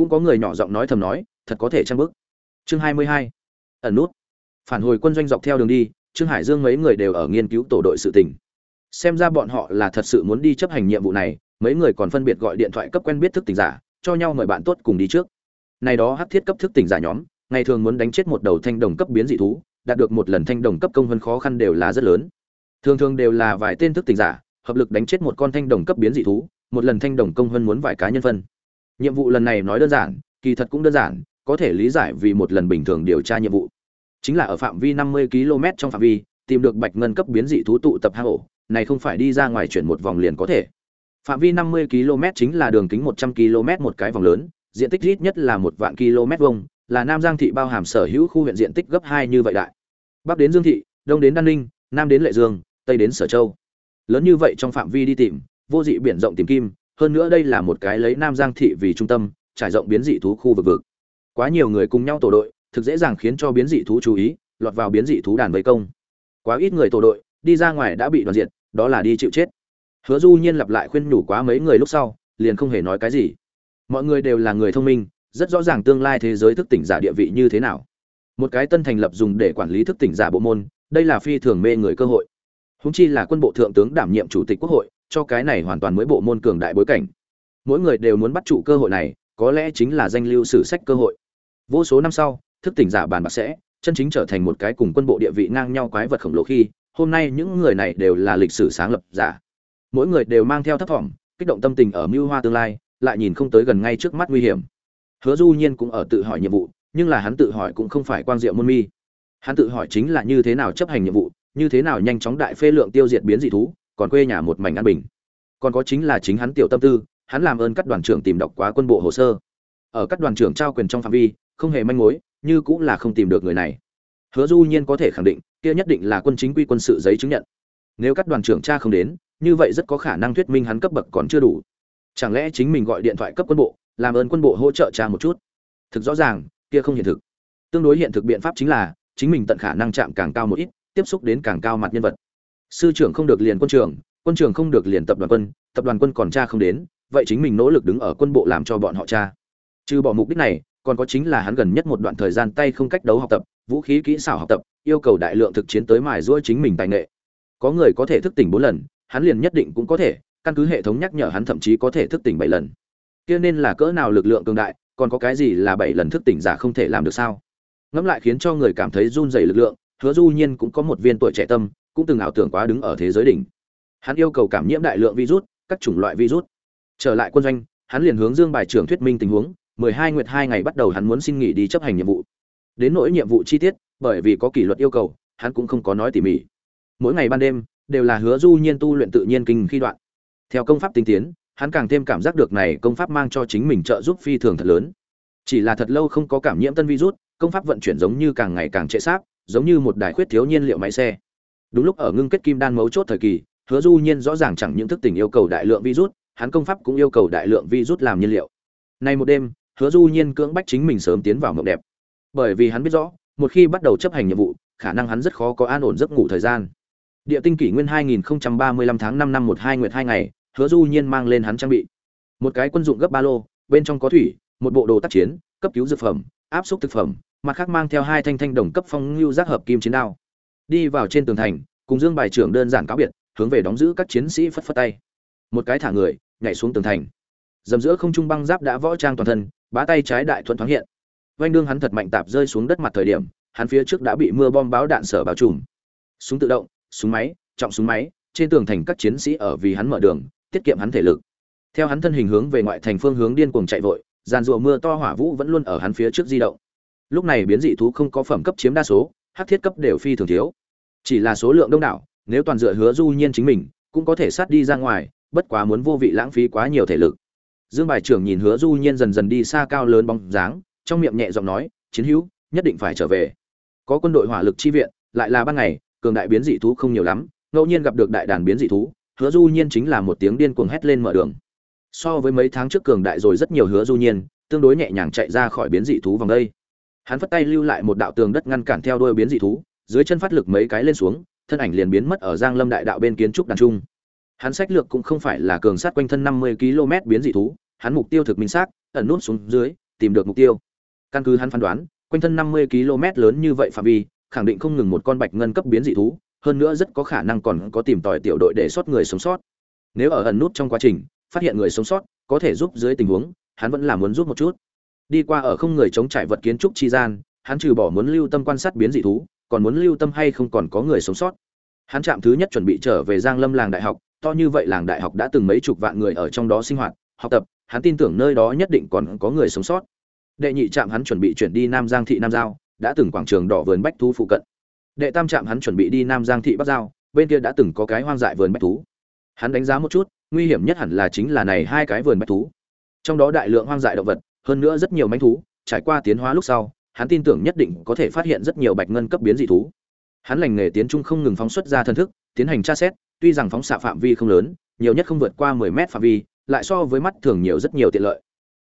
Cũng có người nhỏ giọng nói thầm nói, thật có thể trang bức. Chương 22. Ẩn nút. Phản hồi quân doanh dọc theo đường đi, Trương Hải Dương mấy người đều ở nghiên cứu tổ đội sự tình. Xem ra bọn họ là thật sự muốn đi chấp hành nhiệm vụ này, mấy người còn phân biệt gọi điện thoại cấp quen biết thức tỉnh giả, cho nhau mời bạn tốt cùng đi trước này đó hắc thiết cấp thức tỉnh giả nhóm ngày thường muốn đánh chết một đầu thanh đồng cấp biến dị thú đạt được một lần thanh đồng cấp công hơn khó khăn đều là rất lớn thường thường đều là vài tên thức tỉnh giả hợp lực đánh chết một con thanh đồng cấp biến dị thú một lần thanh đồng công hơn muốn vài cá nhân phân nhiệm vụ lần này nói đơn giản, kỳ thật cũng đơn giản, có thể lý giải vì một lần bình thường điều tra nhiệm vụ. Chính là ở phạm vi 50 km trong phạm vi, tìm được bạch ngân cấp biến dị thú tụ tập hang ổ, này không phải đi ra ngoài chuyển một vòng liền có thể. Phạm vi 50 km chính là đường kính 100 km một cái vòng lớn, diện tích ít nhất là một vạn km vuông, là nam giang thị bao hàm sở hữu khu huyện diện tích gấp hai như vậy đại. Bắc đến dương thị, đông đến đan ninh, nam đến lệ dương, tây đến sở châu. Lớn như vậy trong phạm vi đi tìm, vô dị biển rộng tìm kim hơn nữa đây là một cái lấy nam giang thị vì trung tâm, trải rộng biến dị thú khu vực vực. Quá nhiều người cùng nhau tổ đội, thực dễ dàng khiến cho biến dị thú chú ý, lọt vào biến dị thú đàn vây công. Quá ít người tổ đội, đi ra ngoài đã bị đoàn diệt, đó là đi chịu chết. Hứa du nhiên lặp lại khuyên nhủ quá mấy người lúc sau, liền không hề nói cái gì. Mọi người đều là người thông minh, rất rõ ràng tương lai thế giới thức tỉnh giả địa vị như thế nào. Một cái tân thành lập dùng để quản lý thức tỉnh giả bộ môn, đây là phi thường mê người cơ hội. Húng chi là quân bộ thượng tướng đảm nhiệm chủ tịch quốc hội cho cái này hoàn toàn mới bộ môn cường đại bối cảnh. Mỗi người đều muốn bắt trụ cơ hội này, có lẽ chính là danh lưu sử sách cơ hội. Vô số năm sau, thức tỉnh giả bàn bạc sẽ, chân chính trở thành một cái cùng quân bộ địa vị ngang nhau quái vật khổng lồ khi, hôm nay những người này đều là lịch sử sáng lập giả. Mỗi người đều mang theo thấp thỏm, kích động tâm tình ở mưu hoa tương lai, lại nhìn không tới gần ngay trước mắt nguy hiểm. Hứa du nhiên cũng ở tự hỏi nhiệm vụ, nhưng là hắn tự hỏi cũng không phải quang diệu môn mi. Hắn tự hỏi chính là như thế nào chấp hành nhiệm vụ, như thế nào nhanh chóng đại phê lượng tiêu diệt biến dị thú còn quê nhà một mảnh an bình. Còn có chính là chính hắn tiểu tâm tư, hắn làm ơn các đoàn trưởng tìm đọc quá quân bộ hồ sơ. Ở các đoàn trưởng trao quyền trong phạm vi, không hề manh mối, như cũng là không tìm được người này. Hứa du nhiên có thể khẳng định, kia nhất định là quân chính quy quân sự giấy chứng nhận. Nếu các đoàn trưởng tra không đến, như vậy rất có khả năng thuyết minh hắn cấp bậc còn chưa đủ. Chẳng lẽ chính mình gọi điện thoại cấp quân bộ, làm ơn quân bộ hỗ trợ tra một chút? Thực rõ ràng, kia không hiện thực. Tương đối hiện thực biện pháp chính là, chính mình tận khả năng chạm càng cao một ít, tiếp xúc đến càng cao mặt nhân vật sư trưởng không được liền quân trưởng quân trưởng không được liền tập đoàn quân, tập đoàn quân còn cha không đến, vậy chính mình nỗ lực đứng ở quân bộ làm cho bọn họ cha. trừ bỏ mục đích này, còn có chính là hắn gần nhất một đoạn thời gian tay không cách đấu học tập, vũ khí kỹ xảo học tập, yêu cầu đại lượng thực chiến tới mài giũa chính mình tài nghệ. Có người có thể thức tỉnh bốn lần, hắn liền nhất định cũng có thể, căn cứ hệ thống nhắc nhở hắn thậm chí có thể thức tỉnh bảy lần. Kia nên là cỡ nào lực lượng cường đại, còn có cái gì là bảy lần thức tỉnh giả không thể làm được sao? Ngẫm lại khiến cho người cảm thấy run rẩy lực lượng, hứa du nhiên cũng có một viên tuổi trẻ tâm cũng từng ảo tưởng quá đứng ở thế giới đỉnh. Hắn yêu cầu cảm nhiễm đại lượng virus, các chủng loại virus. Trở lại quân doanh, hắn liền hướng dương bài trưởng thuyết minh tình huống 12 nguyệt hai ngày bắt đầu hắn muốn xin nghỉ đi chấp hành nhiệm vụ. Đến nỗi nhiệm vụ chi tiết, bởi vì có kỷ luật yêu cầu, hắn cũng không có nói tỉ mỉ. Mỗi ngày ban đêm, đều là hứa du nhiên tu luyện tự nhiên kinh khi đoạn. Theo công pháp tinh tiến, hắn càng thêm cảm giác được này công pháp mang cho chính mình trợ giúp phi thường thật lớn. Chỉ là thật lâu không có cảm nhiễm tân virus, công pháp vận chuyển giống như càng ngày càng trệ xác giống như một đài khuyết thiếu nhiên liệu máy xe đúng lúc ở ngưng kết kim đan mấu chốt thời kỳ, hứa du nhiên rõ ràng chẳng những thức tỉnh yêu cầu đại lượng virus, hắn công pháp cũng yêu cầu đại lượng virus làm nhiên liệu. Nay một đêm, hứa du nhiên cưỡng bách chính mình sớm tiến vào mộng đẹp. Bởi vì hắn biết rõ, một khi bắt đầu chấp hành nhiệm vụ, khả năng hắn rất khó có an ổn giấc ngủ thời gian. Địa tinh kỷ nguyên 2035 tháng 5 năm 12 nguyệt 2 ngày, hứa du nhiên mang lên hắn trang bị. Một cái quân dụng gấp ba lô, bên trong có thủy, một bộ đồ tác chiến, cấp cứu dược phẩm, áp suất thực phẩm, mặt khác mang theo hai thanh thanh đồng cấp phong lưu giác hợp kim chiến đao đi vào trên tường thành, cùng dương bài trưởng đơn giản cáo biệt, hướng về đóng giữ các chiến sĩ phất phất tay. Một cái thả người, nhảy xuống tường thành. Dầm giữa không trung băng giáp đã võ trang toàn thân, bá tay trái đại thuận thoáng hiện. Oanh đương hắn thật mạnh tạp rơi xuống đất mặt thời điểm, hắn phía trước đã bị mưa bom báo đạn sở bao trùm. Súng tự động, súng máy, trọng súng máy, trên tường thành các chiến sĩ ở vì hắn mở đường, tiết kiệm hắn thể lực. Theo hắn thân hình hướng về ngoại thành phương hướng điên cuồng chạy vội giàn rùa mưa to hỏa vũ vẫn luôn ở hắn phía trước di động. Lúc này biến dị thú không có phẩm cấp chiếm đa số, hắc thiết cấp đều phi thường thiếu chỉ là số lượng đông đảo, nếu toàn dựa hứa du nhiên chính mình, cũng có thể sát đi ra ngoài, bất quá muốn vô vị lãng phí quá nhiều thể lực. Dương bài trưởng nhìn hứa du nhiên dần dần đi xa cao lớn bóng dáng, trong miệng nhẹ giọng nói, chiến hữu, nhất định phải trở về. Có quân đội hỏa lực chi viện, lại là ban ngày, cường đại biến dị thú không nhiều lắm, ngẫu nhiên gặp được đại đàn biến dị thú. Hứa du nhiên chính là một tiếng điên cuồng hét lên mở đường. So với mấy tháng trước cường đại rồi rất nhiều hứa du nhiên, tương đối nhẹ nhàng chạy ra khỏi biến dị thú vòng đây. Hắn phất tay lưu lại một đạo tường đất ngăn cản theo đuôi biến dị thú dưới chân phát lực mấy cái lên xuống, thân ảnh liền biến mất ở giang lâm đại đạo bên kiến trúc đàn trung. Hắn sách lược cũng không phải là cường sát quanh thân 50 km biến dị thú, hắn mục tiêu thực minh xác, ẩn nút xuống dưới, tìm được mục tiêu. Căn cứ hắn phán đoán, quanh thân 50 km lớn như vậy phạm vi, khẳng định không ngừng một con bạch ngân cấp biến dị thú, hơn nữa rất có khả năng còn có tìm tòi tiểu đội để sót người sống sót. Nếu ở ẩn nút trong quá trình, phát hiện người sống sót, có thể giúp dưới tình huống, hắn vẫn là muốn giúp một chút. Đi qua ở không người chống trải vật kiến trúc chi gian, hắn trừ bỏ muốn lưu tâm quan sát biến dị thú còn muốn lưu tâm hay không còn có người sống sót. Hắn chạm thứ nhất chuẩn bị trở về giang lâm làng đại học, to như vậy làng đại học đã từng mấy chục vạn người ở trong đó sinh hoạt, học tập, hắn tin tưởng nơi đó nhất định còn có người sống sót. Đệ nhị trạm hắn chuẩn bị chuyển đi nam giang thị nam giao, đã từng quảng trường đỏ vườn bách thú phụ cận. Đệ tam trạm hắn chuẩn bị đi nam giang thị bắc giao, bên kia đã từng có cái hoang dại vườn bách thú. Hắn đánh giá một chút, nguy hiểm nhất hẳn là chính là này hai cái vườn bách thú. Trong đó đại lượng hoang dại động vật, hơn nữa rất nhiều manh thú, trải qua tiến hóa lúc sau hắn tin tưởng nhất định có thể phát hiện rất nhiều bạch ngân cấp biến dị thú. Hắn lành nghề tiến trung không ngừng phóng xuất ra thân thức, tiến hành tra xét, tuy rằng phóng xạ phạm vi không lớn, nhiều nhất không vượt qua 10 mét phạm vi, lại so với mắt thường nhiều rất nhiều tiện lợi.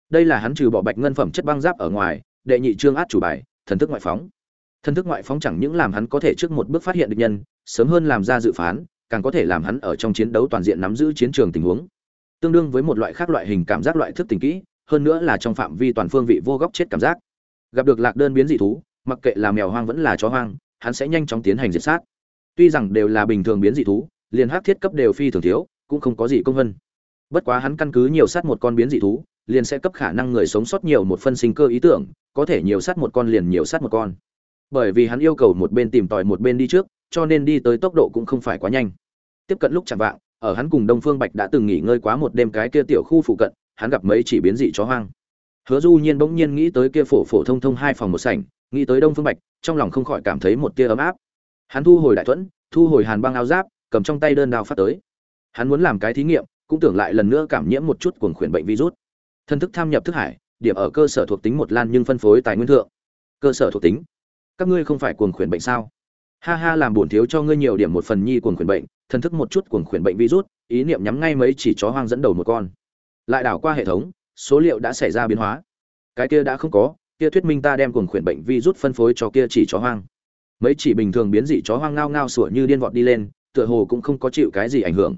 Đây là hắn trừ bỏ bạch ngân phẩm chất băng giáp ở ngoài, đệ nhị trương át chủ bài, thần thức ngoại phóng. Thần thức ngoại phóng chẳng những làm hắn có thể trước một bước phát hiện địch nhân, sớm hơn làm ra dự phán, càng có thể làm hắn ở trong chiến đấu toàn diện nắm giữ chiến trường tình huống. Tương đương với một loại khác loại hình cảm giác loại thức tình kỹ, hơn nữa là trong phạm vi toàn phương vị vô góc chết cảm giác gặp được lạc đơn biến dị thú, mặc kệ là mèo hoang vẫn là chó hoang, hắn sẽ nhanh chóng tiến hành diệt sát. Tuy rằng đều là bình thường biến dị thú, liền hắc thiết cấp đều phi thường thiếu, cũng không có gì công vân bất quá hắn căn cứ nhiều sát một con biến dị thú, liền sẽ cấp khả năng người sống sót nhiều một phân sinh cơ ý tưởng, có thể nhiều sát một con liền nhiều sát một con. Bởi vì hắn yêu cầu một bên tìm tòi một bên đi trước, cho nên đi tới tốc độ cũng không phải quá nhanh. Tiếp cận lúc chẳng vạng, ở hắn cùng đông phương bạch đã từng nghỉ ngơi quá một đêm cái kia tiểu khu phụ cận, hắn gặp mấy chỉ biến dị chó hoang hứa du nhiên bỗng nhiên nghĩ tới kia phổ phổ thông thông hai phòng một sảnh, nghĩ tới đông phương bạch, trong lòng không khỏi cảm thấy một tia ấm áp. Hắn thu hồi đại thuẫn, thu hồi hàn băng áo giáp, cầm trong tay đơn đao phát tới. Hắn muốn làm cái thí nghiệm, cũng tưởng lại lần nữa cảm nhiễm một chút cuồng khuyển bệnh virus. Thân thức tham nhập thức hải, điểm ở cơ sở thuộc tính một lan nhưng phân phối tài nguyên thượng. Cơ sở thuộc tính? Các ngươi không phải cuồng khuyển bệnh sao? Ha ha, làm bổn thiếu cho ngươi nhiều điểm một phần nhi cuồng khuyển bệnh, thân thức một chút cuồng khuyển bệnh virus, ý niệm nhắm ngay mấy chỉ chó hoang dẫn đầu một con. Lại đảo qua hệ thống số liệu đã xảy ra biến hóa. Cái kia đã không có, kia thuyết minh ta đem cùng khuyển bệnh virus phân phối cho kia chỉ chó hoang. Mấy chỉ bình thường biến dị chó hoang ngao ngao sủa như điên vọt đi lên, tựa hồ cũng không có chịu cái gì ảnh hưởng.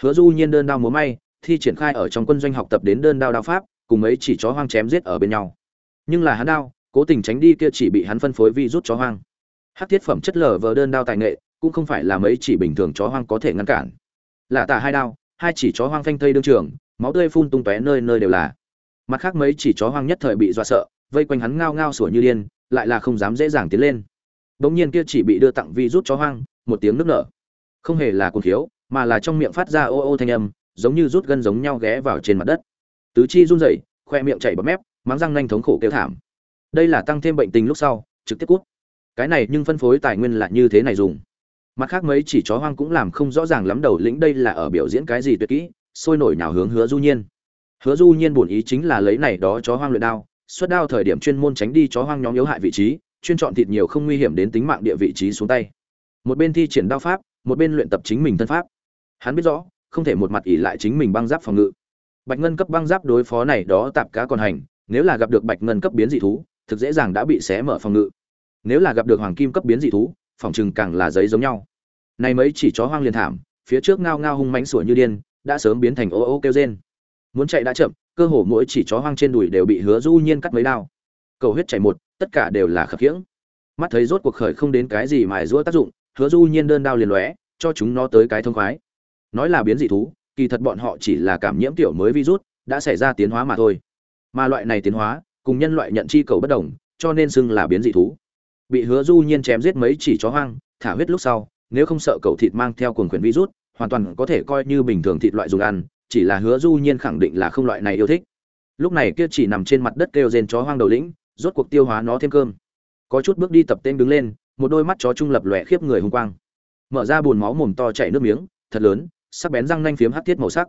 Hứa du nhiên đơn đao múa may, thi triển khai ở trong quân doanh học tập đến đơn đao đao pháp, cùng mấy chỉ chó hoang chém giết ở bên nhau. Nhưng là hắn đao, cố tình tránh đi kia chỉ bị hắn phân phối vi rút chó hoang. Hát thiết phẩm chất lở vờ đơn đao tài nghệ, cũng không phải là mấy chỉ bình thường chó hoang có thể ngăn cản. Là tả hai đao, hai chỉ chó hoang phanh thây đương trường máu tươi phun tung tóe nơi nơi đều là. Mặt khác mấy chỉ chó hoang nhất thời bị dọa sợ, vây quanh hắn ngao ngao sủa như điên, lại là không dám dễ dàng tiến lên. Bỗng nhiên kia chỉ bị đưa tặng vi rút chó hoang, một tiếng nước nở. Không hề là cuồng thiếu mà là trong miệng phát ra ô ô thanh âm, giống như rút gân giống nhau ghé vào trên mặt đất. Tứ chi run rẩy, khoe miệng chảy bọt mép, mắng răng nanh thống khổ kêu thảm. Đây là tăng thêm bệnh tình lúc sau, trực tiếp cút. Cái này nhưng phân phối tài nguyên là như thế này dùng. Mặt khác mấy chỉ chó hoang cũng làm không rõ ràng lắm đầu lĩnh đây là ở biểu diễn cái gì tuyệt kỹ sôi nổi nào hướng hứa du nhiên. Hứa du nhiên bổn ý chính là lấy này đó chó hoang luyện đao, xuất đao thời điểm chuyên môn tránh đi chó hoang nhóm yếu hại vị trí, chuyên chọn thịt nhiều không nguy hiểm đến tính mạng địa vị trí xuống tay. Một bên thi triển đao pháp, một bên luyện tập chính mình thân pháp. Hắn biết rõ, không thể một mặt ỉ lại chính mình băng giáp phòng ngự. Bạch ngân cấp băng giáp đối phó này đó tạp cá còn hành, nếu là gặp được bạch ngân cấp biến dị thú, thực dễ dàng đã bị xé mở phòng ngự. Nếu là gặp được hoàng kim cấp biến dị thú, phòng chừng càng là giấy giống nhau. Này mấy chỉ chó hoang liền thảm, phía trước ngao ngao hung mãnh sủa như điên đã sớm biến thành ô ô kêu rên. Muốn chạy đã chậm, cơ hồ mỗi chỉ chó hoang trên đùi đều bị hứa du nhiên cắt mấy đao. Cầu huyết chảy một, tất cả đều là khập khiễng. Mắt thấy rốt cuộc khởi không đến cái gì mài rũa tác dụng, hứa du nhiên đơn đao liền lóe, cho chúng nó tới cái thông khoái. Nói là biến dị thú, kỳ thật bọn họ chỉ là cảm nhiễm tiểu mới virus, đã xảy ra tiến hóa mà thôi. Mà loại này tiến hóa, cùng nhân loại nhận chi cầu bất đồng, cho nên xưng là biến dị thú. Bị hứa du nhiên chém giết mấy chỉ chó hoang, thả huyết lúc sau, nếu không sợ cầu thịt mang theo cuồng quyền virus hoàn toàn có thể coi như bình thường thịt loại dùng ăn, chỉ là hứa du nhiên khẳng định là không loại này yêu thích. Lúc này kia chỉ nằm trên mặt đất kêu rên chó hoang đầu lĩnh, rốt cuộc tiêu hóa nó thêm cơm. Có chút bước đi tập tên đứng lên, một đôi mắt chó trung lập lòe khiếp người hung quang. Mở ra buồn máu mồm to chảy nước miếng, thật lớn, sắc bén răng nanh phiếm hắc thiết màu sắc.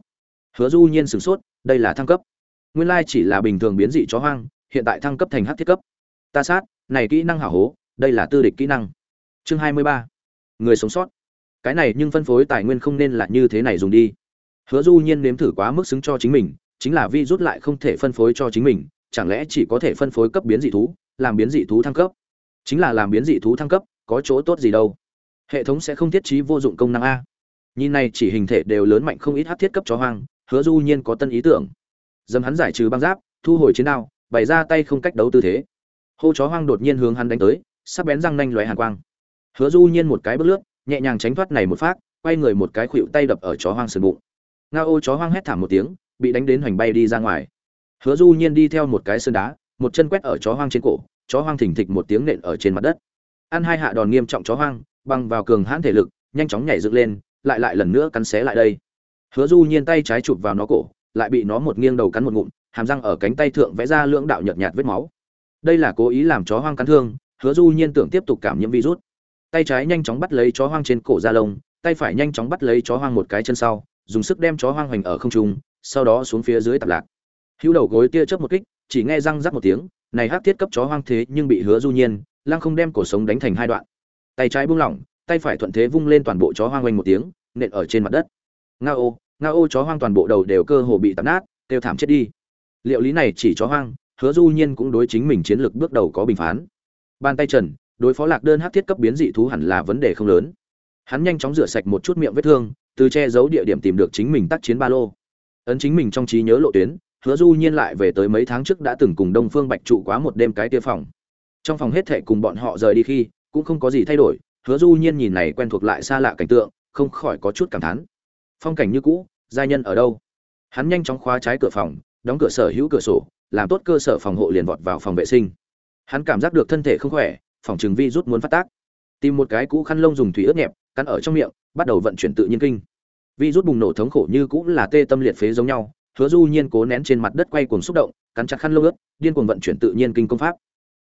Hứa du nhiên sửng sốt, đây là thăng cấp. Nguyên lai chỉ là bình thường biến dị chó hoang, hiện tại thăng cấp thành hắc thiết cấp. Ta sát, này kỹ năng hảo hố, đây là tư địch kỹ năng. Chương 23. người sống sót cái này nhưng phân phối tài nguyên không nên là như thế này dùng đi. Hứa du nhiên nếm thử quá mức xứng cho chính mình, chính là vi rút lại không thể phân phối cho chính mình, chẳng lẽ chỉ có thể phân phối cấp biến dị thú, làm biến dị thú thăng cấp? Chính là làm biến dị thú thăng cấp, có chỗ tốt gì đâu. Hệ thống sẽ không thiết trí vô dụng công năng a. Nhìn này chỉ hình thể đều lớn mạnh không ít hát thiết cấp chó hoang, hứa du nhiên có tân ý tưởng. Dầm hắn giải trừ băng giáp, thu hồi chiến đao, bày ra tay không cách đấu tư thế. Hô chó hoang đột nhiên hướng hắn đánh tới sắp bén răng nanh loé hàn quang. Hứa du nhiên một cái bước lướt nhẹ nhàng tránh thoát này một phát, quay người một cái khuỵu tay đập ở chó hoang sườn bụng. Ngao chó hoang hét thảm một tiếng, bị đánh đến hoành bay đi ra ngoài. Hứa du nhiên đi theo một cái sơn đá, một chân quét ở chó hoang trên cổ, chó hoang thỉnh thịch một tiếng nện ở trên mặt đất. Ăn hai hạ đòn nghiêm trọng chó hoang băng vào cường hãn thể lực, nhanh chóng nhảy dựng lên, lại lại lần nữa cắn xé lại đây. Hứa du nhiên tay trái chụp vào nó cổ, lại bị nó một nghiêng đầu cắn một ngụm, hàm răng ở cánh tay thượng vẽ ra lưỡng đạo nhợt nhạt vết máu. Đây là cố ý làm chó hoang cắn thương, hứa du nhiên tưởng tiếp tục cảm nhiễm virus tay trái nhanh chóng bắt lấy chó hoang trên cổ da lông, tay phải nhanh chóng bắt lấy chó hoang một cái chân sau, dùng sức đem chó hoang hoành ở không trung, sau đó xuống phía dưới tập lạc. Hữu đầu gối tia chớp một kích, chỉ nghe răng rắc một tiếng, này hắc thiết cấp chó hoang thế nhưng bị hứa du nhiên lang không đem cổ sống đánh thành hai đoạn. Tay trái buông lỏng, tay phải thuận thế vung lên toàn bộ chó hoang quanh một tiếng, nện ở trên mặt đất. Nga ô nga ô chó hoang toàn bộ đầu đều cơ hồ bị tạp nát, kêu thảm chết đi. Liệu lý này chỉ chó hoang, hứa du nhiên cũng đối chính mình chiến lược bước đầu có bình phán. Bàn tay trần đối phó lạc đơn hát thiết cấp biến dị thú hẳn là vấn đề không lớn. Hắn nhanh chóng rửa sạch một chút miệng vết thương, từ che giấu địa điểm tìm được chính mình tác chiến ba lô. Ấn chính mình trong trí nhớ lộ tuyến, hứa du nhiên lại về tới mấy tháng trước đã từng cùng đông phương bạch trụ quá một đêm cái tia phòng. Trong phòng hết thệ cùng bọn họ rời đi khi, cũng không có gì thay đổi, hứa du nhiên nhìn này quen thuộc lại xa lạ cảnh tượng, không khỏi có chút cảm thán. Phong cảnh như cũ, giai nhân ở đâu? Hắn nhanh chóng khóa trái cửa phòng, đóng cửa sở hữu cửa sổ, làm tốt cơ sở phòng hộ liền vọt vào phòng vệ sinh. Hắn cảm giác được thân thể không khỏe phòng trường vi rút muốn phát tác. Tìm một cái cũ khăn lông dùng thủy ướt nhẹp, cắn ở trong miệng, bắt đầu vận chuyển tự nhiên kinh. Vi rút bùng nổ thống khổ như cũng là tê tâm liệt phế giống nhau, hứa du nhiên cố nén trên mặt đất quay cuồng xúc động, cắn chặt khăn lông ướt, điên cuồng vận chuyển tự nhiên kinh công pháp.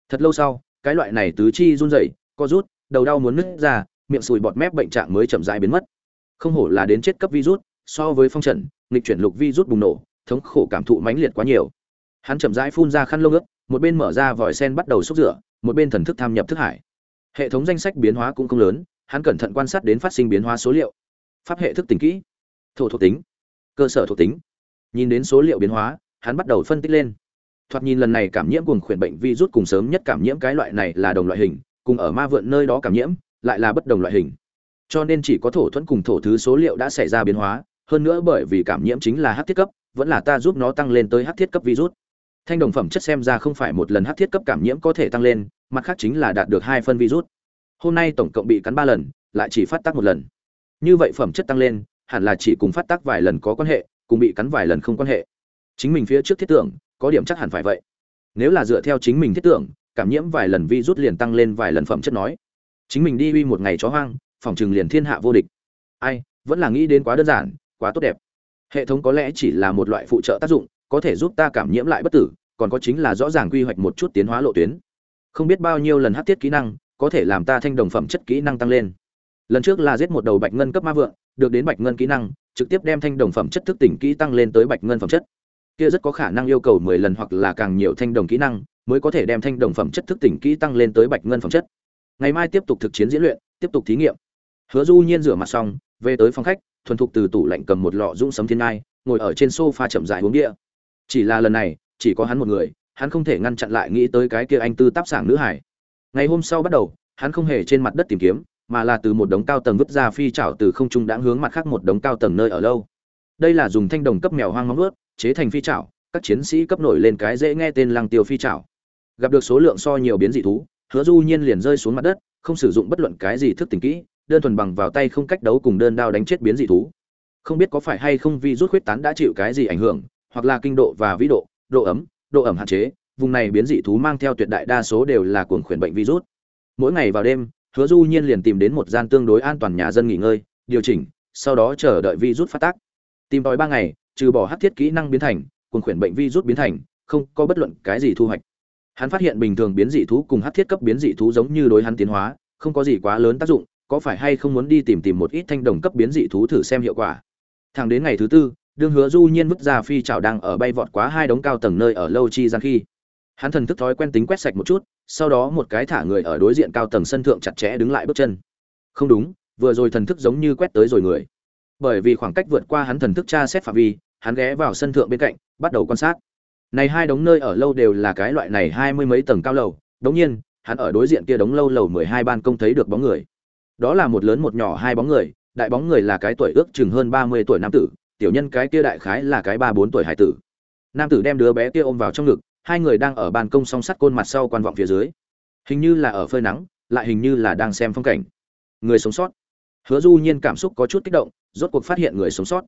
Thật lâu sau, cái loại này tứ chi run rẩy, co rút, đầu đau muốn nứt ra, miệng sùi bọt mép bệnh trạng mới chậm rãi biến mất. Không hổ là đến chết cấp virus so với phong trần, nghịch chuyển lục virus bùng nổ, thống khổ cảm thụ mãnh liệt quá nhiều. Hắn chậm rãi phun ra khăn lông ướt, một bên mở ra vòi sen bắt đầu xúc rửa một bên thần thức tham nhập thức hải. Hệ thống danh sách biến hóa cũng không lớn, hắn cẩn thận quan sát đến phát sinh biến hóa số liệu. Pháp hệ thức tỉnh kỹ. Thổ thuộc tính. Cơ sở thuộc tính. Nhìn đến số liệu biến hóa, hắn bắt đầu phân tích lên. Thoạt nhìn lần này cảm nhiễm cùng khuyển bệnh virus cùng sớm nhất cảm nhiễm cái loại này là đồng loại hình, cùng ở ma vượn nơi đó cảm nhiễm, lại là bất đồng loại hình. Cho nên chỉ có thổ thuẫn cùng thổ thứ số liệu đã xảy ra biến hóa, hơn nữa bởi vì cảm nhiễm chính là hắc thiết cấp, vẫn là ta giúp nó tăng lên tới hắc thiết cấp virus thanh đồng phẩm chất xem ra không phải một lần hắc thiết cấp cảm nhiễm có thể tăng lên, mặt khác chính là đạt được hai phân virus. Hôm nay tổng cộng bị cắn ba lần, lại chỉ phát tác một lần. Như vậy phẩm chất tăng lên, hẳn là chỉ cùng phát tác vài lần có quan hệ, cùng bị cắn vài lần không quan hệ. Chính mình phía trước thiết tưởng, có điểm chắc hẳn phải vậy. Nếu là dựa theo chính mình thiết tưởng, cảm nhiễm vài lần virus liền tăng lên vài lần phẩm chất nói. Chính mình đi uy một ngày chó hoang, phòng trừng liền thiên hạ vô địch. Ai, vẫn là nghĩ đến quá đơn giản, quá tốt đẹp. Hệ thống có lẽ chỉ là một loại phụ trợ tác dụng, có thể giúp ta cảm nhiễm lại bất tử còn có chính là rõ ràng quy hoạch một chút tiến hóa lộ tuyến. Không biết bao nhiêu lần hát thiết kỹ năng, có thể làm ta thanh đồng phẩm chất kỹ năng tăng lên. Lần trước là giết một đầu bạch ngân cấp ma vượng, được đến bạch ngân kỹ năng, trực tiếp đem thanh đồng phẩm chất thức tỉnh kỹ tăng lên tới bạch ngân phẩm chất. Kia rất có khả năng yêu cầu mười lần hoặc là càng nhiều thanh đồng kỹ năng, mới có thể đem thanh đồng phẩm chất thức tỉnh kỹ tăng lên tới bạch ngân phẩm chất. Ngày mai tiếp tục thực chiến diễn luyện, tiếp tục thí nghiệm. Hứa du nhiên rửa mặt xong, về tới phòng khách, thuần thục từ tủ lạnh cầm một lọ dũng sấm thiên ngai, ngồi ở trên sofa chậm rãi uống bia. Chỉ là lần này chỉ có hắn một người, hắn không thể ngăn chặn lại nghĩ tới cái kia anh tư táp sảng nữ hải. Ngày hôm sau bắt đầu, hắn không hề trên mặt đất tìm kiếm, mà là từ một đống cao tầng vứt ra phi chảo từ không trung đã hướng mặt khác một đống cao tầng nơi ở lâu. Đây là dùng thanh đồng cấp mèo hoang móng vớt chế thành phi chảo, các chiến sĩ cấp nổi lên cái dễ nghe tên lăng tiêu phi chảo. Gặp được số lượng so nhiều biến dị thú, hứa du nhiên liền rơi xuống mặt đất, không sử dụng bất luận cái gì thức tỉnh kỹ, đơn thuần bằng vào tay không cách đấu cùng đơn đao đánh chết biến dị thú. Không biết có phải hay không vì rút khuyết tán đã chịu cái gì ảnh hưởng, hoặc là kinh độ và vĩ độ độ ấm, độ ẩm hạn chế, vùng này biến dị thú mang theo tuyệt đại đa số đều là cuồng khuyển bệnh virus. Mỗi ngày vào đêm, hứa du nhiên liền tìm đến một gian tương đối an toàn nhà dân nghỉ ngơi, điều chỉnh, sau đó chờ đợi virus phát tác. Tìm tòi ba ngày, trừ bỏ hắc thiết kỹ năng biến thành, cuồng khuyển bệnh virus biến thành, không có bất luận cái gì thu hoạch. Hắn phát hiện bình thường biến dị thú cùng hắc thiết cấp biến dị thú giống như đối hắn tiến hóa, không có gì quá lớn tác dụng, có phải hay không muốn đi tìm tìm một ít thanh đồng cấp biến dị thú thử xem hiệu quả. Thẳng đến ngày thứ tư đương hứa du nhiên vứt ra phi chảo đang ở bay vọt quá hai đống cao tầng nơi ở lâu chi gian khi, hắn thần thức thói quen tính quét sạch một chút, sau đó một cái thả người ở đối diện cao tầng sân thượng chặt chẽ đứng lại bước chân. Không đúng, vừa rồi thần thức giống như quét tới rồi người. Bởi vì khoảng cách vượt qua hắn thần thức tra xét phạm vi, hắn ghé vào sân thượng bên cạnh, bắt đầu quan sát. Này hai đống nơi ở lâu đều là cái loại này hai mươi mấy tầng cao lầu, đống nhiên, hắn ở đối diện kia đống lâu lầu mười hai ban công thấy được bóng người. Đó là một lớn một nhỏ hai bóng người, đại bóng người là cái tuổi ước chừng hơn ba mươi tuổi nam tử tiểu nhân cái kia đại khái là cái ba bốn tuổi hải tử. Nam tử đem đứa bé kia ôm vào trong ngực hai người đang ở ban công song sắt côn mặt sau quan vọng phía dưới. Hình như là ở phơi nắng lại hình như là đang xem phong cảnh. Người sống sót. Hứa du nhiên cảm xúc có chút kích động rốt cuộc phát hiện người sống sót.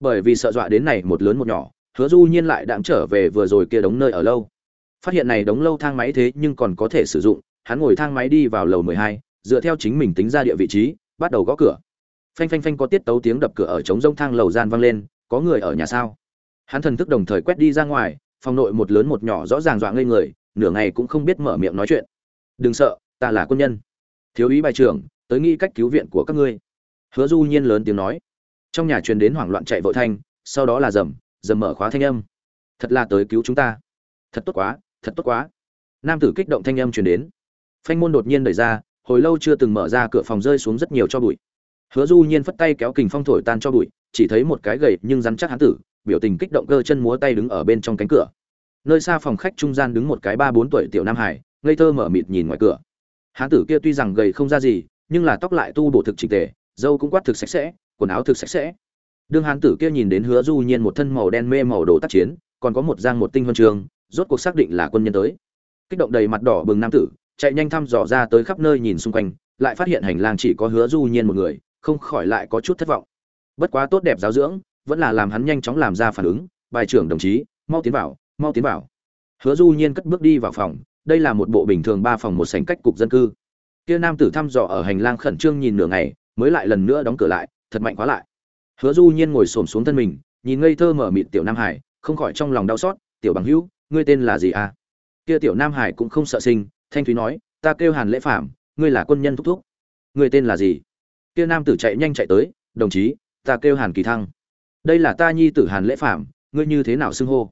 Bởi vì sợ dọa đến này một lớn một nhỏ hứa du nhiên lại đạm trở về vừa rồi kia đống nơi ở lâu. Phát hiện này đống lâu thang máy thế nhưng còn có thể sử dụng hắn ngồi thang máy đi vào lầu 12, dựa theo chính mình tính ra địa vị trí bắt đầu gõ cửa phanh phanh phanh có tiết tấu tiếng đập cửa ở trống rông thang lầu gian vang lên, có người ở nhà sao? Hắn thần thức đồng thời quét đi ra ngoài, phòng nội một lớn một nhỏ rõ ràng dọa ngây người, nửa ngày cũng không biết mở miệng nói chuyện. Đừng sợ, ta là quân nhân. Thiếu úy bài trưởng, tới nghĩ cách cứu viện của các ngươi. Hứa du nhiên lớn tiếng nói. Trong nhà truyền đến hoảng loạn chạy vội thanh, sau đó là rầm rầm mở khóa thanh âm. Thật là tới cứu chúng ta. Thật tốt quá, thật tốt quá. Nam tử kích động thanh âm truyền đến. Phanh môn đột nhiên đẩy ra, hồi lâu chưa từng mở ra cửa phòng rơi xuống rất nhiều cho bụi hứa du nhiên phất tay kéo kình phong thổi tan cho bụi, chỉ thấy một cái gầy nhưng rắn chắc hắn tử, biểu tình kích động cơ chân múa tay đứng ở bên trong cánh cửa. Nơi xa phòng khách trung gian đứng một cái ba bốn tuổi tiểu nam hải, ngây thơ mở mịt nhìn ngoài cửa. Hán tử kia tuy rằng gầy không ra gì, nhưng là tóc lại tu bổ thực chỉnh tề dâu cũng quát thực sạch sẽ, quần áo thực sạch sẽ. Đương hán tử kia nhìn đến hứa du nhiên một thân màu đen mê màu đồ tác chiến, còn có một giang một tinh huân trường, rốt cuộc xác định là quân nhân tới. Kích động đầy mặt đỏ bừng nam tử, chạy nhanh thăm dò ra tới khắp nơi nhìn xung quanh, lại phát hiện hành lang chỉ có hứa du nhiên một người không khỏi lại có chút thất vọng. Bất quá tốt đẹp giáo dưỡng, vẫn là làm hắn nhanh chóng làm ra phản ứng, bài trưởng đồng chí, mau tiến vào, mau tiến vào. Hứa du nhiên cất bước đi vào phòng, đây là một bộ bình thường ba phòng một sảnh cách cục dân cư. Kia nam tử thăm dò ở hành lang khẩn trương nhìn nửa ngày, mới lại lần nữa đóng cửa lại, thật mạnh quá lại. Hứa du nhiên ngồi xổm xuống thân mình, nhìn ngây thơ mở mịt tiểu nam hải, không khỏi trong lòng đau xót, tiểu bằng hữu, ngươi tên là gì à? Kia tiểu nam hải cũng không sợ sinh, thanh thúy nói, ta kêu hàn lễ phạm ngươi là quân nhân thúc thúc. Ngươi tên là gì? Kia nam tử chạy nhanh chạy tới, đồng chí, ta kêu hàn kỳ thăng. Đây là ta nhi tử hàn lễ phạm ngươi như thế nào xưng hô?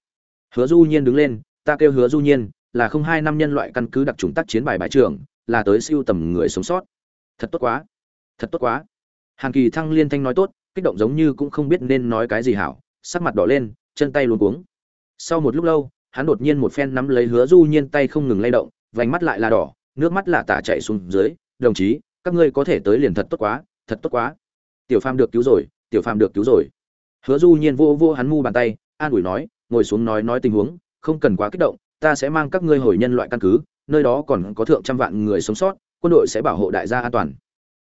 Hứa du nhiên đứng lên, ta kêu hứa du nhiên, là không hai năm nhân loại căn cứ đặc trùng tác chiến bài bãi trưởng, là tới siêu tầm người sống sót. Thật tốt quá, thật tốt quá. Hàn kỳ thăng liên thanh nói tốt, kích động giống như cũng không biết nên nói cái gì hảo, sắc mặt đỏ lên, chân tay luống cuống. Sau một lúc lâu, hắn đột nhiên một phen nắm lấy hứa du nhiên tay không ngừng lay động, vành mắt lại là đỏ, nước mắt là tả chạy xuống dưới, đồng chí, các ngươi có thể tới liền thật tốt quá thật tốt quá. Tiểu phàm được cứu rồi, tiểu phàm được cứu rồi. Hứa du nhiên vô vô hắn mu bàn tay, an ủi nói, ngồi xuống nói nói tình huống, không cần quá kích động, ta sẽ mang các ngươi hồi nhân loại căn cứ, nơi đó còn có thượng trăm vạn người sống sót, quân đội sẽ bảo hộ đại gia an toàn.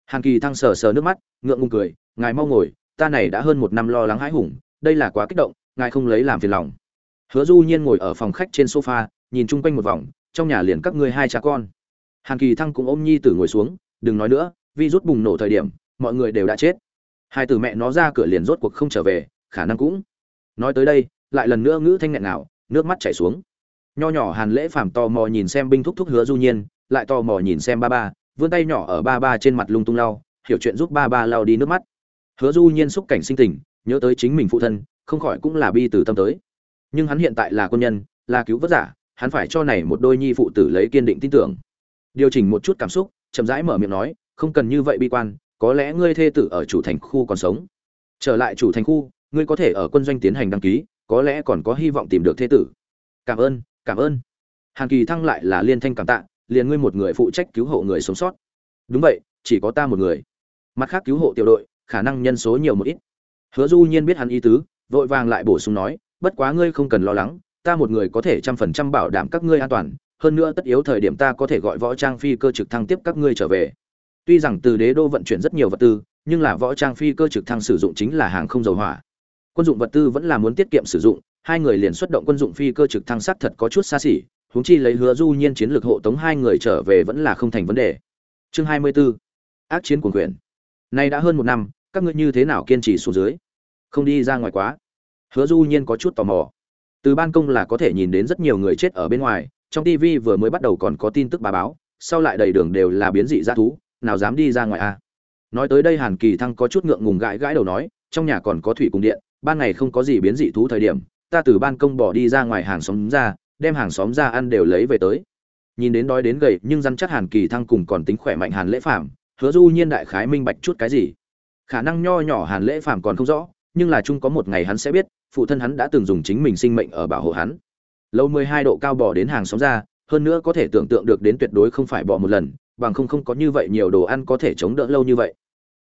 Hàn kỳ thăng sờ sờ nước mắt, ngượng ngùng cười, ngài mau ngồi, ta này đã hơn một năm lo lắng hãi hùng, đây là quá kích động, ngài không lấy làm phiền lòng. Hứa du nhiên ngồi ở phòng khách trên sofa, nhìn chung quanh một vòng, trong nhà liền các ngươi hai cha con. Hàn kỳ thăng cũng ôm nhi tử ngồi xuống, đừng nói nữa, vi rút bùng nổ thời điểm mọi người đều đã chết. Hai từ mẹ nó ra cửa liền rốt cuộc không trở về, khả năng cũng. Nói tới đây, lại lần nữa ngữ thanh nghẹn nào nước mắt chảy xuống. Nho nhỏ hàn lễ phàm tò mò nhìn xem binh thúc thúc hứa du nhiên, lại tò mò nhìn xem ba ba, vươn tay nhỏ ở ba ba trên mặt lung tung lau, hiểu chuyện giúp ba ba lau đi nước mắt. Hứa du nhiên xúc cảnh sinh tình, nhớ tới chính mình phụ thân, không khỏi cũng là bi từ tâm tới. Nhưng hắn hiện tại là quân nhân, là cứu vớt giả, hắn phải cho này một đôi nhi phụ tử lấy kiên định tin tưởng. Điều chỉnh một chút cảm xúc, chậm rãi mở miệng nói, không cần như vậy bi quan có lẽ ngươi thê tử ở chủ thành khu còn sống. Trở lại chủ thành khu, ngươi có thể ở quân doanh tiến hành đăng ký, có lẽ còn có hy vọng tìm được thê tử. Cảm ơn cảm ơn. Hàn kỳ thăng lại là liên thanh cảm tạ, liền ngươi một người phụ trách cứu hộ người sống sót. Đúng vậy, chỉ có ta một người. Mặt khác cứu hộ tiểu đội, khả năng nhân số nhiều một ít. Hứa du nhiên biết hắn ý tứ, vội vàng lại bổ sung nói, bất quá ngươi không cần lo lắng, ta một người có thể trăm phần trăm bảo đảm các ngươi an toàn, hơn nữa tất yếu thời điểm ta có thể gọi võ trang phi cơ trực thăng tiếp các ngươi trở về tuy rằng từ đế đô vận chuyển rất nhiều vật tư, nhưng là võ trang phi cơ trực thăng sử dụng chính là hàng không dầu hỏa. Quân dụng vật tư vẫn là muốn tiết kiệm sử dụng, hai người liền xuất động quân dụng phi cơ trực thăng sát thật có chút xa xỉ, huống chi lấy hứa du nhiên chiến lược hộ tống hai người trở về vẫn là không thành vấn đề. Chương 24. ác chiến cuồng quyền. Nay đã hơn một năm, các ngươi như thế nào kiên trì xuống dưới? Không đi ra ngoài quá. Hứa du nhiên có chút tò mò. Từ ban công là có thể nhìn đến rất nhiều người chết ở bên ngoài, trong tv vừa mới bắt đầu còn có tin tức bà báo, sau lại đầy đường đều là biến dị g thú nào dám đi ra ngoài a à? nói tới đây hàn kỳ thăng có chút ngượng ngùng gãi gãi đầu nói, trong nhà còn có thủy cung điện, ban ngày không có gì biến dị thú thời điểm, ta từ ban công bỏ đi ra ngoài hàng xóm ra, đem hàng xóm ra ăn đều lấy về tới. Nhìn đến đói đến gầy, nhưng răn chắc hàn kỳ thăng cùng còn tính khỏe mạnh hàn lễ phàm, hứa du nhiên đại khái minh bạch chút cái gì. Khả năng nho nhỏ hàn lễ phàm còn không rõ, nhưng là chung có một ngày hắn sẽ biết, phụ thân hắn đã từng dùng chính mình sinh mệnh ở bảo hộ hắn. Lâu mười hai độ cao bỏ đến hàng xóm ra, hơn nữa có thể tưởng tượng được đến tuyệt đối không phải bỏ một lần bằng không không có như vậy nhiều đồ ăn có thể chống đỡ lâu như vậy.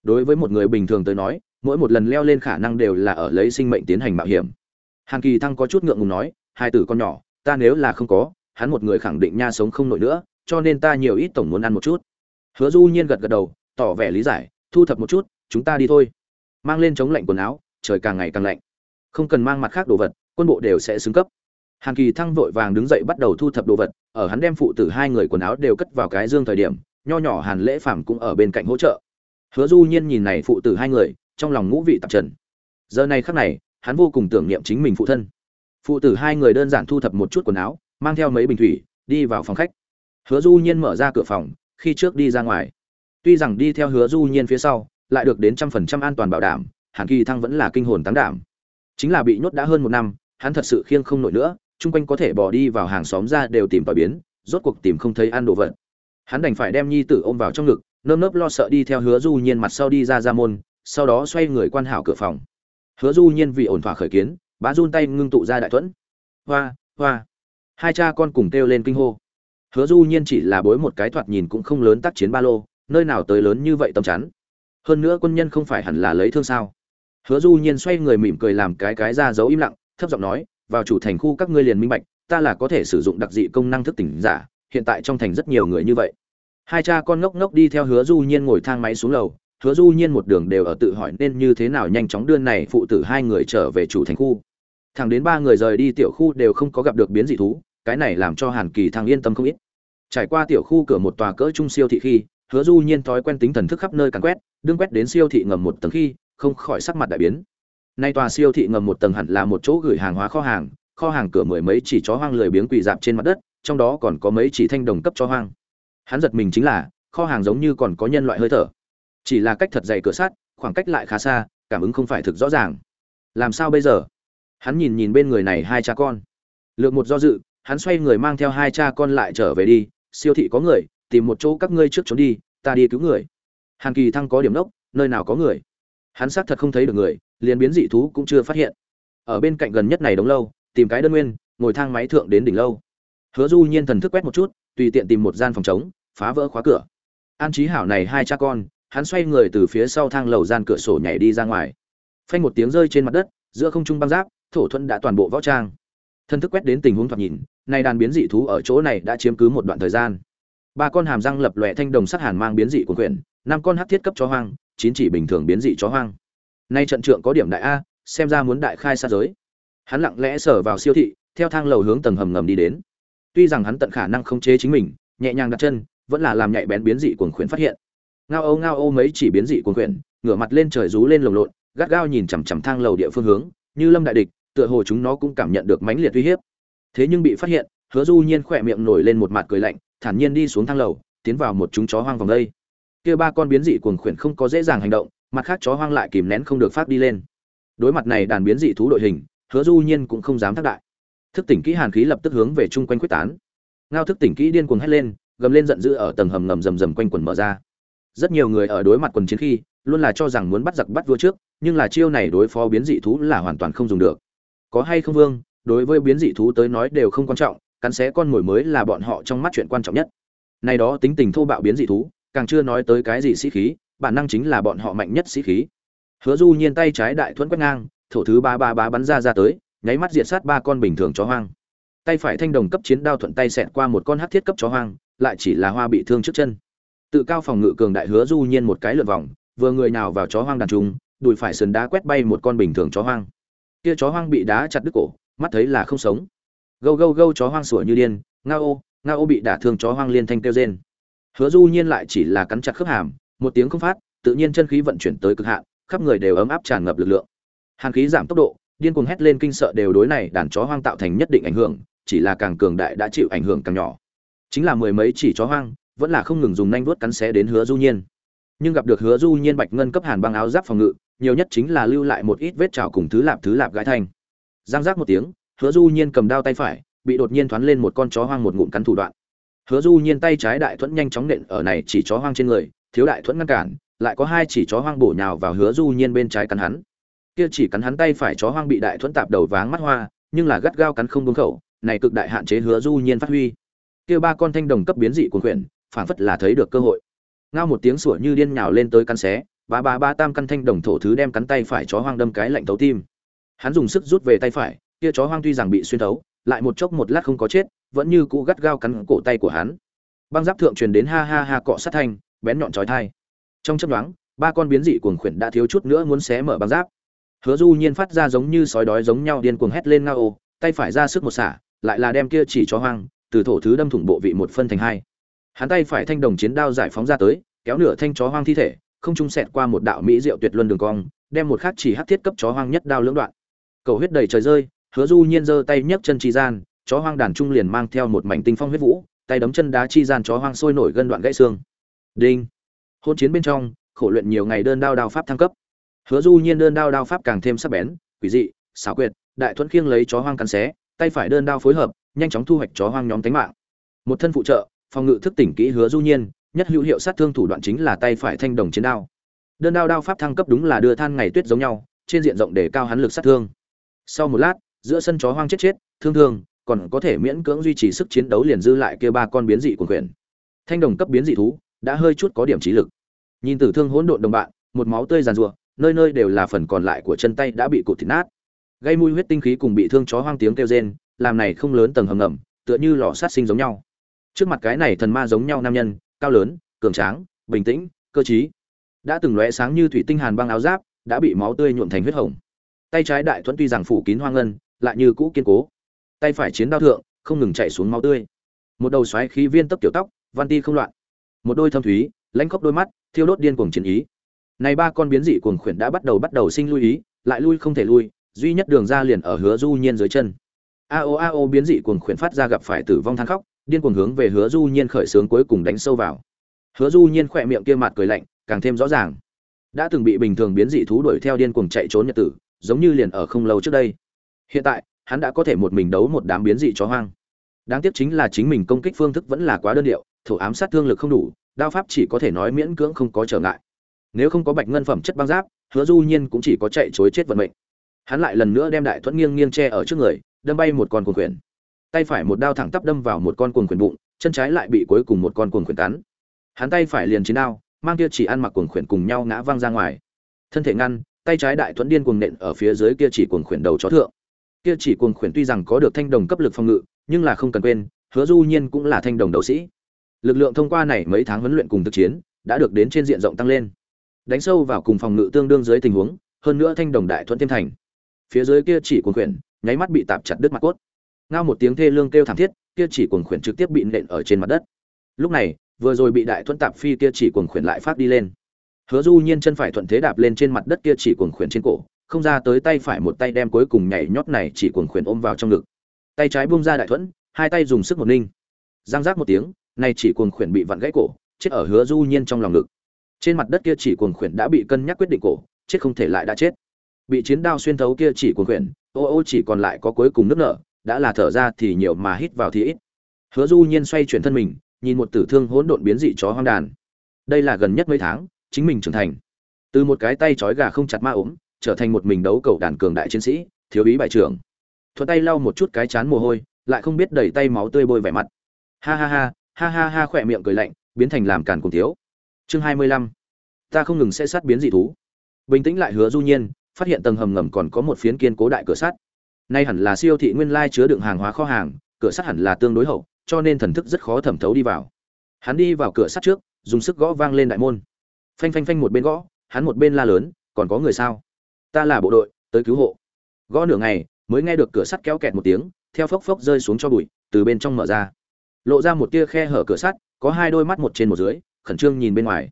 Đối với một người bình thường tới nói, mỗi một lần leo lên khả năng đều là ở lấy sinh mệnh tiến hành mạo hiểm. Hàn kỳ thăng có chút ngượng ngùng nói, hai tử con nhỏ, ta nếu là không có, hắn một người khẳng định nha sống không nổi nữa, cho nên ta nhiều ít tổng muốn ăn một chút. Hứa du nhiên gật gật đầu, tỏ vẻ lý giải, thu thập một chút, chúng ta đi thôi. Mang lên chống lạnh quần áo, trời càng ngày càng lạnh. Không cần mang mặt khác đồ vật, quân bộ đều sẽ xứng cấp. Hàn kỳ thăng vội vàng đứng dậy bắt đầu thu thập đồ vật ở hắn đem phụ tử hai người quần áo đều cất vào cái dương thời điểm, nho nhỏ hàn lễ phàm cũng ở bên cạnh hỗ trợ. Hứa du nhiên nhìn này phụ tử hai người, trong lòng ngũ vị tạp trần. Giờ này khắc này, hắn vô cùng tưởng niệm chính mình phụ thân. Phụ tử hai người đơn giản thu thập một chút quần áo, mang theo mấy bình thủy, đi vào phòng khách. Hứa du nhiên mở ra cửa phòng, khi trước đi ra ngoài. Tuy rằng đi theo hứa du nhiên phía sau, lại được đến trăm phần trăm an toàn bảo đảm hàn kỳ thăng vẫn là kinh hồn tán đảm. Chính là bị nhốt đã hơn một năm, hắn thật sự khiêng không nổi nữa chung quanh có thể bỏ đi vào hàng xóm ra đều tìm tòi biến, rốt cuộc tìm không thấy ăn đồ vật. Hắn đành phải đem nhi tử ôm vào trong ngực, nơm nớp lo sợ đi theo hứa du nhiên mặt sau đi ra ra môn, sau đó xoay người quan hảo cửa phòng. Hứa du nhiên vì ổn thỏa khởi kiến, bá run tay ngưng tụ ra đại thuẫn. Hoa hoa. Hai cha con cùng kêu lên kinh hô. Hứa du nhiên chỉ là bối một cái thoạt nhìn cũng không lớn tác chiến ba lô, nơi nào tới lớn như vậy tầm chắn. Hơn nữa quân nhân không phải hẳn là lấy thương sao. Hứa du nhiên xoay người mỉm cười làm cái cái ra dấu im lặng, thấp giọng nói vào chủ thành khu các ngươi liền minh bạch, ta là có thể sử dụng đặc dị công năng thức tỉnh giả, hiện tại trong thành rất nhiều người như vậy. Hai cha con ngốc ngốc đi theo hứa du nhiên ngồi thang máy xuống lầu, hứa du nhiên một đường đều ở tự hỏi nên như thế nào nhanh chóng đưa này phụ tử hai người trở về chủ thành khu. Thẳng đến ba người rời đi tiểu khu đều không có gặp được biến dị thú, cái này làm cho hàn kỳ thằng yên tâm không ít. Trải qua tiểu khu cửa một tòa cỡ trung siêu thị khi, hứa du nhiên thói quen tính thần thức khắp nơi càn quét, đương quét đến siêu thị ngầm một tầng khi, không khỏi sắc mặt đại biến nay tòa siêu thị ngầm một tầng hẳn là một chỗ gửi hàng hóa kho hàng kho hàng cửa mười mấy chỉ chó hoang lười biếng quỳ dạp trên mặt đất, trong đó còn có mấy chỉ thanh đồng cấp cho hoang. Hắn giật mình chính là, kho hàng giống như còn có nhân loại hơi thở. Chỉ là cách thật dày cửa sắt, khoảng cách lại khá xa, cảm ứng không phải thực rõ ràng. Làm sao bây giờ? Hắn nhìn nhìn bên người này hai cha con. Lượt một do dự, hắn xoay người mang theo hai cha con lại trở về đi. Siêu thị có người, tìm một chỗ các ngươi trước trốn đi, ta đi cứu người. Hàn kỳ thăng có điểm đốc, nơi nào có người? Hắn xác thật không thấy được người liền biến dị thú cũng chưa phát hiện. Ở bên cạnh gần nhất này đống lâu, tìm cái đơn nguyên, ngồi thang máy thượng đến đỉnh lâu. Hứa du nhiên thần thức quét một chút, tùy tiện tìm một gian phòng trống, phá vỡ khóa cửa. An trí hảo này hai cha con, hắn xoay người từ phía sau thang lầu gian cửa sổ nhảy đi ra ngoài. Phanh một tiếng rơi trên mặt đất, giữa không trung băng giáp, thổ thuận đã toàn bộ võ trang. Thân thức quét đến tình huống thoạt nhìn, nay đàn biến dị thú ở chỗ này đã chiếm cứ một đoạn thời gian. Ba con hàm răng lập lòe thanh đồng sắc hàn mang biến dị của quyển năm con hắc thiết cấp chó hoang, chín chỉ bình thường biến dị chó hoang nay trận trượng có điểm đại a, xem ra muốn đại khai sát giới. Hắn lặng lẽ sở vào siêu thị, theo thang lầu hướng tầng hầm ngầm đi đến. Tuy rằng hắn tận khả năng khống chế chính mình, nhẹ nhàng đặt chân, vẫn là làm nhạy bén biến dị cuồng khuyển phát hiện. Ngao âu ngao âu mấy chỉ biến dị cuồng khuyển, ngửa mặt lên trời rú lên lồng lộn, gắt gao nhìn chằm chằm thang lầu địa phương hướng, như lâm đại địch, tựa hồ chúng nó cũng cảm nhận được mãnh liệt uy hiếp. Thế nhưng bị phát hiện, hứa du nhiên khỏe miệng nổi lên một mặt cười lạnh, thản nhiên đi xuống thang lầu, tiến vào một chúng chó hoang vòng đây. Kia ba con biến dị cuồng khuyển không có dễ dàng hành động mặt khác chó hoang lại kìm nén không được phát đi lên. Đối mặt này đàn biến dị thú đội hình, hứa du nhiên cũng không dám thác đại. Thức tỉnh kỹ hàn khí lập tức hướng về chung quanh quyết tán. Ngao thức tỉnh kỹ điên cuồng hét lên, gầm lên giận dữ ở tầng hầm ngầm rầm rầm quanh quần mở ra. Rất nhiều người ở đối mặt quần chiến khi, luôn là cho rằng muốn bắt giặc bắt vua trước, nhưng là chiêu này đối phó biến dị thú là hoàn toàn không dùng được. Có hay không vương, đối với biến dị thú tới nói đều không quan trọng, cắn xé con mồi mới là bọn họ trong mắt chuyện quan trọng nhất. Này đó tính tình thô bạo biến dị thú, càng chưa nói tới cái gì sĩ khí bản năng chính là bọn họ mạnh nhất sĩ khí. Hứa du nhiên tay trái đại thuẫn quét ngang, thổ thứ ba ba ba bắn ra ra tới, nháy mắt diệt sát ba con bình thường chó hoang. Tay phải thanh đồng cấp chiến đao thuận tay xẹt qua một con hắc thiết cấp chó hoang, lại chỉ là hoa bị thương trước chân. Tự cao phòng ngự cường đại hứa du nhiên một cái lượn vòng, vừa người nào vào chó hoang đàn trung, đùi phải sườn đá quét bay một con bình thường chó hoang. Kia chó hoang bị đá chặt đứt cổ, mắt thấy là không sống. Gâu gâu gâu chó hoang sủa như điên, ngao ngao bị đả thương chó hoang liên thanh kêu rên. Hứa du nhiên lại chỉ là cắn chặt khớp hàm một tiếng không phát, tự nhiên chân khí vận chuyển tới cực hạn, khắp người đều ấm áp tràn ngập lực lượng. Hàn khí giảm tốc độ, điên cuồng hét lên kinh sợ đều đối này đàn chó hoang tạo thành nhất định ảnh hưởng, chỉ là càng cường đại đã chịu ảnh hưởng càng nhỏ. Chính là mười mấy chỉ chó hoang, vẫn là không ngừng dùng nanh vuốt cắn xé đến hứa du nhiên. Nhưng gặp được hứa du nhiên bạch ngân cấp hàn băng áo giáp phòng ngự, nhiều nhất chính là lưu lại một ít vết trào cùng thứ lạp thứ lạp gãi thành giang giác một tiếng, hứa du nhiên cầm đao tay phải, bị đột nhiên thoáng lên một con chó hoang một ngụm cắn thủ đoạn. Hứa du nhiên tay trái đại thuẫn nhanh chóng nện ở này chỉ chó hoang trên người thiếu đại thuẫn ngăn cản, lại có hai chỉ chó hoang bổ nhào vào hứa du nhiên bên trái cắn hắn. Kia chỉ cắn hắn tay phải chó hoang bị đại thuẫn tạp đầu váng mắt hoa, nhưng là gắt gao cắn không buông khẩu, này cực đại hạn chế hứa du nhiên phát huy. Kia ba con thanh đồng cấp biến dị cuồng quyển phảng phất là thấy được cơ hội. Ngao một tiếng sủa như điên nhào lên tới căn xé, ba ba ba tam căn thanh đồng thổ thứ đem cắn tay phải chó hoang đâm cái lạnh thấu tim. Hắn dùng sức rút về tay phải, kia chó hoang tuy rằng bị xuyên thấu, lại một chốc một lát không có chết, vẫn như cũ gắt gao cắn cổ tay của hắn. Băng giáp thượng truyền đến ha ha ha cọ sát thanh bén nhọn chói tai trong chớp nhoáng, ba con biến dị cuồng khuyển đã thiếu chút nữa muốn xé mở băng giáp. Hứa du nhiên phát ra giống như sói đói giống nhau điên cuồng hét lên ngao, tay phải ra sức một xả, lại là đem kia chỉ chó hoang, từ thổ thứ đâm thủng bộ vị một phân thành hai. Hắn tay phải thanh đồng chiến đao giải phóng ra tới, kéo nửa thanh chó hoang thi thể, không trung sẹt qua một đạo mỹ diệu tuyệt luân đường cong, đem một khắc chỉ hắc thiết cấp chó hoang nhất đao lưỡng đoạn. Cầu huyết đầy trời rơi, hứa du nhiên giơ tay nhấc chân chi gian, chó hoang đàn trung liền mang theo một mảnh tinh phong huyết vũ, tay đấm chân đá chi gian chó hoang sôi nổi gân đoạn gãy xương đinh. Hôn chiến bên trong, khổ luyện nhiều ngày đơn đao đao pháp thăng cấp. Hứa du nhiên đơn đao đao pháp càng thêm sắc bén, quỷ dị, xảo quyệt, đại thuẫn khiêng lấy chó hoang cắn xé, tay phải đơn đao phối hợp, nhanh chóng thu hoạch chó hoang nhóm tánh mạng. Một thân phụ trợ, phòng ngự thức tỉnh kỹ hứa du nhiên, nhất hữu hiệu sát thương thủ đoạn chính là tay phải thanh đồng chiến đao. Đơn đao đao pháp thăng cấp đúng là đưa than ngày tuyết giống nhau, trên diện rộng để cao hắn lực sát thương. Sau một lát, giữa sân chó hoang chết chết, thương thương, còn có thể miễn cưỡng duy trì sức chiến đấu liền dư lại kia ba con biến dị cuồng quyền thanh đồng cấp biến dị thú đã hơi chút có điểm trí lực. Nhìn tử thương hỗn độn đồng bạn, một máu tươi giàn rùa nơi nơi đều là phần còn lại của chân tay đã bị cụt thịt nát. Gây mùi huyết tinh khí cùng bị thương chó hoang tiếng kêu rên, làm này không lớn tầng hầm ngầm, tựa như lò sát sinh giống nhau. Trước mặt cái này thần ma giống nhau nam nhân, cao lớn, cường tráng, bình tĩnh, cơ trí. Đã từng lóe sáng như thủy tinh hàn băng áo giáp, đã bị máu tươi nhuộm thành huyết hồng. Tay trái đại thuẫn tuy rằng phủ kín hoang ngân, lại như cũ kiên cố. Tay phải chiến đao thượng, không ngừng chạy xuống máu tươi. Một đầu xoáy khí viên tấp tiểu tóc, văn ti không loạn một đôi thâm thúy, lãnh khóc đôi mắt, thiêu đốt điên cuồng chiến ý. Này ba con biến dị cuồng khuyển đã bắt đầu bắt đầu sinh lui ý, lại lui không thể lui, duy nhất đường ra liền ở hứa du nhiên dưới chân. A o a o biến dị cuồng khuyển phát ra gặp phải tử vong than khóc, điên cuồng hướng về hứa du nhiên khởi sướng cuối cùng đánh sâu vào. Hứa du nhiên khỏe miệng kia mặt cười lạnh, càng thêm rõ ràng. Đã từng bị bình thường biến dị thú đuổi theo điên cuồng chạy trốn nhật tử, giống như liền ở không lâu trước đây. Hiện tại, hắn đã có thể một mình đấu một đám biến dị chó hoang. Đáng tiếc chính là chính mình công kích phương thức vẫn là quá đơn điệu thủ ám sát thương lực không đủ, đao pháp chỉ có thể nói miễn cưỡng không có trở ngại. Nếu không có bạch ngân phẩm chất băng giáp, hứa du nhiên cũng chỉ có chạy chối chết vận mệnh. Hắn lại lần nữa đem đại thuẫn nghiêng nghiêng che ở trước người, đâm bay một con cuồng quyển tay phải một đao thẳng tắp đâm vào một con cuồng quyển bụng, chân trái lại bị cuối cùng một con cuồng quyển cắn. Hắn tay phải liền chiến đao, mang kia chỉ ăn mặc cuồng quyển cùng nhau ngã văng ra ngoài. Thân thể ngăn, tay trái đại thuẫn điên cuồng nện ở phía dưới kia chỉ cuồng quyển đầu chó thượng. Kia chỉ cuồng quyển tuy rằng có được thanh đồng cấp lực phòng ngự, nhưng là không cần quên, hứa du nhiên cũng là thanh đồng đấu sĩ lực lượng thông qua này mấy tháng huấn luyện cùng thực chiến đã được đến trên diện rộng tăng lên. Đánh sâu vào cùng phòng ngự tương đương dưới tình huống, hơn nữa thanh đồng đại thuận thêm thành. Phía dưới kia chỉ cuồng khuyển, nháy mắt bị tạp chặt đứt mặt cốt. Ngao một tiếng thê lương kêu thảm thiết, kia chỉ cuồng khuyển trực tiếp bị nện ở trên mặt đất. Lúc này, vừa rồi bị đại thuận tạp phi kia chỉ cuồng khuyển lại phát đi lên. Hứa du nhiên chân phải thuận thế đạp lên trên mặt đất kia chỉ cuồng khuyển trên cổ, không ra tới tay phải một tay đem cuối cùng nhảy nhót này chỉ cuồng khuyển ôm vào trong ngực. Tay trái buông ra đại thuẫn, hai tay dùng sức một ninh. Giang giác một tiếng nay chỉ cuồng khuyển bị vặn gãy cổ, chết ở hứa du nhiên trong lòng ngực. Trên mặt đất kia chỉ cuồng khuyển đã bị cân nhắc quyết định cổ, chết không thể lại đã chết. Bị chiến đao xuyên thấu kia chỉ cuồng khuyển, ô ô chỉ còn lại có cuối cùng nước nở, đã là thở ra thì nhiều mà hít vào thì ít. Hứa du nhiên xoay chuyển thân mình, nhìn một tử thương hỗn độn biến dị chó hoang đàn. Đây là gần nhất mấy tháng, chính mình trưởng thành. Từ một cái tay trói gà không chặt ma ốm, trở thành một mình đấu cầu đàn cường đại chiến sĩ, thiếu ý bài trưởng. Thuận tay lau một chút cái chán mồ hôi, lại không biết đẩy tay máu tươi bôi vẻ mặt. Ha ha ha ha ha ha khỏe miệng cười lạnh, biến thành làm càn cùng thiếu. Chương hai mươi lăm. Ta không ngừng sẽ sát biến dị thú. Bình tĩnh lại hứa du nhiên, phát hiện tầng hầm ngầm còn có một phiến kiên cố đại cửa sắt. Nay hẳn là siêu thị nguyên lai chứa đựng hàng hóa kho hàng, cửa sắt hẳn là tương đối hậu, cho nên thần thức rất khó thẩm thấu đi vào. Hắn đi vào cửa sắt trước, dùng sức gõ vang lên đại môn. Phanh phanh phanh một bên gõ, hắn một bên la lớn, còn có người sao? Ta là bộ đội, tới cứu hộ. Gõ nửa ngày, mới nghe được cửa sắt kéo kẹt một tiếng, theo phốc phốc rơi xuống cho bụi, từ bên trong mở ra lộ ra một tia khe hở cửa sắt, có hai đôi mắt một trên một dưới, khẩn trương nhìn bên ngoài.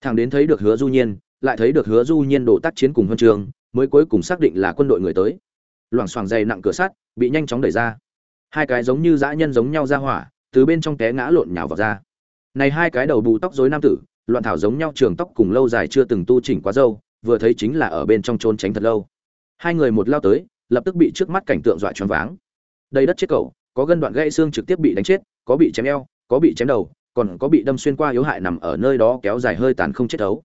Thằng đến thấy được hứa du nhiên, lại thấy được hứa du nhiên đổ tác chiến cùng huân trường, mới cuối cùng xác định là quân đội người tới. Loảng xoảng dày nặng cửa sắt, bị nhanh chóng đẩy ra. Hai cái giống như dã nhân giống nhau ra hỏa, từ bên trong té ngã lộn nhào vào ra. Này hai cái đầu bù tóc rối nam tử, loạn thảo giống nhau trường tóc cùng lâu dài chưa từng tu chỉnh quá dâu, vừa thấy chính là ở bên trong trốn tránh thật lâu. Hai người một lao tới, lập tức bị trước mắt cảnh tượng dọa choáng váng. Đây đất chết cậu, có gân đoạn gãy xương trực tiếp bị đánh chết có bị chém eo, có bị chém đầu, còn có bị đâm xuyên qua yếu hại nằm ở nơi đó kéo dài hơi tàn không chết thấu.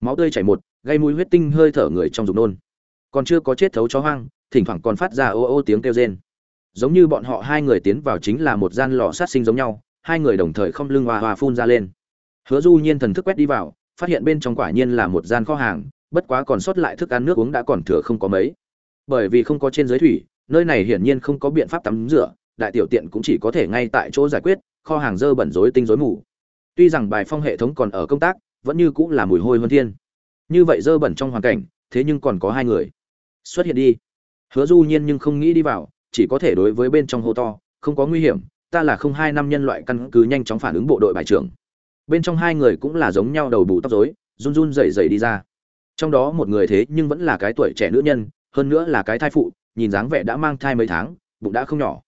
Máu tươi chảy một, gây mùi huyết tinh hơi thở người trong dục nôn. Còn chưa có chết thấu chó hoang, thỉnh thoảng còn phát ra ô ô tiếng kêu rên. Giống như bọn họ hai người tiến vào chính là một gian lò sát sinh giống nhau, hai người đồng thời không lưng hoa hoa phun ra lên. Hứa du nhiên thần thức quét đi vào, phát hiện bên trong quả nhiên là một gian kho hàng, bất quá còn sót lại thức ăn nước uống đã còn thừa không có mấy. Bởi vì không có trên dưới thủy, nơi này hiển nhiên không có biện pháp tắm rửa đại tiểu tiện cũng chỉ có thể ngay tại chỗ giải quyết, kho hàng dơ bẩn rối tinh rối mù. Tuy rằng bài phong hệ thống còn ở công tác, vẫn như cũng là mùi hôi hơn thiên. Như vậy dơ bẩn trong hoàn cảnh, thế nhưng còn có hai người. Xuất hiện đi. Hứa du nhiên nhưng không nghĩ đi vào, chỉ có thể đối với bên trong hô to, không có nguy hiểm, ta là không hai năm nhân loại căn cứ nhanh chóng phản ứng bộ đội bài trưởng. Bên trong hai người cũng là giống nhau đầu bù tóc rối, run run rẩy rẩy đi ra. Trong đó một người thế nhưng vẫn là cái tuổi trẻ nữ nhân, hơn nữa là cái thai phụ, nhìn dáng vẻ đã mang thai mấy tháng, bụng đã không nhỏ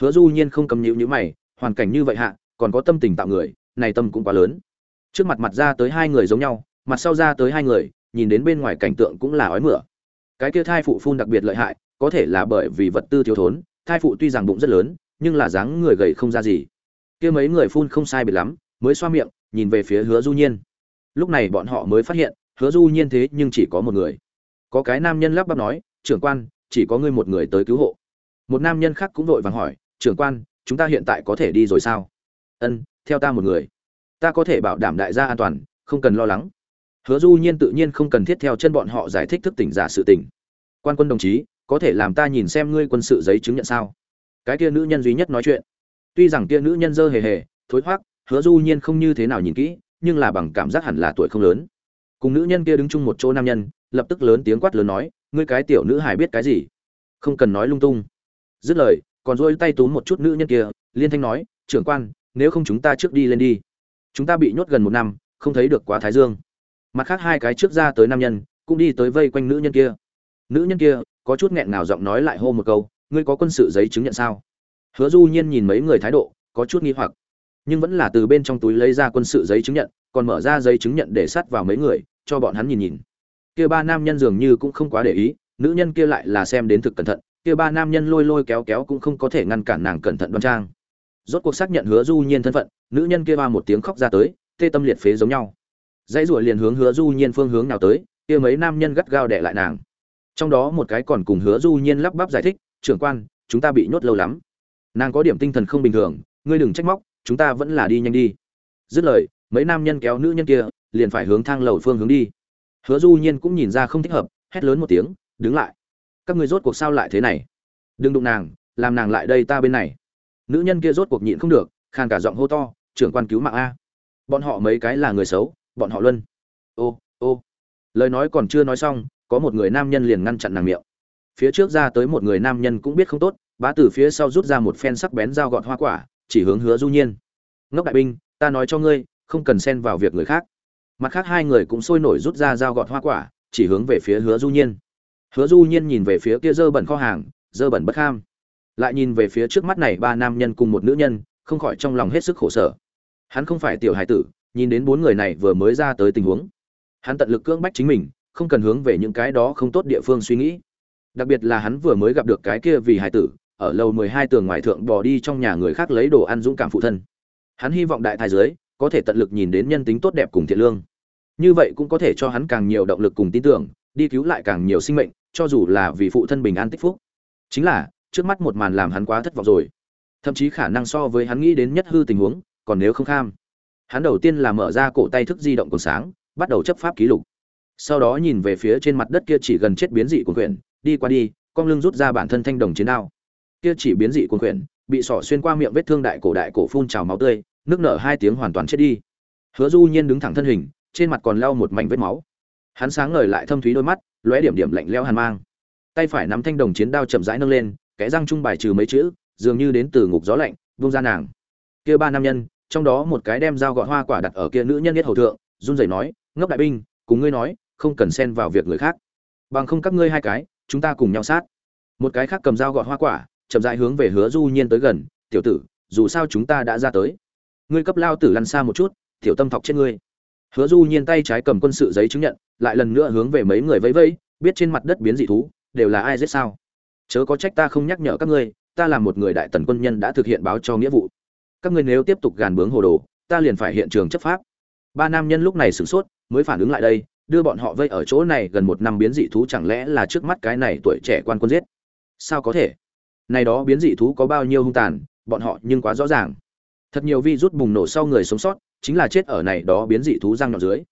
hứa du nhiên không cầm nhịu như mày, hoàn cảnh như vậy hạ, còn có tâm tình tạo người, này tâm cũng quá lớn. Trước mặt mặt ra tới hai người giống nhau, mặt sau ra tới hai người, nhìn đến bên ngoài cảnh tượng cũng là ói mửa. Cái kia thai phụ phun đặc biệt lợi hại, có thể là bởi vì vật tư thiếu thốn, thai phụ tuy rằng bụng rất lớn, nhưng là dáng người gầy không ra gì. Kia mấy người phun không sai biệt lắm, mới xoa miệng, nhìn về phía hứa du nhiên. Lúc này bọn họ mới phát hiện, hứa du nhiên thế nhưng chỉ có một người. Có cái nam nhân lắp bắp nói, trưởng quan, chỉ có ngươi một người tới cứu hộ. Một nam nhân khác cũng vội vàng hỏi trưởng quan, chúng ta hiện tại có thể đi rồi sao? Ân, theo ta một người. Ta có thể bảo đảm đại gia an toàn, không cần lo lắng. Hứa du nhiên tự nhiên không cần thiết theo chân bọn họ giải thích thức tỉnh giả sự tỉnh quan quân đồng chí, có thể làm ta nhìn xem ngươi quân sự giấy chứng nhận sao? Cái kia nữ nhân duy nhất nói chuyện. Tuy rằng kia nữ nhân dơ hề hề, thối thoát hứa du nhiên không như thế nào nhìn kỹ, nhưng là bằng cảm giác hẳn là tuổi không lớn. Cùng nữ nhân kia đứng chung một chỗ nam nhân, lập tức lớn tiếng quát lớn nói, ngươi cái tiểu nữ hài biết cái gì? Không cần nói lung tung. Dứt lời còn dôi tay túm một chút nữ nhân kia, liên thanh nói, trưởng quan, nếu không chúng ta trước đi lên đi. Chúng ta bị nhốt gần một năm, không thấy được quá thái dương. Mặt khác hai cái trước ra tới nam nhân, cũng đi tới vây quanh nữ nhân kia. Nữ nhân kia, có chút nghẹn ngào giọng nói lại hô một câu, ngươi có quân sự giấy chứng nhận sao? Hứa du nhiên nhìn mấy người thái độ, có chút nghi hoặc. Nhưng vẫn là từ bên trong túi lấy ra quân sự giấy chứng nhận, còn mở ra giấy chứng nhận để sắt vào mấy người, cho bọn hắn nhìn nhìn. Kia ba nam nhân dường như cũng không quá để ý, nữ nhân kia lại là xem đến thực cẩn thận kia ba nam nhân lôi lôi kéo kéo cũng không có thể ngăn cản nàng cẩn thận đoan trang. Rốt cuộc xác nhận hứa du nhiên thân phận, nữ nhân kia ba một tiếng khóc ra tới, tê tâm liệt phế giống nhau. Dãy ruột liền hướng hứa du nhiên phương hướng nào tới, kia mấy nam nhân gắt gao đè lại nàng. Trong đó một cái còn cùng hứa du nhiên lắp bắp giải thích, trưởng quan, chúng ta bị nhốt lâu lắm. Nàng có điểm tinh thần không bình thường, ngươi đừng trách móc, chúng ta vẫn là đi nhanh đi. Dứt lời, mấy nam nhân kéo nữ nhân kia, liền phải hướng thang lầu phương hướng đi. Hứa du nhiên cũng nhìn ra không thích hợp, hét lớn một tiếng, đứng lại các ngươi rốt cuộc sao lại thế này? Đừng đụng nàng, làm nàng lại đây ta bên này. Nữ nhân kia rốt cuộc nhịn không được, khàn cả giọng hô to, trưởng quan cứu mạng a. Bọn họ mấy cái là người xấu, bọn họ luân. Ô ô. Lời nói còn chưa nói xong, có một người nam nhân liền ngăn chặn nàng miệng. Phía trước ra tới một người nam nhân cũng biết không tốt, bá từ phía sau rút ra một phen sắc bén dao gọt hoa quả, chỉ hướng hứa du nhiên. Ngốc đại binh, ta nói cho ngươi, không cần xen vào việc người khác. Mặt khác hai người cũng sôi nổi rút ra dao gọt hoa quả, chỉ hướng về phía hứa du nhiên hứa du nhiên nhìn về phía kia dơ bẩn kho hàng, dơ bẩn bất ham lại nhìn về phía trước mắt này ba nam nhân cùng một nữ nhân, không khỏi trong lòng hết sức khổ sở. Hắn không phải tiểu hải tử, nhìn đến bốn người này vừa mới ra tới tình huống. Hắn tận lực cưỡng bách chính mình, không cần hướng về những cái đó không tốt địa phương suy nghĩ. Đặc biệt là hắn vừa mới gặp được cái kia vì hải tử, ở lầu mười hai tường ngoài thượng bò đi trong nhà người khác lấy đồ ăn dũng cảm phụ thân. Hắn hy vọng đại thái giới có thể tận lực nhìn đến nhân tính tốt đẹp cùng thiện lương. Như vậy cũng có thể cho hắn càng nhiều động lực cùng tin tưởng, đi cứu lại càng nhiều sinh mệnh cho dù là vì phụ thân bình an tích phúc. Chính là, trước mắt một màn làm hắn quá thất vọng rồi. Thậm chí khả năng so với hắn nghĩ đến nhất hư tình huống, còn nếu không kham. Hắn đầu tiên là mở ra cổ tay thức di động còn sáng, bắt đầu chấp pháp ký lục. Sau đó nhìn về phía trên mặt đất kia chỉ gần chết biến dị của quyển, đi qua đi con lưng rút ra bản thân thanh đồng chiến đao. Kia chỉ biến dị của quyển, bị sỏ xuyên qua miệng vết thương đại cổ đại cổ phun trào máu tươi, nước nở hai tiếng hoàn toàn chết đi. Hứa du nhiên đứng thẳng thân hình, trên mặt còn lau một mảnh vết máu. Hắn sáng ngời lại thâm thúy đôi mắt lóe điểm điểm lạnh lẽo hàn mang. Tay phải nắm thanh đồng chiến đao chậm rãi nâng lên, kẽ răng trung bài trừ mấy chữ, dường như đến từ ngục gió lạnh, vung ra nàng. Kia ba nam nhân, trong đó một cái đem dao gọt hoa quả đặt ở kia nữ nhân nhất hầu thượng, run rẩy nói, ngốc đại binh, cùng ngươi nói, không cần xen vào việc người khác. Bằng không các ngươi hai cái, chúng ta cùng nhau sát. Một cái khác cầm dao gọt hoa quả, chậm rãi hướng về hứa du nhiên tới gần, tiểu tử, dù sao chúng ta đã ra tới. Ngươi cấp lao tử lăn xa một chút, tiểu tâm thọc trên ngươi hứa du nhiên tay trái cầm quân sự giấy chứng nhận, lại lần nữa hướng về mấy người vẫy vẫy, biết trên mặt đất biến dị thú, đều là ai giết sao? Chớ có trách ta không nhắc nhở các ngươi, ta là một người đại tần quân nhân đã thực hiện báo cho nghĩa vụ. Các ngươi nếu tiếp tục gàn bướng hồ đồ, ta liền phải hiện trường chấp pháp. Ba nam nhân lúc này sửng sốt, mới phản ứng lại đây, đưa bọn họ vây ở chỗ này gần một năm biến dị thú chẳng lẽ là trước mắt cái này tuổi trẻ quan quân giết? Sao có thể? Này đó biến dị thú có bao nhiêu hung tàn, bọn họ nhưng quá rõ ràng. Thật nhiều vi rút bùng nổ sau người sống sót chính là chết ở này đó biến dị thú răng nhọn dưới.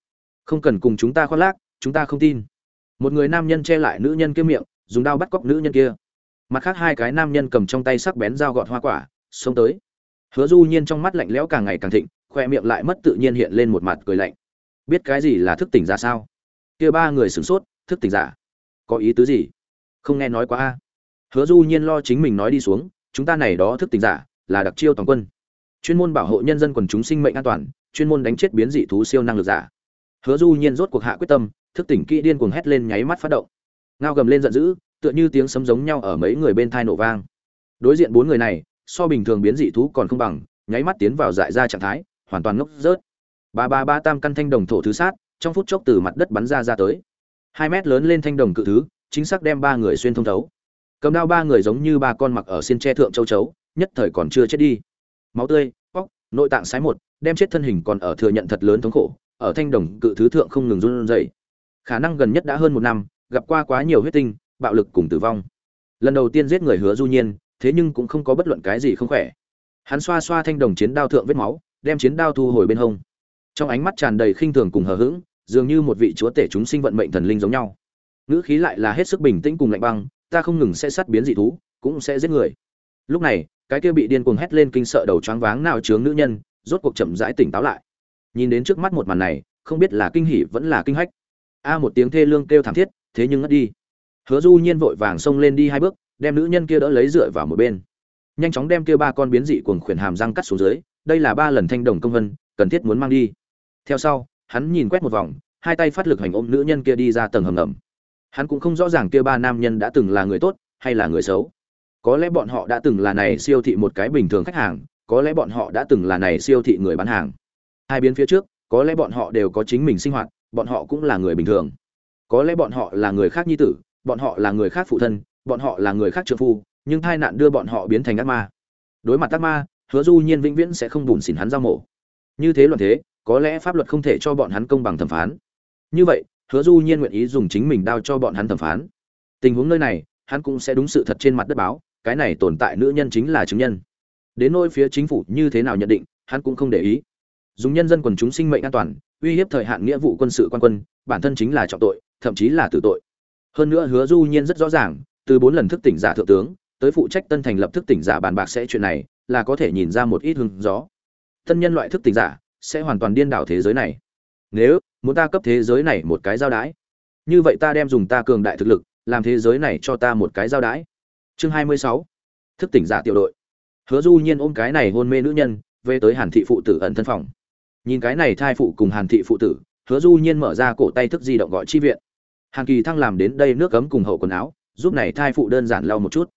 Không cần cùng chúng ta khoác lác, chúng ta không tin. Một người nam nhân che lại nữ nhân kia miệng, dùng đao bắt cóc nữ nhân kia. Mặt khác hai cái nam nhân cầm trong tay sắc bén dao gọt hoa quả, xông tới. Hứa du nhiên trong mắt lạnh lẽo càng ngày càng thịnh, khoe miệng lại mất tự nhiên hiện lên một mặt cười lạnh. Biết cái gì là thức tỉnh ra sao? Kia ba người sửng sốt, thức tỉnh giả? Có ý tứ gì? Không nghe nói quá a. Hứa du nhiên lo chính mình nói đi xuống, chúng ta này đó thức tỉnh giả, là đặc chiêu toàn quân chuyên môn bảo hộ nhân dân quần chúng sinh mệnh an toàn, chuyên môn đánh chết biến dị thú siêu năng lực giả. Hứa du nhiên rốt cuộc hạ quyết tâm, thức tỉnh kỹ điên cuồng hét lên nháy mắt phát động. Ngao gầm lên giận dữ, tựa như tiếng sấm giống nhau ở mấy người bên thai nổ vang. Đối diện bốn người này, so bình thường biến dị thú còn không bằng, nháy mắt tiến vào dại ra trạng thái, hoàn toàn ngốc rớt. Ba ba ba tam căn thanh đồng thổ thứ sát, trong phút chốc từ mặt đất bắn ra ra tới. Hai mét lớn lên thanh đồng cự thứ, chính xác đem ba người xuyên thông thấu. Cầm đao ba người giống như ba con mặc ở xiên tre thượng châu chấu, nhất thời còn chưa chết đi máu tươi, óc, nội tạng sái một, đem chết thân hình còn ở thừa nhận thật lớn thống khổ, ở thanh đồng cự thứ thượng không ngừng run rẩy. Khả năng gần nhất đã hơn một năm, gặp qua quá nhiều huyết tinh, bạo lực cùng tử vong. Lần đầu tiên giết người hứa du nhiên, thế nhưng cũng không có bất luận cái gì không khỏe. Hắn xoa xoa thanh đồng chiến đao thượng vết máu, đem chiến đao thu hồi bên hông. Trong ánh mắt tràn đầy khinh thường cùng hờ hững, dường như một vị chúa tể chúng sinh vận mệnh thần linh giống nhau. Ngữ khí lại là hết sức bình tĩnh cùng lạnh băng, ta không ngừng sẽ sát biến dị thú, cũng sẽ giết người. Lúc này cái kia bị điên cuồng hét lên kinh sợ đầu choáng váng nào chướng nữ nhân, rốt cuộc chậm rãi tỉnh táo lại. Nhìn đến trước mắt một màn này, không biết là kinh hỉ vẫn là kinh hách. A một tiếng thê lương kêu thảm thiết, thế nhưng ngất đi. Hứa du nhiên vội vàng xông lên đi hai bước, đem nữ nhân kia đỡ lấy dựa vào một bên. Nhanh chóng đem kia ba con biến dị cuồng khuyển hàm răng cắt xuống dưới, đây là ba lần thanh đồng công vân, cần thiết muốn mang đi. Theo sau, hắn nhìn quét một vòng, hai tay phát lực hành ôm nữ nhân kia đi ra tầng hầm ngầm. Hắn cũng không rõ ràng kia ba nam nhân đã từng là người tốt, hay là người xấu có lẽ bọn họ đã từng là này siêu thị một cái bình thường khách hàng, có lẽ bọn họ đã từng là này siêu thị người bán hàng. Hai biến phía trước, có lẽ bọn họ đều có chính mình sinh hoạt, bọn họ cũng là người bình thường. Có lẽ bọn họ là người khác nhi tử, bọn họ là người khác phụ thân, bọn họ là người khác trợ phu, nhưng tai nạn đưa bọn họ biến thành ác ma. Đối mặt ác ma, hứa du nhiên vĩnh viễn sẽ không bùn xỉn hắn giao mổ. Như thế luận thế, có lẽ pháp luật không thể cho bọn hắn công bằng thẩm phán. Như vậy, hứa du nhiên nguyện ý dùng chính mình đao cho bọn hắn thẩm phán. Tình huống nơi này, hắn cũng sẽ đúng sự thật trên mặt đất báo cái này tồn tại nữ nhân chính là chứng nhân. Đến nỗi phía chính phủ như thế nào nhận định, hắn cũng không để ý. Dùng nhân dân quần chúng sinh mệnh an toàn, uy hiếp thời hạn nghĩa vụ quân sự quan quân, bản thân chính là trọng tội, thậm chí là tử tội. Hơn nữa hứa du nhiên rất rõ ràng, từ bốn lần thức tỉnh giả thượng tướng, tới phụ trách tân thành lập thức tỉnh giả bàn bạc sẽ chuyện này, là có thể nhìn ra một ít hứng gió. Tân nhân loại thức tỉnh giả sẽ hoàn toàn điên đảo thế giới này. Nếu muốn ta cấp thế giới này một cái giao đái, như vậy ta đem dùng ta cường đại thực lực, làm thế giới này cho ta một cái giao đái chương 26. thức tỉnh giả tiểu đội. Hứa du nhiên ôm cái này hôn mê nữ nhân, về tới hàn thị phụ tử ẩn thân phòng. Nhìn cái này thai phụ cùng hàn thị phụ tử, hứa du nhiên mở ra cổ tay thức di động gọi chi viện. Hàn kỳ thăng làm đến đây nước cấm cùng hậu quần áo, giúp này thai phụ đơn giản lau một chút.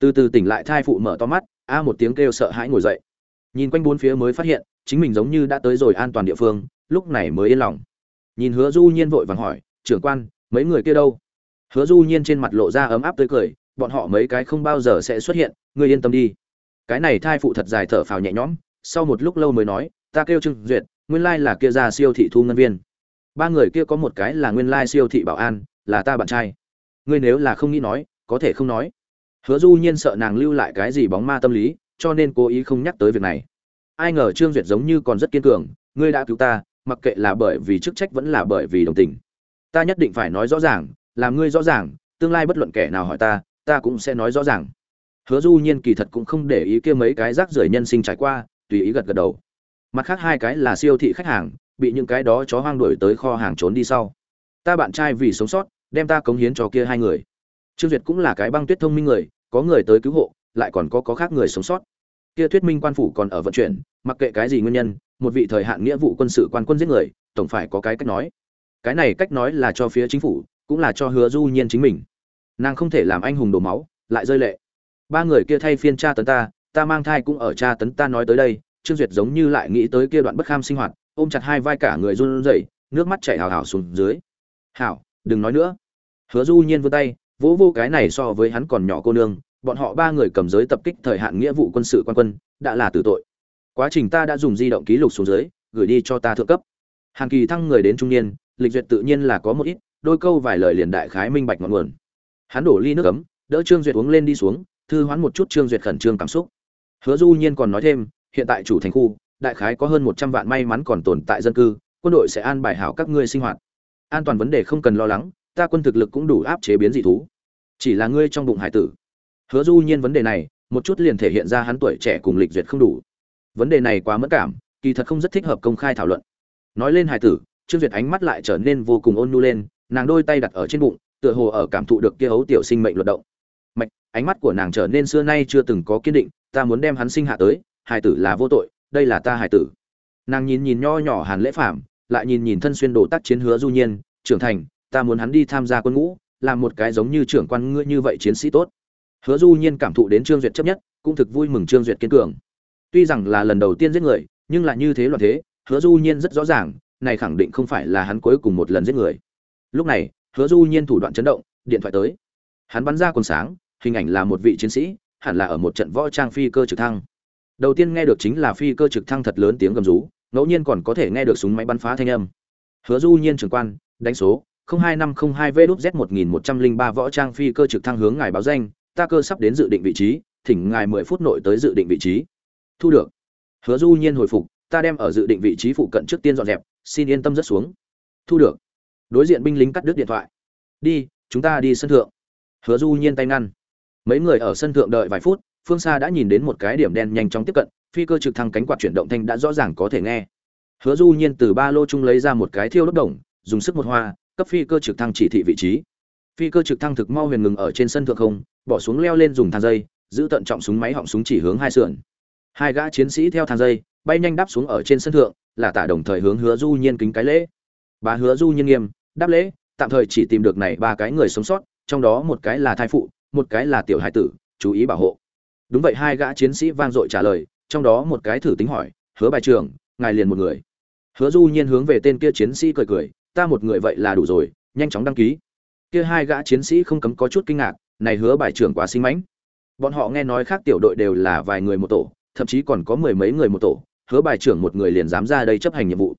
Từ từ tỉnh lại thai phụ mở to mắt, a một tiếng kêu sợ hãi ngồi dậy. Nhìn quanh bốn phía mới phát hiện, chính mình giống như đã tới rồi an toàn địa phương, lúc này mới yên lòng. Nhìn hứa du nhiên vội vàng hỏi, trưởng quan, mấy người kia đâu? Hứa du nhiên trên mặt lộ ra ấm áp tươi cười bọn họ mấy cái không bao giờ sẽ xuất hiện, ngươi yên tâm đi. Cái này thai phụ thật dài thở phào nhẹ nhõm, sau một lúc lâu mới nói, ta kêu trương duyệt, nguyên lai là kia ra siêu thị thu ngân viên. Ba người kia có một cái là nguyên lai siêu thị bảo an, là ta bạn trai. Ngươi nếu là không nghĩ nói, có thể không nói. Hứa du nhiên sợ nàng lưu lại cái gì bóng ma tâm lý, cho nên cố ý không nhắc tới việc này. Ai ngờ trương duyệt giống như còn rất kiên cường, ngươi đã cứu ta, mặc kệ là bởi vì chức trách vẫn là bởi vì đồng tình. Ta nhất định phải nói rõ ràng, làm ngươi rõ ràng, tương lai bất luận kẻ nào hỏi ta ta cũng sẽ nói rõ ràng. Hứa du nhiên kỳ thật cũng không để ý kia mấy cái rác rưởi nhân sinh trải qua, tùy ý gật gật đầu. Mặt khác hai cái là siêu thị khách hàng, bị những cái đó chó hoang đuổi tới kho hàng trốn đi sau. Ta bạn trai vì sống sót, đem ta cống hiến cho kia hai người. Trương duyệt cũng là cái băng tuyết thông minh người, có người tới cứu hộ, lại còn có có khác người sống sót. Kia thuyết minh quan phủ còn ở vận chuyển, mặc kệ cái gì nguyên nhân, một vị thời hạn nghĩa vụ quân sự quan quân giết người, tổng phải có cái cách nói. Cái này cách nói là cho phía chính phủ, cũng là cho hứa du nhiên chính mình nàng không thể làm anh hùng đổ máu, lại rơi lệ. Ba người kia thay phiên tra tấn ta ta mang thai cũng ở tra tấn ta nói tới đây, trương duyệt giống như lại nghĩ tới kia đoạn bất kham sinh hoạt, ôm chặt hai vai cả người run rẩy, nước mắt chảy hào hào xuống dưới. Hảo, đừng nói nữa. Hứa du nhiên vươn tay, vỗ vô cái này so với hắn còn nhỏ cô nương, bọn họ ba người cầm giới tập kích thời hạn nghĩa vụ quân sự quan quân, đã là tử tội. Quá trình ta đã dùng di động ký lục xuống dưới, gửi đi cho ta thượng cấp. Hàng kỳ thăng người đến trung niên, lịch duyệt tự nhiên là có một ít, đôi câu vài lời liền đại khái minh bạch ngọn nguồn hắn đổ ly nước cấm đỡ trương duyệt uống lên đi xuống, thư hoán một chút trương duyệt khẩn trương cảm xúc. Hứa du nhiên còn nói thêm, hiện tại chủ thành khu, đại khái có hơn một trăm vạn may mắn còn tồn tại dân cư, quân đội sẽ an bài hảo các ngươi sinh hoạt. An toàn vấn đề không cần lo lắng, ta quân thực lực cũng đủ áp chế biến dị thú. Chỉ là ngươi trong bụng hải tử. Hứa du nhiên vấn đề này, một chút liền thể hiện ra hắn tuổi trẻ cùng lịch duyệt không đủ. Vấn đề này quá mất cảm, kỳ thật không rất thích hợp công khai thảo luận. Nói lên hải tử, trương duyệt ánh mắt lại trở nên vô cùng ôn nhu lên, nàng đôi tay đặt ở trên bụng tựa hồ ở cảm thụ được kia hấu tiểu sinh mệnh luật động. Mạch, ánh mắt của nàng trở nên xưa nay chưa từng có kiên định, ta muốn đem hắn sinh hạ tới hải tử là vô tội, đây là ta hải tử. Nàng nhìn nhìn nho nhỏ hàn lễ phạm lại nhìn nhìn thân xuyên đồ tác chiến hứa du nhiên, trưởng thành, ta muốn hắn đi tham gia quân ngũ, làm một cái giống như trưởng quan ngươi như vậy chiến sĩ tốt. Hứa du nhiên cảm thụ đến trương duyệt chấp nhất, cũng thực vui mừng trương duyệt kiên cường. Tuy rằng là lần đầu tiên giết người, nhưng lại như thế loạn thế, hứa du nhiên rất rõ ràng, này khẳng định không phải là hắn cuối cùng một lần giết người. Lúc này hứa du nhiên thủ đoạn chấn động, điện thoại tới. Hắn bắn ra quần sáng, hình ảnh là một vị chiến sĩ, hẳn là ở một trận võ trang phi cơ trực thăng. Đầu tiên nghe được chính là phi cơ trực thăng thật lớn tiếng gầm rú, ngẫu nhiên còn có thể nghe được súng máy bắn phá thanh âm. Hứa du nhiên trưởng quan, đánh số 02502 v z 1103 võ trang phi cơ trực thăng hướng ngài báo danh, ta cơ sắp đến dự định vị trí, thỉnh ngài mười phút nội tới dự định vị trí. Thu được. Hứa du nhiên hồi phục, ta đem ở dự định vị trí phụ cận trước tiên dọn dẹp, xin yên tâm rất xuống. Thu được đối diện binh lính cắt đứt điện thoại. Đi, chúng ta đi sân thượng. Hứa du nhiên tay ngăn. Mấy người ở sân thượng đợi vài phút, phương xa đã nhìn đến một cái điểm đen nhanh chóng tiếp cận, phi cơ trực thăng cánh quạt chuyển động thanh đã rõ ràng có thể nghe. Hứa du nhiên từ ba lô chung lấy ra một cái thiêu đốt đồng, dùng sức một hoa, cấp phi cơ trực thăng chỉ thị vị trí. Phi cơ trực thăng thực mau huyền ngừng ở trên sân thượng không, bỏ xuống leo lên dùng thang dây, giữ tận trọng súng máy họng súng chỉ hướng hai sườn. Hai gã chiến sĩ theo thang dây, bay nhanh đáp xuống ở trên sân thượng, là tả đồng thời hướng hứa du nhiên kính cái lễ. Bà hứa du nhiên nghiêm đáp lễ, tạm thời chỉ tìm được này ba cái người sống sót, trong đó một cái là thai phụ, một cái là tiểu hải tử, chú ý bảo hộ. Đúng vậy, hai gã chiến sĩ vang dội trả lời, trong đó một cái thử tính hỏi, hứa bài trưởng, ngài liền một người. Hứa du nhiên hướng về tên kia chiến sĩ cười cười, ta một người vậy là đủ rồi, nhanh chóng đăng ký. Kia hai gã chiến sĩ không cấm có chút kinh ngạc, này hứa bài trưởng quá sinh mãnh. Bọn họ nghe nói khác tiểu đội đều là vài người một tổ, thậm chí còn có mười mấy người một tổ, hứa bài trưởng một người liền dám ra đây chấp hành nhiệm vụ.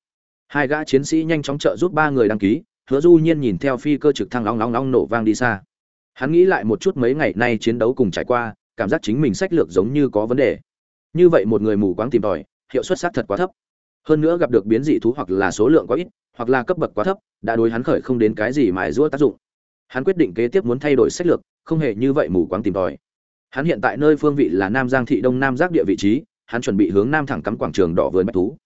Hai gã chiến sĩ nhanh chóng trợ giúp ba người đăng ký hứa du nhiên nhìn theo phi cơ trực thăng long long long nổ vang đi xa. Hắn nghĩ lại một chút mấy ngày nay chiến đấu cùng trải qua, cảm giác chính mình sách lược giống như có vấn đề. Như vậy một người mù quáng tìm tòi, hiệu suất xác thật quá thấp. Hơn nữa gặp được biến dị thú hoặc là số lượng quá ít, hoặc là cấp bậc quá thấp, đã đối hắn khởi không đến cái gì mài giũa tác dụng. Hắn quyết định kế tiếp muốn thay đổi sách lược, không hề như vậy mù quáng tìm tòi. Hắn hiện tại nơi phương vị là nam giang thị đông nam giác địa vị trí, hắn chuẩn bị hướng nam thẳng cắm quảng trường đỏ vườn bạch thú.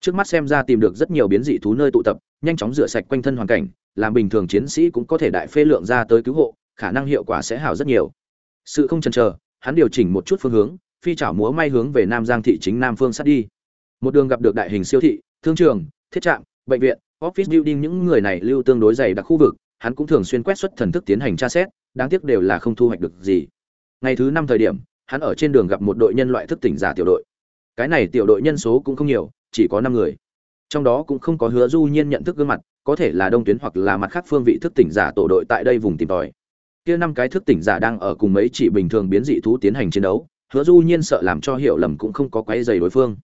Trước mắt xem ra tìm được rất nhiều biến dị thú nơi tụ tập nhanh chóng rửa sạch quanh thân hoàn cảnh, làm bình thường chiến sĩ cũng có thể đại phê lượng ra tới cứu hộ, khả năng hiệu quả sẽ hảo rất nhiều. Sự không chần chờ, hắn điều chỉnh một chút phương hướng, phi chảo múa may hướng về nam giang thị chính nam phương sát đi. Một đường gặp được đại hình siêu thị, thương trường, thiết trạm, bệnh viện, office building những người này lưu tương đối dày đặc khu vực, hắn cũng thường xuyên quét xuất thần thức tiến hành tra xét, đáng tiếc đều là không thu hoạch được gì. Ngày thứ năm thời điểm, hắn ở trên đường gặp một đội nhân loại thức tỉnh giả tiểu đội. Cái này tiểu đội nhân số cũng không nhiều, chỉ có năm người trong đó cũng không có hứa du nhiên nhận thức gương mặt, có thể là đông tuyến hoặc là mặt khác phương vị thức tỉnh giả tổ đội tại đây vùng tìm tòi. Kia năm cái thức tỉnh giả đang ở cùng mấy chỉ bình thường biến dị thú tiến hành chiến đấu, hứa du nhiên sợ làm cho hiểu lầm cũng không có quấy giày đối phương.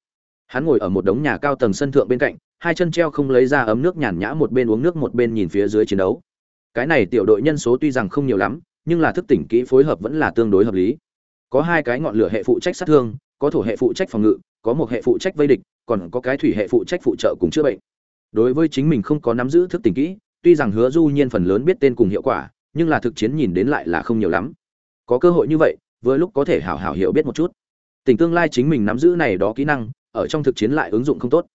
Hắn ngồi ở một đống nhà cao tầng sân thượng bên cạnh, hai chân treo không lấy ra ấm nước nhàn nhã một bên uống nước một bên nhìn phía dưới chiến đấu. Cái này tiểu đội nhân số tuy rằng không nhiều lắm, nhưng là thức tỉnh kỹ phối hợp vẫn là tương đối hợp lý. Có hai cái ngọn lửa hệ phụ trách sát thương, có thổ hệ phụ trách phòng ngự có một hệ phụ trách vây địch, còn có cái thủy hệ phụ trách phụ trợ cùng chữa bệnh. Đối với chính mình không có nắm giữ thức tỉnh kỹ, tuy rằng hứa du nhiên phần lớn biết tên cùng hiệu quả, nhưng là thực chiến nhìn đến lại là không nhiều lắm. Có cơ hội như vậy, vừa lúc có thể hảo hảo hiểu biết một chút. Tình tương lai chính mình nắm giữ này đó kỹ năng, ở trong thực chiến lại ứng dụng không tốt.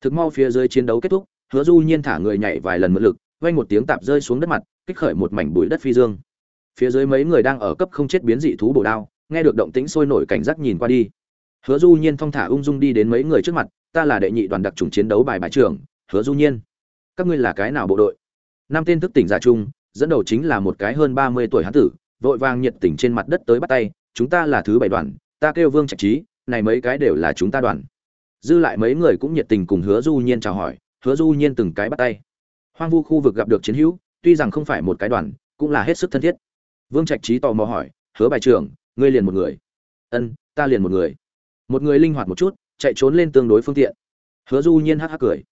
Thực mau phía dưới chiến đấu kết thúc, hứa du nhiên thả người nhảy vài lần mượn lực, vang một tiếng tạp rơi xuống đất mặt, kích khởi một mảnh bụi đất phi dương. Phía dưới mấy người đang ở cấp không chết biến dị thú bổ đao, nghe được động tĩnh sôi nổi cảnh giác nhìn qua đi hứa du nhiên thong thả ung dung đi đến mấy người trước mặt, ta là đệ nhị đoàn đặc trùng chiến đấu bài bài trưởng, hứa du nhiên. Các ngươi là cái nào bộ đội? Năm tên thức tỉnh giả chung dẫn đầu chính là một cái hơn ba mươi tuổi hán tử, vội vàng nhiệt tình trên mặt đất tới bắt tay, chúng ta là thứ bảy đoàn, ta kêu vương trạch trí này mấy cái đều là chúng ta đoàn. Dư lại mấy người cũng nhiệt tình cùng hứa du nhiên chào hỏi, hứa du nhiên từng cái bắt tay. Hoang vu khu vực gặp được chiến hữu, tuy rằng không phải một cái đoàn, cũng là hết sức thân thiết. Vương trạch trí tò mò hỏi, hứa bài trưởng, ngươi liền một người? Ân, ta liền một người một người linh hoạt một chút, chạy trốn lên tương đối phương tiện. Hứa du nhiên hắc hắc cười.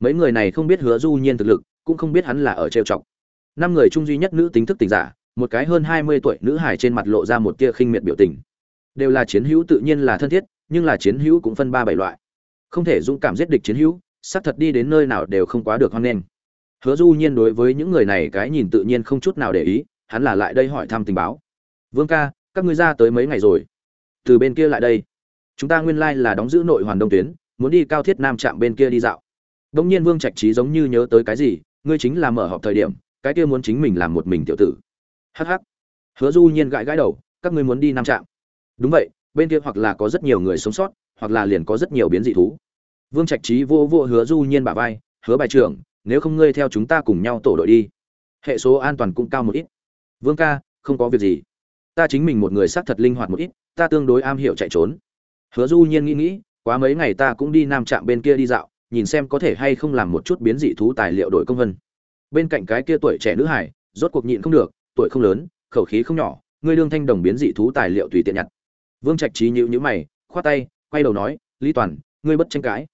Mấy người này không biết hứa du nhiên thực lực, cũng không biết hắn là ở trêu chọc. Năm người trung duy nhất nữ tính thức tình giả, một cái hơn hai mươi tuổi nữ hài trên mặt lộ ra một tia khinh miệt biểu tình. Đều là chiến hữu tự nhiên là thân thiết, nhưng là chiến hữu cũng phân ba bảy loại. Không thể dũng cảm giết địch chiến hữu, xác thật đi đến nơi nào đều không quá được hoan nghênh. Hứa du nhiên đối với những người này cái nhìn tự nhiên không chút nào để ý, hắn là lại đây hỏi thăm tình báo. Vương ca, các ngươi ra tới mấy ngày rồi? Từ bên kia lại đây chúng ta nguyên lai là đóng giữ nội hoàn đông tuyến, muốn đi cao thiết nam trạm bên kia đi dạo. Đông nhiên vương trạch trí giống như nhớ tới cái gì, ngươi chính là mở họp thời điểm, cái kia muốn chính mình làm một mình tiểu tử. Hh hứa du nhiên gãi gãi đầu, các ngươi muốn đi nam trạm. Đúng vậy, bên kia hoặc là có rất nhiều người sống sót, hoặc là liền có rất nhiều biến dị thú. Vương trạch trí vô vô hứa du nhiên bả vai, hứa bài trưởng, nếu không ngươi theo chúng ta cùng nhau tổ đội đi, hệ số an toàn cũng cao một ít. Vương ca, không có việc gì. Ta chính mình một người xác thật linh hoạt một ít, ta tương đối am hiểu chạy trốn hứa du nhiên nghĩ nghĩ, quá mấy ngày ta cũng đi nam trạm bên kia đi dạo, nhìn xem có thể hay không làm một chút biến dị thú tài liệu đổi công vân. Bên cạnh cái kia tuổi trẻ nữ hải, rốt cuộc nhịn không được, tuổi không lớn, khẩu khí không nhỏ, ngươi đương thanh đồng biến dị thú tài liệu tùy tiện nhặt. Vương trạch trí nhữ nhữ mày, khoát tay, quay đầu nói, lý toàn, ngươi bất tranh cãi.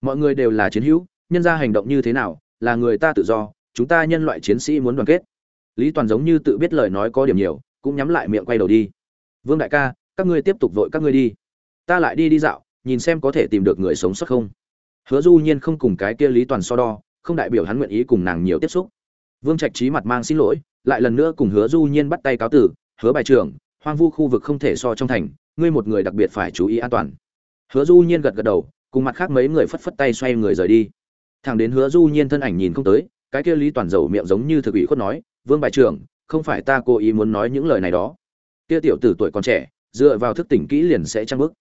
Mọi người đều là chiến hữu, nhân ra hành động như thế nào, là người ta tự do, chúng ta nhân loại chiến sĩ muốn đoàn kết. Lý toàn giống như tự biết lời nói có điểm nhiều, cũng nhắm lại miệng quay đầu đi. Vương đại ca, các ngươi tiếp tục vội các ngươi đi ta lại đi đi dạo, nhìn xem có thể tìm được người sống sót không. Hứa du nhiên không cùng cái kia lý toàn so đo, không đại biểu hắn nguyện ý cùng nàng nhiều tiếp xúc. Vương trạch trí mặt mang xin lỗi, lại lần nữa cùng hứa du nhiên bắt tay cáo tử, hứa bài trưởng, hoang vu khu vực không thể so trong thành, ngươi một người đặc biệt phải chú ý an toàn. Hứa du nhiên gật gật đầu, cùng mặt khác mấy người phất phất tay xoay người rời đi. Thẳng đến hứa du nhiên thân ảnh nhìn không tới, cái kia lý toàn dầu miệng giống như thực ủy khuất nói, vương bài trưởng, không phải ta cố ý muốn nói những lời này đó. Kia tiểu tử tuổi còn trẻ, dựa vào thức tỉnh kỹ liền sẽ trăng bức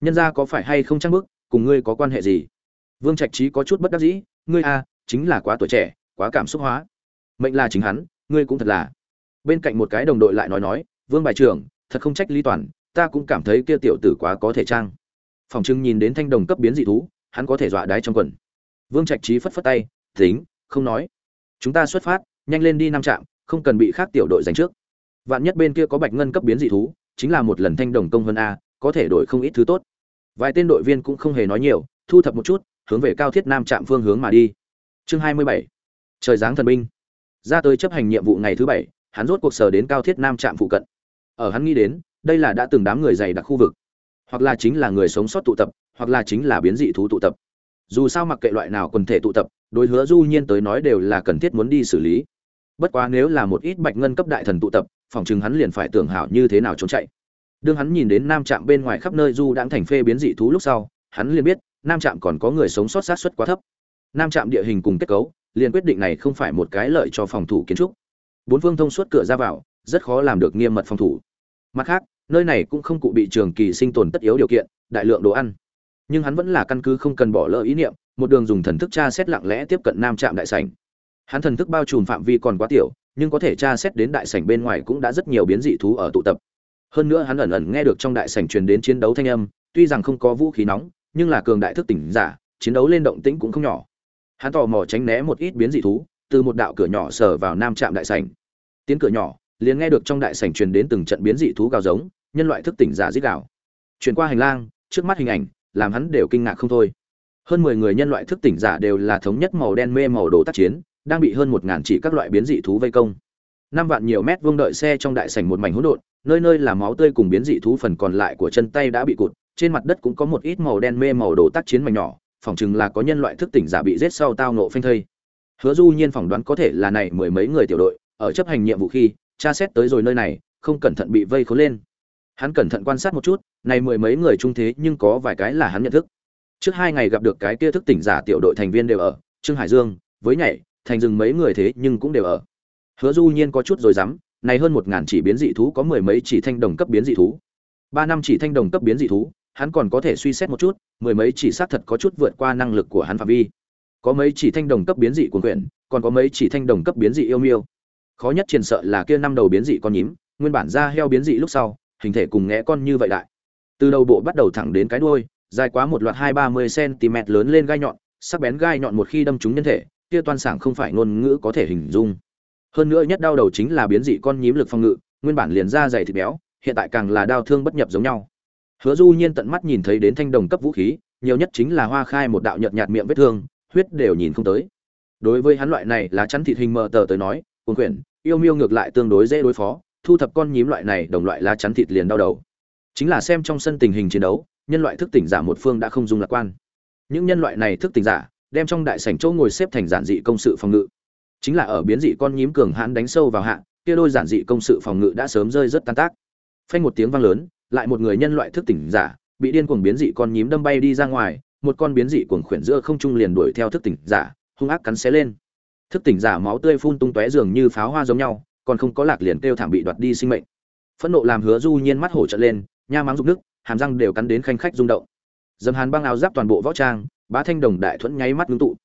nhân ra có phải hay không trang bức cùng ngươi có quan hệ gì? Vương trạch trí có chút bất đắc dĩ, ngươi a chính là quá tuổi trẻ, quá cảm xúc hóa. Mệnh là chính hắn, ngươi cũng thật là. Bên cạnh một cái đồng đội lại nói nói, vương bài trưởng, thật không trách lý toàn, ta cũng cảm thấy kia tiểu tử quá có thể trang. Phòng trưng nhìn đến thanh đồng cấp biến dị thú, hắn có thể dọa đái trong quần. Vương trạch trí phất phất tay, tính, không nói. Chúng ta xuất phát, nhanh lên đi năm trạm, không cần bị khác tiểu đội giành trước. Vạn nhất bên kia có bạch ngân cấp biến dị thú, chính là một lần thanh đồng công hơn a có thể đổi không ít thứ tốt. Vài tên đội viên cũng không hề nói nhiều, thu thập một chút, hướng về cao thiết nam trạm phương hướng mà đi. Chương hai mươi bảy. Trời giáng thần binh. Ra tới chấp hành nhiệm vụ ngày thứ bảy, hắn rốt cuộc sở đến cao thiết nam trạm phụ cận. Ở hắn nghĩ đến, đây là đã từng đám người dày đặc khu vực. Hoặc là chính là người sống sót tụ tập, hoặc là chính là biến dị thú tụ tập. Dù sao mặc kệ loại nào quần thể tụ tập, đối hứa du nhiên tới nói đều là cần thiết muốn đi xử lý. Bất quá nếu là một ít bạch ngân cấp đại thần tụ tập, phòng chừng hắn liền phải tưởng hảo như thế nào trốn chạy đương hắn nhìn đến nam trạm bên ngoài khắp nơi du đãng thành phê biến dị thú lúc sau, hắn liền biết, nam trạm còn có người sống sót sát suất quá thấp. Nam trạm địa hình cùng kết cấu, liền quyết định này không phải một cái lợi cho phòng thủ kiến trúc. Bốn phương thông suốt cửa ra vào, rất khó làm được nghiêm mật phòng thủ. Mặt khác, nơi này cũng không cụ bị trường kỳ sinh tồn tất yếu điều kiện, đại lượng đồ ăn. Nhưng hắn vẫn là căn cứ không cần bỏ lỡ ý niệm, một đường dùng thần thức tra xét lặng lẽ tiếp cận nam trạm đại sảnh. Hắn thần thức bao trùm phạm vi còn quá tiểu, nhưng có thể tra xét đến đại sảnh bên ngoài cũng đã rất nhiều biến dị thú ở tụ tập hơn nữa hắn ẩn ẩn nghe được trong đại sảnh truyền đến chiến đấu thanh âm, tuy rằng không có vũ khí nóng, nhưng là cường đại thức tỉnh giả, chiến đấu lên động tĩnh cũng không nhỏ. Hắn tò mò tránh né một ít biến dị thú, từ một đạo cửa nhỏ sờ vào nam trạm đại sảnh. Tiến cửa nhỏ, liền nghe được trong đại sảnh truyền đến từng trận biến dị thú gào giống, nhân loại thức tỉnh giả rít gào. Chuyển qua hành lang, trước mắt hình ảnh, làm hắn đều kinh ngạc không thôi. Hơn mười người nhân loại thức tỉnh giả đều là thống nhất màu đen mê màu đồ tác chiến, đang bị hơn một ngàn chỉ các loại biến dị thú vây công. Năm vạn nhiều mét vuông đợi xe trong đại sảnh một mảnh hỗn độn nơi nơi là máu tươi cùng biến dị thú phần còn lại của chân tay đã bị cụt, trên mặt đất cũng có một ít màu đen mê màu đồ tác chiến mảnh nhỏ, phỏng chừng là có nhân loại thức tỉnh giả bị giết sau tao nộ phanh thây. Hứa du nhiên phỏng đoán có thể là này mười mấy người tiểu đội, ở chấp hành nhiệm vụ khi, tra xét tới rồi nơi này, không cẩn thận bị vây khốn lên. Hắn cẩn thận quan sát một chút, này mười mấy người trung thế nhưng có vài cái là hắn nhận thức. Trước hai ngày gặp được cái kia thức tỉnh giả tiểu đội thành viên đều ở, trương hải dương, với nhảy, thành rừng mấy người thế nhưng cũng đều ở. Hứa du nhiên có chút rồi dám này hơn một ngàn chỉ biến dị thú có mười mấy chỉ thanh đồng cấp biến dị thú. Ba năm chỉ thanh đồng cấp biến dị thú, hắn còn có thể suy xét một chút, mười mấy chỉ xác thật có chút vượt qua năng lực của hắn phạm vi. Có mấy chỉ thanh đồng cấp biến dị cuồng quyển còn có mấy chỉ thanh đồng cấp biến dị yêu miêu. Khó nhất triền sợ là kia năm đầu biến dị con nhím, nguyên bản ra heo biến dị lúc sau, hình thể cùng ngẽ con như vậy đại. Từ đầu bộ bắt đầu thẳng đến cái đuôi, dài quá một loạt hai ba mươi cm lớn lên gai nhọn, sắc bén gai nhọn một khi đâm trúng nhân thể, kia toan sảng không phải ngôn ngữ có thể hình dung hơn nữa nhất đau đầu chính là biến dị con nhím lực phòng ngự, nguyên bản liền ra dày thịt béo, hiện tại càng là đau thương bất nhập giống nhau. Hứa du nhiên tận mắt nhìn thấy đến thanh đồng cấp vũ khí, nhiều nhất chính là hoa khai một đạo nhợt nhạt miệng vết thương, huyết đều nhìn không tới. Đối với hắn loại này là chắn thịt hình mờ tờ tới nói, cuồng quyển, yêu miêu ngược lại tương đối dễ đối phó, thu thập con nhím loại này đồng loại lá chắn thịt liền đau đầu. Chính là xem trong sân tình hình chiến đấu, nhân loại thức tỉnh giả một phương đã không dùng lạc quan. Những nhân loại này thức tỉnh giả, đem trong đại sảnh chỗ ngồi xếp thành giản dị công sự phòng ngự chính là ở biến dị con nhím cường hãn đánh sâu vào hạ, kia đôi giản dị công sự phòng ngự đã sớm rơi rất tan tác. Phanh một tiếng vang lớn, lại một người nhân loại thức tỉnh giả, bị điên cuồng biến dị con nhím đâm bay đi ra ngoài, một con biến dị cuồng khuyển giữa không trung liền đuổi theo thức tỉnh giả, hung ác cắn xé lên. Thức tỉnh giả máu tươi phun tung tóe dường như pháo hoa giống nhau, còn không có lạc liền kêu thảm bị đoạt đi sinh mệnh. Phẫn nộ làm hứa du nhiên mắt hổ trợn lên, nha mắng rụng nước, hàm răng đều cắn đến khanh khách rung động. Dầm hàn băng áo giáp toàn bộ võ trang, bá thanh đồng đại thuẫn nháy mắt ngưng tụ.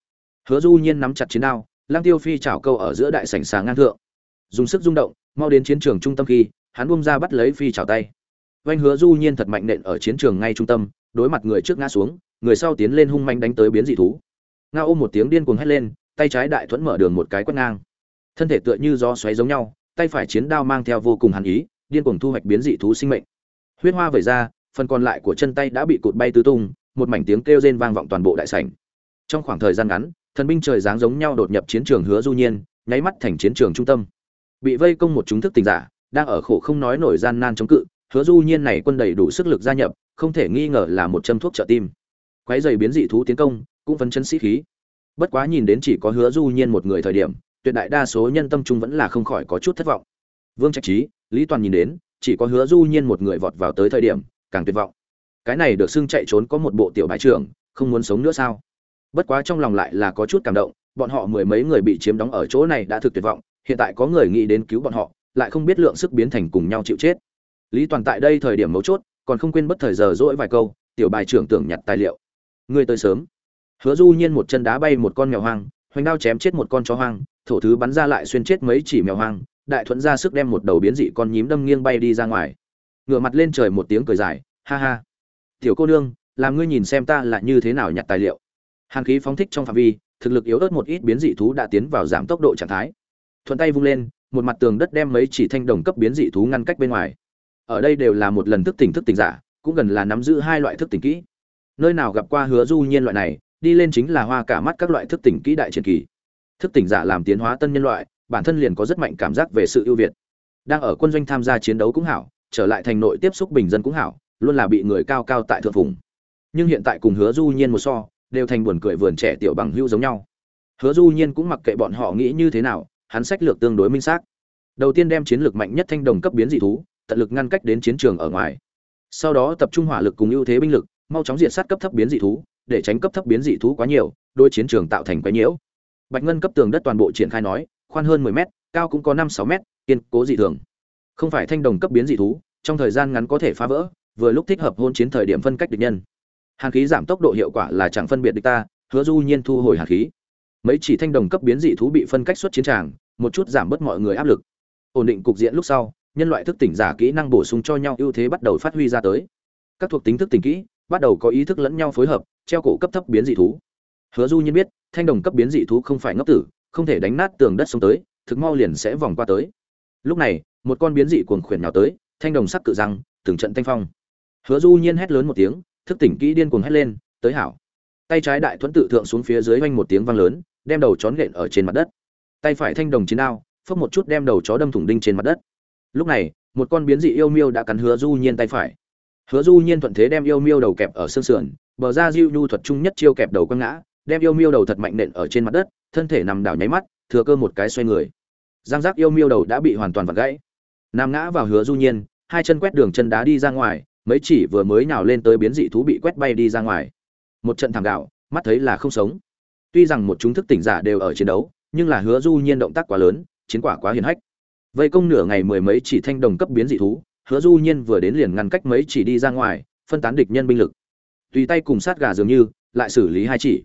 Hứa du nhiên nắm chặt chiến đao lang tiêu phi chảo câu ở giữa đại sảnh sáng ngang thượng. Dùng sức rung động, mau đến chiến trường trung tâm khi, hắn buông ra bắt lấy phi chảo tay. Vanh hứa du nhiên thật mạnh nện ở chiến trường ngay trung tâm, đối mặt người trước ngã xuống, người sau tiến lên hung manh đánh tới biến dị thú. Ngao ôm một tiếng điên cuồng hét lên, tay trái đại thuẫn mở đường một cái quét ngang. Thân thể tựa như gió xoáy giống nhau, tay phải chiến đao mang theo vô cùng hàn ý, điên cuồng thu hoạch biến dị thú sinh mệnh. Huyết hoa vẩy ra, phần còn lại của chân tay đã bị cụt bay tứ tung, một mảnh tiếng kêu rên vang vọng toàn bộ đại sảnh. Trong khoảng thời gian ngắn thần binh trời dáng giống nhau đột nhập chiến trường hứa du nhiên, nháy mắt thành chiến trường trung tâm. Bị vây công một chúng thức tình giả, đang ở khổ không nói nổi gian nan chống cự, hứa du nhiên này quân đầy đủ sức lực gia nhập, không thể nghi ngờ là một châm thuốc trợ tim. Quái dày biến dị thú tiến công, cũng phấn chấn sĩ khí. Bất quá nhìn đến chỉ có hứa du nhiên một người thời điểm, tuyệt đại đa số nhân tâm trung vẫn là không khỏi có chút thất vọng. Vương trạch trí lý toàn nhìn đến, chỉ có hứa du nhiên một người vọt vào tới thời điểm, càng tuyệt vọng. Cái này được xưng chạy trốn có một bộ tiểu bãi trưởng, không muốn sống nữa sao? Bất quá trong lòng lại là có chút cảm động, bọn họ mười mấy người bị chiếm đóng ở chỗ này đã thực tuyệt vọng, hiện tại có người nghĩ đến cứu bọn họ, lại không biết lượng sức biến thành cùng nhau chịu chết. Lý toàn tại đây thời điểm mấu chốt, còn không quên bất thời giờ dỗi vài câu, tiểu bài trưởng tưởng nhặt tài liệu. Ngươi tới sớm. Hứa du nhiên một chân đá bay một con mèo hoang, hoành đao chém chết một con chó hoang, thổ thứ bắn ra lại xuyên chết mấy chỉ mèo hoang, đại thuận ra sức đem một đầu biến dị con nhím đâm nghiêng bay đi ra ngoài. Ngửa mặt lên trời một tiếng cười dài, ha ha, tiểu cô nương, làm ngươi nhìn xem ta là như thế nào nhặt tài liệu hàn khí phóng thích trong phạm vi, thực lực yếu ớt một ít biến dị thú đã tiến vào giảm tốc độ trạng thái. Thuận tay vung lên, một mặt tường đất đem mấy chỉ thanh đồng cấp biến dị thú ngăn cách bên ngoài. Ở đây đều là một lần thức tỉnh thức tỉnh giả, cũng gần là nắm giữ hai loại thức tỉnh kỹ. Nơi nào gặp qua hứa du nhiên loại này, đi lên chính là hoa cả mắt các loại thức tỉnh kỹ đại triển kỳ. Thức tỉnh giả làm tiến hóa tân nhân loại, bản thân liền có rất mạnh cảm giác về sự ưu việt. Đang ở quân doanh tham gia chiến đấu cũng hảo, trở lại thành nội tiếp xúc bình dân cũng hảo, luôn là bị người cao cao tại thượng vùng nhưng hiện tại cùng hứa du nhiên một so đều thành buồn cười vườn trẻ tiểu bằng hữu giống nhau. Hứa du nhiên cũng mặc kệ bọn họ nghĩ như thế nào, hắn sách lược tương đối minh xác. Đầu tiên đem chiến lược mạnh nhất thanh đồng cấp biến dị thú, tận lực ngăn cách đến chiến trường ở ngoài. Sau đó tập trung hỏa lực cùng ưu thế binh lực, mau chóng diệt sát cấp thấp biến dị thú, để tránh cấp thấp biến dị thú quá nhiều đôi chiến trường tạo thành cái nhiễu. Bạch ngân cấp tường đất toàn bộ triển khai nói, khoan hơn 10 mét, cao cũng có 5-6 mét, kiên cố dị thường. Không phải thanh đồng cấp biến dị thú, trong thời gian ngắn có thể phá vỡ, vừa lúc thích hợp hôn chiến thời điểm phân cách địch nhân hàn khí giảm tốc độ hiệu quả là chẳng phân biệt địch ta, hứa du nhiên thu hồi hàn khí. Mấy chỉ thanh đồng cấp biến dị thú bị phân cách xuất chiến tràng, một chút giảm bớt mọi người áp lực. Ổn định cục diện lúc sau, nhân loại thức tỉnh giả kỹ năng bổ sung cho nhau ưu thế bắt đầu phát huy ra tới. Các thuộc tính thức tỉnh kỹ bắt đầu có ý thức lẫn nhau phối hợp, treo cổ cấp thấp biến dị thú. Hứa du nhiên biết, thanh đồng cấp biến dị thú không phải ngốc tử, không thể đánh nát tường đất xuống tới, thực mau liền sẽ vòng qua tới. Lúc này, một con biến dị cuồng khuyển nhào tới, thanh đồng sắc cự răng, từng trận thanh phong. Hứa du nhiên hét lớn một tiếng thức tỉnh kỹ điên cuồng hét lên, tới hảo. Tay trái đại thuẫn tự thượng xuống phía dưới vang một tiếng vang lớn, đem đầu chó nện ở trên mặt đất. Tay phải thanh đồng chiến đao phất một chút đem đầu chó đâm thủng đinh trên mặt đất. Lúc này, một con biến dị yêu miêu đã cắn hứa du nhiên tay phải. Hứa du nhiên thuận thế đem yêu miêu đầu kẹp ở xương sườn, bờ ra diêu nhu thuật chung nhất chiêu kẹp đầu quăng ngã, đem yêu miêu đầu thật mạnh nện ở trên mặt đất, thân thể nằm đảo nháy mắt, thừa cơ một cái xoay người. Giang giác yêu miêu đầu đã bị hoàn toàn vặt gãy. Nằm ngã vào hứa du nhiên, hai chân quét đường chân đá đi ra ngoài mấy chỉ vừa mới nhào lên tới biến dị thú bị quét bay đi ra ngoài. Một trận thảm đạo mắt thấy là không sống. Tuy rằng một chúng thức tỉnh giả đều ở chiến đấu, nhưng là hứa du nhiên động tác quá lớn, chiến quả quá hiển hách. Vây công nửa ngày mười mấy chỉ thanh đồng cấp biến dị thú, hứa du nhiên vừa đến liền ngăn cách mấy chỉ đi ra ngoài, phân tán địch nhân binh lực. Tùy tay cùng sát gà dường như, lại xử lý hai chỉ.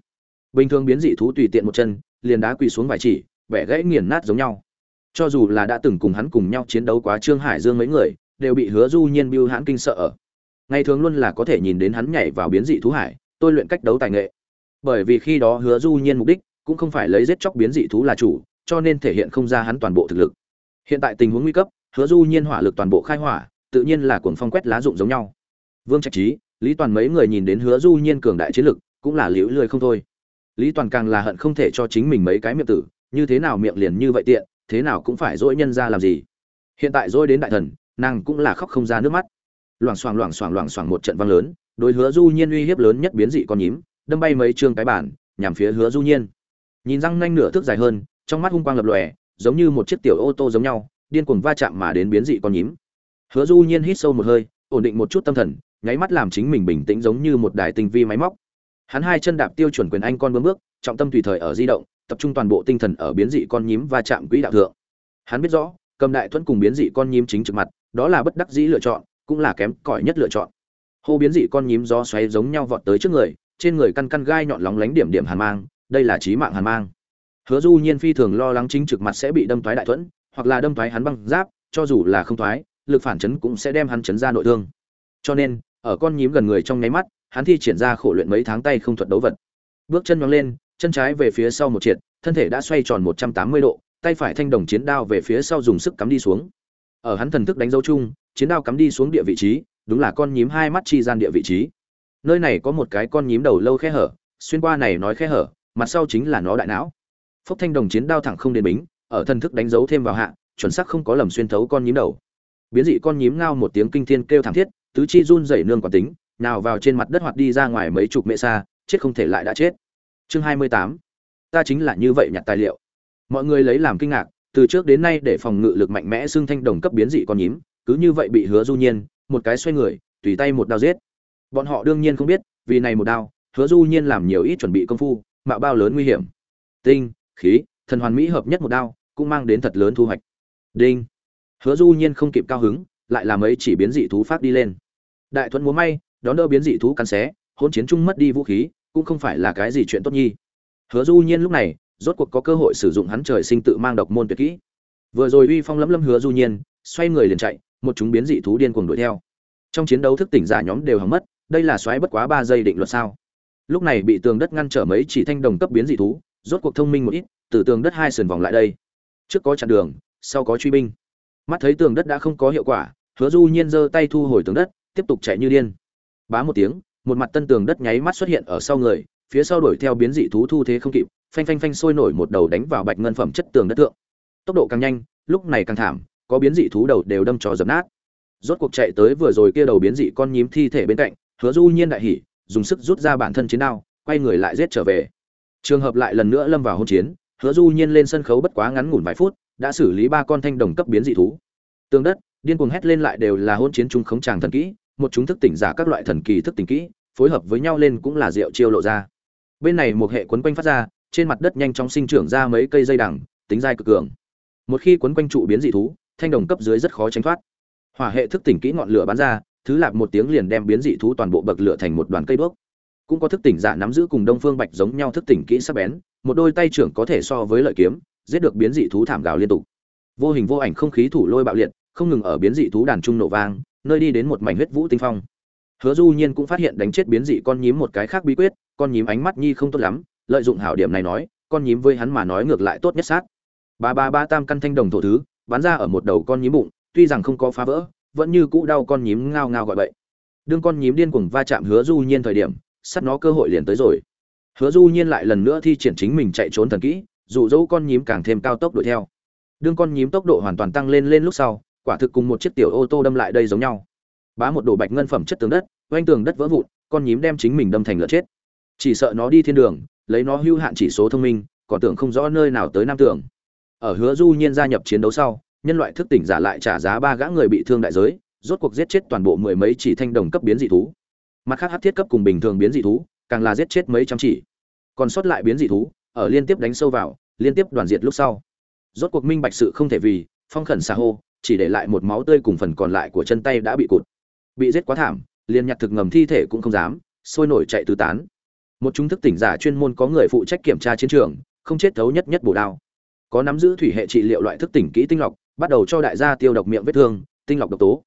Bình thường biến dị thú tùy tiện một chân, liền đá quỳ xuống vài chỉ, vẻ gãy nghiền nát giống nhau. Cho dù là đã từng cùng hắn cùng nhau chiến đấu quá trương hải dương mấy người, đều bị hứa du nhiên biêu hãn kinh sợ ở ngày thường luôn là có thể nhìn đến hắn nhảy vào biến dị thú hải, tôi luyện cách đấu tài nghệ. Bởi vì khi đó hứa du nhiên mục đích cũng không phải lấy giết chóc biến dị thú là chủ, cho nên thể hiện không ra hắn toàn bộ thực lực. Hiện tại tình huống nguy cấp, hứa du nhiên hỏa lực toàn bộ khai hỏa, tự nhiên là cuồng phong quét lá dụng giống nhau. Vương trạch trí lý toàn mấy người nhìn đến hứa du nhiên cường đại chiến lực, cũng là liễu lười không thôi. Lý toàn càng là hận không thể cho chính mình mấy cái miệng tử, như thế nào miệng liền như vậy tiện, thế nào cũng phải dỗi nhân ra làm gì. Hiện tại dỗi đến đại thần, nàng cũng là khóc không ra nước mắt loảng xoảng loảng xoảng loảng xoảng một trận vang lớn, đối hứa du nhiên uy hiếp lớn nhất biến dị con nhím, đâm bay mấy chương cái bản nhằm phía hứa du nhiên. Nhìn răng nanh nửa thước dài hơn, trong mắt hung quang lập lòe, giống như một chiếc tiểu ô tô giống nhau, điên cuồng va chạm mà đến biến dị con nhím. Hứa du nhiên hít sâu một hơi, ổn định một chút tâm thần, nháy mắt làm chính mình bình tĩnh giống như một đài tinh vi máy móc. Hắn hai chân đạp tiêu chuẩn quyền anh con bướm bước, trọng tâm tùy thời ở di động, tập trung toàn bộ tinh thần ở biến dị con nhím va chạm quỹ đạo thượng. Hắn biết rõ, cầm đại thuẫn cùng biến dị con nhím chính trực mặt, đó là bất đắc dĩ lựa chọn cũng là kém cỏi nhất lựa chọn. Hô biến dị con nhím gió xoáy giống nhau vọt tới trước người, trên người căn căn gai nhọn lóng lánh điểm điểm hàn mang, đây là chí mạng hàn mang. Hứa du nhiên phi thường lo lắng chính trực mặt sẽ bị đâm thoái đại thuẫn, hoặc là đâm thoái hắn băng giáp, cho dù là không thoái, lực phản chấn cũng sẽ đem hắn chấn ra nội thương. Cho nên, ở con nhím gần người trong nháy mắt, hắn thi triển ra khổ luyện mấy tháng tay không thuật đấu vật. Bước chân nhóng lên, chân trái về phía sau một triệt thân thể đã xoay tròn 180 độ, tay phải thanh đồng chiến đao về phía sau dùng sức cắm đi xuống. Ở hắn thần thức đánh dấu chung chiến đao cắm đi xuống địa vị trí, đúng là con nhím hai mắt chi gian địa vị trí. Nơi này có một cái con nhím đầu lâu khe hở, xuyên qua này nói khe hở, mặt sau chính là nó đại não. Phốc thanh đồng chiến đao thẳng không đến bính, ở thần thức đánh dấu thêm vào hạ, chuẩn xác không có lầm xuyên thấu con nhím đầu. Biến dị con nhím ngao một tiếng kinh thiên kêu thảm thiết, tứ chi run rẩy nương quả tính, nào vào trên mặt đất hoặc đi ra ngoài mấy chục mệ xa, chết không thể lại đã chết. Chương hai mươi tám. Ta chính là như vậy nhặt tài liệu. Mọi người lấy làm kinh ngạc, từ trước đến nay để phòng ngự lực mạnh mẽ xương thanh đồng cấp biến dị con nhím cứ như vậy bị hứa du nhiên, một cái xoay người, tùy tay một đao giết. Bọn họ đương nhiên không biết, vì này một đao, hứa du nhiên làm nhiều ít chuẩn bị công phu, mạo bao lớn nguy hiểm. Tinh, khí, thần hoàn mỹ hợp nhất một đao, cũng mang đến thật lớn thu hoạch. Đinh. Hứa du nhiên không kịp cao hứng, lại làm ấy chỉ biến dị thú phát đi lên. Đại thuận múa may, đón đỡ biến dị thú cắn xé, hỗn chiến chung mất đi vũ khí, cũng không phải là cái gì chuyện tốt nhi. Hứa du nhiên lúc này, rốt cuộc có cơ hội sử dụng hắn trời sinh tự mang độc môn tuyệt kỹ. Vừa rồi uy phong lấm lấm hứa du nhiên, xoay người liền chạy một chúng biến dị thú điên cuồng đuổi theo. Trong chiến đấu thức tỉnh giả nhóm đều hỏng mất, đây là xoáy bất quá ba giây định luật sao? Lúc này bị tường đất ngăn trở mấy chỉ thanh đồng cấp biến dị thú, rốt cuộc thông minh một ít, từ tường đất hai sườn vòng lại đây. Trước có chặn đường, sau có truy binh. Mắt thấy tường đất đã không có hiệu quả, hứa du nhiên giơ tay thu hồi tường đất, tiếp tục chạy như điên. Bá một tiếng, một mặt tân tường đất nháy mắt xuất hiện ở sau người, phía sau đuổi theo biến dị thú thu thế không kịp, phanh phanh phanh sôi nổi một đầu đánh vào bạch ngân phẩm chất tường đất thượng. Tốc độ càng nhanh, lúc này càng thảm có biến dị thú đầu đều đâm cho dập nát. Rốt cuộc chạy tới vừa rồi kia đầu biến dị con nhím thi thể bên cạnh, hứa du nhiên đại hỉ, dùng sức rút ra bản thân chiến đao, quay người lại giết trở về. Trường hợp lại lần nữa lâm vào hôn chiến, hứa du nhiên lên sân khấu bất quá ngắn ngủn vài phút, đã xử lý ba con thanh đồng cấp biến dị thú. Tương đất, điên cuồng hét lên lại đều là hôn chiến chung khống tràng thần kỹ, một chúng thức tỉnh giả các loại thần kỳ thức tỉnh kỹ, phối hợp với nhau lên cũng là rượu chiêu lộ ra. Bên này một hệ quấn quanh phát ra, trên mặt đất nhanh chóng sinh trưởng ra mấy cây dây đằng, tính dai cực cường. Một khi quấn quanh trụ biến dị thú thanh đồng cấp dưới rất khó tránh thoát. Hỏa hệ thức tỉnh kỹ ngọn lửa bắn ra, thứ lạp một tiếng liền đem biến dị thú toàn bộ bậc lửa thành một đoàn cây đuốc cũng có thức tỉnh giả nắm giữ cùng đông phương bạch giống nhau thức tỉnh kỹ sắc bén, một đôi tay trưởng có thể so với lợi kiếm, giết được biến dị thú thảm gào liên tục. Vô hình vô ảnh không khí thủ lôi bạo liệt, không ngừng ở biến dị thú đàn trung nổ vang, nơi đi đến một mảnh huyết vũ tinh phong. Hứa du nhiên cũng phát hiện đánh chết biến dị con nhím một cái khác bí quyết, con nhím ánh mắt nhi không tốt lắm, lợi dụng hảo điểm này nói, con nhím với hắn mà nói ngược lại tốt nhất sát. Ba ba ba tam căn thanh đồng thổ thứ bắn ra ở một đầu con nhím bụng, tuy rằng không có phá vỡ, vẫn như cũ đau con nhím ngao ngao gọi bậy. Đương con nhím điên cuồng va chạm hứa du nhiên thời điểm, sắt nó cơ hội liền tới rồi. Hứa du nhiên lại lần nữa thi triển chính mình chạy trốn thần kỹ, dụ dỗ con nhím càng thêm cao tốc đuổi theo. Đương con nhím tốc độ hoàn toàn tăng lên lên lúc sau, quả thực cùng một chiếc tiểu ô tô đâm lại đây giống nhau. Bá một đồ bạch ngân phẩm chất tường đất, oanh tường đất vỡ vụn, con nhím đem chính mình đâm thành lợn chết. Chỉ sợ nó đi thiên đường, lấy nó hưu hạn chỉ số thông minh, còn tưởng không rõ nơi nào tới nam tưởng ở hứa du nhiên gia nhập chiến đấu sau, nhân loại thức tỉnh giả lại trả giá ba gã người bị thương đại giới, rốt cuộc giết chết toàn bộ mười mấy chỉ thanh đồng cấp biến dị thú. Mặt khác hát thiết cấp cùng bình thường biến dị thú, càng là giết chết mấy trăm chỉ. Còn sót lại biến dị thú, ở liên tiếp đánh sâu vào, liên tiếp đoàn diệt lúc sau. Rốt cuộc minh bạch sự không thể vì, phong khẩn xà hô, chỉ để lại một máu tươi cùng phần còn lại của chân tay đã bị cụt. Bị giết quá thảm, liền nhặt thực ngầm thi thể cũng không dám, sôi nổi chạy tứ tán. Một chúng thức tỉnh giả chuyên môn có người phụ trách kiểm tra chiến trường, không chết thấu nhất nhất bổ đao có nắm giữ thủy hệ trị liệu loại thức tỉnh kỹ tinh lọc, bắt đầu cho đại gia tiêu độc miệng vết thương, tinh lọc độc tố.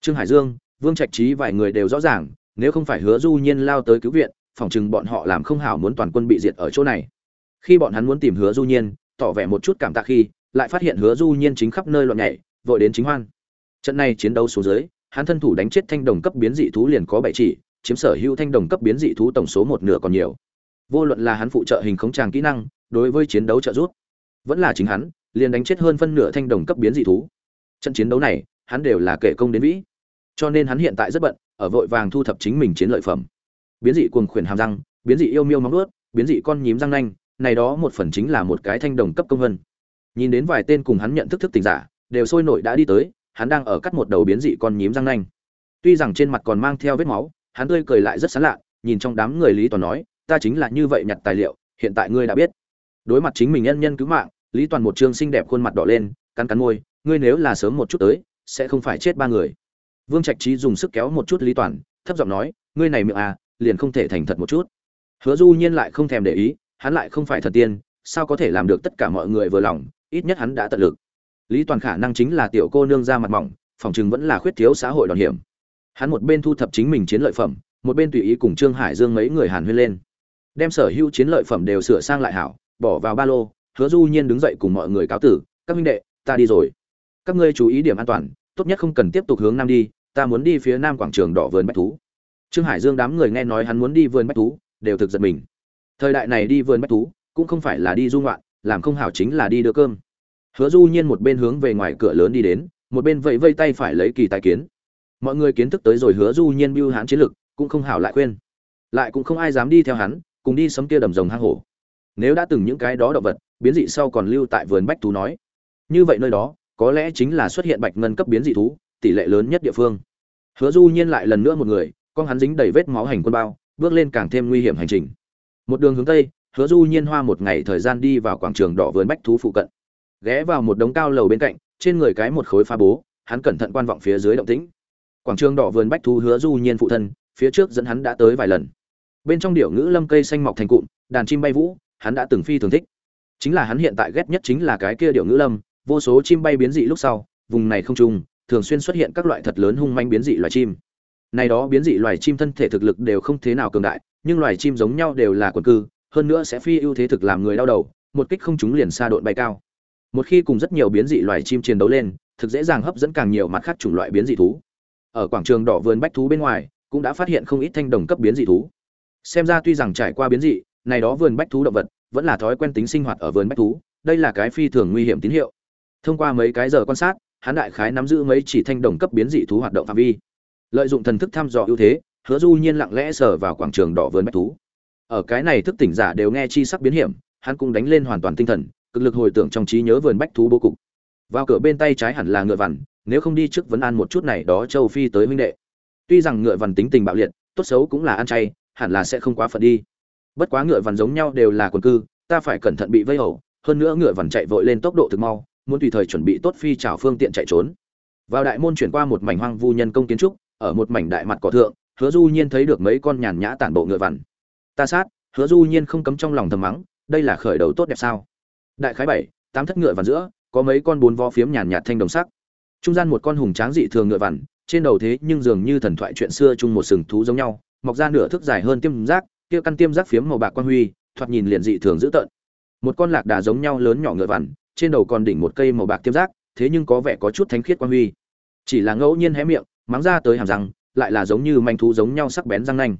Trương hải dương, vương trạch trí vài người đều rõ ràng, nếu không phải hứa du nhiên lao tới cứu viện, phòng chừng bọn họ làm không hảo muốn toàn quân bị diệt ở chỗ này. Khi bọn hắn muốn tìm hứa du nhiên, tỏ vẻ một chút cảm tạ khi, lại phát hiện hứa du nhiên chính khắp nơi loạn nhảy, vội đến chính hoan. Trận này chiến đấu xuống dưới, hắn thân thủ đánh chết thanh đồng cấp biến dị thú liền có bảy chỉ, chiếm sở hữu thanh đồng cấp biến dị thú tổng số một nửa còn nhiều. Vô luận là hắn phụ trợ hình khống tràng kỹ năng, đối với chiến đấu trợ giúp vẫn là chính hắn, liền đánh chết hơn phân nửa thanh đồng cấp biến dị thú. Trận chiến đấu này, hắn đều là kể công đến vĩ. Cho nên hắn hiện tại rất bận, ở vội vàng thu thập chính mình chiến lợi phẩm. Biến dị cuồng khuyển hàm răng, biến dị yêu miêu móng ướt biến dị con nhím răng nanh, này đó một phần chính là một cái thanh đồng cấp công vân. Nhìn đến vài tên cùng hắn nhận thức thức tình giả, đều sôi nổi đã đi tới, hắn đang ở cắt một đầu biến dị con nhím răng nanh. Tuy rằng trên mặt còn mang theo vết máu, hắn tươi cười lại rất sán lạ, nhìn trong đám người lý toàn nói, ta chính là như vậy nhặt tài liệu, hiện tại ngươi đã biết đối mặt chính mình nhân nhân cứu mạng, lý toàn một trương xinh đẹp khuôn mặt đỏ lên, cắn cắn môi, ngươi nếu là sớm một chút tới, sẽ không phải chết ba người. Vương trạch trí dùng sức kéo một chút lý toàn, thấp giọng nói, ngươi này miệng à liền không thể thành thật một chút. Hứa du nhiên lại không thèm để ý, hắn lại không phải thật tiên, sao có thể làm được tất cả mọi người vừa lòng, ít nhất hắn đã tận lực. Lý toàn khả năng chính là tiểu cô nương ra mặt mỏng, phòng chừng vẫn là khuyết thiếu xã hội đòn hiểm. Hắn một bên thu thập chính mình chiến lợi phẩm, một bên tùy ý cùng trương hải dương mấy người hàn huyên lên. Đem sở hữu chiến lợi phẩm đều sửa sang lại hảo bỏ vào ba lô, hứa du nhiên đứng dậy cùng mọi người cáo tử, các minh đệ, ta đi rồi. Các ngươi chú ý điểm an toàn, tốt nhất không cần tiếp tục hướng nam đi, ta muốn đi phía nam quảng trường đỏ vườn bách thú. Trương hải dương đám người nghe nói hắn muốn đi vườn bách thú, đều thực giật mình. Thời đại này đi vườn bách thú, cũng không phải là đi du ngoạn, làm không hảo chính là đi đưa cơm. Hứa du nhiên một bên hướng về ngoài cửa lớn đi đến, một bên vẫy vây tay phải lấy kỳ tài kiến. Mọi người kiến thức tới rồi hứa du nhiên biêu hãn chiến lực, cũng không hảo lại khuyên. Lại cũng không ai dám đi theo hắn, cùng đi sấm kia đầm rồng hang hổ nếu đã từng những cái đó động vật, biến dị sau còn lưu tại vườn bách thú nói. Như vậy nơi đó, có lẽ chính là xuất hiện bạch ngân cấp biến dị thú, tỷ lệ lớn nhất địa phương. Hứa du nhiên lại lần nữa một người, con hắn dính đầy vết máu hành quân bao, bước lên càng thêm nguy hiểm hành trình. Một đường hướng tây, hứa du nhiên hoa một ngày thời gian đi vào quảng trường đỏ vườn bách thú phụ cận. Ghé vào một đống cao lầu bên cạnh, trên người cái một khối pha bố, hắn cẩn thận quan vọng phía dưới động tĩnh. Quảng trường đỏ vườn bách thú hứa du nhiên phụ thân, phía trước dẫn hắn đã tới vài lần. Bên trong điệu ngữ lâm cây xanh mọc thành cụm, đàn chim bay vũ hắn đã từng phi thường thích. Chính là hắn hiện tại ghét nhất chính là cái kia điệu ngữ lâm, vô số chim bay biến dị lúc sau, vùng này không trùng, thường xuyên xuất hiện các loại thật lớn hung manh biến dị loài chim. Này đó biến dị loài chim thân thể thực lực đều không thế nào cường đại, nhưng loài chim giống nhau đều là quần cư, hơn nữa sẽ phi ưu thế thực làm người đau đầu, một kích không chúng liền xa độn bay cao. Một khi cùng rất nhiều biến dị loài chim chiến đấu lên, thực dễ dàng hấp dẫn càng nhiều mặt khác chủng loại biến dị thú. Ở quảng trường đỏ vườn bách thú bên ngoài, cũng đã phát hiện không ít thanh đồng cấp biến dị thú. Xem ra tuy rằng trải qua biến dị này đó vườn bách thú động vật, vẫn là thói quen tính sinh hoạt ở vườn bách thú, đây là cái phi thường nguy hiểm tín hiệu. Thông qua mấy cái giờ quan sát, hắn đại khái nắm giữ mấy chỉ thanh đồng cấp biến dị thú hoạt động phạm vi. Lợi dụng thần thức thăm dò ưu thế, hứa du nhiên lặng lẽ sờ vào quảng trường đỏ vườn bách thú. Ở cái này thức tỉnh giả đều nghe chi sắc biến hiểm, hắn cũng đánh lên hoàn toàn tinh thần, cực lực hồi tưởng trong trí nhớ vườn bách thú bố cục. Vào cửa bên tay trái hẳn là ngựa vằn, nếu không đi trước vấn an một chút này đó châu phi tới huynh đệ. Tuy rằng ngựa vằn tính tình bạo liệt, tốt xấu cũng là ăn chay, hẳn là sẽ không quá phận đi bất quá ngựa vằn giống nhau đều là quần cư, ta phải cẩn thận bị vây hầu, hơn nữa ngựa vằn chạy vội lên tốc độ thực mau, muốn tùy thời chuẩn bị tốt phi trào phương tiện chạy trốn. Vào đại môn chuyển qua một mảnh hoang vu nhân công kiến trúc, ở một mảnh đại mặt cỏ thượng, hứa du nhiên thấy được mấy con nhàn nhã tản bộ ngựa vằn. Ta sát, hứa du nhiên không cấm trong lòng thầm mắng, đây là khởi đầu tốt đẹp sao? Đại khái bảy, tám thất ngựa vằn giữa, có mấy con bốn vó phiếm nhàn nhạt thanh đồng sắc. Trung gian một con hùng tráng dị thường ngựa vằn, trên đầu thế nhưng dường như thần thoại chuyện xưa chung một sừng thú giống nhau, mọc ra nửa thước dài hơn tiêm giác kia căn tiêm giác phiếm màu bạc quan huy, thoạt nhìn liền dị thường dữ tợn. Một con lạc đà giống nhau lớn nhỏ ngựa vằn, trên đầu còn đỉnh một cây màu bạc tiêm giác, thế nhưng có vẻ có chút thánh khiết quan huy. Chỉ là ngẫu nhiên hé miệng, mắng ra tới hàm răng, lại là giống như manh thú giống nhau sắc bén răng nanh.